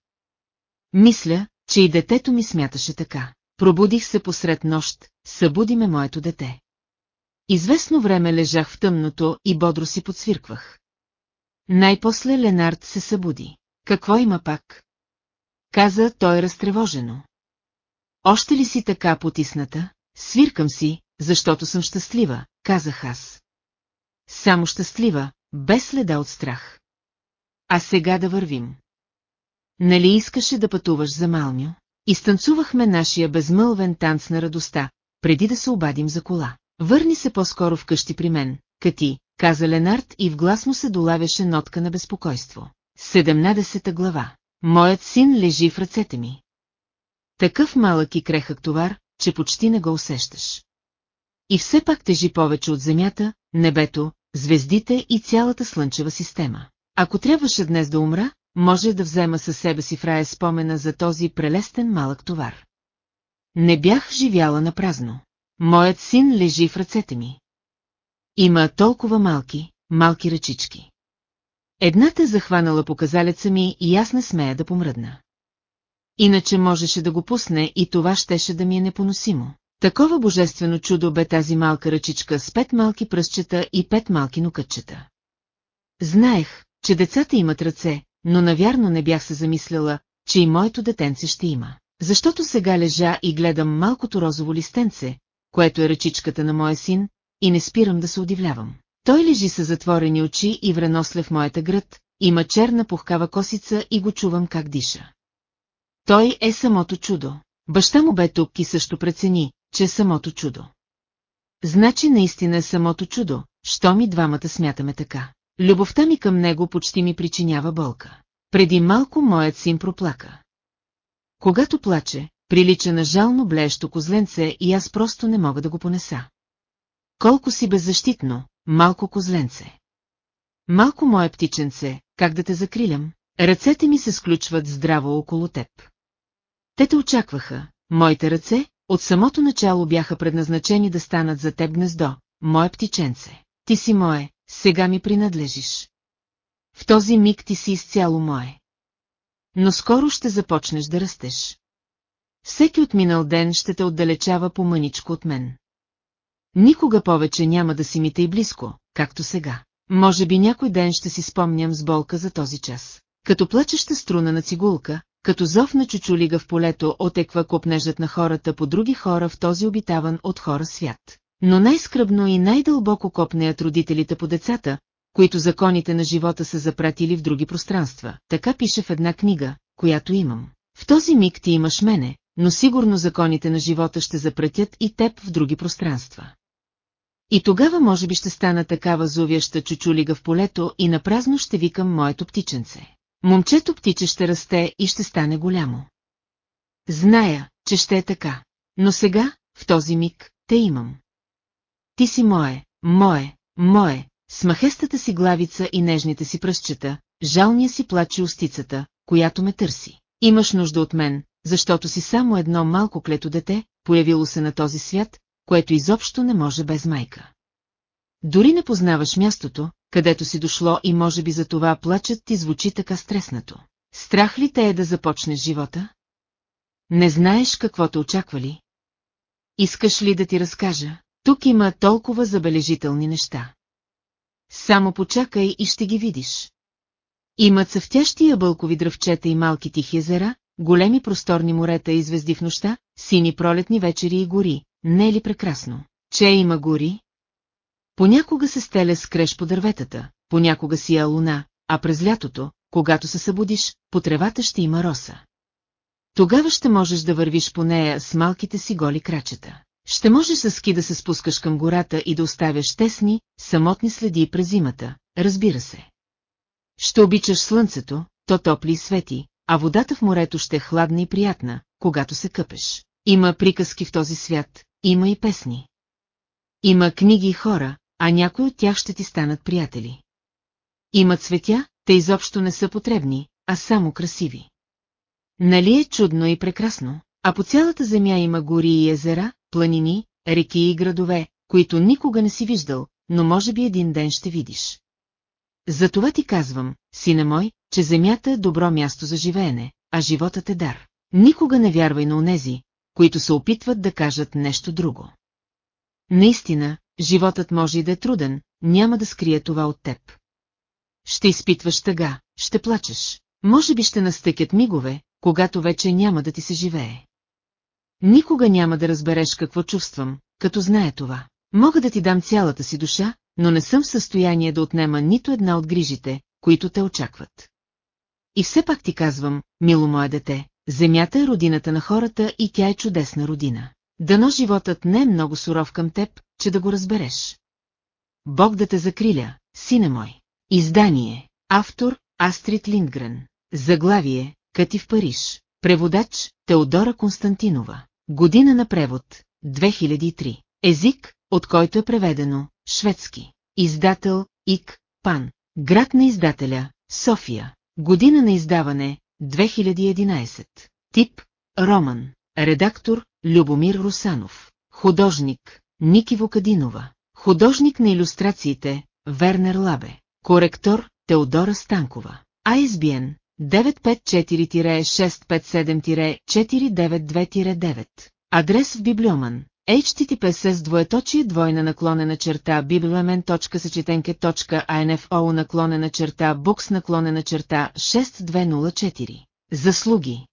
Мисля, че и детето ми смяташе така. Пробудих се посред нощ, събуди ме моето дете. Известно време лежах в тъмното и бодро си подсвирквах. Най-после Ленард се събуди. Какво има пак? Каза той разтревожено. Още ли си така потисната? Свиркам си, защото съм щастлива, казах аз. Само щастлива, без следа от страх. А сега да вървим. Нали искаше да пътуваш за Малмио? Изтанцувахме нашия безмълвен танц на радостта, преди да се обадим за кола. Върни се по-скоро вкъщи при мен, Кати, каза Ленард и в глас му се долавяше нотка на безпокойство. 17 глава. Моят син лежи в ръцете ми. Такъв малък и крехък товар, че почти не го усещаш. И все пак тежи повече от земята, небето, звездите и цялата слънчева система. Ако трябваше днес да умра, може да взема със себе си в рая спомена за този прелестен малък товар. Не бях живяла на празно. Моят син лежи в ръцете ми. Има толкова малки, малки ръчички. Едната захванала показалеца ми и аз не смея да помръдна. Иначе можеше да го пусне и това щеше да ми е непоносимо. Такова божествено чудо бе тази малка ръчичка с пет малки пръстчета и пет малки нокътчета. Знаех, че децата имат ръце, но навярно не бях се замисляла, че и моето детенце ще има. Защото сега лежа и гледам малкото розово листенце, което е ръчичката на моя син, и не спирам да се удивлявам. Той лежи с затворени очи и вреносле в моята гръд, има черна пухкава косица и го чувам как диша. Той е самото чудо. Баща му бе тук и също прецени, че е самото чудо. Значи наистина е самото чудо, що ми двамата смятаме така. Любовта ми към него почти ми причинява болка. Преди малко моят син проплака. Когато плаче, прилича на жално блеещо козленце и аз просто не мога да го понеса. Колко си беззащитно, малко козленце. Малко мое птиченце, как да те закрилям? Ръцете ми се сключват здраво около теб. Те те очакваха, моите ръце, от самото начало бяха предназначени да станат за теб гнездо, мое птиченце. Ти си мое, сега ми принадлежиш. В този миг ти си изцяло мое. Но скоро ще започнеш да растеш. Всеки от минал ден ще те отдалечава по мъничко от мен. Никога повече няма да си ми и близко, както сега. Може би някой ден ще си спомням с болка за този час. Като плачеща струна на цигулка, като зов на чучулига в полето отеква копнежът на хората по други хора в този обитаван от хора свят. Но най-скръбно и най-дълбоко копнеят родителите по децата, които законите на живота са запратили в други пространства. Така пише в една книга, която имам. В този миг ти имаш мене, но сигурно законите на живота ще запретят и теб в други пространства. И тогава може би ще стана такава зувяща чучулига в полето и напразно ще викам моето птиченце. Момчето птиче ще расте и ще стане голямо. Зная, че ще е така. Но сега, в този миг, те имам. Ти си мое, мое, мое, с махестата си главица и нежните си пръстчета, жалния си плаче устицата, която ме търси. Имаш нужда от мен, защото си само едно малко клето дете, появило се на този свят, което изобщо не може без майка. Дори не познаваш мястото, където си дошло и може би за това плачът ти звучи така стреснато. Страх ли те е да започнеш живота? Не знаеш какво те очаква? Искаш ли да ти разкажа? Тук има толкова забележителни неща. Само почакай и ще ги видиш. Има цъфтящи ябълкови дръвчета и малки тихи езера, големи просторни морета и звезди в нощта, сини пролетни вечери и гори. Не е ли прекрасно? Че има гори? Понякога се стеля с креш по дърветата, понякога си я луна, а през лятото, когато се събудиш, по тревата ще има роса. Тогава ще можеш да вървиш по нея с малките си голи крачета. Ще можеш с ски да се спускаш към гората и да оставяш тесни, самотни следи през зимата, разбира се. Ще обичаш слънцето, то топли и свети, а водата в морето ще е хладна и приятна, когато се къпеш. Има приказки в този свят, има и песни. Има книги и хора, а някои от тях ще ти станат приятели. Има цветя, те изобщо не са потребни, а само красиви. Нали е чудно и прекрасно, а по цялата земя има гори и езера, планини, реки и градове, които никога не си виждал, но може би един ден ще видиш. Затова ти казвам, сине мой, че земята е добро място за живеене, а животът е дар. Никога не вярвай на онези, които се опитват да кажат нещо друго. Наистина, животът може и да е труден, няма да скрие това от теб. Ще изпитваш тъга, ще плачеш. Може би ще настъкят мигове, когато вече няма да ти се живее. Никога няма да разбереш какво чувствам, като знае това. Мога да ти дам цялата си душа, но не съм в състояние да отнема нито една от грижите, които те очакват. И все пак ти казвам, мило мое дете, земята е родината на хората и тя е чудесна родина. Дано животът не е много суров към теб, че да го разбереш. Бог да те закриля, сине мой. Издание. Автор Астрид Линдгрен. Заглавие Къти в Париж. Преводач Теодора Константинова. Година на превод 2003. Език, от който е преведено шведски. Издател Ик Пан. Град на издателя София. Година на издаване 2011. Тип Роман. Редактор Любомир Русанов. Художник Ники Вокадинова. Художник на иллюстрациите Вернер Лабе. Коректор Теодора Станкова. ISBN 954-657-492-9. Адрес в Библиоман. HTTPS с двоеточие двойна наклонена черта bibliomen.съчетенке.info наклонена черта букс наклонена черта 6204. Заслуги.